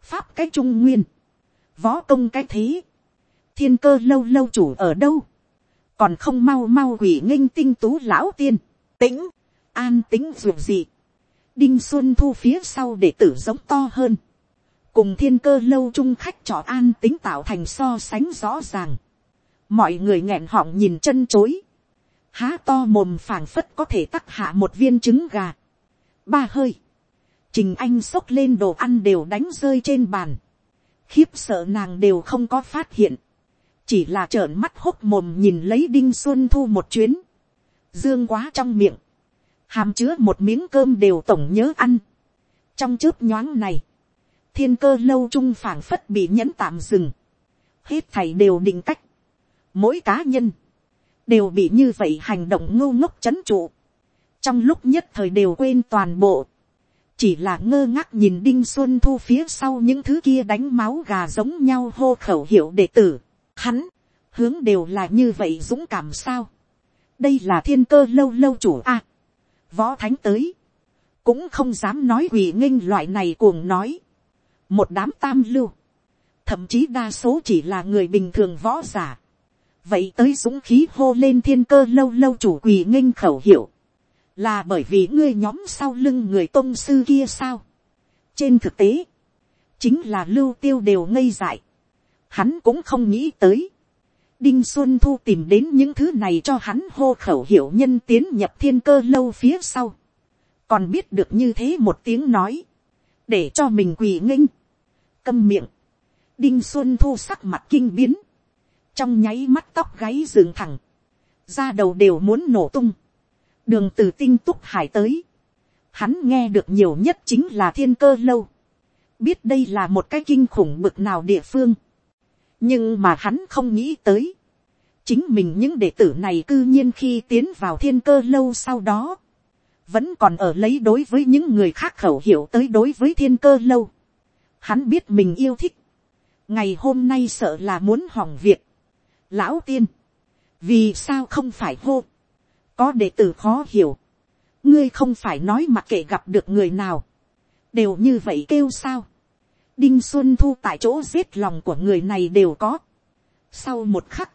pháp cái trung nguyên, võ công cái thế, thiên cơ lâu lâu chủ ở đâu, còn không mau mau quỷ nghinh tinh tú lão tiên, tĩnh, an tính dù gì, đinh xuân thu phía sau để tử giống to hơn, cùng thiên cơ lâu trung khách trọ an tính tạo thành so sánh rõ ràng, mọi người nghẹn họng nhìn chân chối, há to mồm phảng phất có thể tắc hạ một viên trứng gà, ba hơi, trình anh xốc lên đồ ăn đều đánh rơi trên bàn, khiếp sợ nàng đều không có phát hiện, chỉ là trợn mắt hốc mồm nhìn lấy đinh xuân thu một chuyến, dương quá trong miệng, hàm chứa một miếng cơm đều tổng nhớ ăn. trong chớp nhoáng này, thiên cơ lâu trung phảng phất bị nhẫn tạm dừng, hết thảy đều định cách, mỗi cá nhân, đều bị như vậy hành động ngô ngốc c h ấ n trụ, trong lúc nhất thời đều quên toàn bộ, chỉ là ngơ ngác nhìn đinh xuân thu phía sau những thứ kia đánh máu gà giống nhau hô khẩu hiệu đệ tử, hắn, hướng đều là như vậy dũng cảm sao, đây là thiên cơ lâu lâu chủ a, võ thánh tới, cũng không dám nói quỳ nghinh loại này cuồng nói, một đám tam lưu, thậm chí đa số chỉ là người bình thường võ giả, vậy tới dũng khí hô lên thiên cơ lâu lâu chủ quỳ nghênh khẩu hiệu, là bởi vì ngươi nhóm sau lưng người tôn sư kia sao. trên thực tế, chính là lưu tiêu đều ngây dại, hắn cũng không nghĩ tới. đinh xuân thu tìm đến những thứ này cho hắn hô khẩu hiệu nhân tiến nhập thiên cơ lâu phía sau, còn biết được như thế một tiếng nói, để cho mình quỳ nghinh, câm miệng, đinh xuân thu sắc mặt kinh biến, trong nháy mắt tóc gáy dựng thẳng, da đầu đều muốn nổ tung, đường từ tinh túc hải tới, hắn nghe được nhiều nhất chính là thiên cơ lâu, biết đây là một cái kinh khủng bực nào địa phương, nhưng mà hắn không nghĩ tới, chính mình những đệ tử này cư nhiên khi tiến vào thiên cơ lâu sau đó, vẫn còn ở lấy đối với những người khác khẩu hiểu tới đối với thiên cơ lâu. Hắn biết mình yêu thích. ngày hôm nay sợ là muốn hỏng việc. Lão tiên, vì sao không phải hô, có đệ tử khó hiểu, ngươi không phải nói mặc kệ gặp được người nào, đều như vậy kêu sao, đinh xuân thu tại chỗ giết lòng của người này đều có. sau một khắc,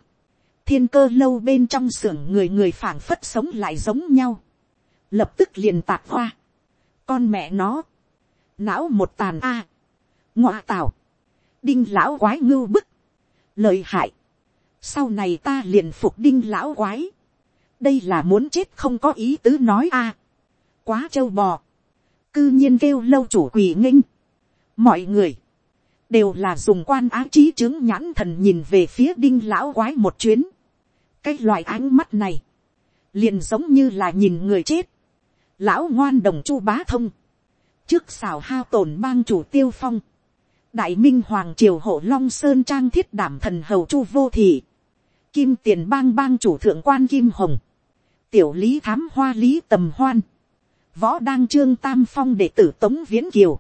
thiên cơ lâu bên trong xưởng người người phảng phất sống lại giống nhau, lập tức liền tạc hoa, con mẹ nó, não một tàn a, à. ngoạ tào, đinh lão quái ngưu bức, lợi hại, sau này ta liền phục đinh lão quái, đây là muốn chết không có ý tứ nói a, quá trâu bò, cư nhiên kêu lâu chủ quỳ nghinh. mọi người, đều là dùng quan á trí chứng nhãn thần nhìn về phía đinh lão quái một chuyến, cái loại ánh mắt này, liền giống như là nhìn người chết, lão ngoan đồng chu bá thông, trước xào hao tổn bang chủ tiêu phong, đại minh hoàng triều hộ long sơn trang thiết đảm thần hầu chu vô thị, kim tiền bang bang chủ thượng quan kim hồng, tiểu lý thám hoa lý tầm hoan, võ đang trương tam phong đệ tử tống viễn kiều,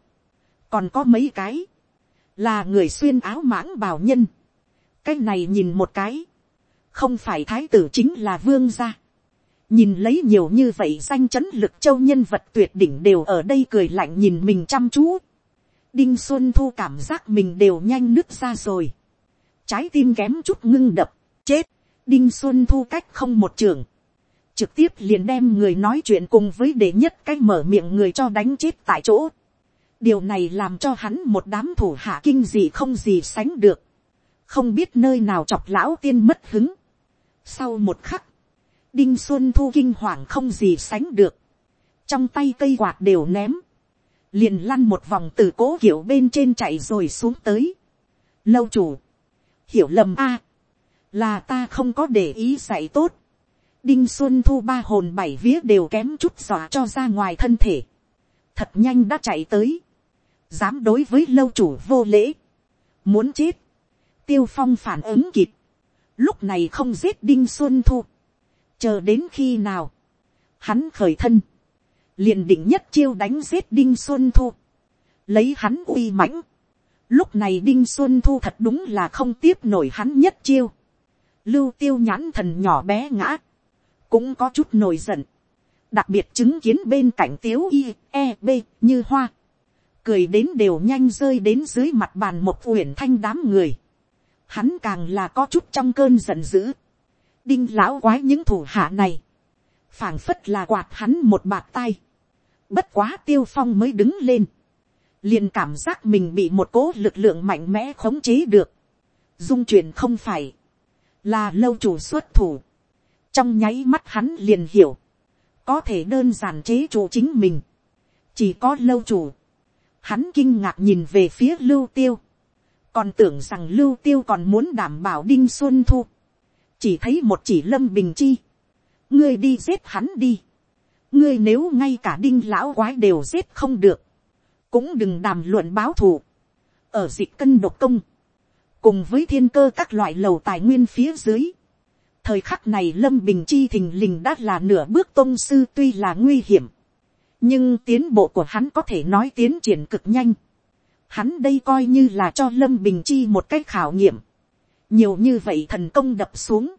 còn có mấy cái, là người xuyên áo mãng bào nhân, cái này nhìn một cái, không phải thái tử chính là vương gia, nhìn lấy nhiều như vậy danh chấn lực châu nhân vật tuyệt đỉnh đều ở đây cười lạnh nhìn mình chăm chú, đinh xuân thu cảm giác mình đều nhanh nứt ra rồi, trái tim kém chút ngưng đập, chết, đinh xuân thu cách không một trường, trực tiếp liền đem người nói chuyện cùng với đệ nhất cái mở miệng người cho đánh chết tại chỗ. điều này làm cho hắn một đám thủ hạ kinh gì không gì sánh được, không biết nơi nào chọc lão tiên mất hứng. sau một khắc, đinh xuân thu kinh hoàng không gì sánh được, trong tay cây quạt đều ném, liền lăn một vòng từ cố kiểu bên trên chạy rồi xuống tới. lâu chủ, hiểu lầm a, là ta không có để ý dạy tốt đinh xuân thu ba hồn bảy vía đều kém chút dọa cho ra ngoài thân thể. thật nhanh đã chạy tới. dám đối với lâu chủ vô lễ. muốn chết. tiêu phong phản ứng kịp. lúc này không giết đinh xuân thu. chờ đến khi nào. hắn khởi thân. liền định nhất chiêu đánh giết đinh xuân thu. lấy hắn uy mãnh. lúc này đinh xuân thu thật đúng là không tiếp nổi hắn nhất chiêu lưu tiêu nhãn thần nhỏ bé ngã, cũng có chút nổi giận, đặc biệt chứng kiến bên cạnh tiếu y, e, b, như hoa, cười đến đều nhanh rơi đến dưới mặt bàn một uyển thanh đám người, hắn càng là có chút trong cơn giận dữ, đinh lão quái những thủ hạ này, phảng phất là quạt hắn một bạt tay, bất quá tiêu phong mới đứng lên, liền cảm giác mình bị một cố lực lượng mạnh mẽ khống chế được, dung chuyển không phải, là lâu chủ xuất thủ, trong nháy mắt hắn liền hiểu, có thể đơn giản chế chủ chính mình, chỉ có lâu chủ, hắn kinh ngạc nhìn về phía lưu tiêu, còn tưởng rằng lưu tiêu còn muốn đảm bảo đinh xuân thu, chỉ thấy một chỉ lâm bình chi, ngươi đi giết hắn đi, ngươi nếu ngay cả đinh lão quái đều giết không được, cũng đừng đàm luận báo thù, ở dịch cân độc công, cùng với thiên cơ các loại lầu tài nguyên phía dưới, thời khắc này lâm bình chi thình lình đã là nửa bước tôn sư tuy là nguy hiểm, nhưng tiến bộ của hắn có thể nói tiến triển cực nhanh. Hắn đây coi như là cho lâm bình chi một cách khảo nghiệm, nhiều như vậy thần công đập xuống,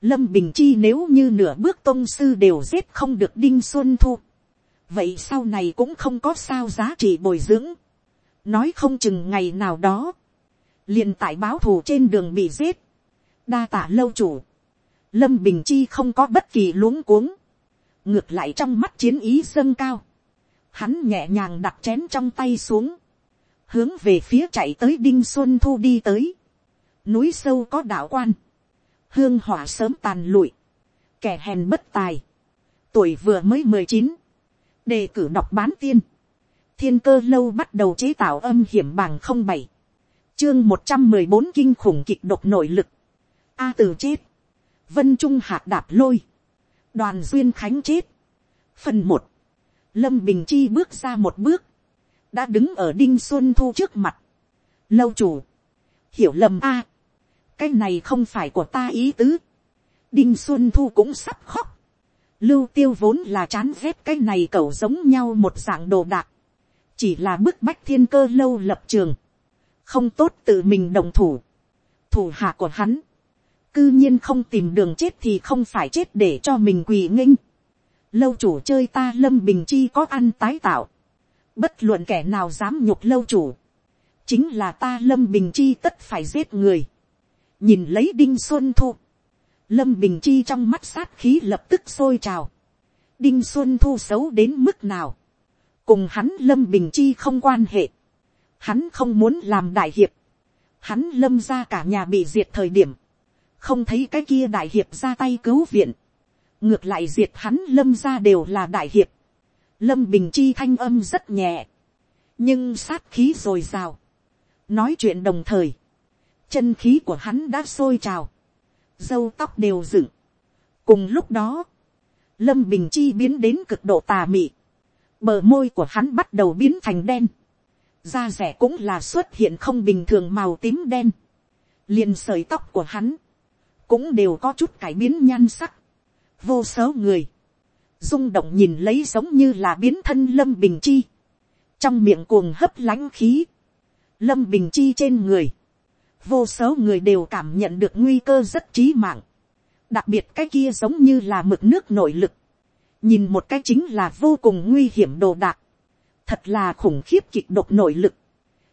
lâm bình chi nếu như nửa bước tôn sư đều giết không được đinh xuân thu, vậy sau này cũng không có sao giá trị bồi dưỡng, nói không chừng ngày nào đó, liền tại báo thù trên đường bị giết, đa tả lâu chủ, lâm bình chi không có bất kỳ luống cuống, ngược lại trong mắt chiến ý dâng cao, hắn nhẹ nhàng đặt chén trong tay xuống, hướng về phía chạy tới đinh xuân thu đi tới, núi sâu có đạo quan, hương hỏa sớm tàn lụi, kẻ hèn bất tài, tuổi vừa mới mười chín, đề cử đọc bán tiên, thiên cơ lâu bắt đầu chế tạo âm hiểm bằng không bảy, chương một trăm mười bốn kinh khủng kịch độc nội lực, a từ chết, vân trung Hạc đạp lôi, đoàn duyên khánh chết. phần một, lâm bình chi bước ra một bước, đã đứng ở đinh xuân thu trước mặt. lâu chủ, hiểu lầm a, cái này không phải của ta ý tứ. đinh xuân thu cũng sắp khóc. lưu tiêu vốn là chán ghét cái này cẩu giống nhau một dạng đồ đạc. chỉ là bức bách thiên cơ lâu lập trường. không tốt tự mình đồng thủ. thủ hạ của hắn cư nhiên không tìm đường chết thì không phải chết để cho mình quỳ nghinh. lâu chủ chơi ta lâm bình chi có ăn tái tạo. bất luận kẻ nào dám nhục lâu chủ. chính là ta lâm bình chi tất phải giết người. nhìn lấy đinh xuân thu. lâm bình chi trong mắt sát khí lập tức sôi trào. đinh xuân thu xấu đến mức nào. cùng hắn lâm bình chi không quan hệ. hắn không muốn làm đại hiệp. hắn lâm ra cả nhà bị diệt thời điểm không thấy cái kia đại hiệp ra tay cứu viện, ngược lại diệt hắn lâm ra đều là đại hiệp, lâm bình chi thanh âm rất nhẹ, nhưng sát khí r ồ i r à o nói chuyện đồng thời, chân khí của hắn đã sôi trào, dâu tóc đều dựng. cùng lúc đó, lâm bình chi biến đến cực độ tà mị, bờ môi của hắn bắt đầu biến thành đen, da rẻ cũng là xuất hiện không bình thường màu tím đen, liền sợi tóc của hắn, cũng đều có chút cải biến nhan sắc. vô số người, rung động nhìn lấy giống như là biến thân lâm bình chi, trong miệng cuồng hấp lãnh khí, lâm bình chi trên người, vô số người đều cảm nhận được nguy cơ rất trí mạng, đặc biệt cái kia giống như là mực nước nội lực, nhìn một cái chính là vô cùng nguy hiểm đồ đạc, thật là khủng khiếp kịch độc nội lực,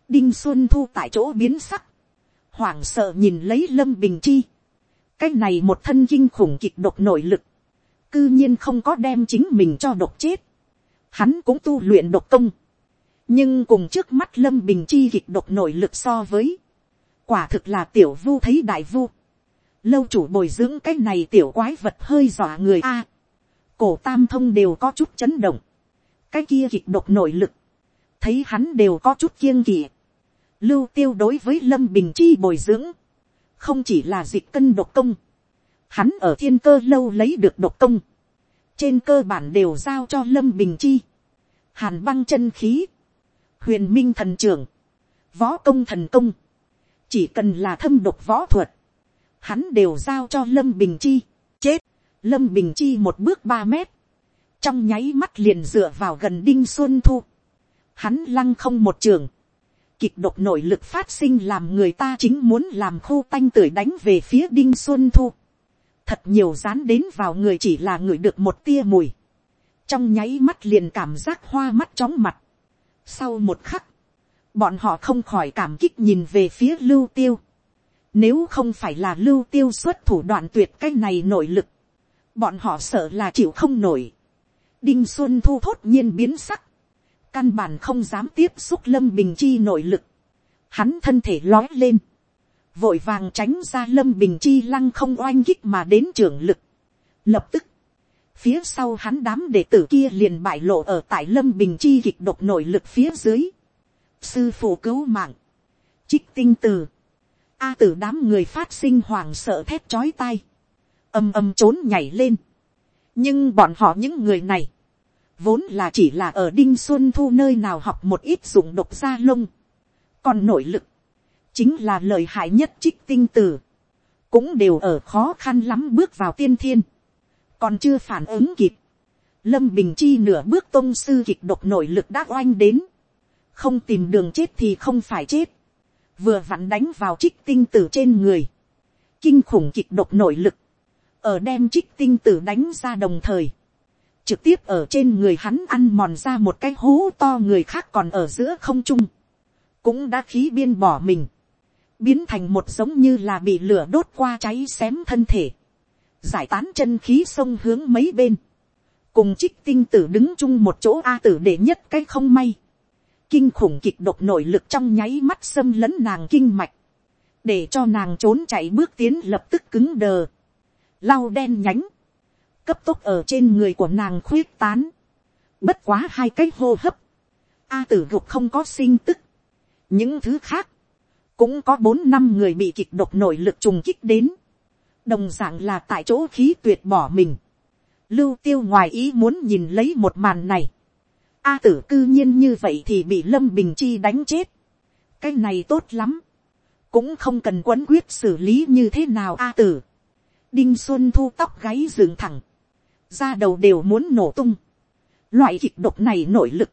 đinh xuân thu tại chỗ biến sắc, hoảng sợ nhìn lấy lâm bình chi, cái này một thân kinh khủng kịch độc nội lực, cư nhiên không có đem chính mình cho độc chết, hắn cũng tu luyện độc công, nhưng cùng trước mắt lâm bình chi kịch độc nội lực so với, quả thực là tiểu vu thấy đại vu, lâu chủ bồi dưỡng cái này tiểu quái vật hơi dọa người a, cổ tam thông đều có chút chấn động, cái kia kịch độc nội lực, thấy hắn đều có chút kiêng kỵ, lưu tiêu đối với lâm bình chi bồi dưỡng, không chỉ là dịch cân độc công, hắn ở thiên cơ lâu lấy được độc công, trên cơ bản đều giao cho lâm bình chi, hàn băng chân khí, huyền minh thần trưởng, võ công thần công, chỉ cần là thâm độc võ thuật, hắn đều giao cho lâm bình chi, chết, lâm bình chi một bước ba mét, trong nháy mắt liền dựa vào gần đinh xuân thu, hắn lăng không một trường, kịch độc nội lực phát sinh làm người ta chính muốn làm khô tanh tưởi đánh về phía đinh xuân thu. Thật nhiều dán đến vào người chỉ là người được một tia mùi. Trong nháy mắt liền cảm giác hoa mắt chóng mặt. Sau một khắc, bọn họ không khỏi cảm kích nhìn về phía lưu tiêu. Nếu không phải là lưu tiêu xuất thủ đoạn tuyệt cái này nội lực, bọn họ sợ là chịu không nổi. Đinh Xuân Thu thốt nhiên biến sắc căn bản không dám tiếp xúc lâm bình chi nội lực, hắn thân thể lói lên, vội vàng tránh ra lâm bình chi lăng không oanh kích mà đến trưởng lực. Lập tức, phía sau hắn đám đệ tử kia liền bại lộ ở tại lâm bình chi kịch độc nội lực phía dưới. sư phụ cứu mạng, trích tinh từ, a tử đám người phát sinh hoàng sợ thét chói tai, âm âm trốn nhảy lên. nhưng bọn họ những người này, vốn là chỉ là ở đinh xuân thu nơi nào học một ít dụng độc da lông, còn nội lực, chính là lời hại nhất trích tinh tử, cũng đều ở khó khăn lắm bước vào tiên thiên, còn chưa phản ứng kịp, lâm bình chi nửa bước tôn sư kịch độc nội lực đã oanh đến, không tìm đường chết thì không phải chết, vừa vặn đánh vào trích tinh tử trên người, kinh khủng kịch độc nội lực, ở đem trích tinh tử đánh ra đồng thời, trực tiếp ở trên người hắn ăn mòn ra một cái hố to người khác còn ở giữa không trung, cũng đã khí biên bỏ mình, biến thành một giống như là bị lửa đốt qua cháy xém thân thể, giải tán chân khí sông hướng mấy bên, cùng trích tinh tử đứng chung một chỗ a tử để nhất cái không may, kinh khủng kịch độc nội lực trong nháy mắt xâm lấn nàng kinh mạch, để cho nàng trốn chạy bước tiến lập tức cứng đờ, lau đen nhánh, cấp tốc ở trên người của nàng khuyết tán, bất quá hai cái hô hấp, a tử gục không có sinh tức, những thứ khác, cũng có bốn năm người bị kịch độc nội lực trùng kích đến, đồng d ạ n g là tại chỗ khí tuyệt bỏ mình, lưu tiêu ngoài ý muốn nhìn lấy một màn này, a tử cư nhiên như vậy thì bị lâm bình chi đánh chết, cái này tốt lắm, cũng không cần quấn quyết xử lý như thế nào a tử, đinh xuân thu tóc gáy dựng thẳng, da đầu đều muốn nổ tung, loại kịch độc này nội lực,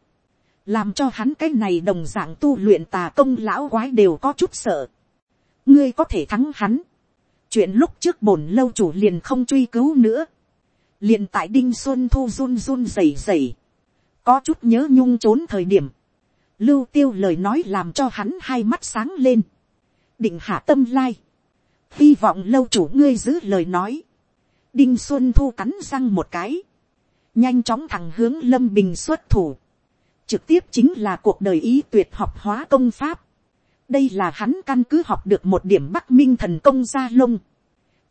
làm cho hắn cái này đồng dạng tu luyện tà công lão quái đều có chút sợ. ngươi có thể thắng hắn. chuyện lúc trước bổn lâu chủ liền không truy cứu nữa. liền tại đinh xuân thu run run rẩy rẩy. có chút nhớ nhung trốn thời điểm. lưu tiêu lời nói làm cho hắn hai mắt sáng lên. định hạ tâm lai. hy vọng lâu chủ ngươi giữ lời nói đinh xuân thu cắn răng một cái. nhanh chóng thẳng hướng lâm bình xuất thủ trực tiếp chính là cuộc đời ý tuyệt học hóa công pháp. đây là hắn căn cứ học được một điểm bắc minh thần công gia lông.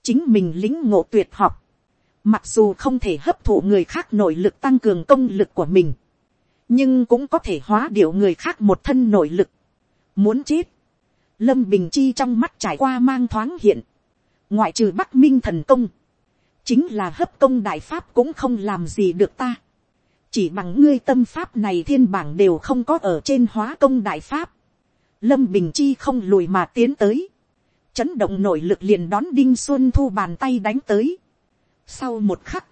chính mình lính ngộ tuyệt học. mặc dù không thể hấp thụ người khác nội lực tăng cường công lực của mình. nhưng cũng có thể hóa điệu người khác một thân nội lực. muốn chết. lâm bình chi trong mắt trải qua mang thoáng hiện. ngoại trừ bắc minh thần công chính là hấp công đại pháp cũng không làm gì được ta chỉ bằng ngươi tâm pháp này thiên bảng đều không có ở trên hóa công đại pháp. Lâm Bình Chi không lùi mà tiến tới. Chấn động nội lực liền đón Đinh Xuân Thu bàn tay đánh tới. Sau một khắc,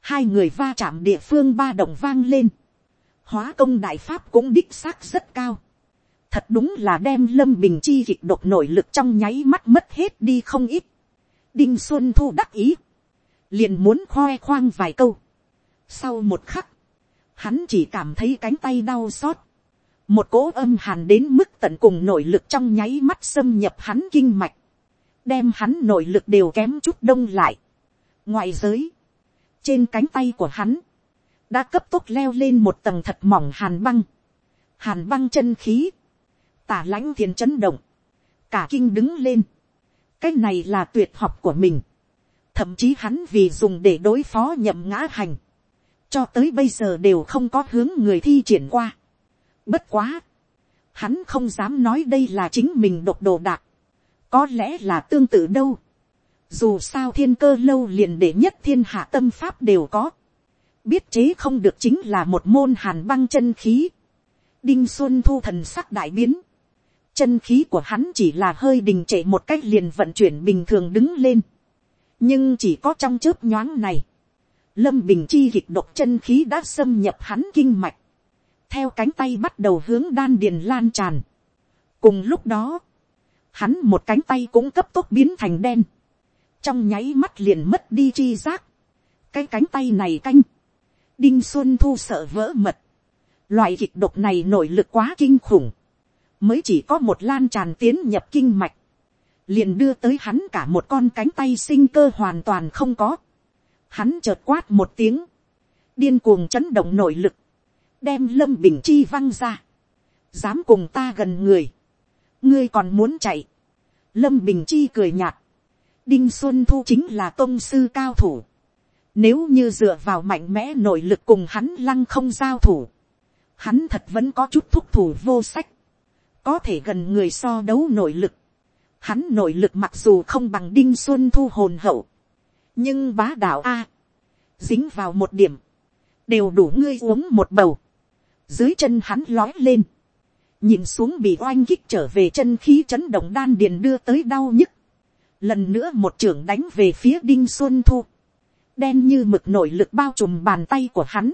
hai người va chạm địa phương ba động vang lên. Hóa công đại pháp cũng đích xác rất cao. Thật đúng là đem Lâm Bình Chi kịch độc nội lực trong nháy mắt mất hết đi không ít. Đinh Xuân Thu đắc ý. Liền muốn khoe khoang vài câu. Sau một khắc, hắn chỉ cảm thấy cánh tay đau xót, một cỗ âm hàn đến mức tận cùng nội lực trong nháy mắt xâm nhập hắn kinh mạch, đem hắn nội lực đều kém chút đông lại. ngoại giới, trên cánh tay của hắn, đã cấp tốc leo lên một tầng thật mỏng hàn băng, hàn băng chân khí, tả lãnh thiền chấn động, cả kinh đứng lên, cái này là tuyệt học của mình, thậm chí hắn vì dùng để đối phó nhậm ngã hành, cho tới bây giờ đều không có hướng người thi triển qua. Bất quá, hắn không dám nói đây là chính mình độc đồ đạc, có lẽ là tương tự đâu. Dù sao thiên cơ lâu liền để nhất thiên hạ tâm pháp đều có, biết chế không được chính là một môn hàn băng chân khí. Đinh xuân thu thần sắc đại biến, chân khí của hắn chỉ là hơi đình trệ một cách liền vận chuyển bình thường đứng lên nhưng chỉ có trong chớp nhoáng này, Lâm Bình Chi kịch độc chân khí đã xâm nhập hắn kinh mạch. Theo cánh tay bắt đầu hướng đan điền lan tràn. Cùng lúc đó, hắn một cánh tay cũng cấp tốc biến thành đen. Trong nháy mắt liền mất đi chi giác. Cái cánh tay này canh. Đinh Xuân Thu sợ vỡ mật. Loại kịch độc này nổi lực quá kinh khủng. Mới chỉ có một lan tràn tiến nhập kinh mạch. Liền đưa tới hắn cả một con cánh tay sinh cơ hoàn toàn không có. Hắn chợt quát một tiếng, điên cuồng chấn động nội lực, đem lâm bình chi văng ra, dám cùng ta gần người, ngươi còn muốn chạy, lâm bình chi cười nhạt, đinh xuân thu chính là tôn sư cao thủ, nếu như dựa vào mạnh mẽ nội lực cùng hắn lăng không giao thủ, hắn thật vẫn có chút thúc thủ vô sách, có thể gần người so đấu nội lực, hắn nội lực mặc dù không bằng đinh xuân thu hồn hậu, nhưng bá đạo a, dính vào một điểm, đều đủ ngươi uống một bầu, dưới chân hắn lói lên, nhìn xuống bị oanh kích trở về chân khí chấn động đan điền đưa tới đau nhức, lần nữa một trưởng đánh về phía đinh xuân thu, đen như mực nội lực bao trùm bàn tay của hắn,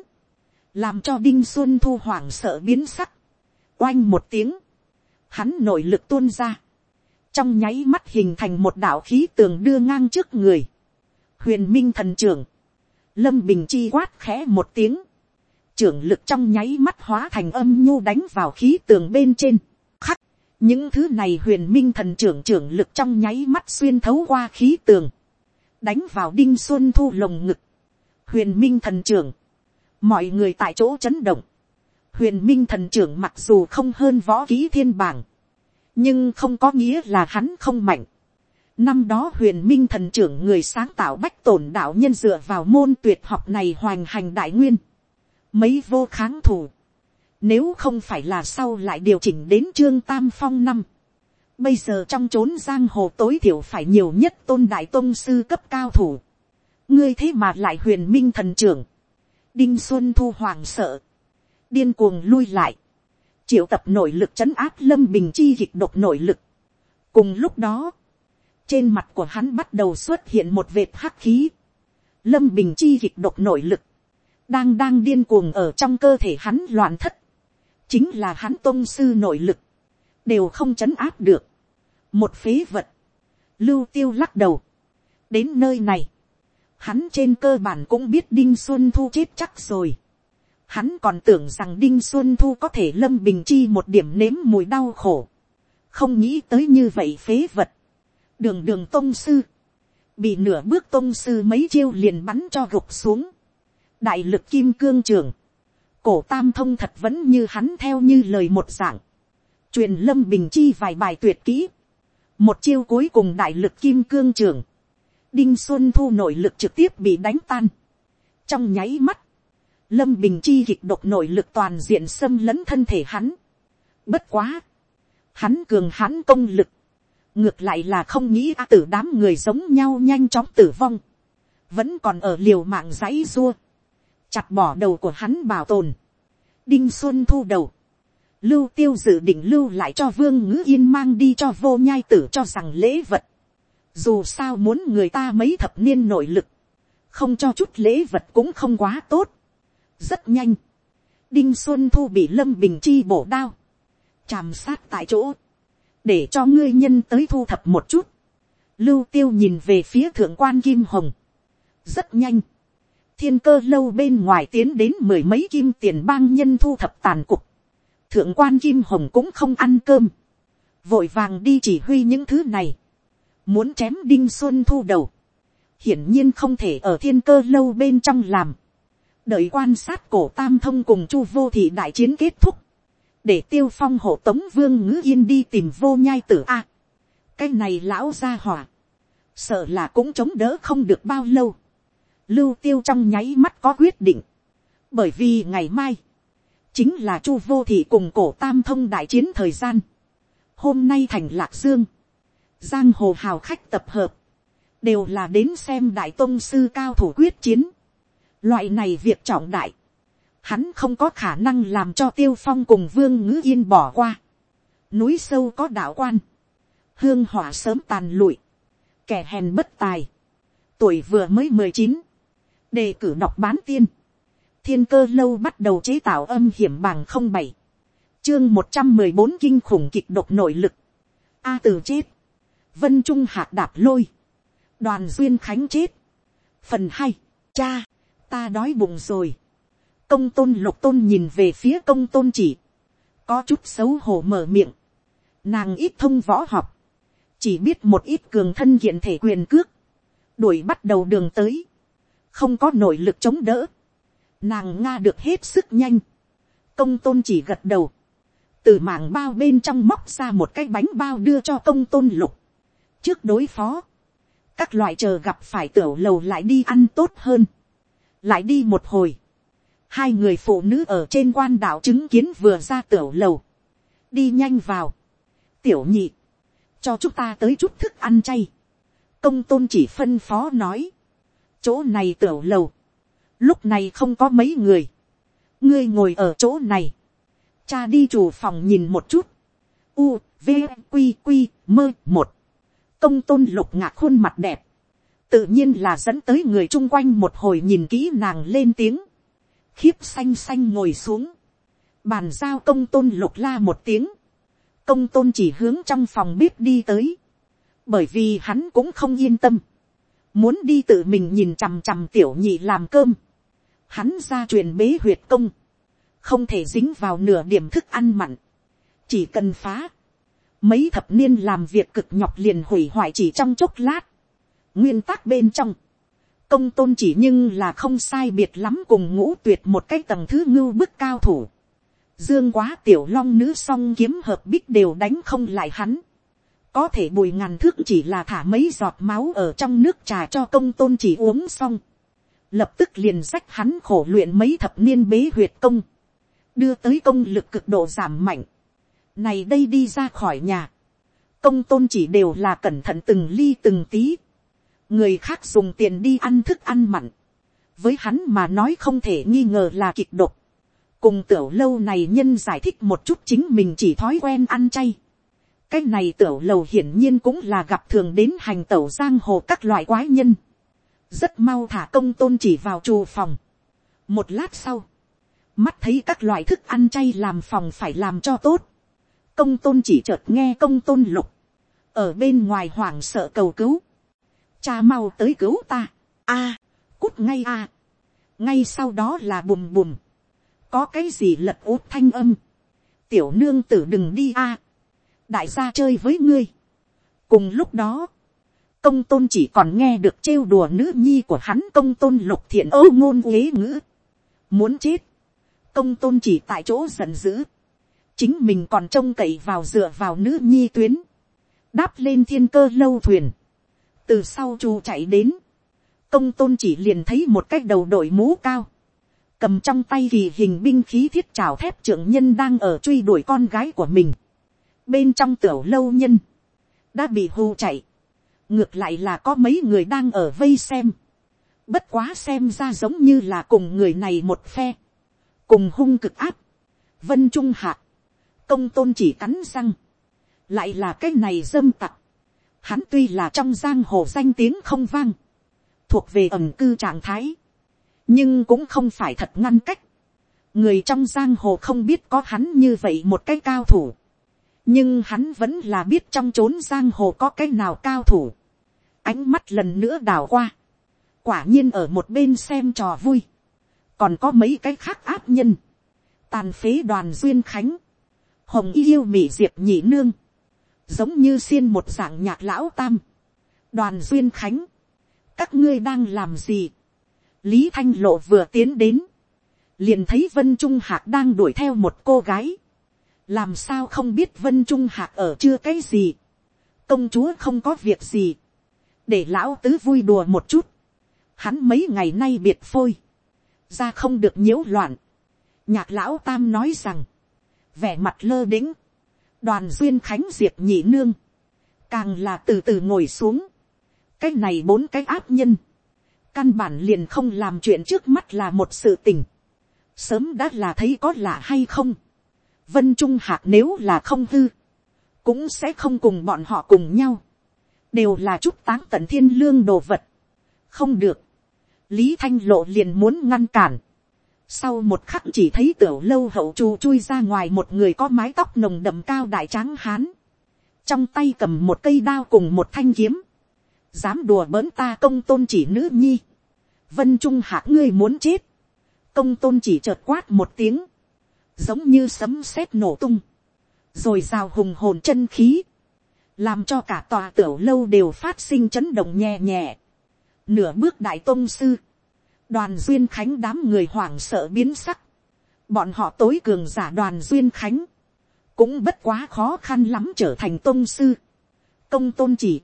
làm cho đinh xuân thu hoảng sợ biến sắc, oanh một tiếng, hắn nội lực tuôn ra, trong nháy mắt hình thành một đạo khí tường đưa ngang trước người, huyền minh thần trưởng, lâm bình chi quát khẽ một tiếng, trưởng lực trong nháy mắt hóa thành âm nhu đánh vào khí tường bên trên, khắc, những thứ này huyền minh thần trưởng trưởng lực trong nháy mắt xuyên thấu qua khí tường, đánh vào đinh xuân thu lồng ngực, huyền minh thần trưởng, mọi người tại chỗ chấn động, huyền minh thần trưởng mặc dù không hơn võ ký thiên bảng, nhưng không có nghĩa là hắn không mạnh. Năm đó huyền minh thần trưởng người sáng tạo bách tổn đạo nhân dựa vào môn tuyệt học này hoành hành đại nguyên. Mấy vô kháng thủ. Nếu không phải là sau lại điều chỉnh đến trương tam phong năm. Bây giờ trong chốn giang hồ tối thiểu phải nhiều nhất tôn đại tôn sư cấp cao thủ. Ngươi thế mà lại huyền minh thần trưởng. Đinh Xuân Thu hoàng sợ. Điên cuồng lui lại triệu tập nội lực chấn áp lâm bình chi kịch độc nội lực. cùng lúc đó, trên mặt của hắn bắt đầu xuất hiện một vệt hắc khí. lâm bình chi kịch độc nội lực, đang đang điên cuồng ở trong cơ thể hắn loạn thất. chính là hắn tôn sư nội lực, đều không chấn áp được. một phế vật, lưu tiêu lắc đầu. đến nơi này, hắn trên cơ bản cũng biết đinh xuân thu chết chắc rồi Hắn còn tưởng rằng Đinh Xuân Thu có thể lâm bình chi một điểm nếm mùi đau khổ. Không nghĩ tới như vậy phế vật. Đường đường tông sư. Bị nửa bước tông sư mấy chiêu liền bắn cho gục xuống. Đại lực kim cương trường. Cổ tam thông thật vẫn như hắn theo như lời một dạng. Truyền lâm bình chi vài bài tuyệt kỹ. Một chiêu cuối cùng đại lực kim cương trường. Đinh Xuân Thu nội lực trực tiếp bị đánh tan. Trong nháy mắt lâm bình chi kịch độc nội lực toàn diện xâm lấn thân thể hắn. bất quá, hắn cường hắn công lực, ngược lại là không nghĩ a tử đám người giống nhau nhanh chóng tử vong, vẫn còn ở liều mạng giấy rua. chặt bỏ đầu của hắn bảo tồn, đinh xuân thu đầu, lưu tiêu dự định lưu lại cho vương ngữ yên mang đi cho vô nhai tử cho rằng lễ vật, dù sao muốn người ta mấy thập niên nội lực, không cho chút lễ vật cũng không quá tốt, rất nhanh, đinh xuân thu bị lâm bình chi bổ đao, chàm sát tại chỗ, để cho ngươi nhân tới thu thập một chút, lưu tiêu nhìn về phía thượng quan kim hồng, rất nhanh, thiên cơ lâu bên ngoài tiến đến mười mấy kim tiền bang nhân thu thập tàn cục, thượng quan kim hồng cũng không ăn cơm, vội vàng đi chỉ huy những thứ này, muốn chém đinh xuân thu đầu, hiển nhiên không thể ở thiên cơ lâu bên trong làm, đợi quan sát cổ tam thông cùng chu vô thị đại chiến kết thúc, để tiêu phong hộ tống vương ngữ yên đi tìm vô nhai tử a. cái này lão ra hỏa, sợ là cũng chống đỡ không được bao lâu. lưu tiêu trong nháy mắt có quyết định, bởi vì ngày mai, chính là chu vô thị cùng cổ tam thông đại chiến thời gian. hôm nay thành lạc dương, giang hồ hào khách tập hợp, đều là đến xem đại tôn sư cao thủ quyết chiến Loại này việc trọng đại. Hắn không có khả năng làm cho tiêu phong cùng vương ngữ yên bỏ qua. Núi sâu có đạo quan. Hương hỏa sớm tàn lụi. Kẻ hèn bất tài. Tuổi vừa mới mười chín Đề cử đọc bán tiên. Thiên cơ lâu bắt đầu chế tạo âm hiểm bằng không bảy Chương một trăm mười bốn kinh khủng kịch độc nội lực. A từ chết. Vân Trung Hạc đạp lôi. Đoàn Duyên Khánh chết. Phần hai, Cha ta đói bụng rồi. công tôn lục tôn nhìn về phía công tôn chỉ. có chút xấu hổ mở miệng. nàng ít thông võ học. chỉ biết một ít cường thân kiện thể quyền cước. đuổi bắt đầu đường tới. không có nội lực chống đỡ. nàng nga được hết sức nhanh. công tôn chỉ gật đầu. từ mảng bao bên trong móc ra một cái bánh bao đưa cho công tôn lục. trước đối phó các loại chờ gặp phải tiểu lầu lại đi ăn tốt hơn lại đi một hồi, hai người phụ nữ ở trên quan đạo chứng kiến vừa ra tiểu lầu, đi nhanh vào, tiểu nhị, cho chúng ta tới chút thức ăn chay, công tôn chỉ phân phó nói, chỗ này tiểu lầu, lúc này không có mấy người, ngươi ngồi ở chỗ này, cha đi chủ phòng nhìn một chút, u, v, q q mơ một, công tôn lục ngạc khuôn mặt đẹp, tự nhiên là dẫn tới người chung quanh một hồi nhìn kỹ nàng lên tiếng, khiếp xanh xanh ngồi xuống, bàn giao công tôn lục la một tiếng, công tôn chỉ hướng trong phòng bếp đi tới, bởi vì hắn cũng không yên tâm, muốn đi tự mình nhìn chằm chằm tiểu nhị làm cơm, hắn ra truyền bế huyệt công, không thể dính vào nửa điểm thức ăn mặn, chỉ cần phá, mấy thập niên làm việc cực nhọc liền hủy hoại chỉ trong chốc lát, nguyên tắc bên trong, công tôn chỉ nhưng là không sai biệt lắm cùng ngũ tuyệt một cái tầng thứ ngưu bức cao thủ, dương quá tiểu long nữ song kiếm hợp bích đều đánh không lại hắn, có thể bùi ngàn thước chỉ là thả mấy giọt máu ở trong nước trà cho công tôn chỉ uống xong, lập tức liền sách hắn khổ luyện mấy thập niên bế huyệt công, đưa tới công lực cực độ giảm mạnh. Này đây đi ra khỏi nhà, công tôn chỉ đều là cẩn thận từng ly từng tí. Người khác dùng tiền đi ăn thức ăn mặn. Với hắn mà nói không thể nghi ngờ là kịch độc. Cùng tiểu lâu này nhân giải thích một chút chính mình chỉ thói quen ăn chay. Cái này tiểu lầu hiển nhiên cũng là gặp thường đến hành tẩu giang hồ các loại quái nhân. Rất mau thả công tôn chỉ vào trù phòng. Một lát sau mắt thấy các loại thức ăn chay làm phòng phải làm cho tốt, công tôn chỉ chợt nghe công tôn lục, ở bên ngoài hoảng sợ cầu cứu, cha mau tới cứu ta, a, cút ngay a, ngay sau đó là bùm bùm, có cái gì lật út thanh âm, tiểu nương tử đừng đi a, đại gia chơi với ngươi, cùng lúc đó, công tôn chỉ còn nghe được trêu đùa nữ nhi của hắn công tôn lục thiện âu ngôn uế ngữ, muốn chết, công tôn chỉ tại chỗ giận dữ, chính mình còn trông cậy vào dựa vào nữ nhi tuyến, đáp lên thiên cơ lâu thuyền, từ sau chu chạy đến, công tôn chỉ liền thấy một cái đầu đội mũ cao, cầm trong tay kỳ hình binh khí thiết trào thép trưởng nhân đang ở truy đuổi con gái của mình, bên trong tiểu lâu nhân, đã bị hù chạy, ngược lại là có mấy người đang ở vây xem, bất quá xem ra giống như là cùng người này một phe, cùng hung cực áp, vân trung hạ, công tôn chỉ cắn răng, lại là cái này dâm tặc, hắn tuy là trong giang hồ danh tiếng không vang, thuộc về ẩm cư trạng thái, nhưng cũng không phải thật ngăn cách, người trong giang hồ không biết có hắn như vậy một cái cao thủ, nhưng hắn vẫn là biết trong chốn giang hồ có cái nào cao thủ, ánh mắt lần nữa đào qua, quả nhiên ở một bên xem trò vui, còn có mấy cái khác áp nhân, tàn phế đoàn duyên khánh, hồng yêu mỹ diệp nhị nương, giống như xiên một dạng nhạc lão tam, đoàn duyên khánh, các ngươi đang làm gì, lý thanh lộ vừa tiến đến, liền thấy vân trung hạc đang đuổi theo một cô gái, làm sao không biết vân trung hạc ở chưa cái gì, công chúa không có việc gì, để lão tứ vui đùa một chút, hắn mấy ngày nay biệt phôi, ra không được nhiễu loạn. nhạc lão tam nói rằng, vẻ mặt lơ đĩnh, đoàn duyên khánh diệp nhị nương, càng là từ từ ngồi xuống, cái này bốn cái áp nhân, căn bản liền không làm chuyện trước mắt là một sự tình, sớm đã là thấy có lạ hay không, vân trung hạc nếu là không hư, cũng sẽ không cùng bọn họ cùng nhau, đều là chúc táng tận thiên lương đồ vật, không được, lý thanh lộ liền muốn ngăn cản sau một khắc chỉ thấy tiểu lâu hậu trù chui ra ngoài một người có mái tóc nồng đậm cao đại tráng hán. trong tay cầm một cây đao cùng một thanh kiếm. dám đùa bỡn ta công tôn chỉ nữ nhi. vân trung hạ ngươi muốn chết. công tôn chỉ chợt quát một tiếng. giống như sấm sét nổ tung. rồi rào hùng hồn chân khí. làm cho cả tòa tiểu lâu đều phát sinh chấn động nhẹ nhẹ nửa bước đại tôn sư, đoàn duyên khánh đám người hoảng sợ biến sắc, bọn họ tối cường giả đoàn duyên khánh, cũng bất quá khó khăn lắm trở thành tôn sư, công tôn chỉ,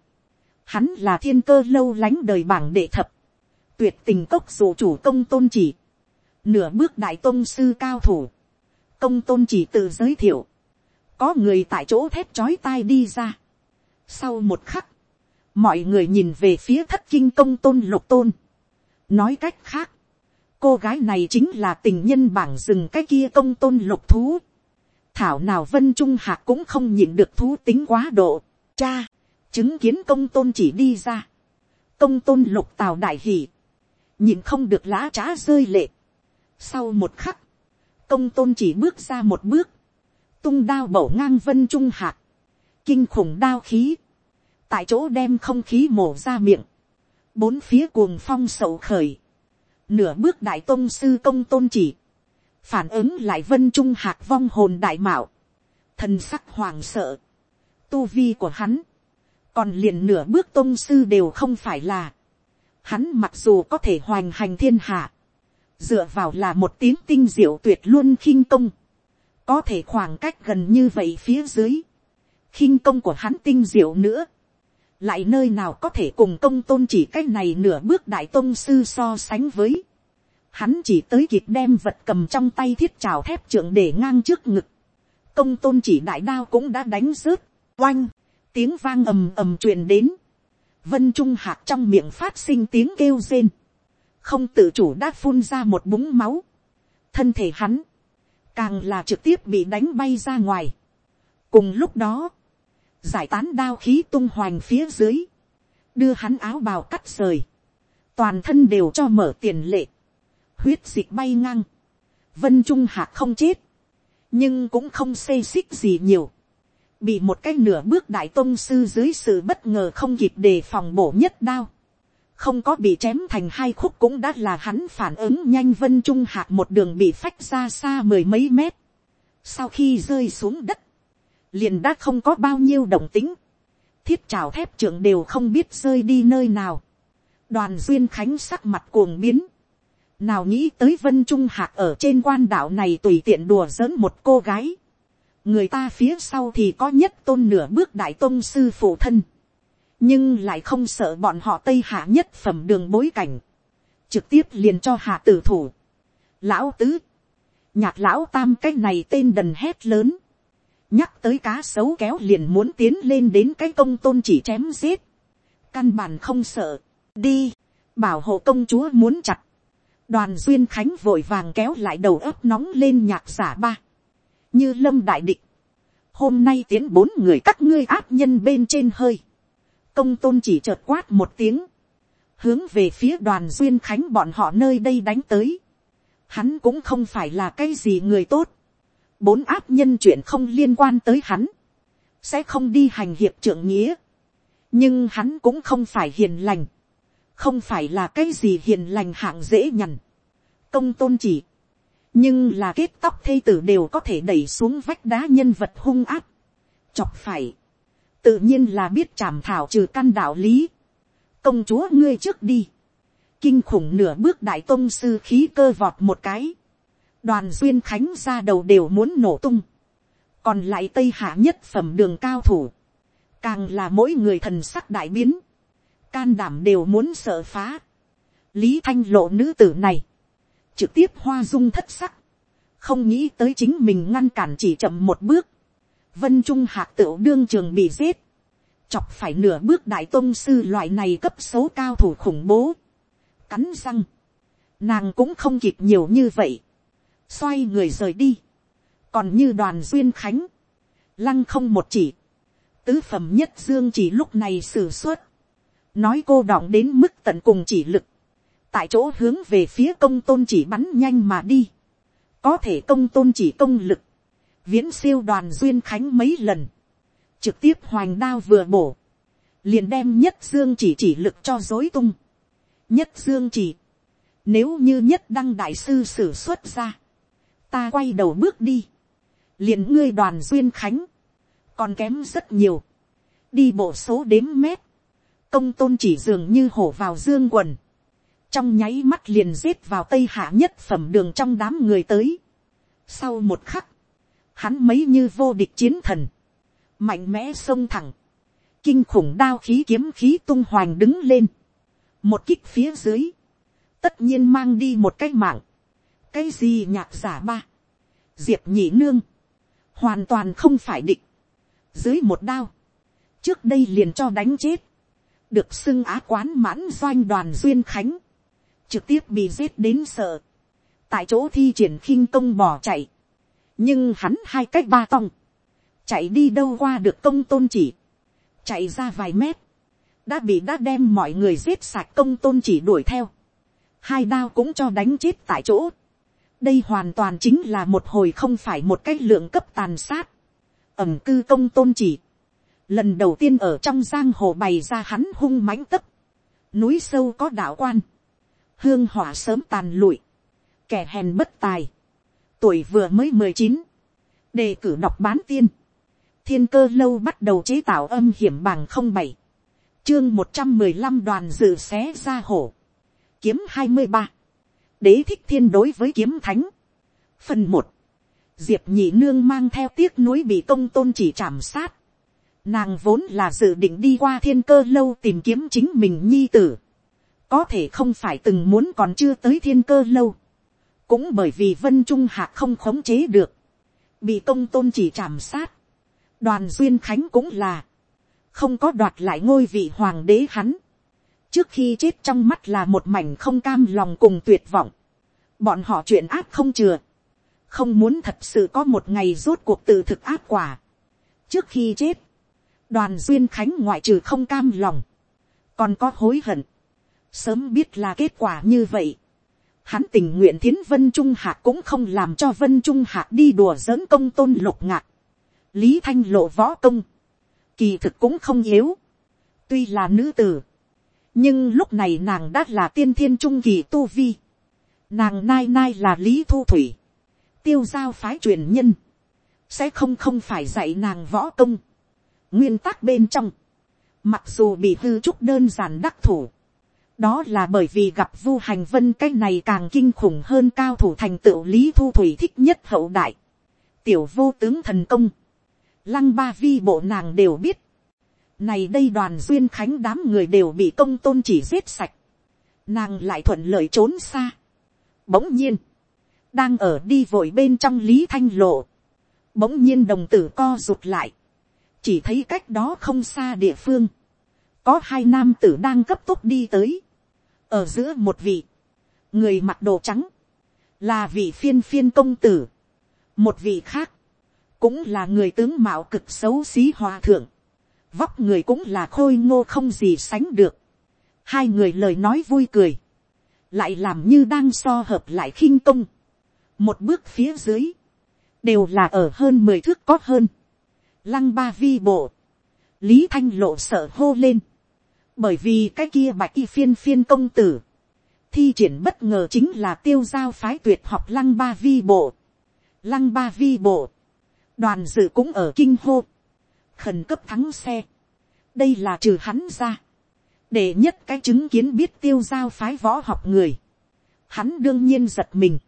hắn là thiên cơ lâu lánh đời bảng đệ thập, tuyệt tình cốc dù chủ công tôn chỉ, nửa bước đại tôn sư cao thủ, công tôn chỉ tự giới thiệu, có người tại chỗ thép chói tai đi ra. Sau một khắc, mọi người nhìn về phía thất kinh công tôn lục tôn nói cách khác, cô gái này chính là tình nhân bảng rừng cái kia công tôn lục thú. thảo nào vân trung hạc cũng không nhịn được thú tính quá độ. cha, chứng kiến công tôn chỉ đi ra. công tôn lục tào đại hỉ. nhìn không được lá trá rơi lệ. sau một khắc, công tôn chỉ bước ra một bước. tung đao bổ ngang vân trung hạc. kinh khủng đao khí. tại chỗ đem không khí mổ ra miệng bốn phía cuồng phong sầu khởi. Nửa bước đại tôn sư công tôn chỉ, phản ứng lại vân trung hạc vong hồn đại mạo, thần sắc hoàng sợ, tu vi của hắn, còn liền nửa bước tôn sư đều không phải là, hắn mặc dù có thể hoành hành thiên hạ, dựa vào là một tiếng tinh diệu tuyệt luôn khinh công, có thể khoảng cách gần như vậy phía dưới, khinh công của hắn tinh diệu nữa, lại nơi nào có thể cùng công tôn chỉ cái này nửa bước đại tôn sư so sánh với. Hắn chỉ tới kịp đem vật cầm trong tay thiết trào thép trượng để ngang trước ngực. Công tôn chỉ đại đao cũng đã đánh rớt, oanh, tiếng vang ầm ầm truyền đến. Vân Trung Hạc trong miệng phát sinh tiếng kêu rên. Không tự chủ đã phun ra một búng máu. Thân thể hắn, càng là trực tiếp bị đánh bay ra ngoài. Cùng lúc đó, giải tán đao khí tung hoành phía dưới, đưa hắn áo bào cắt rời, toàn thân đều cho mở tiền lệ, huyết dịch bay ngang, vân trung hạc không chết, nhưng cũng không xê xích gì nhiều, bị một cái nửa bước đại tôn sư dưới sự bất ngờ không kịp đề phòng bổ nhất đao, không có bị chém thành hai khúc cũng đã là hắn phản ứng nhanh vân trung hạc một đường bị phách ra xa mười mấy mét, sau khi rơi xuống đất, liền đã không có bao nhiêu động tính, thiết trào thép trưởng đều không biết rơi đi nơi nào, đoàn duyên khánh sắc mặt cuồng biến, nào nghĩ tới vân trung hạc ở trên quan đảo này tùy tiện đùa giỡn một cô gái, người ta phía sau thì có nhất tôn nửa bước đại tôn sư phụ thân, nhưng lại không sợ bọn họ tây hạ nhất phẩm đường bối cảnh, trực tiếp liền cho hạ tử thủ. Lão tứ, nhạc lão tam cái này tên đần hét lớn, nhắc tới cá sấu kéo liền muốn tiến lên đến cái công tôn chỉ chém giết, căn bản không sợ, đi, bảo hộ công chúa muốn chặt, đoàn duyên khánh vội vàng kéo lại đầu ấp nóng lên nhạc giả ba, như lâm đại địch, hôm nay tiến bốn người các ngươi áp nhân bên trên hơi, công tôn chỉ chợt quát một tiếng, hướng về phía đoàn duyên khánh bọn họ nơi đây đánh tới, hắn cũng không phải là cái gì người tốt, bốn áp nhân chuyện không liên quan tới hắn, sẽ không đi hành hiệp trưởng nghĩa, nhưng hắn cũng không phải hiền lành, không phải là cái gì hiền lành hạng dễ nhằn, công tôn chỉ, nhưng là kết tóc thây tử đều có thể đẩy xuống vách đá nhân vật hung áp, chọc phải, tự nhiên là biết chảm thảo trừ căn đạo lý, công chúa ngươi trước đi, kinh khủng nửa bước đại tôn sư khí cơ vọt một cái, đoàn duyên khánh ra đầu đều muốn nổ tung, còn lại tây hạ nhất phẩm đường cao thủ, càng là mỗi người thần sắc đại biến, can đảm đều muốn sợ phá, lý thanh lộ nữ tử này, trực tiếp hoa dung thất sắc, không nghĩ tới chính mình ngăn cản chỉ chậm một bước, vân trung hạc tựu đương trường bị giết, chọc phải nửa bước đại tôn sư loại này cấp số cao thủ khủng bố, cắn răng, nàng cũng không kịp nhiều như vậy, xoay người rời đi, còn như đoàn duyên khánh, lăng không một chỉ, tứ phẩm nhất dương chỉ lúc này xử suất, nói cô đọng đến mức tận cùng chỉ lực, tại chỗ hướng về phía công tôn chỉ bắn nhanh mà đi, có thể công tôn chỉ công lực, viễn siêu đoàn duyên khánh mấy lần, trực tiếp hoành đao vừa bổ, liền đem nhất dương chỉ chỉ lực cho dối tung, nhất dương chỉ, nếu như nhất đăng đại sư sử xuất ra, ta quay đầu bước đi, liền ngươi đoàn duyên khánh, còn kém rất nhiều, đi bộ số đếm mét, công tôn chỉ dường như hổ vào dương quần, trong nháy mắt liền giết vào tây hạ nhất phẩm đường trong đám người tới. Sau một khắc, hắn mấy như vô địch chiến thần, mạnh mẽ xông thẳng, kinh khủng đao khí kiếm khí tung hoành đứng lên, một kích phía dưới, tất nhiên mang đi một cái mạng, cái gì nhạc giả ba, diệp nhị nương, hoàn toàn không phải định dưới một đao, trước đây liền cho đánh chết, được xưng á quán mãn doanh đoàn duyên khánh, trực tiếp bị giết đến sợ, tại chỗ thi triển khinh công bỏ chạy, nhưng hắn hai cách ba tong, chạy đi đâu qua được công tôn chỉ, chạy ra vài mét, đã bị đã đem mọi người giết sạch công tôn chỉ đuổi theo, hai đao cũng cho đánh chết tại chỗ, đây hoàn toàn chính là một hồi không phải một cái lượng cấp tàn sát, ẩm cư công tôn chỉ, lần đầu tiên ở trong giang hồ bày ra hắn hung mãnh tấp, núi sâu có đạo quan, hương hỏa sớm tàn lụi, kẻ hèn bất tài, tuổi vừa mới mười chín, đề cử đọc bán tiên, thiên cơ lâu bắt đầu chế tạo âm hiểm bằng không bảy, chương một trăm mười lăm đoàn dự xé ra hổ, kiếm hai mươi ba, đế thích thiên đối với kiếm thánh, phần một, diệp nhị nương mang theo tiếc núi bị công tôn chỉ chạm sát, nàng vốn là dự định đi qua thiên cơ lâu tìm kiếm chính mình nhi tử, có thể không phải từng muốn còn chưa tới thiên cơ lâu, cũng bởi vì vân trung hạc không khống chế được, bị công tôn chỉ chạm sát, đoàn duyên khánh cũng là, không có đoạt lại ngôi vị hoàng đế hắn, trước khi chết trong mắt là một mảnh không cam lòng cùng tuyệt vọng, bọn họ chuyện ác không chừa, không muốn thật sự có một ngày rốt cuộc tự thực ác quả. trước khi chết, đoàn duyên khánh ngoại trừ không cam lòng, còn có hối hận, sớm biết là kết quả như vậy, hắn tình nguyện thiến vân trung hạc cũng không làm cho vân trung hạc đi đùa giỡn công tôn lục ngạc, lý thanh lộ võ công, kỳ thực cũng không yếu, tuy là nữ tử, nhưng lúc này nàng đã là tiên thiên trung kỳ tu vi, nàng nai nai là lý thu thủy, tiêu giao phái truyền nhân, sẽ không không phải dạy nàng võ công, nguyên tắc bên trong, mặc dù bị hư trúc đơn giản đắc thủ, đó là bởi vì gặp vu hành vân cái này càng kinh khủng hơn cao thủ thành tựu lý thu thủy thích nhất hậu đại, tiểu vô tướng thần công, lăng ba vi bộ nàng đều biết, này đây đoàn duyên khánh đám người đều bị công tôn chỉ giết sạch, nàng lại thuận lợi trốn xa, bỗng nhiên, đang ở đi vội bên trong lý thanh lộ, bỗng nhiên đồng tử co rụt lại, chỉ thấy cách đó không xa địa phương, có hai nam tử đang cấp tốc đi tới, ở giữa một vị, người mặc đồ trắng, là vị phiên phiên công tử, một vị khác, cũng là người tướng mạo cực xấu xí hòa thượng, vóc người cũng là khôi ngô không gì sánh được, hai người lời nói vui cười, lại làm như đang so hợp lại khinh công, một bước phía dưới, đều là ở hơn mười thước có hơn, lăng ba vi bộ, lý thanh lộ sợ hô lên, bởi vì cái kia bạch y phiên phiên công tử, thi triển bất ngờ chính là tiêu giao phái tuyệt học lăng ba vi bộ, lăng ba vi bộ, đoàn dự cũng ở kinh hô, khẩn cấp thắng xe, đây là trừ hắn ra, để nhất cái chứng kiến biết tiêu giao phái võ học người, hắn đương nhiên giật mình,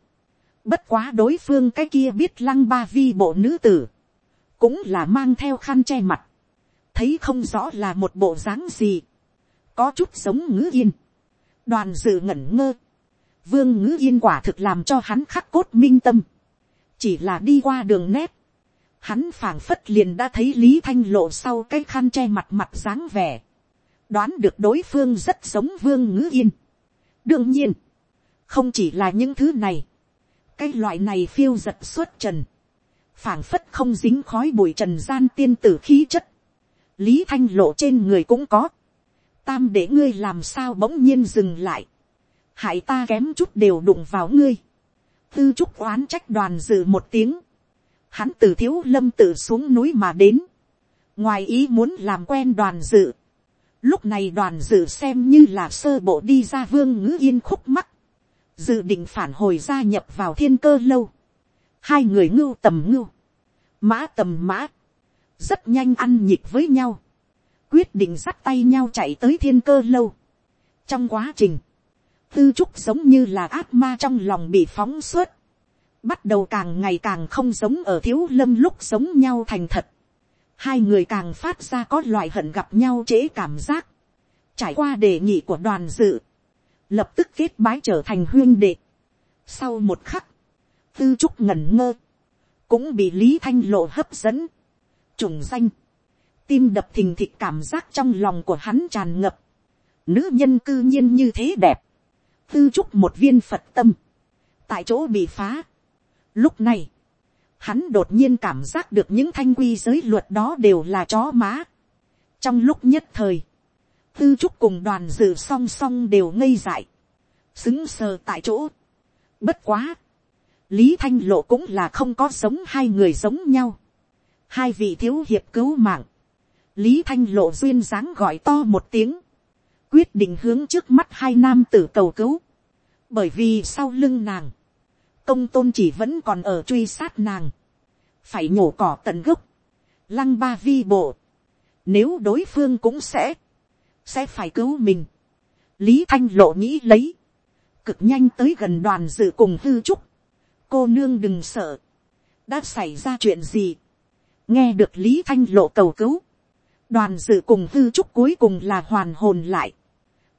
bất quá đối phương cái kia biết lăng ba vi bộ nữ tử, cũng là mang theo khăn che mặt, thấy không rõ là một bộ dáng gì, có chút giống ngữ yên, đoàn dự ngẩn ngơ, vương ngữ yên quả thực làm cho hắn khắc cốt minh tâm, chỉ là đi qua đường nét, hắn phảng phất liền đã thấy lý thanh lộ sau cái khăn che mặt mặt dáng vẻ, đoán được đối phương rất giống vương ngữ yên. đương nhiên, không chỉ là những thứ này, cái loại này phiêu giật suốt trần, phảng phất không dính khói bụi trần gian tiên tử khí chất, lý thanh lộ trên người cũng có, tam để ngươi làm sao bỗng nhiên dừng lại, hại ta kém chút đều đụng vào ngươi, tư trúc oán trách đoàn dự một tiếng, hắn từ thiếu lâm tự xuống núi mà đến, ngoài ý muốn làm quen đoàn dự, lúc này đoàn dự xem như là sơ bộ đi ra vương ngữ yên khúc mắt, dự định phản hồi gia nhập vào thiên cơ lâu, hai người ngưu tầm ngưu, mã tầm mã, rất nhanh ăn nhịp với nhau, quyết định dắt tay nhau chạy tới thiên cơ lâu. trong quá trình, tư trúc giống như là ác ma trong lòng bị phóng suốt, bắt đầu càng ngày càng không giống ở thiếu lâm lúc giống nhau thành thật, hai người càng phát ra có loại hận gặp nhau trễ cảm giác, trải qua đề nghị của đoàn dự, lập tức kết bái trở thành huyên đệ. Sau một khắc, tư trúc ngẩn ngơ, cũng bị lý thanh lộ hấp dẫn, trùng danh, tim đập thình thịch cảm giác trong lòng của hắn tràn ngập, nữ nhân cư nhiên như thế đẹp, tư trúc một viên phật tâm, tại chỗ bị phá. Lúc này, hắn đột nhiên cảm giác được những thanh quy giới luật đó đều là chó má. trong lúc nhất thời, tư trúc cùng đoàn dự song song đều ngây dại, xứng sờ tại chỗ. bất quá, lý thanh lộ cũng là không có giống hai người giống nhau. hai vị thiếu hiệp cứu mạng, lý thanh lộ duyên dáng gọi to một tiếng, quyết định hướng trước mắt hai nam tử cầu cứu, bởi vì sau lưng nàng, công tôn chỉ vẫn còn ở truy sát nàng, phải nhổ cỏ tận gốc, lăng ba vi bộ, nếu đối phương cũng sẽ, sẽ phải cứu mình. lý thanh lộ nghĩ lấy, cực nhanh tới gần đoàn dự cùng hư trúc, cô nương đừng sợ, đã xảy ra chuyện gì, nghe được lý thanh lộ cầu cứu, đoàn dự cùng hư trúc cuối cùng là hoàn hồn lại,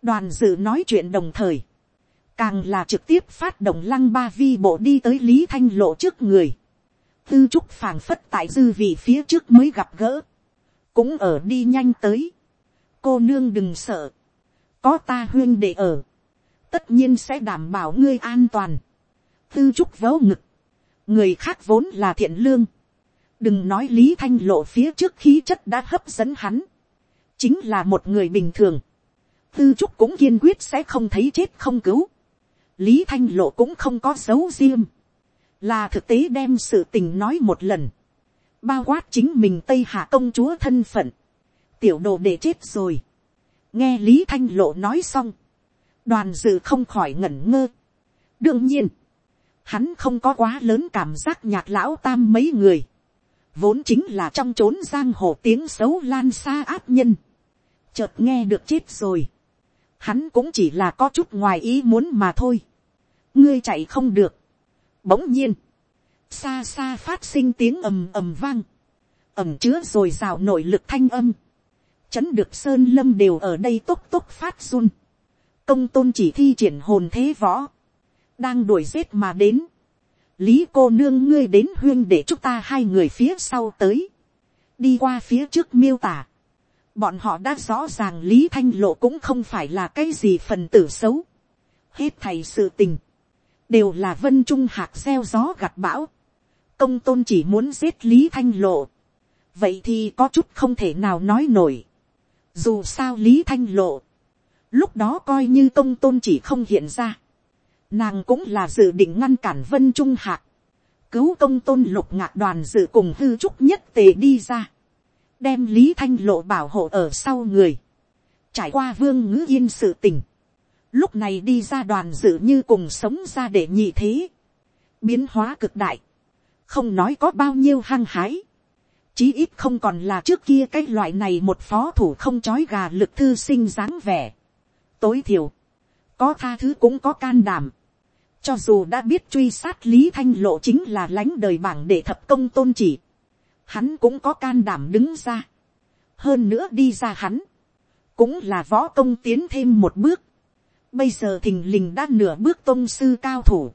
đoàn dự nói chuyện đồng thời, càng là trực tiếp phát động lăng ba vi bộ đi tới lý thanh lộ trước người, tư trúc phảng phất tại dư vị phía trước mới gặp gỡ, cũng ở đi nhanh tới, cô nương đừng sợ, có ta huyên để ở, tất nhiên sẽ đảm bảo ngươi an toàn, tư trúc vớ ngực, người khác vốn là thiện lương, đừng nói lý thanh lộ phía trước khí chất đã hấp dẫn hắn, chính là một người bình thường, tư trúc cũng kiên quyết sẽ không thấy chết không cứu, lý thanh lộ cũng không có dấu riêng, là thực tế đem sự tình nói một lần, bao quát chính mình tây hạ công chúa thân phận, tiểu đồ để chết rồi, nghe lý thanh lộ nói xong, đoàn dự không khỏi ngẩn ngơ. đương nhiên, hắn không có quá lớn cảm giác nhạc lão tam mấy người, vốn chính là trong trốn giang hồ tiếng xấu lan xa áp nhân, chợt nghe được chết rồi, hắn cũng chỉ là có chút ngoài ý muốn mà thôi, ngươi chạy không được, bỗng nhiên, xa xa phát sinh tiếng ầm ầm vang, ầm chứa rồi rào nội lực thanh âm, chấn được sơn lâm đều ở đây tốc tốc phát run, công tôn chỉ thi triển hồn thế võ, đang đuổi giết mà đến, lý cô nương ngươi đến huyên để chúc ta hai người phía sau tới, đi qua phía trước miêu tả, bọn họ đã rõ ràng lý thanh lộ cũng không phải là cái gì phần tử xấu, hết thầy sự tình, đều là vân trung hạc gieo gió gặt bão, công tôn chỉ muốn giết lý thanh lộ, vậy thì có chút không thể nào nói nổi, dù sao lý thanh lộ, lúc đó coi như công tôn chỉ không hiện ra, nàng cũng là dự định ngăn cản vân trung hạc, cứu công tôn lục ngạc đoàn dự cùng hư trúc nhất tề đi ra, đem lý thanh lộ bảo hộ ở sau người, trải qua vương ngữ yên sự tình, lúc này đi ra đoàn dự như cùng sống ra để nhị thế, biến hóa cực đại, không nói có bao nhiêu hăng hái, chí ít không còn là trước kia cái loại này một phó thủ không chói gà lực thư sinh dáng vẻ. tối thiểu, có tha thứ cũng có can đảm. cho dù đã biết truy sát lý thanh lộ chính là lãnh đời bảng để thập công tôn chỉ, hắn cũng có can đảm đứng ra. hơn nữa đi ra hắn, cũng là võ công tiến thêm một bước bây giờ thình lình đã nửa bước tôn sư cao thủ,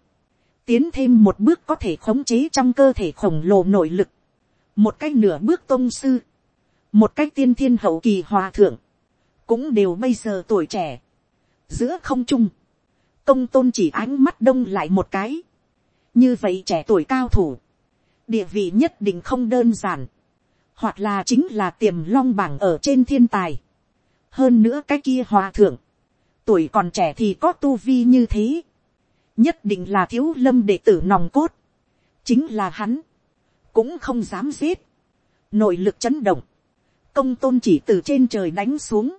tiến thêm một bước có thể khống chế trong cơ thể khổng lồ nội lực. Một cái nửa bước tôn sư, một cái tiên thiên hậu kỳ hòa thượng, cũng đều bây giờ tuổi trẻ, giữa không trung, công tôn chỉ ánh mắt đông lại một cái, như vậy trẻ tuổi cao thủ, địa vị nhất định không đơn giản, hoặc là chính là tiềm long bảng ở trên thiên tài, hơn nữa cái kia hòa thượng, tuổi còn trẻ thì có tu vi như thế, nhất định là thiếu lâm đệ tử nòng cốt, chính là hắn, cũng không dám giết, nội lực chấn động, công tôn chỉ từ trên trời đánh xuống,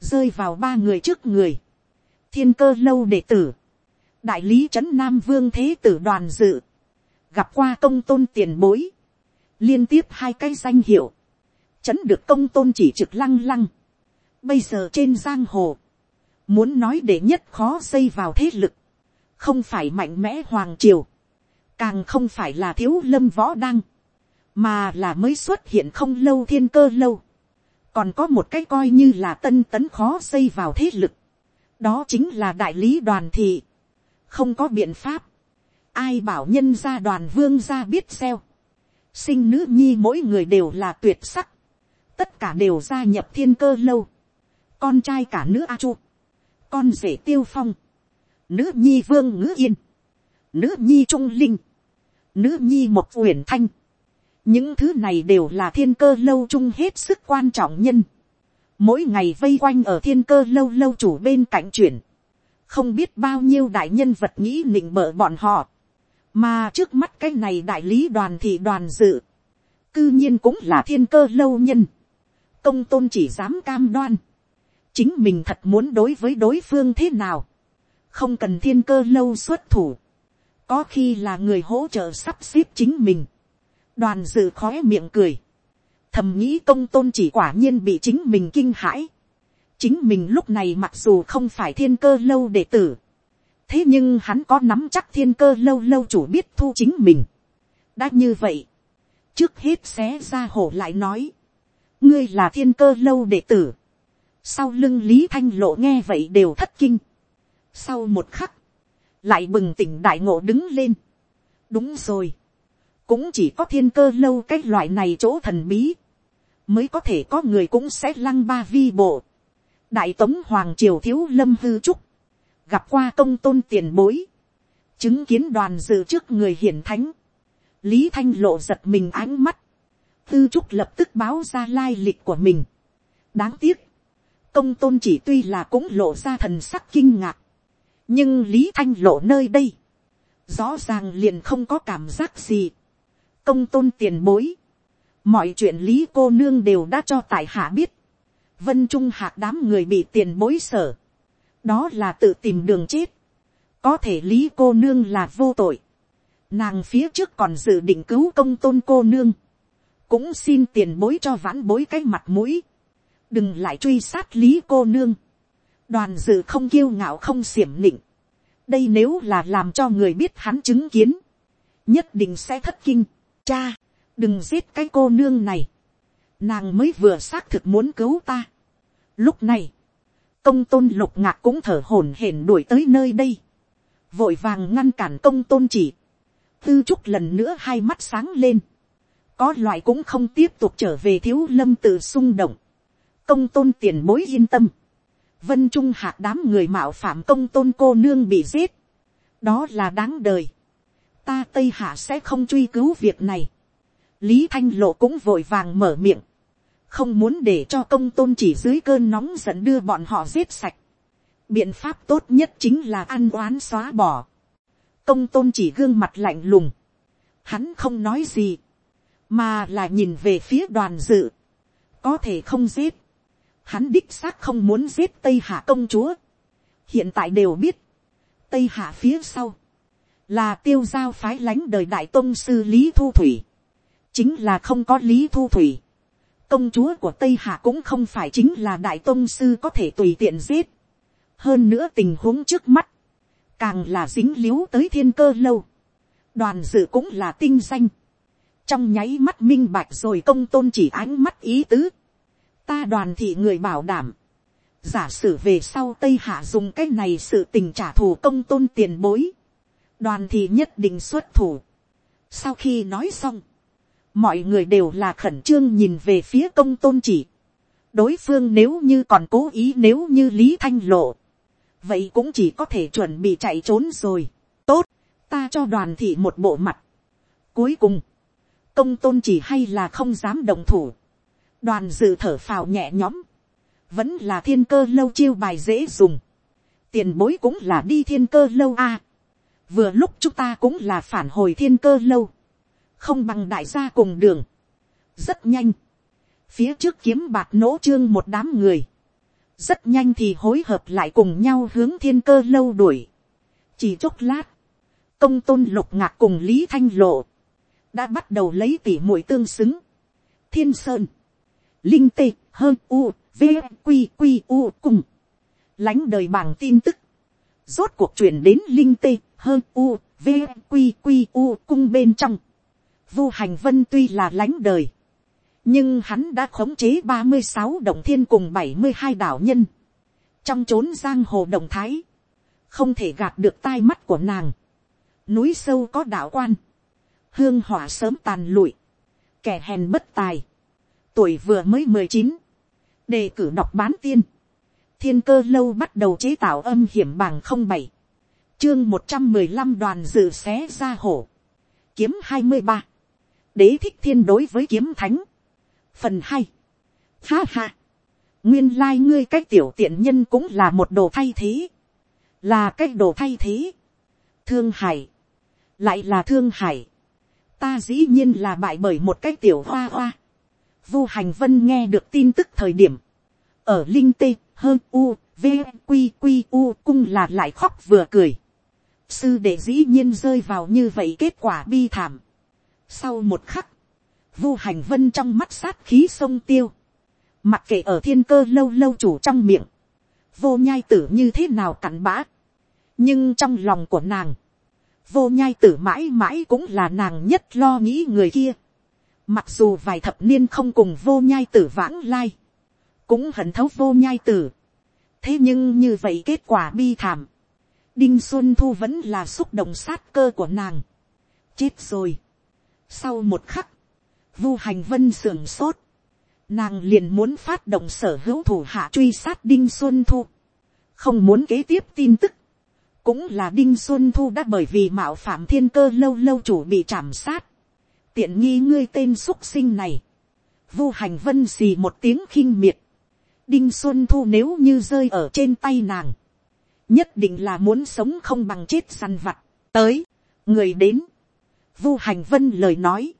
rơi vào ba người trước người, thiên cơ lâu đệ tử, đại lý trấn nam vương thế tử đoàn dự, gặp qua công tôn tiền bối, liên tiếp hai cái danh hiệu, chấn được công tôn chỉ trực lăng lăng, bây giờ trên giang hồ, muốn nói để nhất khó xây vào thế lực, không phải mạnh mẽ hoàng triều, càng không phải là thiếu lâm võ đăng, mà là mới xuất hiện không lâu thiên cơ lâu, còn có một cái coi như là tân tấn khó xây vào thế lực, đó chính là đại lý đoàn thị, không có biện pháp, ai bảo nhân gia đoàn vương gia biết xeo, sinh nữ nhi mỗi người đều là tuyệt sắc, tất cả đều gia nhập thiên cơ lâu, con trai cả nữ a chu, con rể tiêu phong, nữ nhi vương ngữ yên, nữ nhi trung linh, nữ nhi một uyển thanh, những thứ này đều là thiên cơ lâu chung hết sức quan trọng nhân, mỗi ngày vây quanh ở thiên cơ lâu lâu chủ bên cạnh chuyển, không biết bao nhiêu đại nhân vật nghĩ nịnh bợ bọn họ, mà trước mắt cái này đại lý đoàn thị đoàn dự, cư nhiên cũng là thiên cơ lâu nhân, công tôn chỉ dám cam đoan, chính mình thật muốn đối với đối phương thế nào, không cần thiên cơ lâu xuất thủ, có khi là người hỗ trợ sắp xếp chính mình, đoàn dự khói miệng cười, thầm nghĩ công tôn chỉ quả nhiên bị chính mình kinh hãi, chính mình lúc này mặc dù không phải thiên cơ lâu đệ tử, thế nhưng hắn có nắm chắc thiên cơ lâu lâu chủ biết thu chính mình. đã như vậy, trước hết xé ra hổ lại nói, ngươi là thiên cơ lâu đệ tử, sau lưng lý thanh lộ nghe vậy đều thất kinh, sau một khắc, lại bừng tỉnh đại ngộ đứng lên, đúng rồi, cũng chỉ có thiên cơ lâu cái loại này chỗ thần bí, mới có thể có người cũng sẽ lăng ba vi bộ. đại tống hoàng triều thiếu lâm hư trúc, gặp qua công tôn tiền bối, chứng kiến đoàn dự trước người hiển thánh, lý thanh lộ giật mình ánh mắt, tư trúc lập tức báo ra lai lịch của mình. đáng tiếc, công tôn chỉ tuy là cũng lộ ra thần sắc kinh ngạc, nhưng lý thanh lộ nơi đây, rõ ràng liền không có cảm giác gì. công tôn tiền bối, mọi chuyện lý cô nương đều đã cho tại hạ biết, vân trung hạc đám người bị tiền bối sở, đó là tự tìm đường chết, có thể lý cô nương là vô tội, nàng phía trước còn dự định cứu công tôn cô nương, cũng xin tiền bối cho vãn bối cái mặt mũi, đừng lại truy sát lý cô nương, đoàn dự không kiêu ngạo không xiểm nịnh, đây nếu là làm cho người biết hắn chứng kiến, nhất định sẽ thất kinh, cha, đừng giết cái cô nương này, nàng mới vừa xác thực muốn cứu ta. Lúc này, công tôn lục ngạc cũng thở hổn hển đuổi tới nơi đây, vội vàng ngăn cản công tôn chỉ, tư trúc lần nữa hai mắt sáng lên, có loại cũng không tiếp tục trở về thiếu lâm tự xung động, công tôn tiền bối yên tâm, vân trung hạc đám người mạo phạm công tôn cô nương bị giết, đó là đáng đời, ta tây hạ sẽ không truy cứu việc này, lý thanh lộ cũng vội vàng mở miệng, không muốn để cho công tôn chỉ dưới cơn nóng giận đưa bọn họ giết sạch. biện pháp tốt nhất chính là ăn oán xóa bỏ. công tôn chỉ gương mặt lạnh lùng. hắn không nói gì, mà là nhìn về phía đoàn dự. có thể không giết hắn đích xác không muốn giết tây hạ công chúa. hiện tại đều biết, tây hạ phía sau, là tiêu giao phái lánh đời đại tôn sư lý thu thủy chính là không có lý thu thủy. công chúa của tây hạ cũng không phải chính là đại tôn sư có thể tùy tiện giết. hơn nữa tình huống trước mắt, càng là dính l i u tới thiên cơ lâu. đoàn dự cũng là tinh danh. trong nháy mắt minh bạch rồi công tôn chỉ ánh mắt ý tứ ta đoàn thị người bảo đảm. giả sử về sau tây hạ dùng cái này sự tình trả thù công tôn tiền bối. đoàn thị nhất định xuất thủ. sau khi nói xong, mọi người đều là khẩn trương nhìn về phía công tôn chỉ. đối phương nếu như còn cố ý nếu như lý thanh lộ, vậy cũng chỉ có thể chuẩn bị chạy trốn rồi. tốt, ta cho đoàn thị một bộ mặt. cuối cùng, công tôn chỉ hay là không dám đồng thủ đoàn dự thở phào nhẹ nhõm, vẫn là thiên cơ lâu chiêu bài dễ dùng. tiền bối cũng là đi thiên cơ lâu a. vừa lúc chúng ta cũng là phản hồi thiên cơ lâu. Không bằng đại gia cùng đường, rất nhanh, phía trước kiếm bạc nỗ trương một đám người, rất nhanh thì hối hợp lại cùng nhau hướng thiên cơ lâu đuổi, chỉ chốc lát, công tôn lục ngạc cùng lý thanh lộ, đã bắt đầu lấy tỉ mũi tương xứng, thiên sơn, linh tê, hơn u, v, q q u cùng, lánh đời bảng tin tức, rốt cuộc chuyển đến linh tê, hơn u, v, q q u cung bên trong, Vu hành vân tuy là lãnh đời. Nhưng hắn đã khống chế ba mươi sáu động thiên cùng bảy mươi hai đảo nhân. Trong chốn giang hồ động thái. Không thể gạt được tai mắt của nàng. Núi sâu có đảo quan. Hương hỏa sớm tàn lụi. Kẻ hèn bất tài. Tuổi vừa mới mười chín Đề cử đọc bán tiên. Thiên cơ lâu bắt đầu chế tạo âm hiểm bằng không bảy. Chương một trăm mười lăm đoàn dự xé ra hổ, kiếm hai mươi ba, đế thích thiên đối với kiếm thánh, phần hai, ha ha, nguyên lai、like、ngươi cái tiểu tiện nhân cũng là một đồ thay thế, là cái đồ thay thế, thương hải, lại là thương hải, ta dĩ nhiên là bại bởi một cái tiểu hoa hoa, vu hành vân nghe được tin tức thời điểm, ở linh tê hơn u v q q u cung là lại khóc vừa cười, sư đệ dĩ nhiên rơi vào như vậy kết quả bi thảm. sau một khắc, vu hành vân trong mắt sát khí sông tiêu, mặc kệ ở thiên cơ lâu lâu chủ trong miệng, vô nhai tử như thế nào cặn bã, nhưng trong lòng của nàng, vô nhai tử mãi mãi cũng là nàng nhất lo nghĩ người kia. Mặc dù vài thập niên không cùng vô nhai tử vãng lai, cũng hận thấu vô nhai tử. thế nhưng như vậy kết quả bi thảm, đinh xuân thu vẫn là xúc động sát cơ của nàng. chết rồi. sau một khắc, vu hành vân sưởng sốt, nàng liền muốn phát động sở hữu thủ hạ truy sát đinh xuân thu, không muốn kế tiếp tin tức, cũng là đinh xuân thu đã bởi vì mạo phạm thiên cơ lâu lâu chủ bị trảm sát, tiện nghi ngươi tên x sinh này, vu hành vân xì một tiếng khinh miệt, đinh xuân thu nếu như rơi ở trên tay nàng, nhất định là muốn sống không bằng chết săn vặt, tới, người đến, vu hành vân lời nói,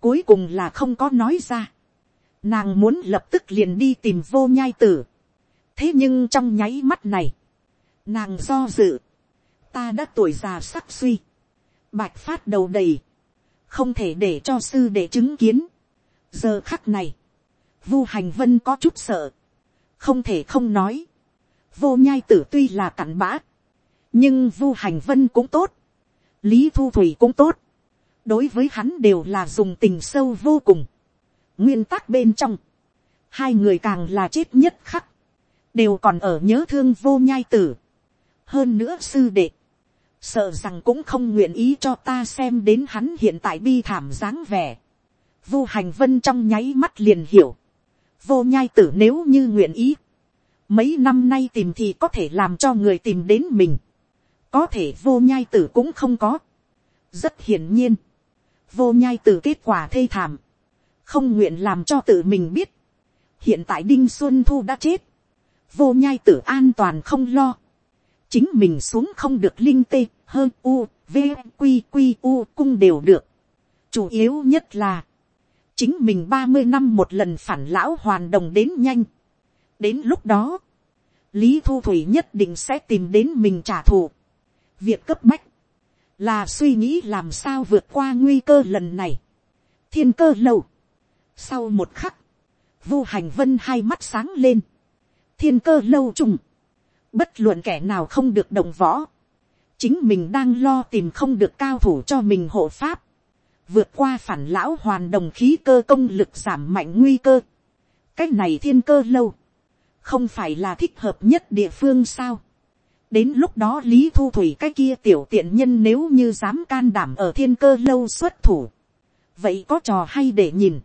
cuối cùng là không có nói ra, nàng muốn lập tức liền đi tìm vô nhai tử, thế nhưng trong nháy mắt này, nàng do dự, ta đã tuổi già sắc suy, bạch phát đầu đầy, không thể để cho sư để chứng kiến. giờ khắc này, vu hành vân có chút sợ, không thể không nói, vô nhai tử tuy là cặn bã, nhưng vu hành vân cũng tốt, lý thu thủy cũng tốt, đối với hắn đều là dùng tình sâu vô cùng, nguyên tắc bên trong, hai người càng là chết nhất khắc, đều còn ở nhớ thương vô nhai tử, hơn nữa sư đệ, sợ rằng cũng không nguyện ý cho ta xem đến hắn hiện tại bi thảm dáng vẻ. Vu hành vân trong nháy mắt liền hiểu. Vô nhai tử nếu như nguyện ý. Mấy năm nay tìm thì có thể làm cho người tìm đến mình. Có thể vô nhai tử cũng không có. Rất hiển nhiên. Vô nhai tử kết quả thê thảm. Không nguyện làm cho tự mình biết. Hiện tại Đinh Xuân Thu đã chết. Vô nhai tử an toàn không lo chính mình xuống không được linh tê hơn u, v, q q, u, cung đều được. Chủ yếu nhất là, chính mình ba mươi năm một lần phản lão hoàn đồng đến nhanh. Đến lúc đó, lý thu thủy nhất định sẽ tìm đến mình trả thù. Việc cấp bách là suy nghĩ làm sao vượt qua nguy cơ lần này. Thiên cơ lâu. Sau một khắc, vu hành vân hai mắt sáng lên. Thiên cơ lâu trùng bất luận kẻ nào không được đồng võ, chính mình đang lo tìm không được cao thủ cho mình hộ pháp, vượt qua phản lão hoàn đồng khí cơ công lực giảm mạnh nguy cơ, cái này thiên cơ lâu, không phải là thích hợp nhất địa phương sao. đến lúc đó lý thu thủy cái kia tiểu tiện nhân nếu như dám can đảm ở thiên cơ lâu xuất thủ, vậy có trò hay để nhìn,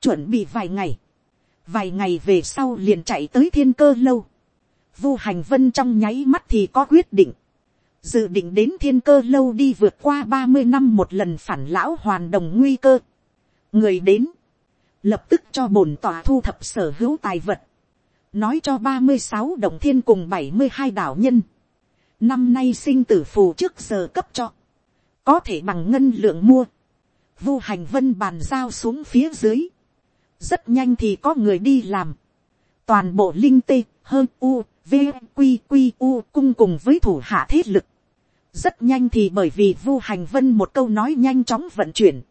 chuẩn bị vài ngày, vài ngày về sau liền chạy tới thiên cơ lâu, Vu hành vân trong nháy mắt thì có quyết định. Dự định đến thiên cơ lâu đi vượt qua ba mươi năm một lần phản lão hoàn đồng nguy cơ. Người đến. Lập tức cho bổn tòa thu thập sở hữu tài vật. Nói cho ba mươi sáu đồng thiên cùng bảy mươi hai đảo nhân. Năm nay sinh tử phù trước giờ cấp cho. Có thể bằng ngân lượng mua. Vu hành vân bàn giao xuống phía dưới. Rất nhanh thì có người đi làm. Toàn bộ linh tê, hơn u, vqqu cung cùng với thủ hạ thế lực. rất nhanh thì bởi vì vu hành vân một câu nói nhanh chóng vận chuyển.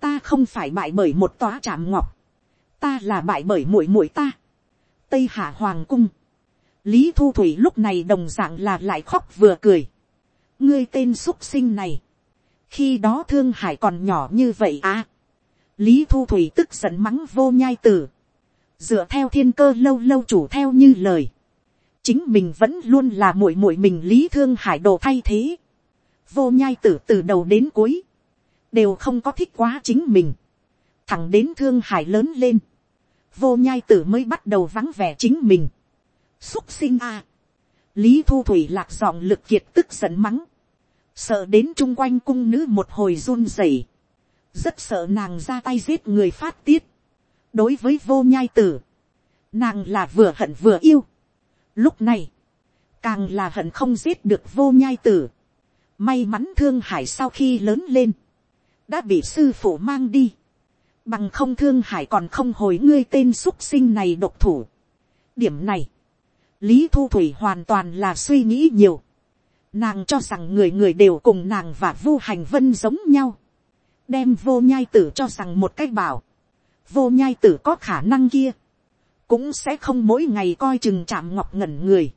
ta không phải bại bởi một tóa chạm ngọc. ta là bại bởi muội muội ta. tây hạ hoàng cung. lý thu thủy lúc này đồng dạng là lại khóc vừa cười. ngươi tên x sinh này. khi đó thương hải còn nhỏ như vậy à. lý thu thủy tức giận mắng vô nhai tử dựa theo thiên cơ lâu lâu chủ theo như lời, chính mình vẫn luôn là muội muội mình lý thương hải đồ thay thế, vô nhai tử từ đầu đến cuối, đều không có thích quá chính mình, thẳng đến thương hải lớn lên, vô nhai tử mới bắt đầu vắng vẻ chính mình, xúc sinh a, lý thu thủy lạc giọng lực kiệt tức giận mắng, sợ đến chung quanh cung nữ một hồi run rẩy, rất sợ nàng ra tay giết người phát tiết, đối với vô nhai tử, nàng là vừa hận vừa yêu, lúc này, càng là hận không giết được vô nhai tử, may mắn thương hải sau khi lớn lên, đã bị sư phụ mang đi, bằng không thương hải còn không hồi ngươi tên xuất sinh này độc thủ. điểm này, lý thu thủy hoàn toàn là suy nghĩ nhiều, nàng cho rằng người người đều cùng nàng và vu hành vân giống nhau, đem vô nhai tử cho rằng một cách bảo, vô nhai tử có khả năng kia, cũng sẽ không mỗi ngày coi chừng chạm ngọc ngẩn người,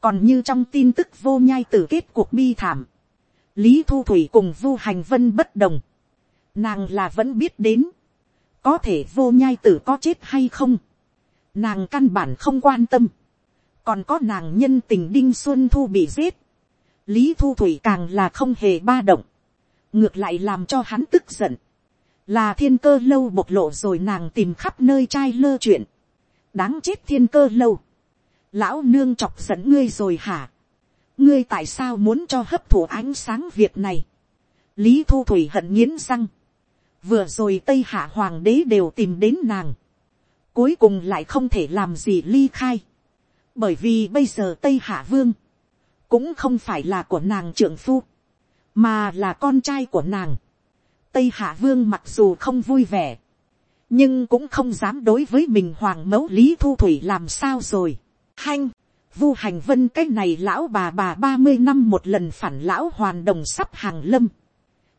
còn như trong tin tức vô nhai tử kết cuộc bi thảm, lý thu thủy cùng vu hành vân bất đồng, nàng là vẫn biết đến, có thể vô nhai tử có chết hay không, nàng căn bản không quan tâm, còn có nàng nhân tình đinh xuân thu bị giết, lý thu thủy càng là không hề ba động, ngược lại làm cho hắn tức giận, là thiên cơ lâu bộc lộ rồi nàng tìm khắp nơi trai lơ chuyện, đáng chết thiên cơ lâu, lão nương chọc giận ngươi rồi hả, ngươi tại sao muốn cho hấp thụ ánh sáng việc này, lý thu thủy hận nghiến răng, vừa rồi tây hạ hoàng đế đều tìm đến nàng, cuối cùng lại không thể làm gì ly khai, bởi vì bây giờ tây hạ vương, cũng không phải là của nàng trưởng phu, mà là con trai của nàng. Tây hạ vương mặc dù không vui vẻ, nhưng cũng không dám đối với mình hoàng mẫu lý thu thủy làm sao rồi. Hanh, vu hành vân cái này lão bà bà ba mươi năm một lần phản lão hoàn đồng sắp hàng lâm.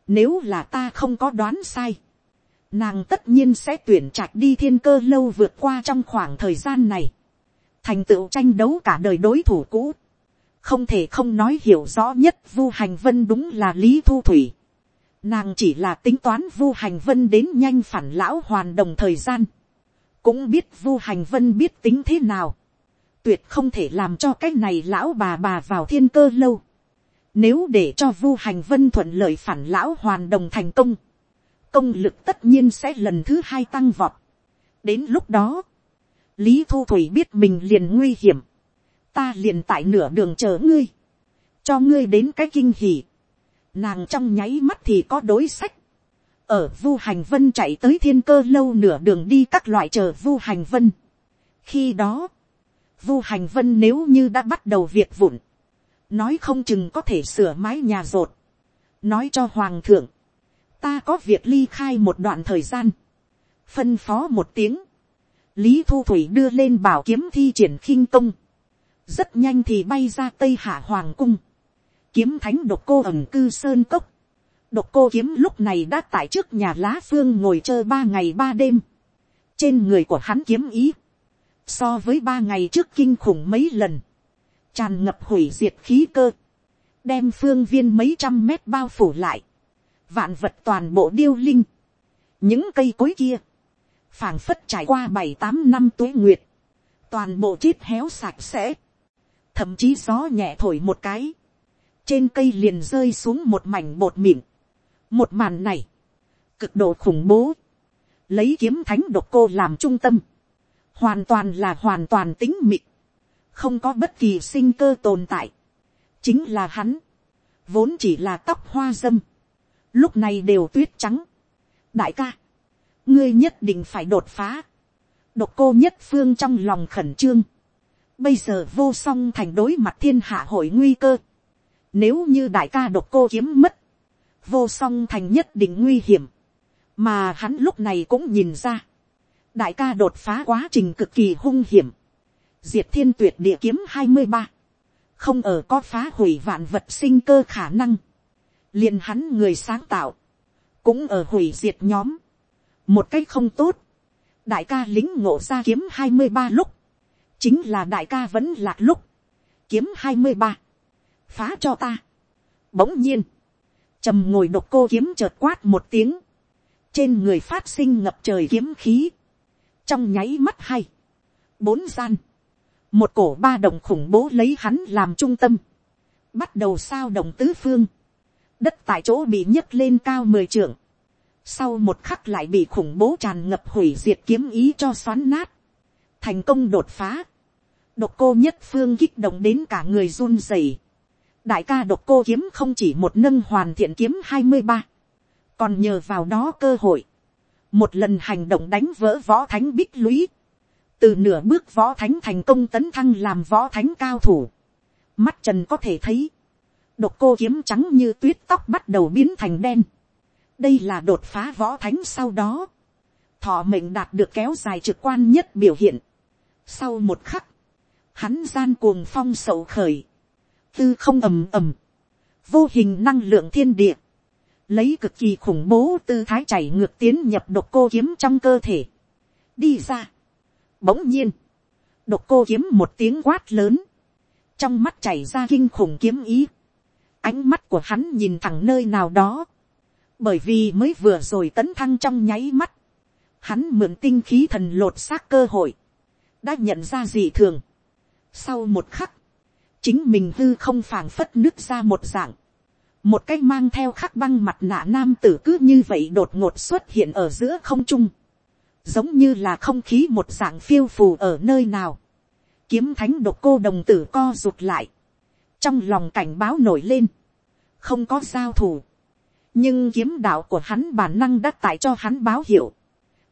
Nếu là ta không có đoán sai, nàng tất nhiên sẽ tuyển trạch đi thiên cơ lâu vượt qua trong khoảng thời gian này. Thành tựu tranh đấu cả đời đối thủ cũ. Không thể không nói hiểu rõ nhất vu hành vân đúng là Lý Thu Thủy. Nàng chỉ là tính toán vu hành vân đến nhanh phản lão hoàn đồng thời gian. Cũng biết vu hành vân biết tính thế nào. Tuyệt không thể làm cho cái này lão bà bà vào thiên cơ lâu nếu để cho vu hành vân thuận lợi phản lão hoàn đồng thành công. Công lực tất nhiên sẽ lần thứ hai tăng vọt. Đến lúc đó. Lý Thu Thủy biết mình liền nguy hiểm. Ta liền tại nửa đường chờ ngươi. Cho ngươi đến cái kinh hỉ. Nàng trong nháy mắt thì có đối sách. Ở vu hành vân chạy tới thiên cơ lâu nửa đường đi các loại chờ vu hành vân. Khi đó. Vu hành vân nếu như đã bắt đầu việc vụn nói không chừng có thể sửa mái nhà rột, nói cho hoàng thượng, ta có việc ly khai một đoạn thời gian, phân phó một tiếng, lý thu thủy đưa lên bảo kiếm thi triển khinh công, rất nhanh thì bay ra tây hạ hoàng cung, kiếm thánh độc cô ẩm cư sơn cốc, độc cô kiếm lúc này đã tại trước nhà lá phương ngồi chơi ba ngày ba đêm, trên người của hắn kiếm ý, so với ba ngày trước kinh khủng mấy lần, tràn ngập hủy diệt khí cơ, đem phương viên mấy trăm mét bao phủ lại, vạn vật toàn bộ điêu linh, những cây cối kia, phảng phất trải qua bảy tám năm tuế nguyệt, toàn bộ chết héo sạch sẽ, thậm chí gió nhẹ thổi một cái, trên cây liền rơi xuống một mảnh bột mịn, một màn này, cực độ khủng bố, lấy kiếm thánh độc cô làm trung tâm, hoàn toàn là hoàn toàn tính mịn, không có bất kỳ sinh cơ tồn tại, chính là hắn, vốn chỉ là tóc hoa dâm, lúc này đều tuyết trắng. đại ca, ngươi nhất định phải đột phá, độc cô nhất phương trong lòng khẩn trương, bây giờ vô song thành đối mặt thiên hạ hội nguy cơ, nếu như đại ca độc cô kiếm mất, vô song thành nhất định nguy hiểm, mà hắn lúc này cũng nhìn ra, đại ca đột phá quá trình cực kỳ hung hiểm, diệt thiên tuyệt địa kiếm hai mươi ba, không ở có phá hủy vạn vật sinh cơ khả năng, liền hắn người sáng tạo, cũng ở hủy diệt nhóm, một cách không tốt, đại ca lính ngộ ra kiếm hai mươi ba lúc, chính là đại ca vẫn lạc lúc, kiếm hai mươi ba, phá cho ta. Bỗng nhiên, trầm ngồi độc cô kiếm chợt quát một tiếng, trên người phát sinh ngập trời kiếm khí, trong nháy mắt hay, bốn gian, một cổ ba đồng khủng bố lấy hắn làm trung tâm, bắt đầu sao động tứ phương, đất tại chỗ bị nhấc lên cao mười trượng, sau một khắc lại bị khủng bố tràn ngập hủy diệt kiếm ý cho xoắn nát, thành công đột phá, độc cô nhất phương kích động đến cả người run rẩy đại ca độc cô kiếm không chỉ một nâng hoàn thiện kiếm hai mươi ba, còn nhờ vào đó cơ hội, một lần hành động đánh vỡ võ thánh bích lũy, từ nửa bước võ thánh thành công tấn thăng làm võ thánh cao thủ, mắt trần có thể thấy, độc cô kiếm trắng như tuyết tóc bắt đầu biến thành đen, đây là đột phá võ thánh sau đó, thọ mệnh đạt được kéo dài trực quan nhất biểu hiện. Sau một khắc, hắn gian cuồng phong sầu khởi, tư không ầm ầm, vô hình năng lượng thiên địa, lấy cực kỳ khủng bố tư thái chảy ngược tiến nhập độc cô kiếm trong cơ thể, đi ra. Bỗng nhiên, độc cô kiếm một tiếng quát lớn, trong mắt chảy ra kinh khủng kiếm ý, ánh mắt của hắn nhìn thẳng nơi nào đó, bởi vì mới vừa rồi tấn thăng trong nháy mắt, hắn mượn tinh khí thần lột xác cơ hội, đã nhận ra gì thường. Sau một khắc, chính mình hư không phảng phất nước ra một dạng, một cái mang theo khắc băng mặt nạ nam tử cứ như vậy đột ngột xuất hiện ở giữa không trung, giống như là không khí một dạng phiêu phù ở nơi nào, kiếm thánh độc cô đồng tử co rụt lại, trong lòng cảnh báo nổi lên, không có giao thủ, nhưng kiếm đạo của hắn bản năng đã tại cho hắn báo hiệu,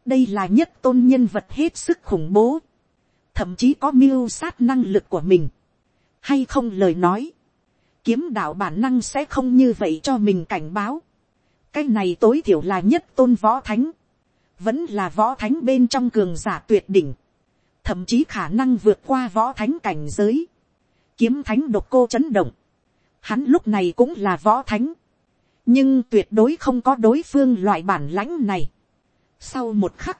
đây là nhất tôn nhân vật hết sức khủng bố, thậm chí có mưu sát năng lực của mình, hay không lời nói, kiếm đạo bản năng sẽ không như vậy cho mình cảnh báo, cái này tối thiểu là nhất tôn võ thánh, vẫn là võ thánh bên trong cường giả tuyệt đỉnh, thậm chí khả năng vượt qua võ thánh cảnh giới, kiếm thánh độc cô chấn động, hắn lúc này cũng là võ thánh, nhưng tuyệt đối không có đối phương loại bản lãnh này. Sau một khắc,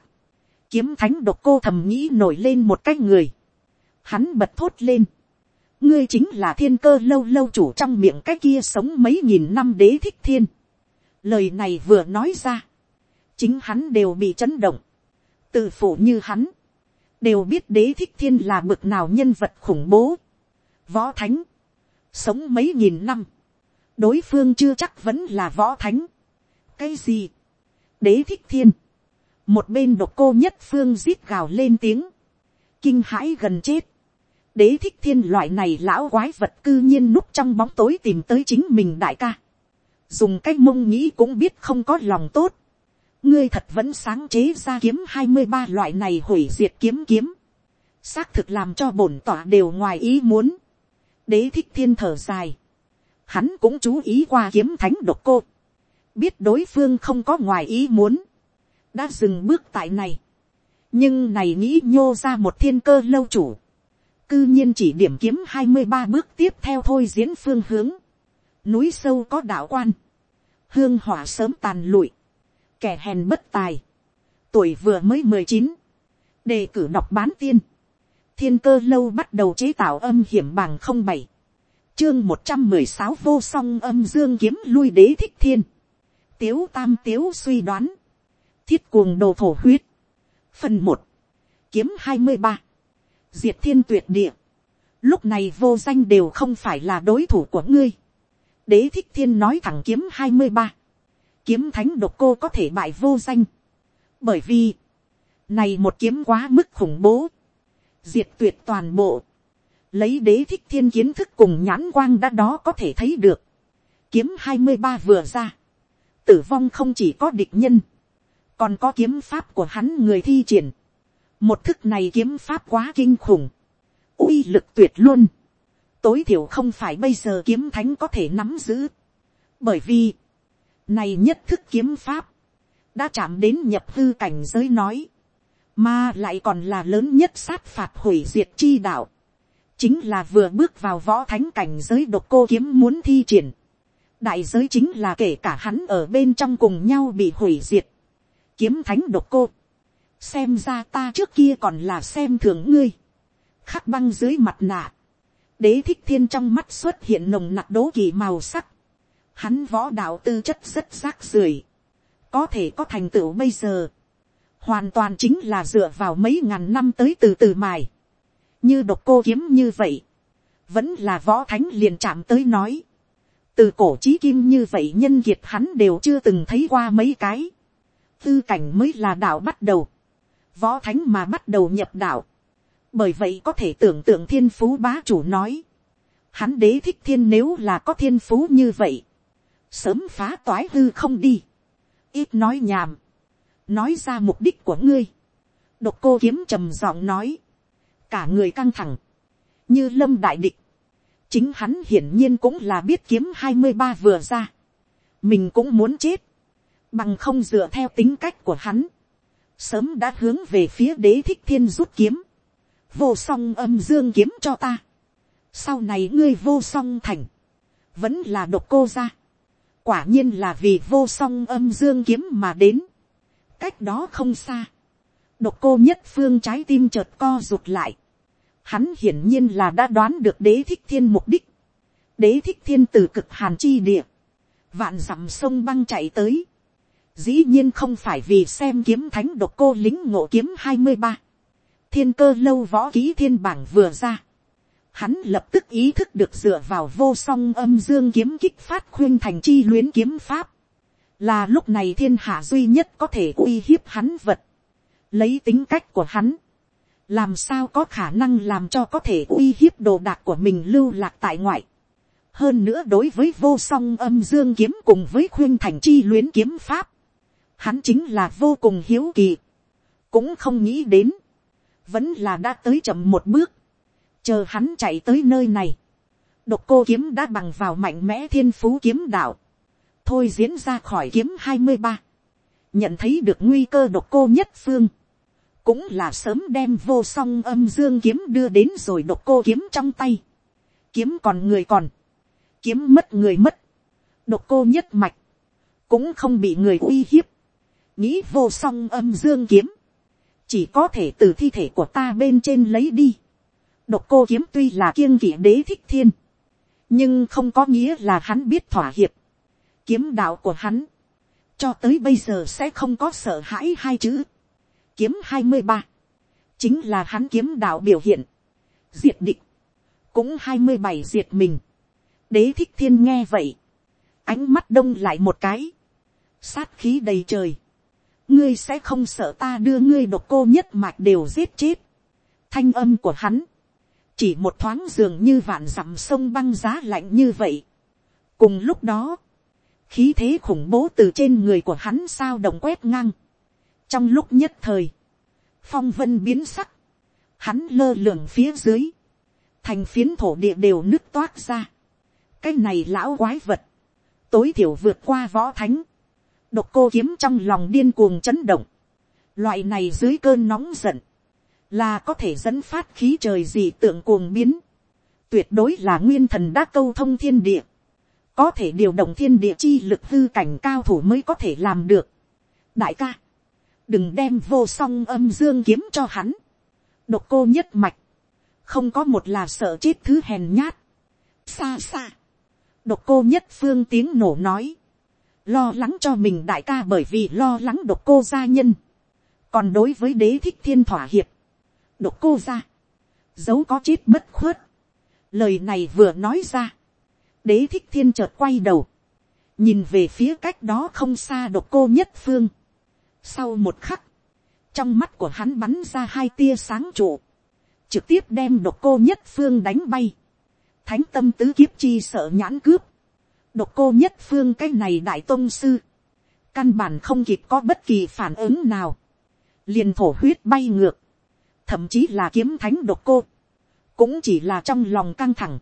kiếm thánh độc cô thầm nghĩ nổi lên một cái người. Hắn bật thốt lên. Ngươi chính là thiên cơ lâu lâu chủ trong miệng cái kia sống mấy nghìn năm đế thích thiên. Lời này vừa nói ra. Chính hắn đều bị chấn động. Tự phủ như hắn. Đều biết đế thích thiên là bực nào nhân vật khủng bố. Võ thánh. Sống mấy nghìn năm. Đối phương chưa chắc vẫn là võ thánh. Cái gì? Đế thích thiên một bên độc cô nhất phương rít gào lên tiếng, kinh hãi gần chết, đế thích thiên loại này lão quái vật cư nhiên núp trong bóng tối tìm tới chính mình đại ca, dùng cái mông nghĩ cũng biết không có lòng tốt, ngươi thật vẫn sáng chế ra kiếm hai mươi ba loại này hủy diệt kiếm kiếm, xác thực làm cho bổn tỏa đều ngoài ý muốn, đế thích thiên thở dài, hắn cũng chú ý qua kiếm thánh độc cô, biết đối phương không có ngoài ý muốn, đã dừng bước tại này. nhưng này nghĩ nhô ra một thiên cơ lâu chủ cư nhiên chỉ điểm kiếm hai mươi ba bước tiếp theo thôi diễn phương hướng. núi sâu có đạo quan. hương hỏa sớm tàn lụi. kẻ hèn bất tài. tuổi vừa mới mười chín. đề cử đọc bán tiên. thiên cơ lâu bắt đầu chế tạo âm hiểm bằng không bảy. chương một trăm mười sáu vô song âm dương kiếm lui đế thích thiên. tiếu tam tiếu suy đoán thiết cuồng đồ thổ huyết. Phần một Kiếm hai mươi ba Diệt thiên tuyệt địa. Lúc này vô danh đều không phải là đối thủ của ngươi. Đế thích thiên nói thẳng kiếm hai mươi ba Kiếm thánh độc cô có thể bại vô danh. Bởi vì. Này một kiếm quá mức khủng bố. Diệt tuyệt toàn bộ. Lấy đế thích thiên kiến thức cùng nhãn quang đã đó có thể thấy được. Kiếm hai mươi ba vừa ra. Tử vong không chỉ có địch nhân còn có kiếm pháp của hắn người thi triển một thức này kiếm pháp quá kinh khủng, uy lực tuyệt luôn, tối thiểu không phải bây giờ kiếm thánh có thể nắm giữ, bởi vì, này nhất thức kiếm pháp, đã chạm đến nhập hư cảnh giới nói, mà lại còn là lớn nhất sát phạt hủy diệt chi đạo, chính là vừa bước vào võ thánh cảnh giới độc cô kiếm muốn thi triển, đại giới chính là kể cả hắn ở bên trong cùng nhau bị hủy diệt, kiếm thánh độc cô xem ra ta trước kia còn là xem thường ngươi. khắc băng dưới mặt nạ. đế thích thiên trong mắt xuất hiện nồng nặc đố kỳ màu sắc. hắn võ đạo tư chất rất rác rưởi. có thể có thành tựu bây giờ. hoàn toàn chính là dựa vào mấy ngàn năm tới từ từ mài. như độc cô kiếm như vậy. vẫn là võ thánh liền chạm tới nói từ cổ trí kim như vậy nhân kiệt hắn đều chưa từng thấy qua mấy cái tư cảnh mới là đạo bắt đầu, võ thánh mà bắt đầu nhập đạo, bởi vậy có thể tưởng tượng thiên phú bá chủ nói, hắn đế thích thiên nếu là có thiên phú như vậy, sớm phá toái hư không đi, ít nói nhàm, nói ra mục đích của ngươi, độc cô kiếm trầm giọng nói, cả người căng thẳng, như lâm đại địch, chính hắn hiển nhiên cũng là biết kiếm hai mươi ba vừa ra, mình cũng muốn chết, bằng không dựa theo tính cách của hắn, sớm đã hướng về phía đế thích thiên rút kiếm, vô song âm dương kiếm cho ta, sau này ngươi vô song thành, vẫn là độc cô ra, quả nhiên là vì vô song âm dương kiếm mà đến, cách đó không xa, độc cô nhất phương trái tim chợt co rụt lại, hắn hiển nhiên là đã đoán được đế thích thiên mục đích, đế thích thiên từ cực hàn chi địa, vạn dặm sông băng chạy tới, dĩ nhiên không phải vì xem kiếm thánh độc cô lính ngộ kiếm hai mươi ba, thiên cơ lâu võ ký thiên bảng vừa ra, hắn lập tức ý thức được dựa vào vô song âm dương kiếm kích phát khuyên thành chi luyến kiếm pháp, là lúc này thiên hạ duy nhất có thể uy hiếp hắn vật, lấy tính cách của hắn, làm sao có khả năng làm cho có thể uy hiếp đồ đạc của mình lưu lạc tại ngoại. hơn nữa đối với vô song âm dương kiếm cùng với khuyên thành chi luyến kiếm pháp, hắn chính là vô cùng hiếu kỳ, cũng không nghĩ đến, vẫn là đã tới chậm một bước, chờ hắn chạy tới nơi này, độc cô kiếm đã bằng vào mạnh mẽ thiên phú kiếm đạo, thôi diễn ra khỏi kiếm hai mươi ba, nhận thấy được nguy cơ độc cô nhất phương, cũng là sớm đem vô song âm dương kiếm đưa đến rồi độc cô kiếm trong tay, kiếm còn người còn, kiếm mất người mất, độc cô nhất mạch, cũng không bị người uy hiếp, nghĩ vô song âm dương kiếm, chỉ có thể từ thi thể của ta bên trên lấy đi. độc cô kiếm tuy là kiêng kỵ đế thích thiên, nhưng không có nghĩa là hắn biết thỏa hiệp. kiếm đạo của hắn, cho tới bây giờ sẽ không có sợ hãi hai chữ. kiếm hai mươi ba, chính là hắn kiếm đạo biểu hiện. diệt địch, cũng hai mươi bảy diệt mình. đế thích thiên nghe vậy, ánh mắt đông lại một cái, sát khí đầy trời ngươi sẽ không sợ ta đưa ngươi độc cô nhất mạch đều giết chết. thanh âm của hắn, chỉ một thoáng dường như vạn dặm sông băng giá lạnh như vậy. cùng lúc đó, khí thế khủng bố từ trên người của hắn sao động quét ngang. trong lúc nhất thời, phong vân biến sắc, hắn lơ lường phía dưới, thành phiến thổ địa đều nứt toát ra. cái này lão quái vật, tối thiểu vượt qua võ thánh, Độc cô kiếm trong lòng điên cuồng chấn động. Loại này dưới cơn nóng giận. Là có thể dẫn phát khí trời dị tượng cuồng biến. Tuyệt đối là nguyên thần đã câu thông thiên địa. Có thể điều động thiên địa chi lực hư cảnh cao thủ mới có thể làm được. Đại ca. Đừng đem vô song âm dương kiếm cho hắn. Độc cô nhất mạch. Không có một là sợ chết thứ hèn nhát. Xa xa. Độc cô nhất phương tiếng nổ nói lo lắng cho mình đại ca bởi vì lo lắng độc cô gia nhân, còn đối với đế thích thiên thỏa hiệp, độc cô gia, dấu có chết bất khuất, lời này vừa nói ra, đế thích thiên chợt quay đầu, nhìn về phía cách đó không xa độc cô nhất phương, sau một khắc, trong mắt của hắn bắn ra hai tia sáng trụ, trực tiếp đem độc cô nhất phương đánh bay, thánh tâm tứ kiếp chi sợ nhãn cướp, độc cô nhất phương cái này đại tôn sư, căn bản không kịp có bất kỳ phản ứng nào, liền thổ huyết bay ngược, thậm chí là kiếm thánh độc cô, cũng chỉ là trong lòng căng thẳng,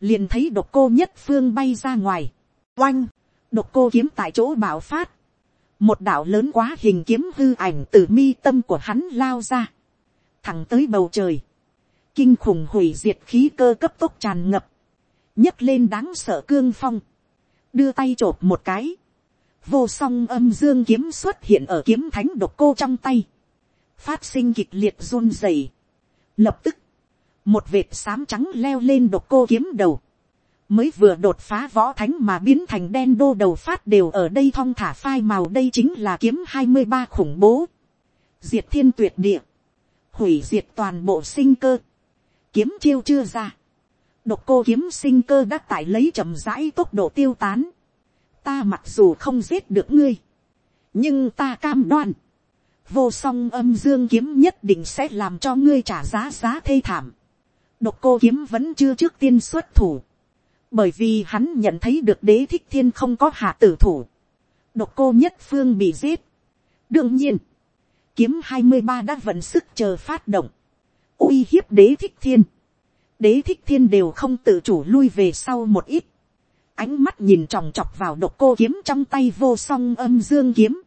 liền thấy độc cô nhất phương bay ra ngoài, oanh, độc cô kiếm tại chỗ bạo phát, một đạo lớn quá hình kiếm hư ảnh từ mi tâm của hắn lao ra, thẳng tới bầu trời, kinh khủng hủy diệt khí cơ cấp tốc tràn ngập, nhấc lên đáng sợ cương phong, đưa tay t một cái, vô song âm dương kiếm xuất hiện ở kiếm thánh độc cô trong tay, phát sinh kịch liệt run rẩy. Lập tức, một vệt sám trắng leo lên độc cô kiếm đầu, mới vừa đột phá võ thánh mà biến thành đen đô đầu phát đều ở đây thong thả phai màu đây chính là kiếm hai mươi ba khủng bố, diệt thiên tuyệt địa, hủy diệt toàn bộ sinh cơ, kiếm chiêu chưa ra, độc cô kiếm sinh cơ đã tải lấy chậm rãi tốc độ tiêu tán. Ta mặc dù không giết được ngươi, nhưng ta cam đoan, vô song âm dương kiếm nhất định sẽ làm cho ngươi trả giá giá thê thảm. độc cô kiếm vẫn chưa trước tiên xuất thủ, bởi vì hắn nhận thấy được đế thích thiên không có hạ tử thủ, độc cô nhất phương bị giết. đương nhiên, kiếm hai mươi ba đã vận sức chờ phát động, uy hiếp đế thích thiên, đế thích thiên đều không tự chủ lui về sau một ít, ánh mắt nhìn tròng trọc vào độc cô kiếm trong tay vô song âm dương kiếm,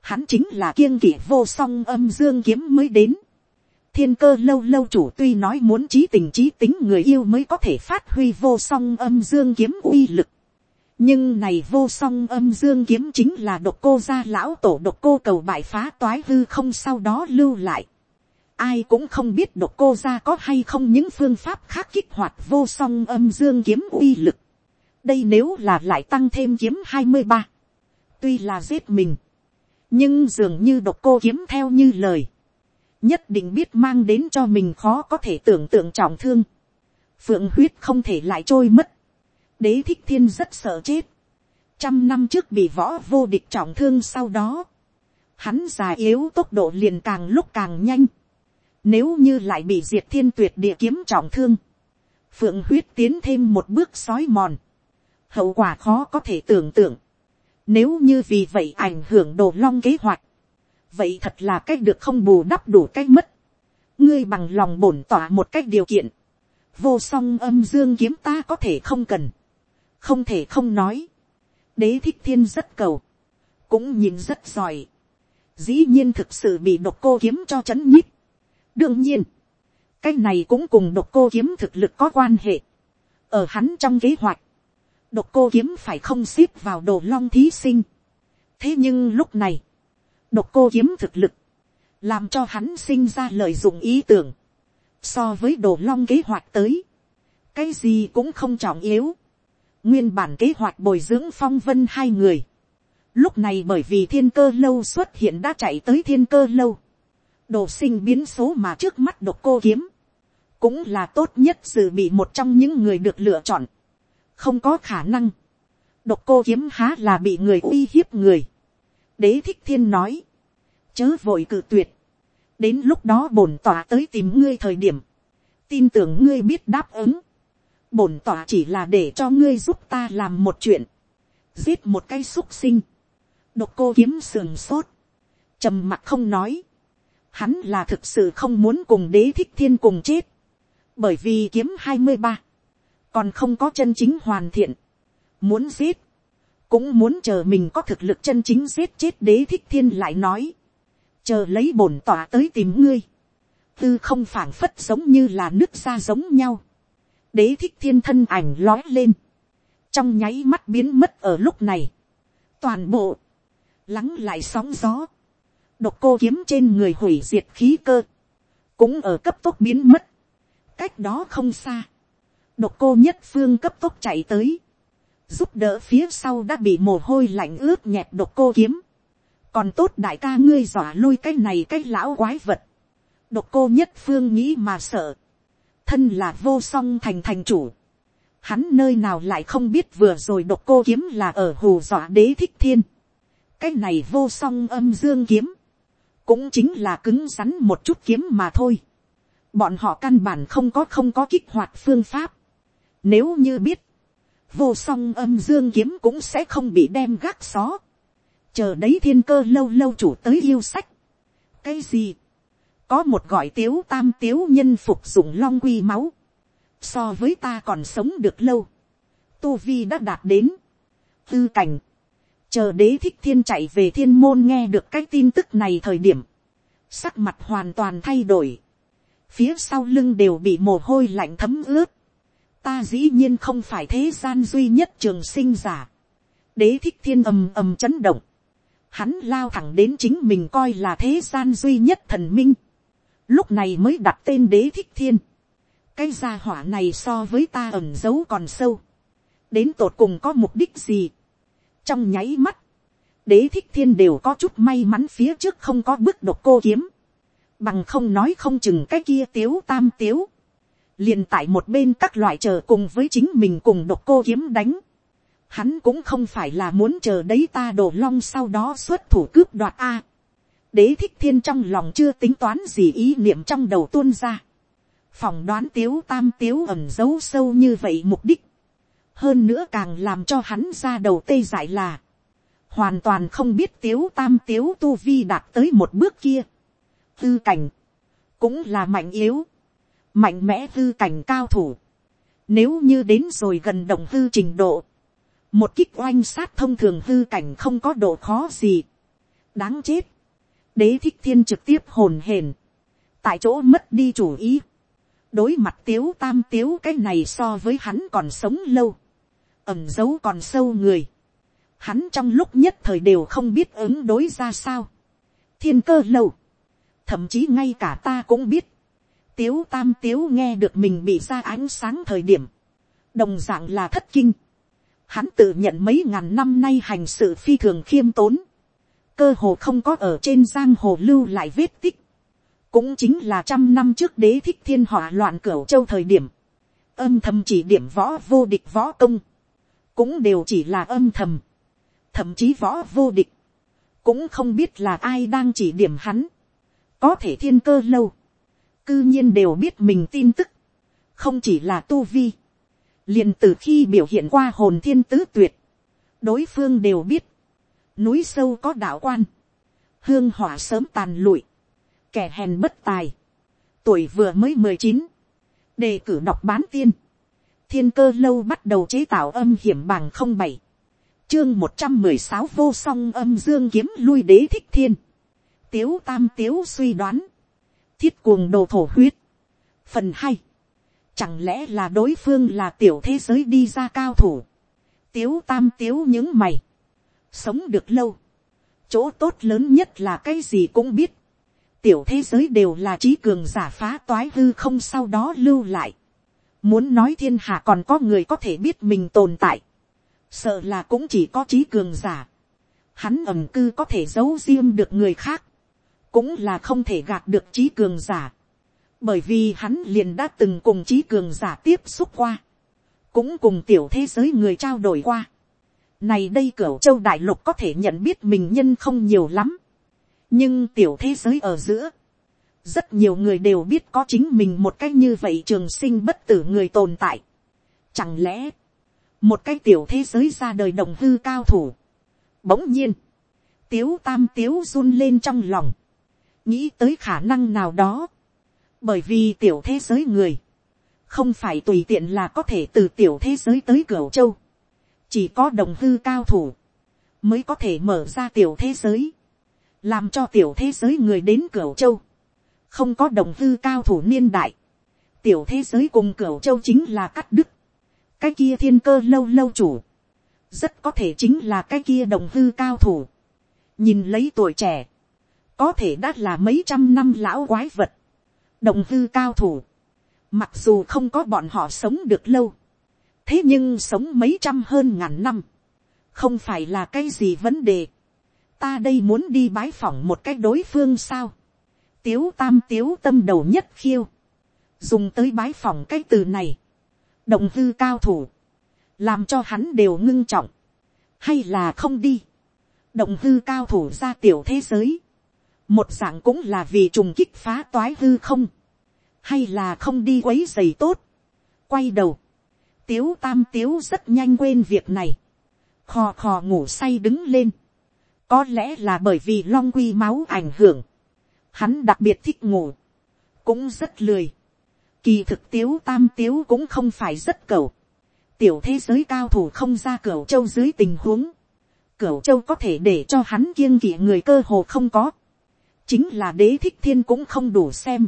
hắn chính là kiêng kỵ vô song âm dương kiếm mới đến. thiên cơ lâu lâu chủ tuy nói muốn trí tình trí tính người yêu mới có thể phát huy vô song âm dương kiếm uy lực. nhưng này vô song âm dương kiếm chính là độc cô gia lão tổ độc cô cầu bại phá toái hư không sau đó lưu lại ai cũng không biết độc cô gia có hay không những phương pháp khác kích hoạt vô song âm dương kiếm uy lực. đây nếu là lại tăng thêm kiếm hai mươi ba. tuy là giết mình nhưng dường như độc cô kiếm theo như lời, nhất định biết mang đến cho mình khó có thể tưởng tượng trọng thương, phượng huyết không thể lại trôi mất, đế thích thiên rất sợ chết, trăm năm trước bị võ vô địch trọng thương sau đó, hắn già yếu tốc độ liền càng lúc càng nhanh, nếu như lại bị diệt thiên tuyệt địa kiếm trọng thương, phượng huyết tiến thêm một bước sói mòn, hậu quả khó có thể tưởng tượng, nếu như vì vậy ảnh hưởng đồ long kế hoạch. Vậy thật là cách được không bù đắp đủ cách mất. Ngươi bằng lòng bổn tỏa một cách điều kiện. Vô song âm dương kiếm ta có thể không cần. Không thể không nói. Đế thích thiên rất cầu. Cũng nhìn rất giỏi. Dĩ nhiên thực sự bị độc cô kiếm cho chấn nhít. Đương nhiên. Cái này cũng cùng độc cô kiếm thực lực có quan hệ. Ở hắn trong kế hoạch độc cô kiếm phải không xếp vào đồ long thí sinh. thế nhưng lúc này, độc cô kiếm thực lực, làm cho hắn sinh ra lợi dụng ý tưởng, so với đồ long kế hoạch tới, cái gì cũng không trọng yếu. nguyên bản kế hoạch bồi dưỡng phong vân hai người, lúc này bởi vì thiên cơ lâu xuất hiện đã chạy tới thiên cơ lâu, đồ sinh biến số mà trước mắt độc cô kiếm, cũng là tốt nhất dự bị một trong những người được lựa chọn không có khả năng. độc cô kiếm há là bị người uy hiếp người. đế thích thiên nói, chớ vội cự tuyệt. đến lúc đó bổn tỏa tới tìm ngươi thời điểm, tin tưởng ngươi biết đáp ứng. bổn tỏa chỉ là để cho ngươi giúp ta làm một chuyện, giết một cái xúc sinh. độc cô kiếm sườn sốt, trầm mặt không nói hắn là thực sự không muốn cùng đế thích thiên cùng chết, bởi vì kiếm hai mươi ba. Còn không có chân chính hoàn thiện, muốn giết, cũng muốn chờ mình có thực lực chân chính giết chết đế thích thiên lại nói, chờ lấy bổn tỏa tới tìm ngươi, tư không phảng phất giống như là nước da giống nhau, đế thích thiên thân ảnh lói lên, trong nháy mắt biến mất ở lúc này, toàn bộ, lắng lại sóng gió, độc cô kiếm trên người hủy diệt khí cơ, cũng ở cấp tốc biến mất, cách đó không xa, độc cô nhất phương cấp tốc chạy tới, giúp đỡ phía sau đã bị mồ hôi lạnh ướt nhẹp độc cô kiếm, còn tốt đại ca ngươi dọa lui cái này cái lão quái vật, độc cô nhất phương nghĩ mà sợ, thân là vô song thành thành chủ, hắn nơi nào lại không biết vừa rồi độc cô kiếm là ở hồ dọa đế thích thiên, cái này vô song âm dương kiếm, cũng chính là cứng rắn một chút kiếm mà thôi, bọn họ căn bản không có không có kích hoạt phương pháp, nếu như biết, vô song âm dương kiếm cũng sẽ không bị đem gác xó. Chờ đấy thiên cơ lâu lâu chủ tới yêu sách. Cái gì? Có một gọi tiếu tam tiếu nhân phục dụng long quy máu. So với ta còn sống được lâu. Tu Vi đã đạt đến. Tư cảnh. Chờ đế thích thiên chạy về thiên môn nghe được cái tin tức này thời điểm. Sắc mặt hoàn toàn thay đổi. Phía sau lưng đều bị mồ hôi lạnh thấm ướt ta dĩ nhiên không phải thế gian duy nhất trường sinh giả. đế thích thiên ầm ầm chấn động. hắn lao thẳng đến chính mình coi là thế gian duy nhất thần minh. lúc này mới đặt tên đế thích thiên. cái gia hỏa này so với ta ẩn giấu còn sâu. đến tột cùng có mục đích gì trong nháy mắt, đế thích thiên đều có chút may mắn phía trước không có bước độc cô kiếm. bằng không nói không chừng cái kia tiếu tam tiếu liền tại một bên các loại chờ cùng với chính mình cùng độc cô kiếm đánh. Hắn cũng không phải là muốn chờ đấy ta đổ long sau đó xuất thủ cướp đoạt a. đế thích thiên trong lòng chưa tính toán gì ý niệm trong đầu tuôn ra. phỏng đoán tiếu tam tiếu ẩm giấu sâu như vậy mục đích hơn nữa càng làm cho hắn ra đầu tê dại là, hoàn toàn không biết tiếu tam tiếu tu vi đạt tới một bước kia. tư cảnh, cũng là mạnh yếu, mạnh mẽ tư cảnh cao thủ. Nếu như đến rồi gần đồng hư trình độ, một kích oanh sát thông thường hư cảnh không có độ khó gì. đáng chết. đế thích thiên trực tiếp hồn hển, tại chỗ mất đi chủ ý. đối mặt tiếu tam tiếu cái này so với hắn còn sống lâu, ẩm dấu còn sâu người. hắn trong lúc nhất thời đều không biết ứng đối ra sao. thiên cơ lâu, thậm chí ngay cả ta cũng biết, tiếu tam tiếu nghe được mình bị ra ánh sáng thời điểm, đồng dạng là thất kinh, hắn tự nhận mấy ngàn năm nay hành sự phi thường khiêm tốn, cơ hồ không có ở trên giang hồ lưu lại vết tích, cũng chính là trăm năm trước đế thích thiên hỏa loạn cửu châu thời điểm, âm thầm chỉ điểm võ vô địch võ công, cũng đều chỉ là âm thầm, thậm chí võ vô địch, cũng không biết là ai đang chỉ điểm hắn, có thể thiên cơ lâu, cư nhiên đều biết mình tin tức, không chỉ là tu vi, liền từ khi biểu hiện qua hồn thiên tứ tuyệt, đối phương đều biết, núi sâu có đạo quan, hương hỏa sớm tàn lụi, kẻ hèn bất tài, tuổi vừa mới mười chín, đề cử đọc bán tiên, thiên cơ lâu bắt đầu chế tạo âm hiểm bằng không bảy, chương một trăm mười sáu vô song âm dương kiếm lui đế thích thiên, tiếu tam tiếu suy đoán, thiết cuồng đồ thổ huyết. Phần hai Chẳng lẽ là đối phương là tiểu thế giới đi ra cao thủ. Tiếu tam tiếu những mày. Sống được lâu. Chỗ tốt lớn nhất là cái gì cũng biết. Tiểu thế giới đều là trí cường giả phá toái hư không sau đó lưu lại. Muốn nói thiên hạ còn có người có thể biết mình tồn tại. Sợ là cũng chỉ có trí cường giả. Hắn ẩm cư có thể giấu riêng được người khác cũng là không thể gạt được trí cường giả, bởi vì hắn liền đã từng cùng trí cường giả tiếp xúc qua, cũng cùng tiểu thế giới người trao đổi qua. Này đây cửu châu đại lục có thể nhận biết mình nhân không nhiều lắm, nhưng tiểu thế giới ở giữa, rất nhiều người đều biết có chính mình một cách như vậy trường sinh bất tử người tồn tại. Chẳng lẽ, một cái tiểu thế giới ra đời đồng hư cao thủ. Bỗng nhiên, tiếu tam tiếu run lên trong lòng. Nghĩ tới khả năng nào đó, bởi vì tiểu thế giới người, không phải tùy tiện là có thể từ tiểu thế giới tới cửa châu, chỉ có đồng hư cao thủ, mới có thể mở ra tiểu thế giới, làm cho tiểu thế giới người đến cửa châu, không có đồng hư cao thủ niên đại, tiểu thế giới cùng cửu châu chính là cắt đứt, cái kia thiên cơ lâu lâu chủ, rất có thể chính là cái kia đồng hư cao thủ, nhìn lấy tuổi trẻ, có thể đã là mấy trăm năm lão quái vật, đồng hư cao thủ, mặc dù không có bọn họ sống được lâu, thế nhưng sống mấy trăm hơn ngàn năm, không phải là cái gì vấn đề, ta đây muốn đi bái phỏng một cái đối phương sao, tiếu tam tiếu tâm đầu nhất khiêu, dùng tới bái phòng cái từ này, động hư cao thủ, làm cho hắn đều ngưng trọng, hay là không đi, động hư cao thủ ra tiểu thế giới, một dạng cũng là vì trùng kích phá toái hư không, hay là không đi quấy giày tốt, quay đầu, tiếu tam tiếu rất nhanh quên việc này, khò khò ngủ say đứng lên, có lẽ là bởi vì long quy máu ảnh hưởng, hắn đặc biệt thích ngủ, cũng rất lười, kỳ thực tiếu tam tiếu cũng không phải rất cầu, tiểu thế giới cao thủ không ra cửa châu dưới tình huống, cửa châu có thể để cho hắn kiêng kỵ người cơ hồ không có, chính là đế thích thiên cũng không đủ xem.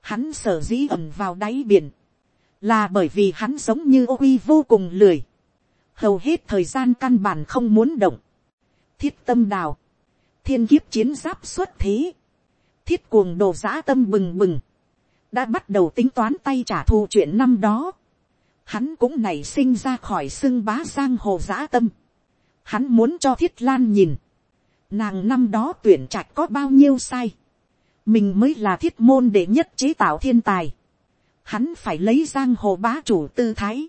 Hắn sở dĩ ẩm vào đáy biển, là bởi vì hắn giống như ô uy vô cùng lười. Hầu hết thời gian căn bản không muốn động. Thiết tâm đào, thiên kiếp chiến giáp xuất thế. Thiết cuồng đồ giã tâm bừng bừng. Đã bắt đầu tính toán tay trả thù chuyện năm đó. Hắn cũng nảy sinh ra khỏi xưng bá giang hồ giã tâm. Hắn muốn cho thiết lan nhìn Nàng năm đó tuyển trạch có bao nhiêu sai. Mình mới là thiết môn để nhất chế tạo thiên tài. Hắn phải lấy giang hồ bá chủ tư thái.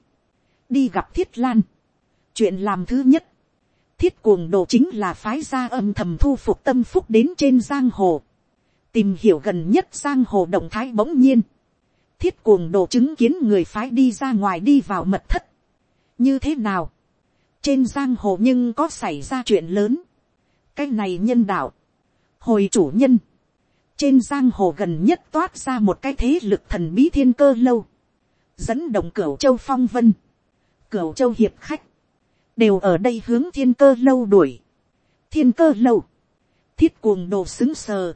Đi gặp thiết lan. Chuyện làm thứ nhất. thiết cuồng đồ chính là phái gia âm thầm thu phục tâm phúc đến trên giang hồ tìm hiểu gần nhất giang hồ động thái bỗng nhiên. thiết cuồng đồ chứng kiến người phái đi ra ngoài đi vào mật thất. như thế nào. trên giang hồ nhưng có xảy ra chuyện lớn. cái này nhân đạo. hồi chủ nhân. trên giang hồ gần nhất toát ra một cái thế lực thần bí thiên cơ lâu. dẫn động cửu châu phong vân. cửu châu hiệp khách đều ở đây hướng thiên cơ lâu đuổi. thiên cơ lâu, thiết cuồng đồ xứng sờ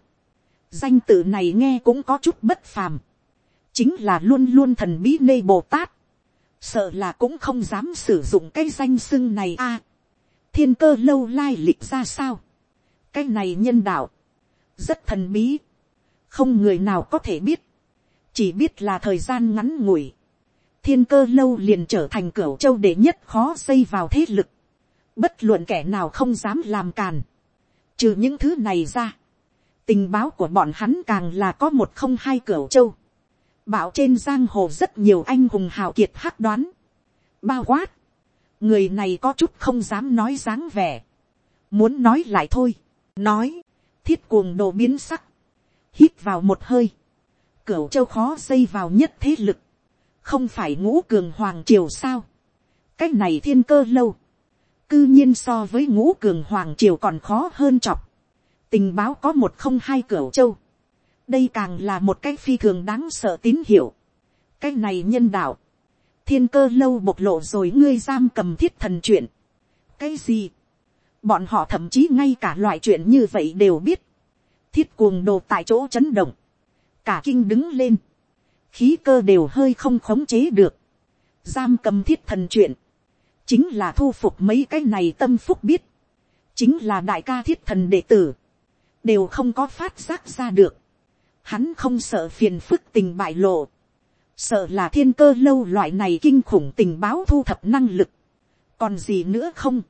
danh tự này nghe cũng có chút bất phàm. chính là luôn luôn thần bí nê bồ tát. sợ là cũng không dám sử dụng cái danh xưng này a. thiên cơ lâu lai lịch ra sao. cái này nhân đạo, rất thần bí. không người nào có thể biết. chỉ biết là thời gian ngắn ngủi thiên cơ lâu liền trở thành cửa châu để nhất khó xây vào thế lực. Bất luận kẻ nào không dám làm càn. Trừ những thứ này ra. Tình báo của bọn hắn càng là có một không hai cửa châu. Bảo trên giang hồ rất nhiều anh hùng hào kiệt hắc đoán. Bao quát. Người này có chút không dám nói dáng vẻ. Muốn nói lại thôi. Nói. Thiết cuồng đồ biến sắc. Hít vào một hơi. Cửu châu khó xây vào nhất thế lực không phải ngũ cường hoàng triều sao, cái này thiên cơ lâu, cư nhiên so với ngũ cường hoàng triều còn khó hơn chọc, tình báo có một không hai cửa châu, đây càng là một cái phi thường đáng sợ tín hiệu, cái này nhân đạo, thiên cơ lâu bộc lộ rồi ngươi giam cầm thiết thần chuyện, cái gì, bọn họ thậm chí ngay cả loại chuyện như vậy đều biết, thiết cuồng đồ tại chỗ chấn động, cả kinh đứng lên, khí cơ đều hơi không khống chế được, giam cầm thiết thần chuyện, chính là thu phục mấy cái này tâm phúc biết, chính là đại ca thiết thần đệ tử, đều không có phát giác ra được, hắn không sợ phiền phức tình bại lộ, sợ là thiên cơ lâu loại này kinh khủng tình báo thu thập năng lực, còn gì nữa không,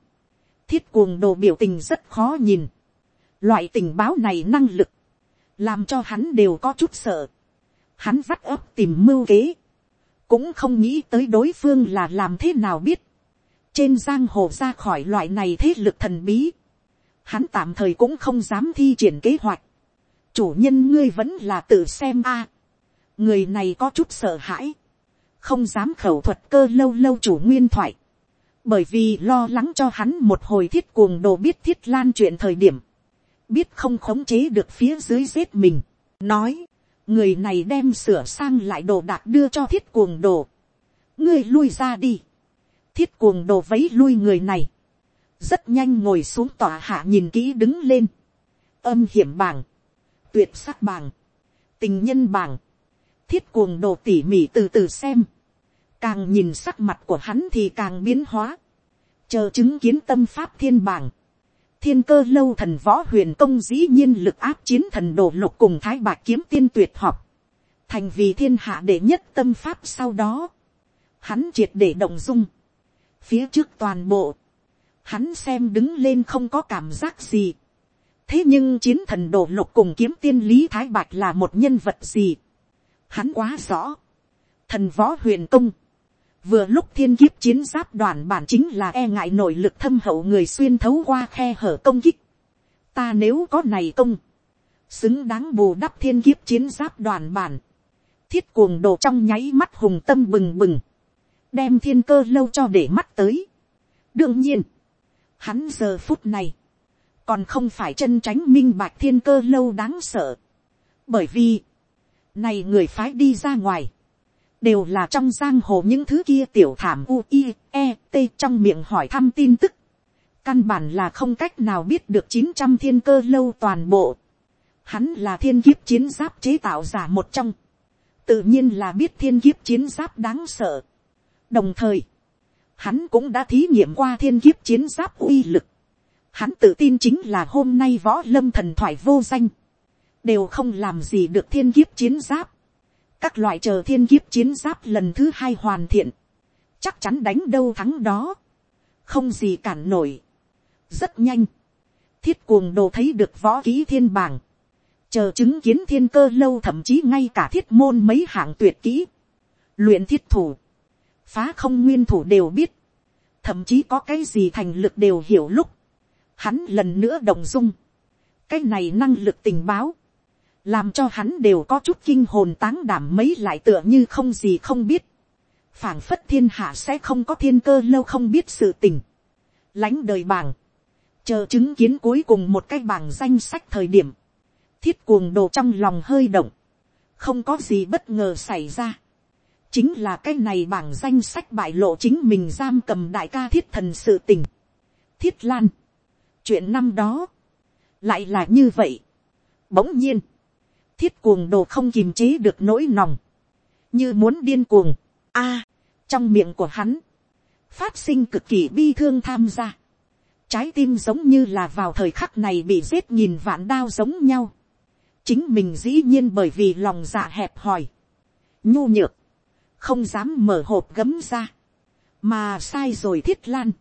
thiết cuồng đồ biểu tình rất khó nhìn, loại tình báo này năng lực, làm cho hắn đều có chút sợ, hắn vắt ấp tìm mưu kế, cũng không nghĩ tới đối phương là làm thế nào biết, trên giang hồ ra khỏi loại này thế lực thần bí, hắn tạm thời cũng không dám thi triển kế hoạch, chủ nhân ngươi vẫn là tự xem a, người này có chút sợ hãi, không dám khẩu thuật cơ lâu lâu chủ nguyên thoại, bởi vì lo lắng cho hắn một hồi thiết cuồng đồ biết thiết lan chuyện thời điểm, biết không khống chế được phía dưới giết mình, nói, người này đem sửa sang lại đồ đạc đưa cho thiết cuồng đồ. ngươi lui ra đi. thiết cuồng đồ vấy lui người này rất nhanh ngồi xuống tòa hạ nhìn kỹ đứng lên. âm hiểm bảng. tuyệt sắc bảng. tình nhân bảng. thiết cuồng đồ tỉ mỉ từ từ xem. càng nhìn sắc mặt của hắn thì càng biến hóa. chờ chứng kiến tâm pháp thiên bảng thiên cơ lâu thần võ huyền công dĩ nhiên lực áp chiến thần đồ lục cùng thái bạc kiếm tiên tuyệt học. Thành vì thiên hạ đệ nhất tâm pháp sau đó. Hắn triệt để động dung. Phía trước toàn bộ. Hắn xem đứng lên không có cảm giác gì. Thế nhưng chiến thần đổ lục cùng kiếm tiên lý thái bạch là một nhân vật gì. Hắn quá rõ. Thần võ huyền công vừa lúc thiên kiếp chiến giáp đoàn bản chính là e ngại nội lực thâm hậu người xuyên thấu qua khe hở công kích. ta nếu có này công, xứng đáng bù đắp thiên kiếp chiến giáp đoàn bản, thiết cuồng đồ trong nháy mắt hùng tâm bừng bừng, đem thiên cơ lâu cho để mắt tới. đương nhiên, hắn giờ phút này, còn không phải chân tránh minh bạch thiên cơ lâu đáng sợ, bởi vì, này người phái đi ra ngoài, đều là trong giang hồ những thứ kia tiểu thảm u i e t trong miệng hỏi thăm tin tức. căn bản là không cách nào biết được chín trăm thiên cơ lâu toàn bộ. hắn là thiên kiếp chiến giáp chế tạo giả một trong. tự nhiên là biết thiên kiếp chiến giáp đáng sợ. đồng thời, hắn cũng đã thí nghiệm qua thiên kiếp chiến giáp uy lực. hắn tự tin chính là hôm nay võ lâm thần thoại vô danh. đều không làm gì được thiên kiếp chiến giáp. Các loại chờ thiên kiếp chiến giáp lần thứ hai hoàn thiện, chắc chắn đánh đâu thắng đó, không gì cản nổi. rất nhanh, thiết cuồng đồ thấy được võ ký thiên bảng, chờ chứng kiến thiên cơ lâu thậm chí ngay cả thiết môn mấy hạng tuyệt kỹ, luyện thiết thủ, phá không nguyên thủ đều biết, thậm chí có cái gì thành lực đều hiểu lúc, hắn lần nữa đồng dung, cái này năng lực tình báo, làm cho hắn đều có chút kinh hồn táng đảm mấy lại tựa như không gì không biết, phảng phất thiên hạ sẽ không có thiên cơ lâu không biết sự tình, lãnh đời bảng, chờ chứng kiến cuối cùng một cái bảng danh sách thời điểm, thiết cuồng đồ trong lòng hơi động, không có gì bất ngờ xảy ra, chính là cái này bảng danh sách bại lộ chính mình giam cầm đại ca thiết thần sự tình. thiết lan, chuyện năm đó, lại là như vậy. bỗng nhiên, thiết cuồng đồ không kìm chế được nỗi lòng, như muốn điên cuồng. a, à, trong miệng của hắn, phát sinh cực kỳ bi thương tham gia. trái tim giống như là vào thời khắc này bị giết nhìn vạn đao giống nhau. chính mình dĩ nhiên bởi vì lòng dạ hẹp hòi, nhu nhược, không dám mở hộp gấm ra, mà sai rồi thiết lan,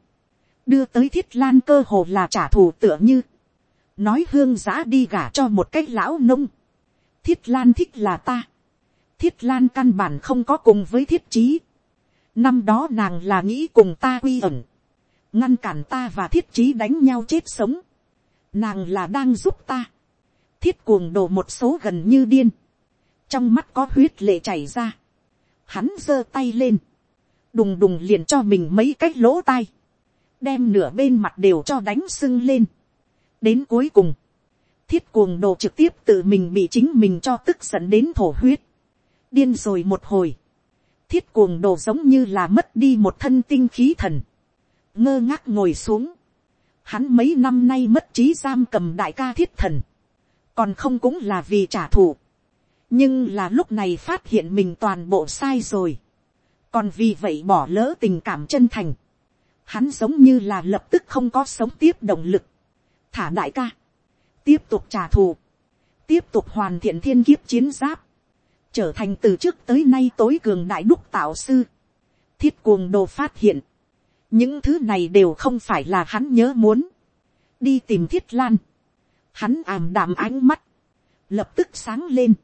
đưa tới thiết lan cơ hồ là trả thù tựa như, nói hương giã đi gả cho một cái lão nông, thiết lan thích là ta, thiết lan căn bản không có cùng với thiết trí, năm đó nàng là nghĩ cùng ta quy ẩn, ngăn cản ta và thiết trí đánh nhau chết sống, nàng là đang giúp ta, thiết cuồng đổ một số gần như điên, trong mắt có huyết lệ chảy ra, hắn giơ tay lên, đùng đùng liền cho mình mấy cái lỗ tai, đem nửa bên mặt đều cho đánh sưng lên. đến cuối cùng, thiết cuồng đồ trực tiếp tự mình bị chính mình cho tức giận đến thổ huyết, điên rồi một hồi, thiết cuồng đồ giống như là mất đi một thân tinh khí thần, ngơ ngác ngồi xuống, hắn mấy năm nay mất trí giam cầm đại ca thiết thần, còn không cũng là vì trả thù, nhưng là lúc này phát hiện mình toàn bộ sai rồi, còn vì vậy bỏ lỡ tình cảm chân thành, hắn giống như là lập tức không có sống tiếp động lực, thả đại ca, tiếp tục trả thù, tiếp tục hoàn thiện thiên kiếp chiến giáp, trở thành từ trước tới nay tối cường đại đúc tạo sư, thiết cuồng đồ phát hiện, những thứ này đều không phải là hắn nhớ muốn, đi tìm thiết lan, hắn ảm đạm ánh mắt, lập tức sáng lên,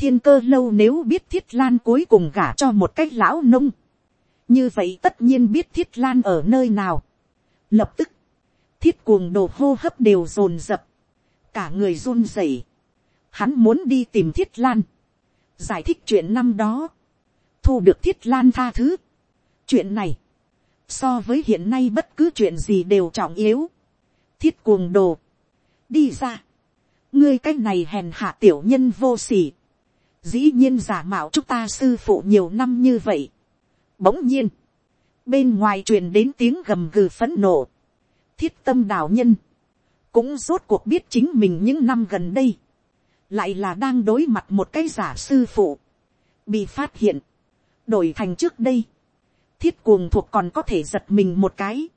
thiên cơ lâu nếu biết thiết lan cuối cùng gả cho một cái lão nông. như vậy tất nhiên biết thiết lan ở nơi nào. lập tức, thiết cuồng đồ hô hấp đều rồn rập. cả người run rẩy. hắn muốn đi tìm thiết lan. giải thích chuyện năm đó. thu được thiết lan tha thứ. chuyện này, so với hiện nay bất cứ chuyện gì đều trọng yếu. thiết cuồng đồ, đi ra. ngươi cái này hèn hạ tiểu nhân vô sỉ dĩ nhiên giả mạo chúng ta sư phụ nhiều năm như vậy. Bỗng nhiên, bên ngoài truyền đến tiếng gầm gừ phấn nộ. Thiết tâm đạo nhân, cũng rốt cuộc biết chính mình những năm gần đây, lại là đang đối mặt một cái giả sư phụ, bị phát hiện, đổi thành trước đây, thiết cuồng thuộc còn có thể giật mình một cái.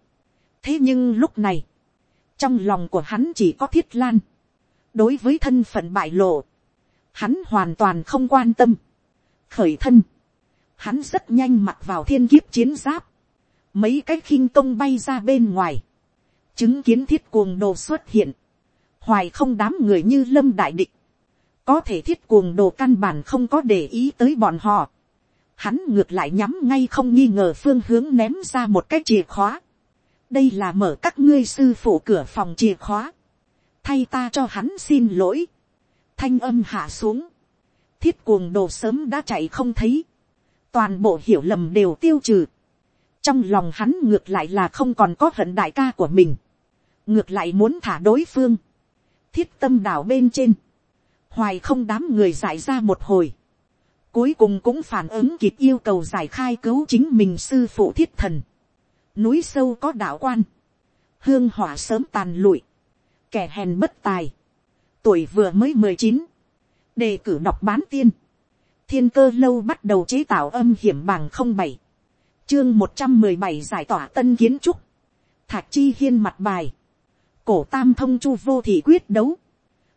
thế nhưng lúc này, trong lòng của hắn chỉ có thiết lan, đối với thân phận bại lộ, hắn hoàn toàn không quan tâm. khởi thân, hắn rất nhanh mặc vào thiên kiếp chiến giáp, mấy cái khinh công bay ra bên ngoài, chứng kiến thiết cuồng đồ xuất hiện, hoài không đám người như lâm đại địch, có thể thiết cuồng đồ căn bản không có để ý tới bọn họ, hắn ngược lại nhắm ngay không nghi ngờ phương hướng ném ra một cái chìa khóa, đây là mở các ngươi sư phụ cửa phòng chìa khóa, thay ta cho hắn xin lỗi, thanh âm hạ xuống, thiết cuồng đồ sớm đã chạy không thấy, toàn bộ hiểu lầm đều tiêu trừ, trong lòng hắn ngược lại là không còn có hận đại ca của mình, ngược lại muốn thả đối phương, thiết tâm đảo bên trên, hoài không đám người giải ra một hồi, cuối cùng cũng phản ứng kịp yêu cầu giải khai cứu chính mình sư phụ thiết thần, núi sâu có đạo quan, hương hỏa sớm tàn lụi, kẻ hèn bất tài, tuổi vừa mới mười chín, đề cử đọc bán tiên, thiên cơ lâu bắt đầu chế tạo âm hiểm bằng không bảy, chương một trăm mười bảy giải tỏa tân kiến trúc, thạc chi hiên mặt bài, cổ tam thông chu vô thị quyết đấu,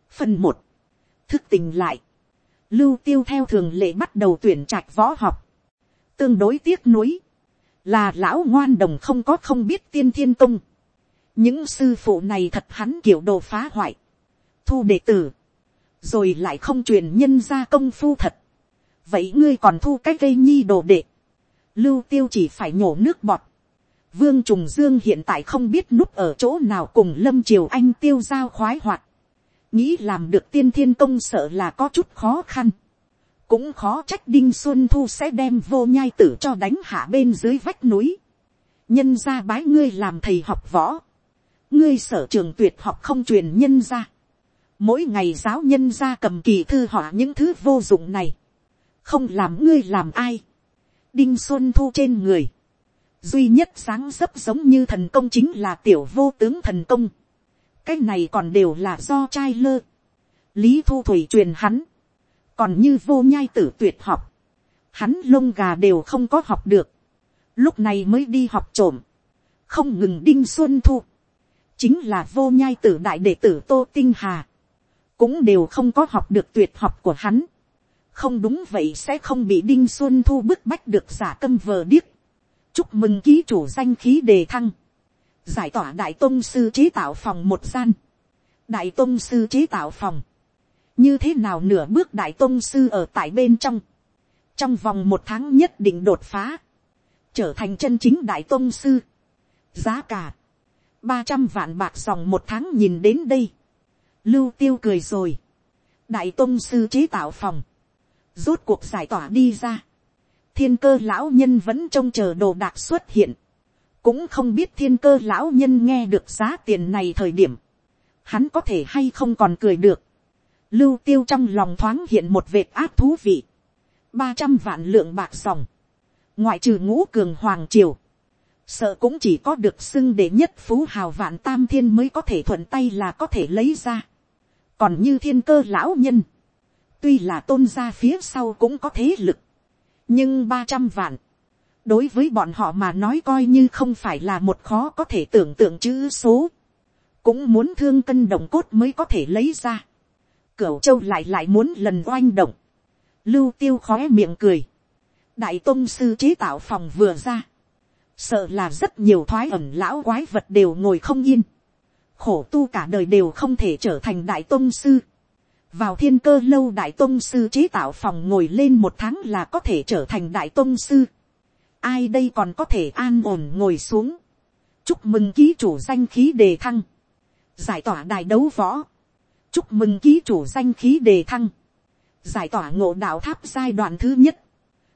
phần một, thức tình lại, lưu tiêu theo thường lệ bắt đầu tuyển trạch võ học, tương đối tiếc nuối, là lão ngoan đồng không có không biết tiên thiên tung, những sư phụ này thật hắn kiểu đồ phá hoại, thu đệ tử, rồi lại không truyền nhân ra công phu thật. vậy ngươi còn thu cái gây nhi đồ đệ, lưu tiêu chỉ phải nhổ nước bọt, Vương Trùng Dương hiện tại không biết núp ở chỗ nào cùng Lâm Triều Anh tiêu giao khoái hoạt. Nghĩ làm được tiên thiên công sợ là có chút khó khăn. Cũng khó trách Đinh Xuân Thu sẽ đem vô nhai tử cho đánh hạ bên dưới vách núi. Nhân ra bái ngươi làm thầy học võ. Ngươi sở trường tuyệt học không truyền nhân ra. Mỗi ngày giáo nhân ra cầm kỳ thư họa những thứ vô dụng này. Không làm ngươi làm ai. Đinh Xuân Thu trên người duy nhất sáng dấp giống như thần công chính là tiểu vô tướng thần công. cái này còn đều là do trai lơ. lý thu thủy truyền hắn. còn như vô nhai tử tuyệt học. hắn lông gà đều không có học được. lúc này mới đi học trộm. không ngừng đinh xuân thu. chính là vô nhai tử đại đệ tử tô tinh hà cũng đều không có học được tuyệt học của hắn. không đúng vậy sẽ không bị đinh xuân thu bức bách được giả câm vờ điếc. Chúc mừng ký chủ danh khí đề thăng, giải tỏa đại tôn sư chế tạo phòng một gian, đại tôn sư chế tạo phòng, như thế nào nửa bước đại tôn sư ở tại bên trong, trong vòng một tháng nhất định đột phá, trở thành chân chính đại tôn sư, giá cả, ba trăm vạn bạc dòng một tháng nhìn đến đây, lưu tiêu cười rồi, đại tôn sư chế tạo phòng, rốt cuộc giải tỏa đi ra, thiên cơ lão nhân vẫn trông chờ đồ đạc xuất hiện. cũng không biết thiên cơ lão nhân nghe được giá tiền này thời điểm. hắn có thể hay không còn cười được. lưu tiêu trong lòng thoáng hiện một vệt áp thú vị. ba trăm vạn lượng bạc sòng ngoại trừ ngũ cường hoàng triều. sợ cũng chỉ có được xưng để nhất phú hào vạn tam thiên mới có thể thuận tay là có thể lấy ra còn như thiên cơ lão nhân. tuy là tôn gia phía sau cũng có thế lực. Nhưng ba trăm vạn, đối với bọn họ mà nói coi như không phải là một khó có thể tưởng tượng chữ số, cũng muốn thương cân đồng cốt mới có thể lấy ra. Cửu châu lại lại muốn lần oanh động, lưu tiêu khóe miệng cười, đại tôn sư chế tạo phòng vừa ra, sợ là rất nhiều thoái ẩn lão quái vật đều ngồi không yên, khổ tu cả đời đều không thể trở thành đại tôn sư, vào thiên cơ lâu đại tôn sư chế tạo phòng ngồi lên một tháng là có thể trở thành đại tôn sư. ai đây còn có thể an ổn ngồi xuống. chúc mừng ký chủ danh khí đề thăng. giải tỏa đài đấu võ. chúc mừng ký chủ danh khí đề thăng. giải tỏa ngộ đạo tháp giai đoạn thứ nhất.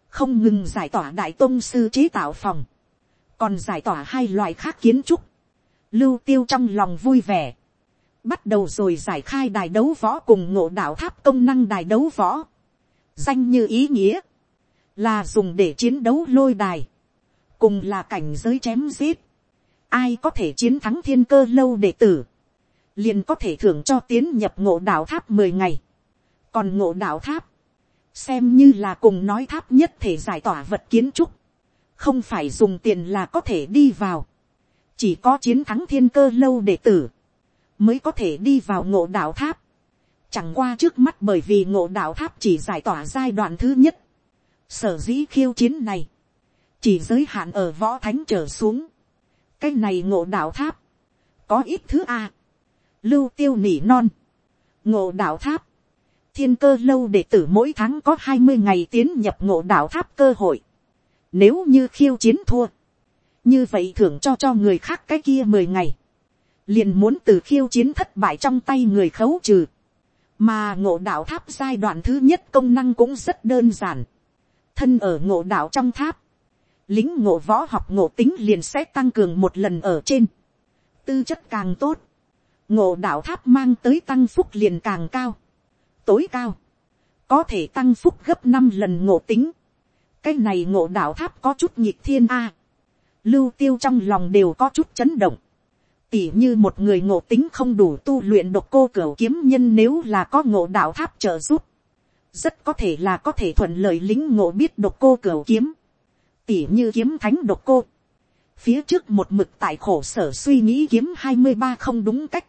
không ngừng giải tỏa đại tôn sư chế tạo phòng. còn giải tỏa hai loại khác kiến trúc lưu tiêu trong lòng vui vẻ. Bắt đầu rồi giải khai đài đấu võ cùng ngộ đạo tháp công năng đài đấu võ, danh như ý nghĩa, là dùng để chiến đấu lôi đài, cùng là cảnh giới chém giết, ai có thể chiến thắng thiên cơ lâu đệ tử, liền có thể thưởng cho tiến nhập ngộ đạo tháp mười ngày, còn ngộ đạo tháp, xem như là cùng nói tháp nhất thể giải tỏa vật kiến trúc, không phải dùng tiền là có thể đi vào, chỉ có chiến thắng thiên cơ lâu đệ tử, mới có thể đi vào ngộ đạo tháp. Chẳng qua trước mắt bởi vì ngộ đạo tháp chỉ giải tỏa giai đoạn thứ nhất. Sở dĩ khiêu chiến này. Chỉ giới hạn ở võ thánh trở xuống. Cái này ngộ đạo tháp. Có ít thứ A. Lưu tiêu nỉ non. Ngộ đạo tháp. Thiên cơ lâu đệ tử mỗi tháng có hai mươi ngày tiến nhập ngộ đạo tháp cơ hội. Nếu như khiêu chiến thua. Như vậy thưởng cho cho người khác cái kia mười ngày liền muốn từ khiêu chiến thất bại trong tay người khấu trừ. Mà ngộ đạo tháp giai đoạn thứ nhất công năng cũng rất đơn giản. Thân ở ngộ đạo trong tháp. Lính ngộ võ học ngộ tính liền sẽ tăng cường một lần ở trên. Tư chất càng tốt. Ngộ đạo tháp mang tới tăng phúc liền càng cao. Tối cao. Có thể tăng phúc gấp năm lần ngộ tính. Cái này ngộ đạo tháp có chút nhịp thiên A. Lưu tiêu trong lòng đều có chút chấn động. Tỉ như một người ngộ tính không đủ tu luyện độc cô cửa kiếm nhân nếu là có ngộ đạo tháp trợ giúp, rất có thể là có thể thuận lợi lính ngộ biết độc cô cửa kiếm, tỉ như kiếm thánh độc cô, phía trước một mực tại khổ sở suy nghĩ kiếm hai mươi ba không đúng cách,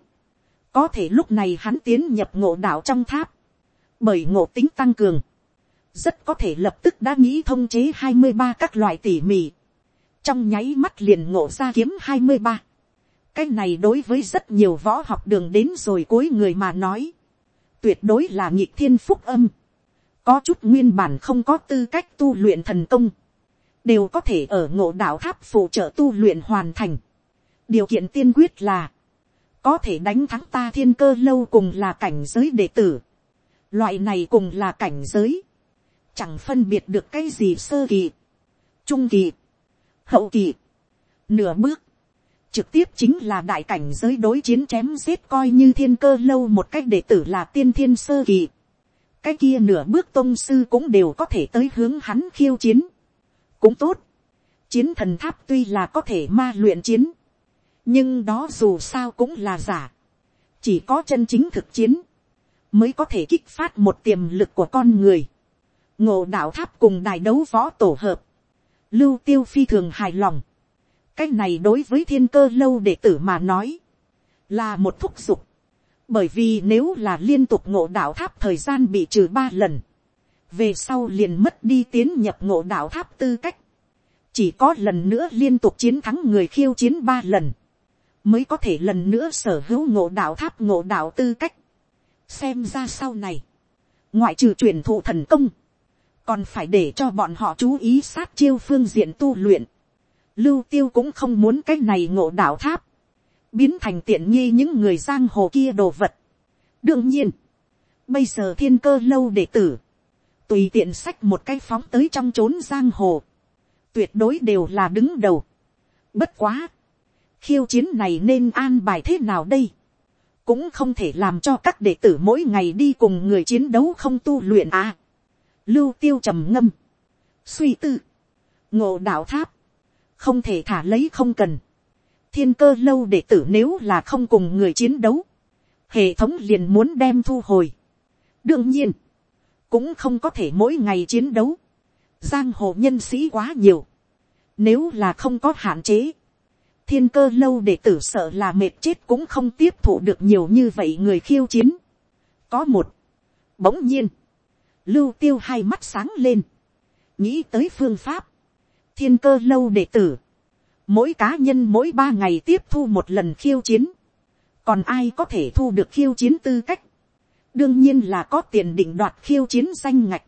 có thể lúc này hắn tiến nhập ngộ đạo trong tháp, bởi ngộ tính tăng cường, rất có thể lập tức đã nghĩ thông chế hai mươi ba các loại tỉ mỉ, trong nháy mắt liền ngộ ra kiếm hai mươi ba, cái này đối với rất nhiều võ học đường đến rồi cuối người mà nói, tuyệt đối là nhị thiên phúc âm, có chút nguyên bản không có tư cách tu luyện thần công, đều có thể ở ngộ đạo tháp phụ trợ tu luyện hoàn thành. điều kiện tiên quyết là, có thể đánh thắng ta thiên cơ lâu cùng là cảnh giới đệ tử. loại này cùng là cảnh giới, chẳng phân biệt được cái gì sơ kỳ, trung kỳ, hậu kỳ, nửa bước, trực tiếp chính là đại cảnh giới đối chiến chém giết coi như thiên cơ lâu một cách đệ tử là tiên thiên sơ kỳ. cái kia nửa bước tôn sư cũng đều có thể tới hướng hắn khiêu chiến. cũng tốt. chiến thần tháp tuy là có thể ma luyện chiến. nhưng đó dù sao cũng là giả. chỉ có chân chính thực chiến mới có thể kích phát một tiềm lực của con người. ngộ đạo tháp cùng đài đấu võ tổ hợp lưu tiêu phi thường hài lòng cái này đối với thiên cơ lâu đệ tử mà nói, là một thúc giục. bởi vì nếu là liên tục ngộ đạo tháp thời gian bị trừ ba lần, về sau liền mất đi tiến nhập ngộ đạo tháp tư cách, chỉ có lần nữa liên tục chiến thắng người khiêu chiến ba lần, mới có thể lần nữa sở hữu ngộ đạo tháp ngộ đạo tư cách. xem ra sau này, ngoại trừ truyền thụ thần công, còn phải để cho bọn họ chú ý sát chiêu phương diện tu luyện, lưu tiêu cũng không muốn cái này ngộ đạo tháp, biến thành tiện nghi những người giang hồ kia đồ vật. đương nhiên, bây giờ thiên cơ lâu đệ tử, tùy tiện sách một cái phóng tới trong trốn giang hồ, tuyệt đối đều là đứng đầu. bất quá, khiêu chiến này nên an bài thế nào đây, cũng không thể làm cho các đệ tử mỗi ngày đi cùng người chiến đấu không tu luyện à lưu tiêu trầm ngâm, suy tư, ngộ đạo tháp, không thể thả lấy không cần. thiên cơ lâu đệ tử nếu là không cùng người chiến đấu, hệ thống liền muốn đem thu hồi. đương nhiên, cũng không có thể mỗi ngày chiến đấu. giang hồ nhân sĩ quá nhiều. nếu là không có hạn chế, thiên cơ lâu đệ tử sợ là mệt chết cũng không tiếp thụ được nhiều như vậy người khiêu chiến. có một, bỗng nhiên, lưu tiêu hai mắt sáng lên, nghĩ tới phương pháp, thiên cơ lâu đệ tử, mỗi cá nhân mỗi ba ngày tiếp thu một lần khiêu chiến, còn ai có thể thu được khiêu chiến tư cách, đương nhiên là có tiền định đoạt khiêu chiến danh ngạch,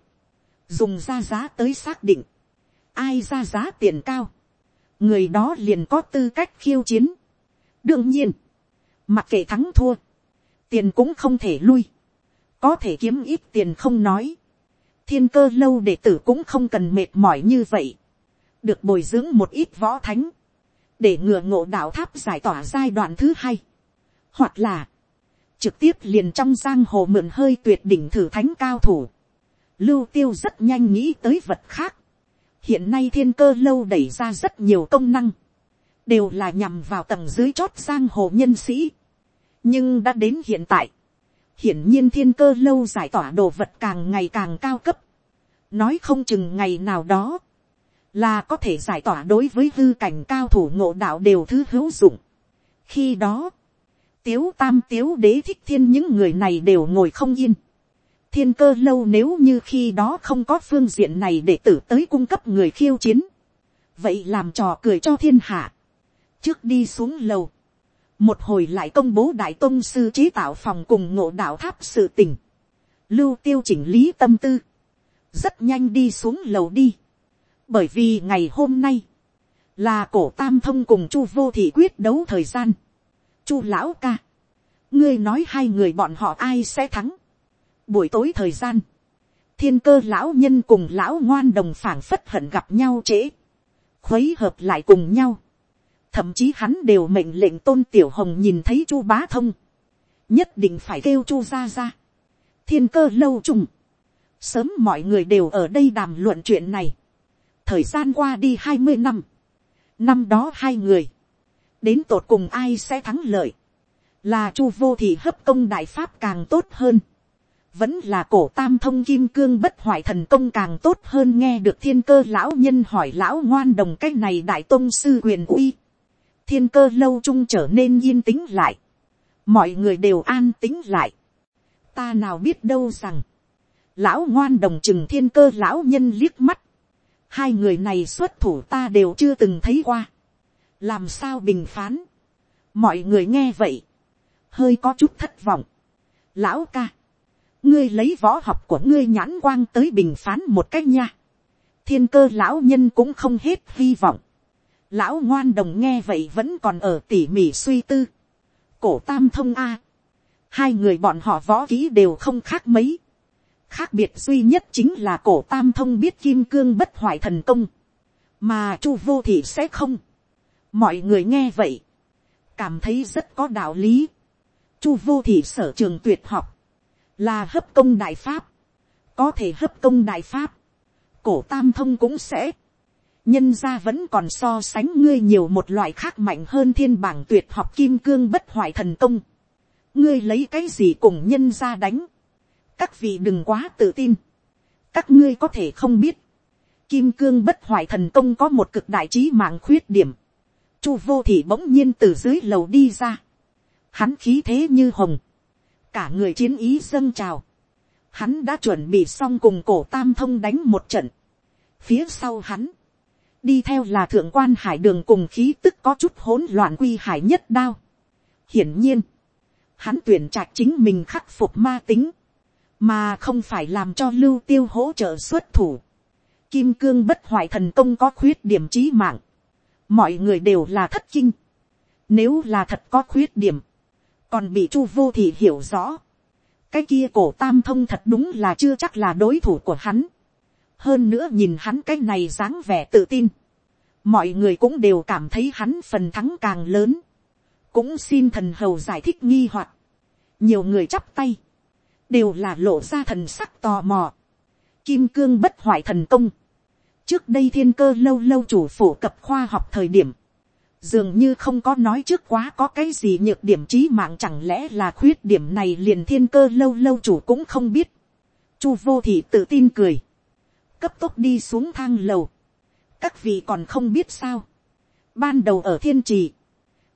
dùng ra giá tới xác định, ai ra giá tiền cao, người đó liền có tư cách khiêu chiến. đương nhiên, mặc kệ thắng thua, tiền cũng không thể lui, có thể kiếm ít tiền không nói, thiên cơ lâu đệ tử cũng không cần mệt mỏi như vậy, được bồi dưỡng một ít võ thánh, để ngừa ngộ đạo tháp giải tỏa giai đoạn thứ hai, hoặc là, trực tiếp liền trong giang hồ mượn hơi tuyệt đỉnh thử thánh cao thủ, lưu tiêu rất nhanh nghĩ tới vật khác, hiện nay thiên cơ lâu đẩy ra rất nhiều công năng, đều là nhằm vào tầng dưới chót giang hồ nhân sĩ, nhưng đã đến hiện tại, hiển nhiên thiên cơ lâu giải tỏa đồ vật càng ngày càng cao cấp, nói không chừng ngày nào đó, là có thể giải tỏa đối với hư cảnh cao thủ ngộ đạo đều thứ hữu dụng. khi đó, tiếu tam tiếu đế thích thiên những người này đều ngồi không yên. thiên cơ lâu nếu như khi đó không có phương diện này để tử tới cung cấp người khiêu chiến. vậy làm trò cười cho thiên hạ. trước đi xuống lầu, một hồi lại công bố đại tôn sư chế tạo phòng cùng ngộ đạo tháp sự tình. lưu tiêu chỉnh lý tâm tư. rất nhanh đi xuống lầu đi bởi vì ngày hôm nay, là cổ tam thông cùng chu vô thị quyết đấu thời gian. chu lão ca, ngươi nói hai người bọn họ ai sẽ thắng. buổi tối thời gian, thiên cơ lão nhân cùng lão ngoan đồng phảng phất hận gặp nhau trễ, khuấy hợp lại cùng nhau thậm chí hắn đều mệnh lệnh tôn tiểu hồng nhìn thấy chu bá thông, nhất định phải kêu chu ra ra. thiên cơ lâu trùng, sớm mọi người đều ở đây đàm luận chuyện này. thời gian qua đi hai mươi năm, năm đó hai người, đến tột cùng ai sẽ thắng lợi, là chu vô thì hấp công đại pháp càng tốt hơn, vẫn là cổ tam thông kim cương bất hoại thần công càng tốt hơn nghe được thiên cơ lão nhân hỏi lão ngoan đồng cái này đại tôn sư quyền uy, thiên cơ lâu trung trở nên yên tĩnh lại, mọi người đều an tĩnh lại, ta nào biết đâu rằng, lão ngoan đồng chừng thiên cơ lão nhân liếc mắt, hai người này xuất thủ ta đều chưa từng thấy qua. làm sao bình phán. mọi người nghe vậy, hơi có chút thất vọng. lão ca, ngươi lấy võ học của ngươi nhãn quang tới bình phán một cách nha. thiên cơ lão nhân cũng không hết hy vọng lão ngoan đồng nghe vậy vẫn còn ở tỉ mỉ suy tư. cổ tam thông a. hai người bọn họ võ kỹ đều không khác mấy. khác biệt duy nhất chính là cổ tam thông biết kim cương bất hoại thần công. mà chu vô thị sẽ không. mọi người nghe vậy. cảm thấy rất có đạo lý. chu vô thị sở trường tuyệt học. là hấp công đại pháp. có thể hấp công đại pháp cổ tam thông cũng sẽ nhân gia vẫn còn so sánh ngươi nhiều một loại khác mạnh hơn thiên bảng tuyệt học kim cương bất hoại thần công. ngươi lấy cái gì cùng nhân gia đánh. các vị đừng quá tự tin. các ngươi có thể không biết. kim cương bất hoại thần công có một cực đại trí mạng khuyết điểm. chu vô thị bỗng nhiên từ dưới lầu đi ra. hắn khí thế như hồng. cả người chiến ý dâng trào hắn đã chuẩn bị xong cùng cổ tam thông đánh một trận. phía sau hắn, đi theo là thượng quan hải đường cùng khí tức có chút hỗn loạn quy hải nhất đao. hiển nhiên, hắn tuyển trạch chính mình khắc phục ma tính, mà không phải làm cho lưu tiêu hỗ trợ xuất thủ. Kim cương bất hoại thần công có khuyết điểm trí mạng, mọi người đều là thất kinh. Nếu là thật có khuyết điểm, còn bị chu vô thì hiểu rõ cái kia cổ tam thông thật đúng là chưa chắc là đối thủ của hắn hơn nữa nhìn hắn cái này dáng vẻ tự tin. mọi người cũng đều cảm thấy hắn phần thắng càng lớn. cũng xin thần hầu giải thích nghi hoặc. nhiều người chắp tay. đều là lộ ra thần sắc tò mò. kim cương bất hoại thần công. trước đây thiên cơ lâu lâu chủ phổ cập khoa học thời điểm dường như không có nói trước quá có cái gì nhược điểm trí mạng chẳng lẽ là khuyết điểm này liền thiên cơ lâu lâu chủ cũng không biết. Chu vô thị tự tin cười. Cấp tốc đi xuống thang lầu. Các vị còn không biết sao. Ban đầu ở thiên trì.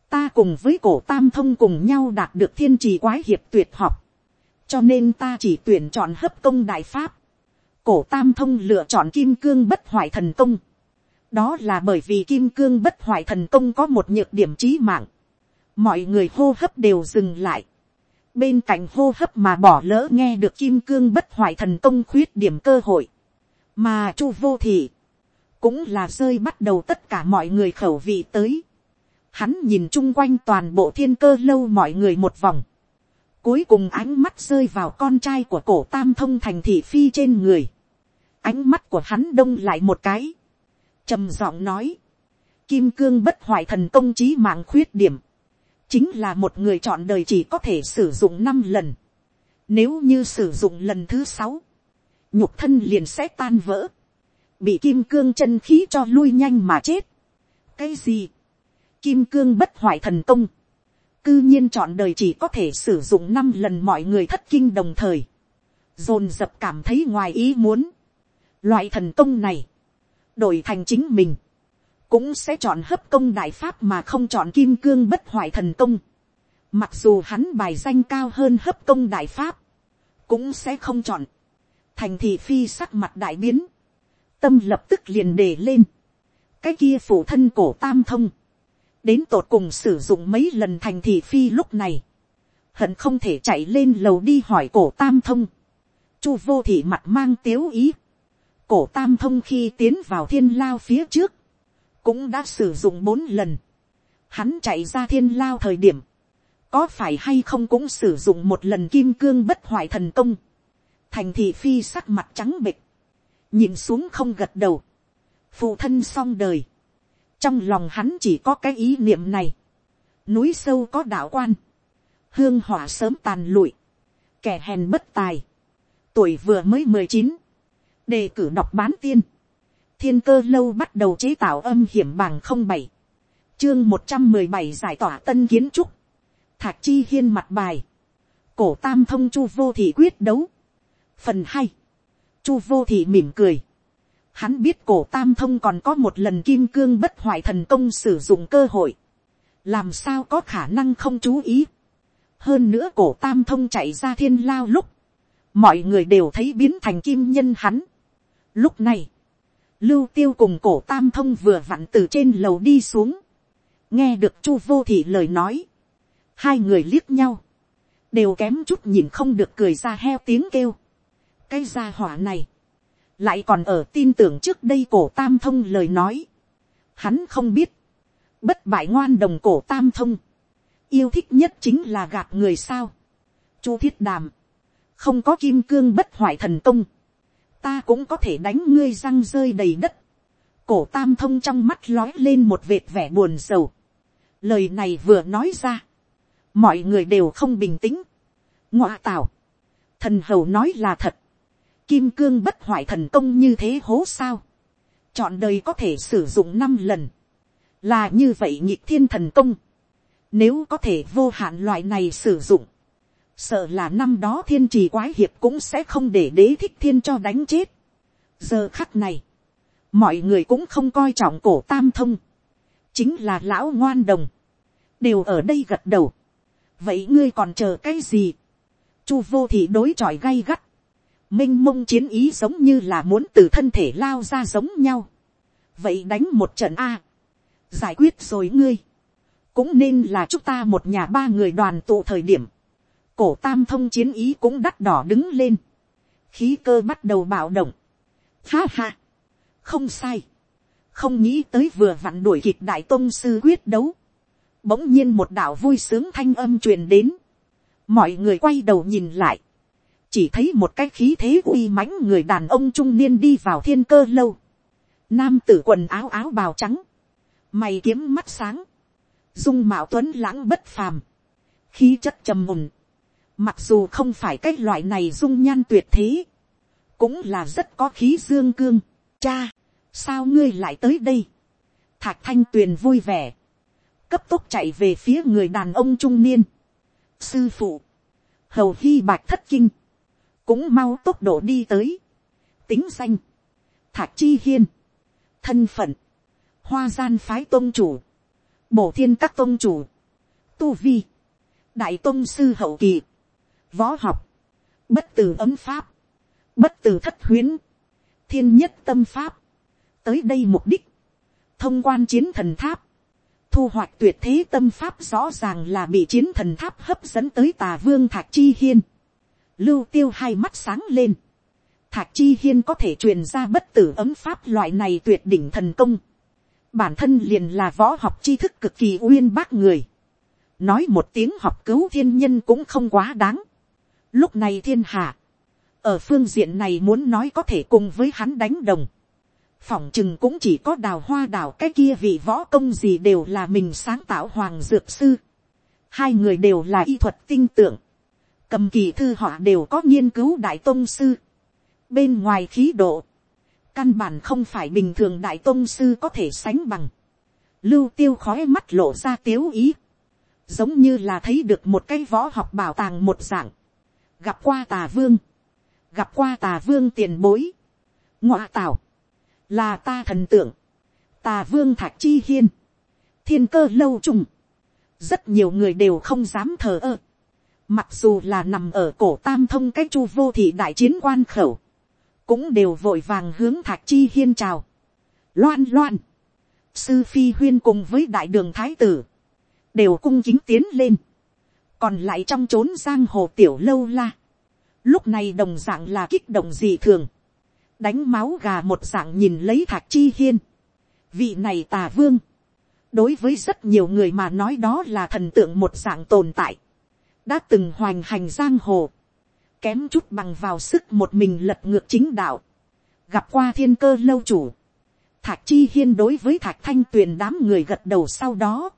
Ta cùng với cổ tam thông cùng nhau đạt được thiên trì quái hiệp tuyệt học. Cho nên ta chỉ tuyển chọn hấp công đại pháp. Cổ tam thông lựa chọn kim cương bất hoại thần công đó là bởi vì kim cương bất hoại thần công có một nhược điểm trí mạng, mọi người hô hấp đều dừng lại, bên cạnh hô hấp mà bỏ lỡ nghe được kim cương bất hoại thần công khuyết điểm cơ hội, mà chu vô thị, cũng là rơi bắt đầu tất cả mọi người khẩu vị tới, hắn nhìn chung quanh toàn bộ thiên cơ lâu mọi người một vòng, cuối cùng ánh mắt rơi vào con trai của cổ tam thông thành thị phi trên người, ánh mắt của hắn đông lại một cái, trầm giọng nói, kim cương bất hoại thần công trí mạng khuyết điểm, chính là một người chọn đời chỉ có thể sử dụng năm lần. Nếu như sử dụng lần thứ sáu, nhục thân liền sẽ tan vỡ, bị kim cương chân khí cho lui nhanh mà chết. cái gì, kim cương bất hoại thần công, cư nhiên chọn đời chỉ có thể sử dụng năm lần mọi người thất kinh đồng thời, dồn dập cảm thấy ngoài ý muốn. Loại thần công này, đổi thành chính mình, cũng sẽ chọn hấp công đại pháp mà không chọn kim cương bất hoại thần công. Mặc dù hắn bài danh cao hơn hấp công đại pháp, cũng sẽ không chọn. Thành thị phi sắc mặt đại biến, tâm lập tức liền đề lên. cái kia phủ thân cổ tam thông, đến tột cùng sử dụng mấy lần thành thị phi lúc này, hận không thể chạy lên lầu đi hỏi cổ tam thông. chu vô thị mặt mang tiếu ý, cổ tam thông khi tiến vào thiên lao phía trước, cũng đã sử dụng bốn lần. Hắn chạy ra thiên lao thời điểm, có phải hay không cũng sử dụng một lần kim cương bất hoại thần công. Thành thị phi sắc mặt trắng bịch, nhìn xuống không gật đầu, phụ thân xong đời. Trong lòng hắn chỉ có cái ý niệm này. Núi sâu có đạo quan, hương hỏa sớm tàn lụi, kẻ hèn bất tài, tuổi vừa mới mười chín. Đề cử đọc bán tiên, thiên cơ lâu bắt đầu chế tạo âm hiểm bằng không bảy, chương một trăm mười bảy giải tỏa tân kiến trúc, thạc chi hiên mặt bài, cổ tam thông chu vô thị quyết đấu, phần hai, chu vô thị mỉm cười, hắn biết cổ tam thông còn có một lần kim cương bất hoại thần công sử dụng cơ hội, làm sao có khả năng không chú ý, hơn nữa cổ tam thông chạy ra thiên lao lúc, mọi người đều thấy biến thành kim nhân hắn, Lúc này, lưu tiêu cùng cổ tam thông vừa vặn từ trên lầu đi xuống. nghe được chu vô thị lời nói. hai người liếc nhau, đều kém chút nhìn không được cười ra heo tiếng kêu cái gia hỏa này, lại còn ở tin tưởng trước đây cổ tam thông lời nói, hắn không biết, bất bại ngoan đồng cổ tam thông, yêu thích nhất chính là gạt người sao, chu thiết đàm, không có kim cương bất hoại thần công, ta cũng có thể đánh ngươi răng rơi đầy đất, cổ tam thông trong mắt lói lên một vệt vẻ buồn rầu, lời này vừa nói ra, mọi người đều không bình tĩnh, ngoạ tào, thần hầu nói là thật, kim cương bất hoại thần công như thế hố sao, chọn đời có thể sử dụng năm lần, là như vậy nhịp thiên thần công, nếu có thể vô hạn loại này sử dụng, sợ là năm đó thiên trì quái hiệp cũng sẽ không để đế thích thiên cho đánh chết. giờ khắc này, mọi người cũng không coi trọng cổ tam thông, chính là lão ngoan đồng, đều ở đây gật đầu. vậy ngươi còn chờ cái gì, chu vô thị đối chọi gay gắt, m i n h mông chiến ý giống như là muốn từ thân thể lao ra giống nhau. vậy đánh một trận a, giải quyết rồi ngươi, cũng nên là chúng ta một nhà ba người đoàn tụ thời điểm, cổ tam thông chiến ý cũng đắt đỏ đứng lên, khí cơ bắt đầu bạo động, ha ha, không sai, không nghĩ tới vừa vặn đuổi kịp đại tôn sư quyết đấu, bỗng nhiên một đạo vui sướng thanh âm truyền đến, mọi người quay đầu nhìn lại, chỉ thấy một cái khí thế uy mãnh người đàn ông trung niên đi vào thiên cơ lâu, nam tử quần áo áo bào trắng, mày kiếm mắt sáng, dung mạo tuấn lãng bất phàm, khí chất trầm mùn, mặc dù không phải cái loại này dung nhan tuyệt thế, cũng là rất có khí dương cương, cha, sao ngươi lại tới đây, thạc thanh tuyền vui vẻ, cấp tốc chạy về phía người đàn ông trung niên, sư phụ, hầu hy bạch thất kinh, cũng mau tốc độ đi tới, tính danh, thạc chi hiên, thân phận, hoa gian phái tôn chủ, bổ thiên các tôn chủ, tu vi, đại tôn sư hậu kỳ, võ học, bất từ ấm pháp, bất từ thất huyến, thiên nhất tâm pháp, tới đây mục đích, thông quan chiến thần tháp, thu hoạch tuyệt thế tâm pháp rõ ràng là bị chiến thần tháp hấp dẫn tới tà vương thạc chi hiên. Lưu tiêu hai mắt sáng lên. Thạc chi hiên có thể truyền ra bất tử ấm pháp loại này tuyệt đỉnh thần công. Bản thân liền là võ học tri thức cực kỳ uyên bác người. Nói một tiếng học cứu thiên nhân cũng không quá đáng. Lúc này thiên hạ. Ở phương diện này muốn nói có thể cùng với hắn đánh đồng phỏng chừng cũng chỉ có đào hoa đào cái kia vị võ công gì đều là mình sáng tạo hoàng dược sư. Hai người đều là y thuật tinh tưởng. Cầm kỳ thư họ đều có nghiên cứu đại tôn sư. Bên ngoài khí độ. Căn bản không phải bình thường đại tôn sư có thể sánh bằng. Lưu tiêu khói mắt lộ ra tiếu ý. Giống như là thấy được một cái võ học bảo tàng một dạng. Gặp qua tà vương. Gặp qua tà vương tiền bối. Ngọa tảo là ta thần tượng, tà vương thạch chi hiên, thiên cơ lâu trùng, rất nhiều người đều không dám thờ ơ, mặc dù là nằm ở cổ tam thông cách chu vô thị đại chiến quan khẩu, cũng đều vội vàng hướng thạc chi hiên chào, loan loan, sư phi huyên cùng với đại đường thái tử, đều cung kính tiến lên, còn lại trong trốn giang hồ tiểu lâu la, lúc này đồng d ạ n g là kích động dị thường, đánh máu gà một dạng nhìn lấy thạc chi hiên. vị này tà vương, đối với rất nhiều người mà nói đó là thần tượng một dạng tồn tại, đã từng hoành hành giang hồ, kém chút bằng vào sức một mình lật ngược chính đạo, gặp qua thiên cơ lâu chủ, thạc chi hiên đối với thạc thanh tuyền đám người gật đầu sau đó,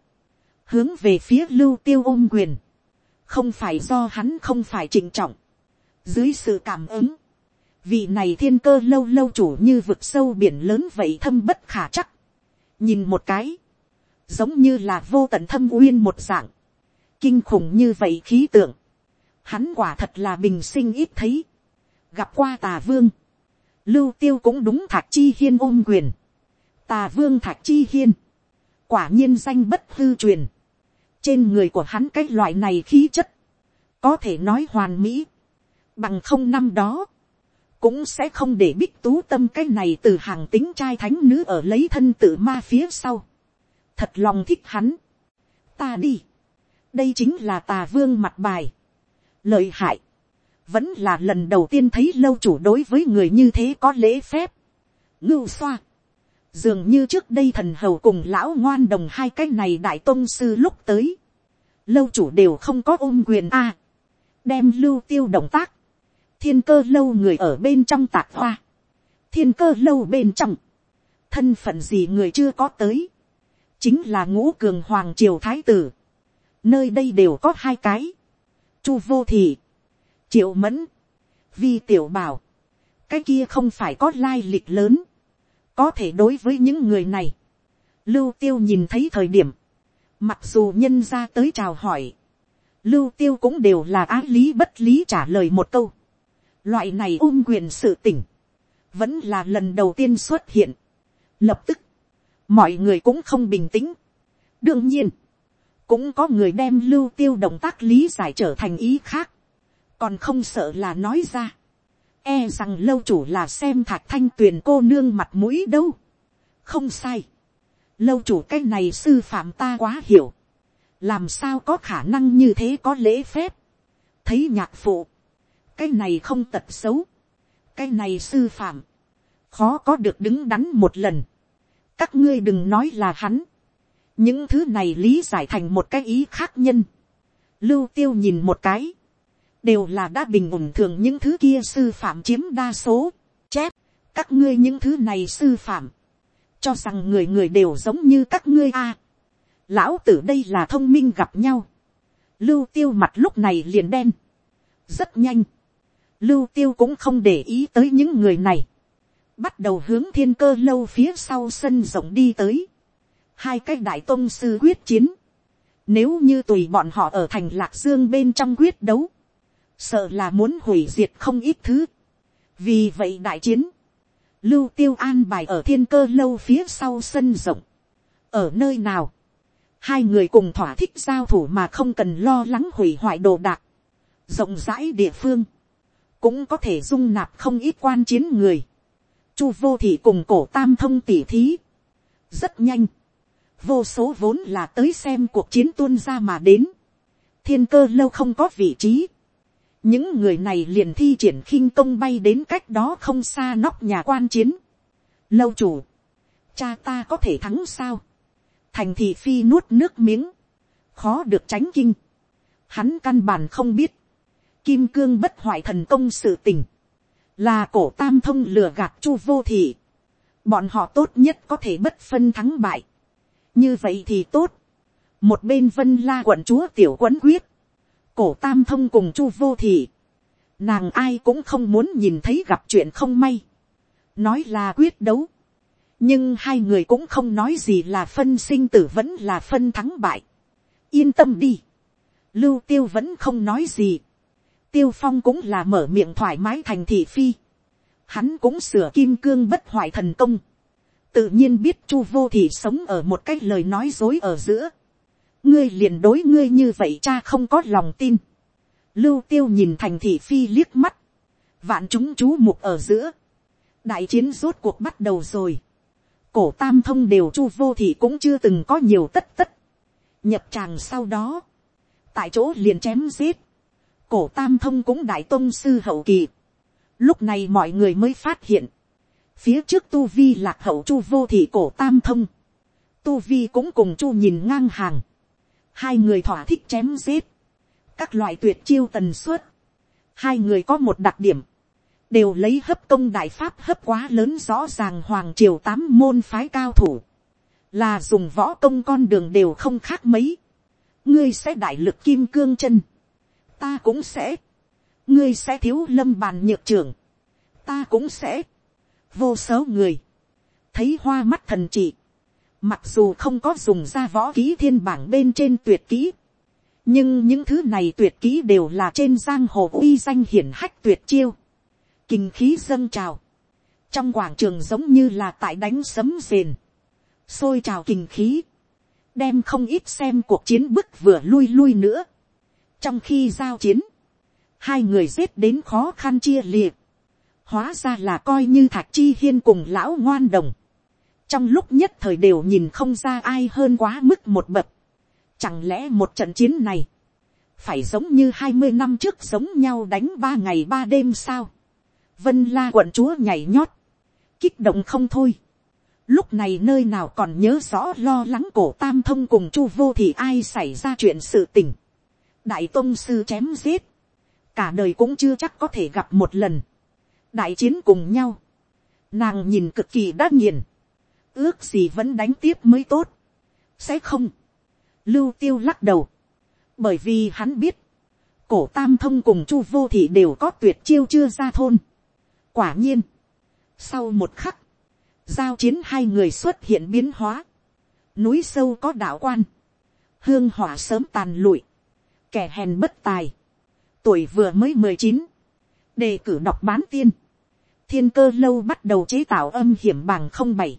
hướng về phía lưu tiêu ôm quyền, không phải do hắn không phải trịnh trọng, dưới sự cảm ứng, vị này thiên cơ lâu lâu chủ như vực sâu biển lớn vậy thâm bất khả chắc. nhìn một cái, giống như là vô tận thâm uyên một dạng, kinh khủng như vậy khí tượng, hắn quả thật là bình sinh ít thấy, gặp qua tà vương, lưu tiêu cũng đúng thạc chi hiên ôm quyền, tà vương thạc chi hiên, quả nhiên danh bất hư truyền, trên người của hắn cái loại này khí chất, có thể nói hoàn mỹ, bằng không năm đó, cũng sẽ không để bích tú tâm cái này từ hàng tính trai thánh nữ ở lấy thân tự ma phía sau. thật lòng thích hắn. ta đi đây chính là tà vương mặt bài. lợi hại. vẫn là lần đầu tiên thấy lâu chủ đối với người như thế có lễ phép, ngưu xoa, dường như trước đây thần hầu cùng lão ngoan đồng hai cái này đại tôn sư lúc tới, lâu chủ đều không có ôm quyền a, đem lưu tiêu động tác, thiên cơ lâu người ở bên trong tạc hoa, thiên cơ lâu bên trong, thân phận gì người chưa có tới, chính là ngũ cường hoàng triều thái tử, nơi đây đều có hai cái, chu vô thị, triệu mẫn, vi tiểu bảo, cái kia không phải có lai lịch lớn, có thể đối với những người này, lưu tiêu nhìn thấy thời điểm, mặc dù nhân ra tới chào hỏi, lưu tiêu cũng đều là á lý bất lý trả lời một câu, loại này ôm quyền sự tỉnh, vẫn là lần đầu tiên xuất hiện, lập tức, mọi người cũng không bình tĩnh, đương nhiên, cũng có người đem lưu tiêu động tác lý giải trở thành ý khác, còn không sợ là nói ra, e rằng lâu chủ là xem thạc thanh tuyền cô nương mặt mũi đâu, không sai, lâu chủ cái này sư phạm ta quá hiểu, làm sao có khả năng như thế có lễ phép, thấy nhạc phụ, cái này không tật xấu, cái này sư phạm, khó có được đứng đắn một lần, các ngươi đừng nói là hắn, những thứ này lý giải thành một cái ý khác nhân, lưu tiêu nhìn một cái, đều là đã bình ổn thường những thứ kia sư phạm chiếm đa số, chép, các ngươi những thứ này sư phạm, cho rằng người người đều giống như các ngươi a. lão tử đây là thông minh gặp nhau, lưu tiêu mặt lúc này liền đen, rất nhanh, lưu tiêu cũng không để ý tới những người này, bắt đầu hướng thiên cơ lâu phía sau sân rộng đi tới, hai cái đại tôn sư quyết chiến, nếu như tùy bọn họ ở thành lạc dương bên trong quyết đấu, sợ là muốn hủy diệt không ít thứ. vì vậy đại chiến, lưu tiêu an bài ở thiên cơ lâu phía sau sân rộng, ở nơi nào, hai người cùng thỏa thích giao thủ mà không cần lo lắng hủy hoại đồ đạc, rộng rãi địa phương, cũng có thể dung nạp không ít quan chiến người, chu vô thị cùng cổ tam thông tỉ thí, rất nhanh, vô số vốn là tới xem cuộc chiến tuôn ra mà đến, thiên cơ lâu không có vị trí, những người này liền thi triển khinh công bay đến cách đó không xa nóc nhà quan chiến. lâu chủ, cha ta có thể thắng sao, thành thị phi nuốt nước miếng, khó được tránh kinh, hắn căn bản không biết, kim cương bất hoại thần công sự tình, là cổ tam thông lừa gạt chu vô thị, bọn họ tốt nhất có thể bất phân thắng bại, như vậy thì tốt, một bên vân la quận chúa tiểu quấn quyết, cổ tam thông cùng chu vô thị, nàng ai cũng không muốn nhìn thấy gặp chuyện không may, nói là quyết đấu, nhưng hai người cũng không nói gì là phân sinh tử vẫn là phân thắng bại, yên tâm đi, lưu tiêu vẫn không nói gì, tiêu phong cũng là mở miệng thoải mái thành thị phi, hắn cũng sửa kim cương bất hoại thần công, tự nhiên biết chu vô thị sống ở một cái lời nói dối ở giữa, ngươi liền đối ngươi như vậy cha không có lòng tin. lưu tiêu nhìn thành thị phi liếc mắt, vạn chúng chú mục ở giữa, đại chiến rốt cuộc bắt đầu rồi, cổ tam thông đều chu vô thị cũng chưa từng có nhiều tất tất, nhập tràng sau đó, tại chỗ liền chém giết, cổ tam thông cũng đại tôn sư hậu kỳ, lúc này mọi người mới phát hiện, phía trước tu vi lạc hậu chu vô thị cổ tam thông, tu vi cũng cùng chu nhìn ngang hàng, hai người thỏa thích chém giết, các loại tuyệt chiêu tần suất, hai người có một đặc điểm, đều lấy hấp công đại pháp hấp quá lớn rõ ràng hoàng triều tám môn phái cao thủ, là dùng võ công con đường đều không khác mấy, ngươi sẽ đại lực kim cương chân, ta cũng sẽ, ngươi sẽ thiếu lâm bàn nhược trưởng, ta cũng sẽ, vô số người, thấy hoa mắt thần trị, Mặc dù không có dùng ra võ ký thiên bảng bên trên tuyệt kỹ. Nhưng những thứ này tuyệt kỹ đều là trên giang hồ uy danh hiển hách tuyệt chiêu. Kinh khí dâng trào. Trong quảng trường giống như là tại đánh sấm rền. Xôi trào kinh khí. Đem không ít xem cuộc chiến bức vừa lui lui nữa. Trong khi giao chiến. Hai người giết đến khó khăn chia liệt. Hóa ra là coi như thạc chi hiên cùng lão ngoan đồng trong lúc nhất thời đều nhìn không ra ai hơn quá mức một bậc. Chẳng lẽ một trận chiến này, phải giống như hai mươi năm trước giống nhau đánh ba ngày ba đêm sao. vân la quận chúa nhảy nhót, kích động không thôi. lúc này nơi nào còn nhớ rõ lo lắng cổ tam thông cùng chu vô thì ai xảy ra chuyện sự tình. đại tôn sư chém giết, cả đời cũng chưa chắc có thể gặp một lần đại chiến cùng nhau, nàng nhìn cực kỳ đắt nghiền, ước gì vẫn đánh tiếp mới tốt, sẽ không. lưu tiêu lắc đầu, bởi vì hắn biết, cổ tam thông cùng chu vô thị đều có tuyệt chiêu chưa ra thôn. quả nhiên, sau một khắc, giao chiến hai người xuất hiện biến hóa, núi sâu có đạo quan, hương hỏa sớm tàn lụi, kẻ hèn bất tài, tuổi vừa mới mười chín, đề cử đọc bán tiên, thiên cơ lâu bắt đầu chế tạo âm hiểm bằng không bảy,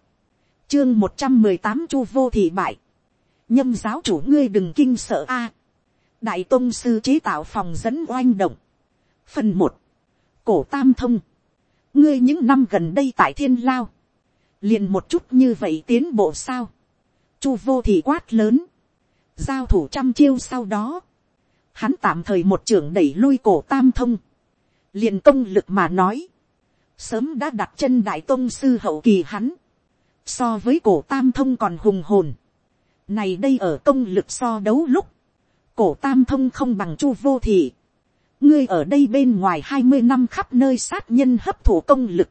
chương một trăm mười tám chu vô thị bại, nhâm giáo chủ ngươi đừng kinh sợ a, đại tôn sư chế tạo phòng dẫn oanh động, phần một, cổ tam thông, ngươi những năm gần đây tại thiên lao, liền một chút như vậy tiến bộ sao, chu vô thị quát lớn, giao thủ trăm chiêu sau đó, hắn tạm thời một trưởng đẩy lui cổ tam thông, liền công lực mà nói, sớm đã đặt chân đại tôn sư hậu kỳ hắn, so với cổ tam thông còn hùng hồn, này đây ở công lực so đấu lúc, cổ tam thông không bằng chu vô thị, ngươi ở đây bên ngoài hai mươi năm khắp nơi sát nhân hấp thụ công lực,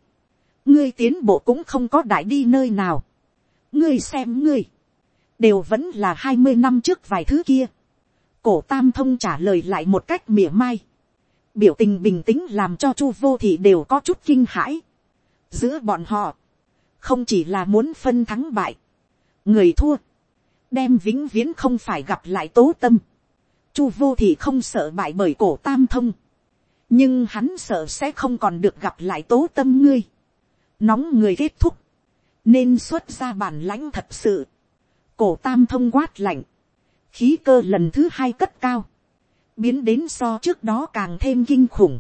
ngươi tiến bộ cũng không có đại đi nơi nào, ngươi xem ngươi, đều vẫn là hai mươi năm trước vài thứ kia, cổ tam thông trả lời lại một cách mỉa mai, biểu tình bình tĩnh làm cho chu vô thị đều có chút kinh hãi, giữa bọn họ, không chỉ là muốn phân thắng bại, người thua, đem vĩnh viễn không phải gặp lại tố tâm, Chu vô thị không sợ bại bởi cổ tam thông. Nhưng hắn sợ sẽ không còn được gặp lại tố tâm ngươi. Nóng người kết thúc. Nên xuất ra bản lãnh thật sự. Cổ tam thông quát lạnh. Khí cơ lần thứ hai cất cao. Biến đến so trước đó càng thêm kinh khủng.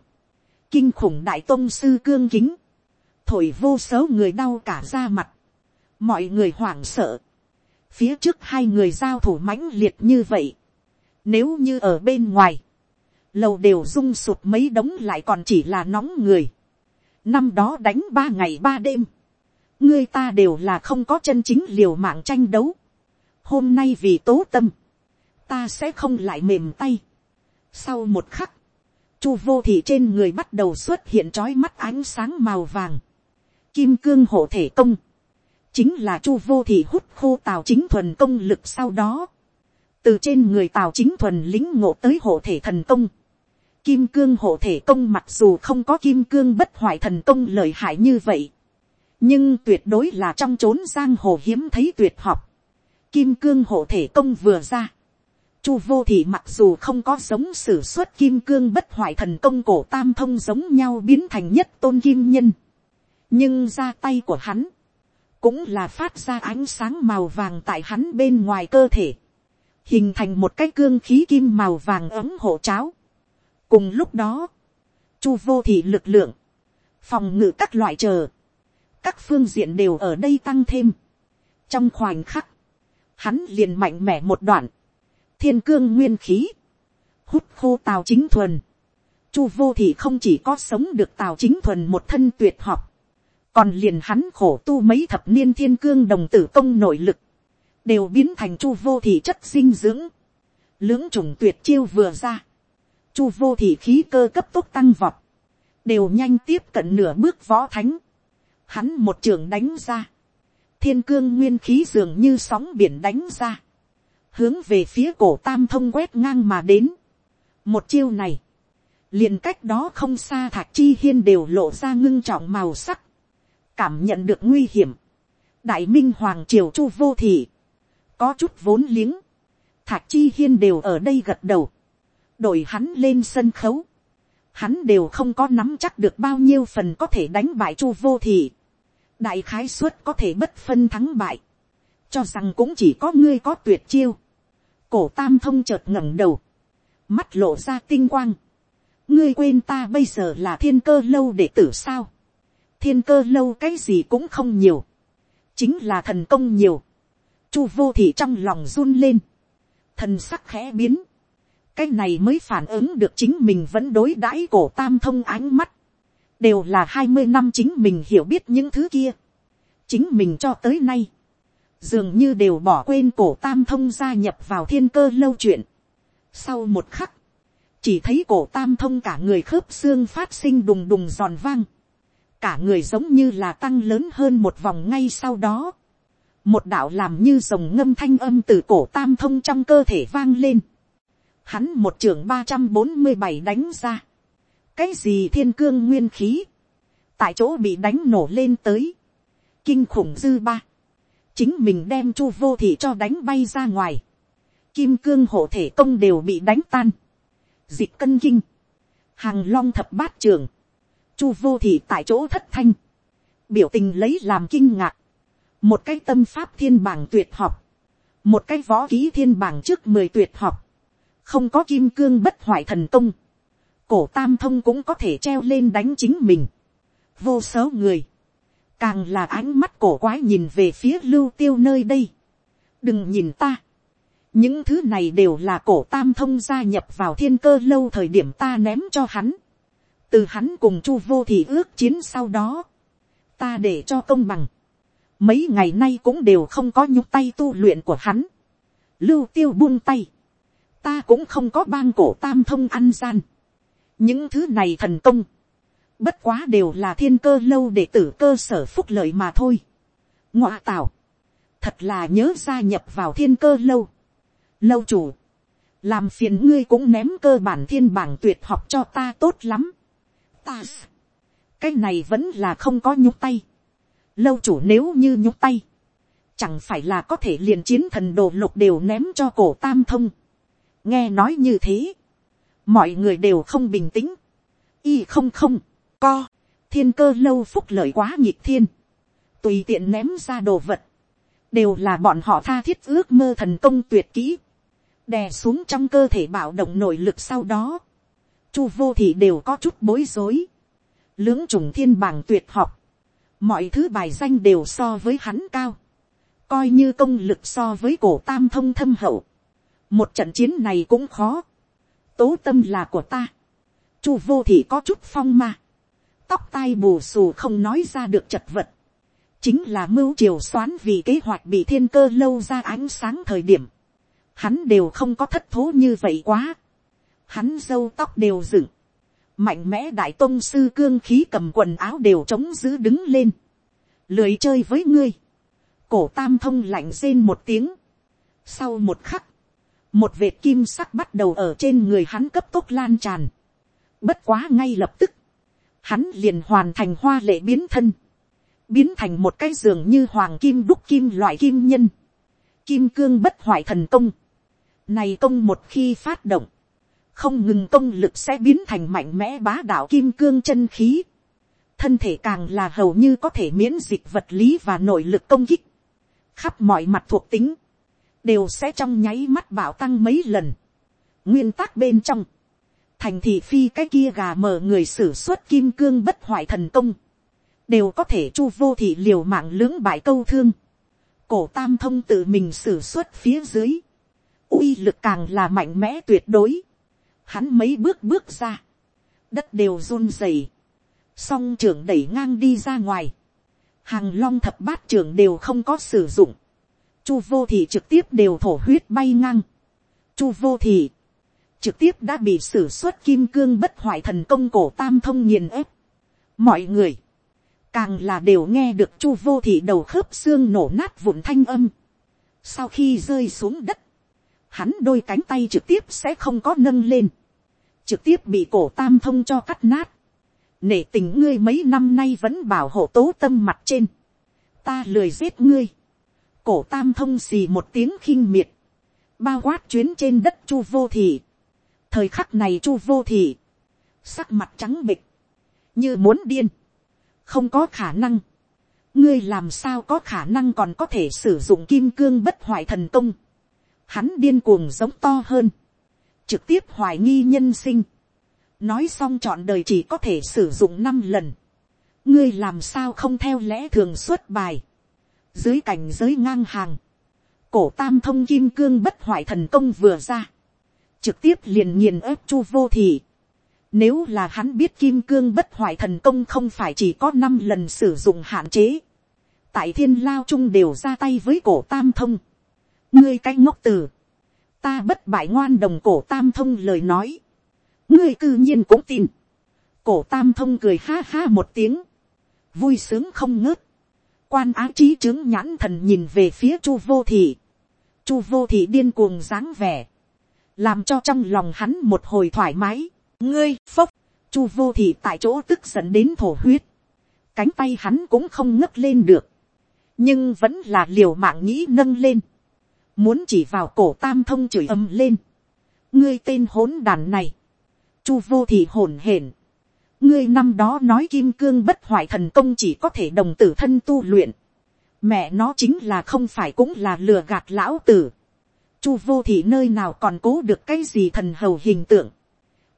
Kinh khủng đại tôn sư cương kính. Thổi vô số người đau cả da mặt. Mọi người hoảng sợ. Phía trước hai người giao thủ mãnh liệt như vậy nếu như ở bên ngoài, lầu đều rung sụt mấy đống lại còn chỉ là nóng người. Năm đó đánh ba ngày ba đêm. Người ta đều là không có chân chính liều mạng tranh đấu. Hôm nay vì tố tâm. Ta sẽ không lại mềm tay. Sau một khắc. Chu vô thị trên người bắt đầu xuất hiện trói mắt ánh sáng màu vàng. Kim cương hộ thể công. Chính là chu vô thị hút khô tào chính thuần công lực sau đó từ trên người tào chính thuần lính ngộ tới hộ thể thần công. Kim cương hộ thể công mặc dù không có kim cương bất hoại thần công lợi hại như vậy. Nhưng tuyệt đối là trong chốn giang hồ hiếm thấy tuyệt học. Kim cương hộ thể công vừa ra. Chu vô thị mặc dù không có giống sử xuất kim cương bất hoại thần công cổ tam thông giống nhau biến thành nhất tôn kim nhân. Nhưng ra tay của hắn. Cũng là phát ra ánh sáng màu vàng tại hắn bên ngoài cơ thể hình thành một cái cương khí kim màu vàng ấm hộ cháo. cùng lúc đó, chu vô thị lực lượng, phòng ngự các loại chờ, các phương diện đều ở đây tăng thêm. trong khoảnh khắc, hắn liền mạnh mẽ một đoạn, thiên cương nguyên khí, hút khô tào chính thuần, chu vô thị không chỉ có sống được tào chính thuần một thân tuyệt học, còn liền hắn khổ tu mấy thập niên thiên cương đồng tử công nội lực, đều biến thành chu vô thị chất dinh dưỡng, lưỡng chủng tuyệt chiêu vừa ra, chu vô thị khí cơ cấp tốc tăng vọt, đều nhanh tiếp cận nửa bước võ thánh, hắn một trường đánh ra, thiên cương nguyên khí dường như sóng biển đánh ra, hướng về phía cổ tam thông quét ngang mà đến. một chiêu này, liền cách đó không xa thạc chi hiên đều lộ ra ngưng trọng màu sắc, cảm nhận được nguy hiểm, đại minh hoàng triều chu vô thị, có chút vốn liếng, thạc chi hiên đều ở đây gật đầu, đổi hắn lên sân khấu, hắn đều không có nắm chắc được bao nhiêu phần có thể đánh bại chu vô thị, đại khái suất có thể bất phân thắng bại, cho rằng cũng chỉ có ngươi có tuyệt chiêu, cổ tam thông chợt ngẩng đầu, mắt lộ ra tinh quang, ngươi quên ta bây giờ là thiên cơ lâu để tử sao, thiên cơ lâu cái gì cũng không nhiều, chính là thần công nhiều, Chu vô thị trong lòng run lên. Thần sắc khẽ biến. cái này mới phản ứng được chính mình vẫn đối đãi cổ tam thông ánh mắt, đều là hai mươi năm chính mình hiểu biết những thứ kia, chính mình cho tới nay, dường như đều bỏ quên cổ tam thông gia nhập vào thiên cơ lâu chuyện. Sau một khắc, chỉ thấy cổ tam thông cả người khớp xương phát sinh đùng đùng giòn vang, cả người giống như là tăng lớn hơn một vòng ngay sau đó, một đạo làm như dòng ngâm thanh âm từ cổ tam thông trong cơ thể vang lên, hắn một trường ba trăm bốn mươi bảy đánh ra, cái gì thiên cương nguyên khí, tại chỗ bị đánh nổ lên tới, kinh khủng dư ba, chính mình đem chu vô thị cho đánh bay ra ngoài, kim cương hộ thể công đều bị đánh tan, dịch cân kinh, hàng long thập bát trường, chu vô thị tại chỗ thất thanh, biểu tình lấy làm kinh ngạc, một cái tâm pháp thiên bảng tuyệt học, một cái võ ký thiên bảng trước mười tuyệt học, không có kim cương bất hoại thần công, cổ tam thông cũng có thể treo lên đánh chính mình, vô số người, càng là ánh mắt cổ quái nhìn về phía lưu tiêu nơi đây, đừng nhìn ta, những thứ này đều là cổ tam thông gia nhập vào thiên cơ lâu thời điểm ta ném cho hắn, từ hắn cùng chu vô thì ước chiến sau đó, ta để cho công bằng, mấy ngày nay cũng đều không có nhúc tay tu luyện của hắn, lưu tiêu buông tay, ta cũng không có bang cổ tam thông ăn gian, những thứ này thần công, bất quá đều là thiên cơ lâu để tử cơ sở phúc lợi mà thôi. ngoạ tạo, thật là nhớ gia nhập vào thiên cơ lâu. lâu chủ, làm phiền ngươi cũng ném cơ bản thiên bảng tuyệt học cho ta tốt lắm. ta, cái này vẫn là không có nhúc tay. lâu chủ nếu như nhúc tay, chẳng phải là có thể liền chiến thần đồ lục đều ném cho cổ tam thông. nghe nói như thế, mọi người đều không bình tĩnh. y không không, co, thiên cơ lâu phúc lợi quá nhịp thiên, tùy tiện ném ra đồ vật, đều là bọn họ tha thiết ước mơ thần công tuyệt kỹ, đè xuống trong cơ thể bạo động nội lực sau đó, chu vô thì đều có chút bối rối, lưỡng trùng thiên bảng tuyệt học, mọi thứ bài danh đều so với hắn cao, coi như công lực so với cổ tam thông thâm hậu, một trận chiến này cũng khó, tố tâm là của ta, chu vô thì có chút phong ma, tóc tai bù xù không nói ra được chật vật, chính là mưu triều xoán vì kế hoạch bị thiên cơ lâu ra ánh sáng thời điểm, hắn đều không có thất thố như vậy quá, hắn dâu tóc đều dựng, mạnh mẽ đại tôn sư cương khí cầm quần áo đều chống giữ đứng lên, lười chơi với ngươi, cổ tam thông lạnh rên một tiếng, sau một khắc, một vệt kim sắc bắt đầu ở trên người hắn cấp tốc lan tràn, bất quá ngay lập tức, hắn liền hoàn thành hoa lệ biến thân, biến thành một cái giường như hoàng kim đúc kim loại kim nhân, kim cương bất hoại thần công, này công một khi phát động, không ngừng công lực sẽ biến thành mạnh mẽ bá đạo kim cương chân khí, thân thể càng là hầu như có thể miễn dịch vật lý và nội lực công kích, khắp mọi mặt thuộc tính, đều sẽ trong nháy mắt bảo tăng mấy lần. nguyên tắc bên trong, thành thị phi cái kia gà mở người sử suất kim cương bất hoại thần công, đều có thể chu vô thị liều mạng lưỡng bại câu thương, cổ tam thông tự mình sử suất phía dưới, uy lực càng là mạnh mẽ tuyệt đối, hắn mấy bước bước ra, đất đều run rẩy, song trưởng đẩy ngang đi ra ngoài, hàng long thập bát trưởng đều không có sử dụng, chu vô thị trực tiếp đều thổ huyết bay ngang, chu vô thị trực tiếp đã bị xử suất kim cương bất hoại thần công cổ tam thông nghiền ép. mọi người, càng là đều nghe được chu vô thị đầu khớp xương nổ nát vụn thanh âm. sau khi rơi xuống đất, hắn đôi cánh tay trực tiếp sẽ không có nâng lên, trực tiếp bị cổ tam thông cho cắt nát. nể tình ngươi mấy năm nay vẫn bảo hộ tố tâm mặt trên, ta lười giết ngươi, cổ tam thông xì một tiếng khinh miệt, bao quát chuyến trên đất chu vô thị, thời khắc này chu vô thị, sắc mặt trắng bịch, như muốn điên, không có khả năng, ngươi làm sao có khả năng còn có thể sử dụng kim cương bất hoại thần công, hắn điên cuồng giống to hơn, trực tiếp hoài nghi nhân sinh, nói xong chọn đời chỉ có thể sử dụng năm lần, ngươi làm sao không theo lẽ thường xuất bài, dưới cảnh giới ngang hàng, cổ tam thông kim cương bất hoại thần công vừa ra, trực tiếp liền nghiền ép chu vô thị. Nếu là hắn biết kim cương bất hoại thần công không phải chỉ có năm lần sử dụng hạn chế. Tại thiên lao trung đều ra tay với cổ tam thông. Ngươi cái ngốc từ. Ta bất bại ngoan đồng cổ tam thông lời nói. Ngươi cư nhiên cũng tin. Cổ tam thông cười ha ha một tiếng. Vui sướng không ngớt. Quan á trí chứng nhãn thần nhìn về phía chu vô thị. Chu vô thị điên cuồng dáng vẻ. Làm cho trong lòng hắn một hồi thoải mái. Ngươi, phốc. Chu vô thị tại chỗ tức giận đến thổ huyết. Cánh tay hắn cũng không ngất lên được. Nhưng vẫn là liều mạng nghĩ nâng lên. Muốn chỉ vào cổ tam thông chửi ầm lên. Ngươi tên hỗn đàn này. Chu vô thị hổn hển ngươi năm đó nói kim cương bất hoại thần công chỉ có thể đồng tử thân tu luyện. mẹ nó chính là không phải cũng là lừa gạt lão tử chu vô thị nơi nào còn cố được cái gì thần hầu hình tượng.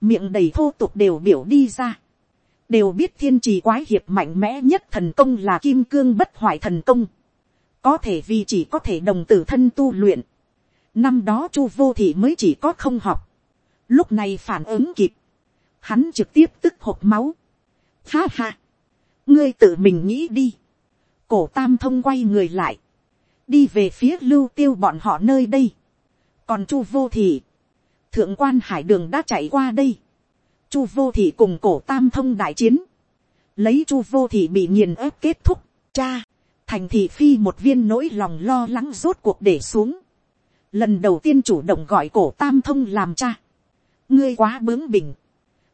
miệng đầy thô tục đều biểu đi ra. đều biết thiên trì quái hiệp mạnh mẽ nhất thần công là kim cương bất hoại thần công. có thể vì chỉ có thể đồng tử thân tu luyện. năm đó chu vô thị mới chỉ có không học. lúc này phản ứng kịp hắn trực tiếp tức hộp máu. Ha ha, ngươi tự mình nghĩ đi. cổ tam thông quay người lại, đi về phía lưu tiêu bọn họ nơi đây còn chu vô thị, thượng quan hải đường đã chạy qua đây. chu vô thị cùng cổ tam thông đại chiến, lấy chu vô thị bị nghiền ép kết thúc, cha, thành thị phi một viên nỗi lòng lo lắng rốt cuộc để xuống. lần đầu tiên chủ động gọi cổ tam thông làm cha. ngươi quá bướng bỉnh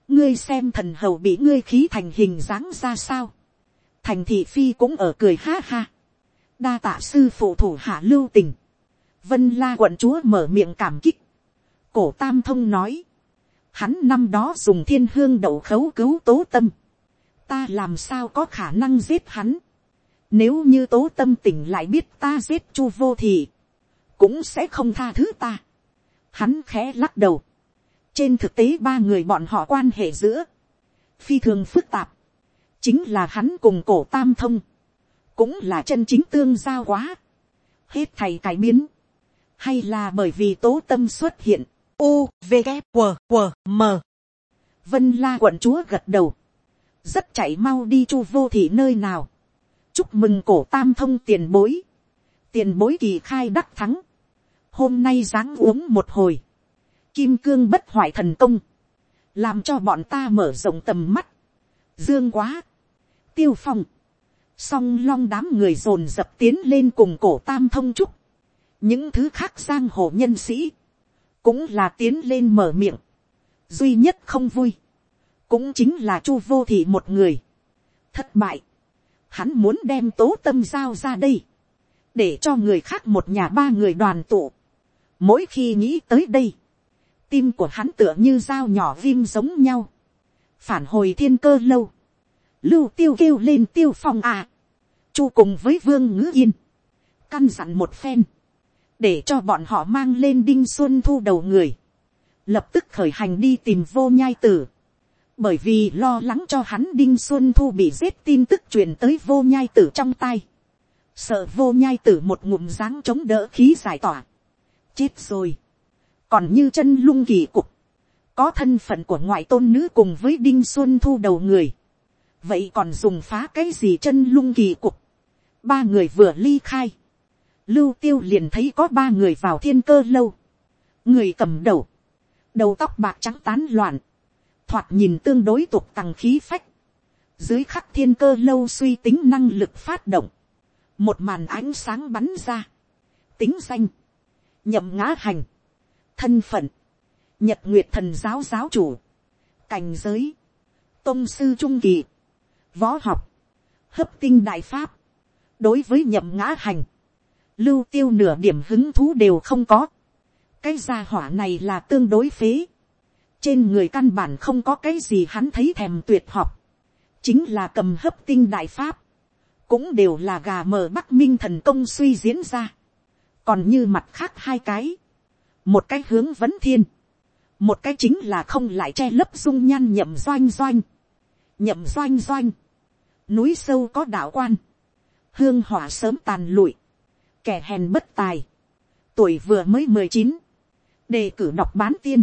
ngươi xem thần hầu bị ngươi khí thành hình dáng ra sao. thành thị phi cũng ở cười ha ha. đa tạ sư phụ thủ hạ lưu tình vân la quận chúa mở miệng cảm kích. cổ tam thông nói. hắn năm đó dùng thiên hương đậu khấu cứu tố tâm. ta làm sao có khả năng giết hắn. nếu như tố tâm tỉnh lại biết ta giết chu vô thì, cũng sẽ không tha thứ ta. hắn khẽ lắc đầu trên thực tế ba người bọn họ quan hệ giữa, phi thường phức tạp, chính là hắn cùng cổ tam thông, cũng là chân chính tương giao quá, hết thầy cải biến, hay là bởi vì tố tâm xuất hiện, u v g q q m. Vân la quận chúa gật đầu, rất chạy mau đi chu vô thị nơi nào, chúc mừng cổ tam thông tiền bối, tiền bối kỳ khai đắc thắng, hôm nay dáng uống một hồi, kim cương bất hoại thần công, làm cho bọn ta mở rộng tầm mắt, dương quá, tiêu phong, song long đám người dồn dập tiến lên cùng cổ tam thông trúc, những thứ khác giang hồ nhân sĩ, cũng là tiến lên mở miệng, duy nhất không vui, cũng chính là chu vô thị một người, thất bại, hắn muốn đem tố tâm giao ra đây, để cho người khác một nhà ba người đoàn tụ, mỗi khi nghĩ tới đây, tim của hắn tựa như dao nhỏ vim giống nhau, phản hồi thiên cơ lâu, lưu tiêu kêu lên tiêu phong à, chu cùng với vương ngữ yên, căn dặn một phen, để cho bọn họ mang lên đinh xuân thu đầu người, lập tức khởi hành đi tìm vô nhai tử, bởi vì lo lắng cho hắn đinh xuân thu bị giết tin tức truyền tới vô nhai tử trong tay, sợ vô nhai tử một ngụm dáng chống đỡ khí giải tỏa, chết rồi, còn như chân lung kỳ cục, có thân phận của ngoại tôn nữ cùng với đinh xuân thu đầu người, vậy còn dùng phá cái gì chân lung kỳ cục, ba người vừa ly khai, lưu tiêu liền thấy có ba người vào thiên cơ lâu, người cầm đầu, đầu tóc bạc trắng tán loạn, thoạt nhìn tương đối tục tăng khí phách, dưới khắc thiên cơ lâu suy tính năng lực phát động, một màn ánh sáng bắn ra, tính danh, nhậm ngã hành, thân phận, nhật nguyệt thần giáo giáo chủ, cảnh giới, tôn sư trung kỳ, võ học, hấp tinh đại pháp, đối với nhậm ngã hành, lưu tiêu nửa điểm hứng thú đều không có, cái gia hỏa này là tương đối phế, trên người căn bản không có cái gì hắn thấy thèm tuyệt học, chính là cầm hấp tinh đại pháp, cũng đều là gà mờ bắc minh thần công suy diễn ra, còn như mặt khác hai cái, một cái hướng vấn thiên, một cái chính là không lại che lấp dung nhan nhậm doanh doanh, nhậm doanh doanh, núi sâu có đạo quan, hương hỏa sớm tàn lụi, kẻ hèn bất tài, tuổi vừa mới mười chín, đề cử đọc bán tiên,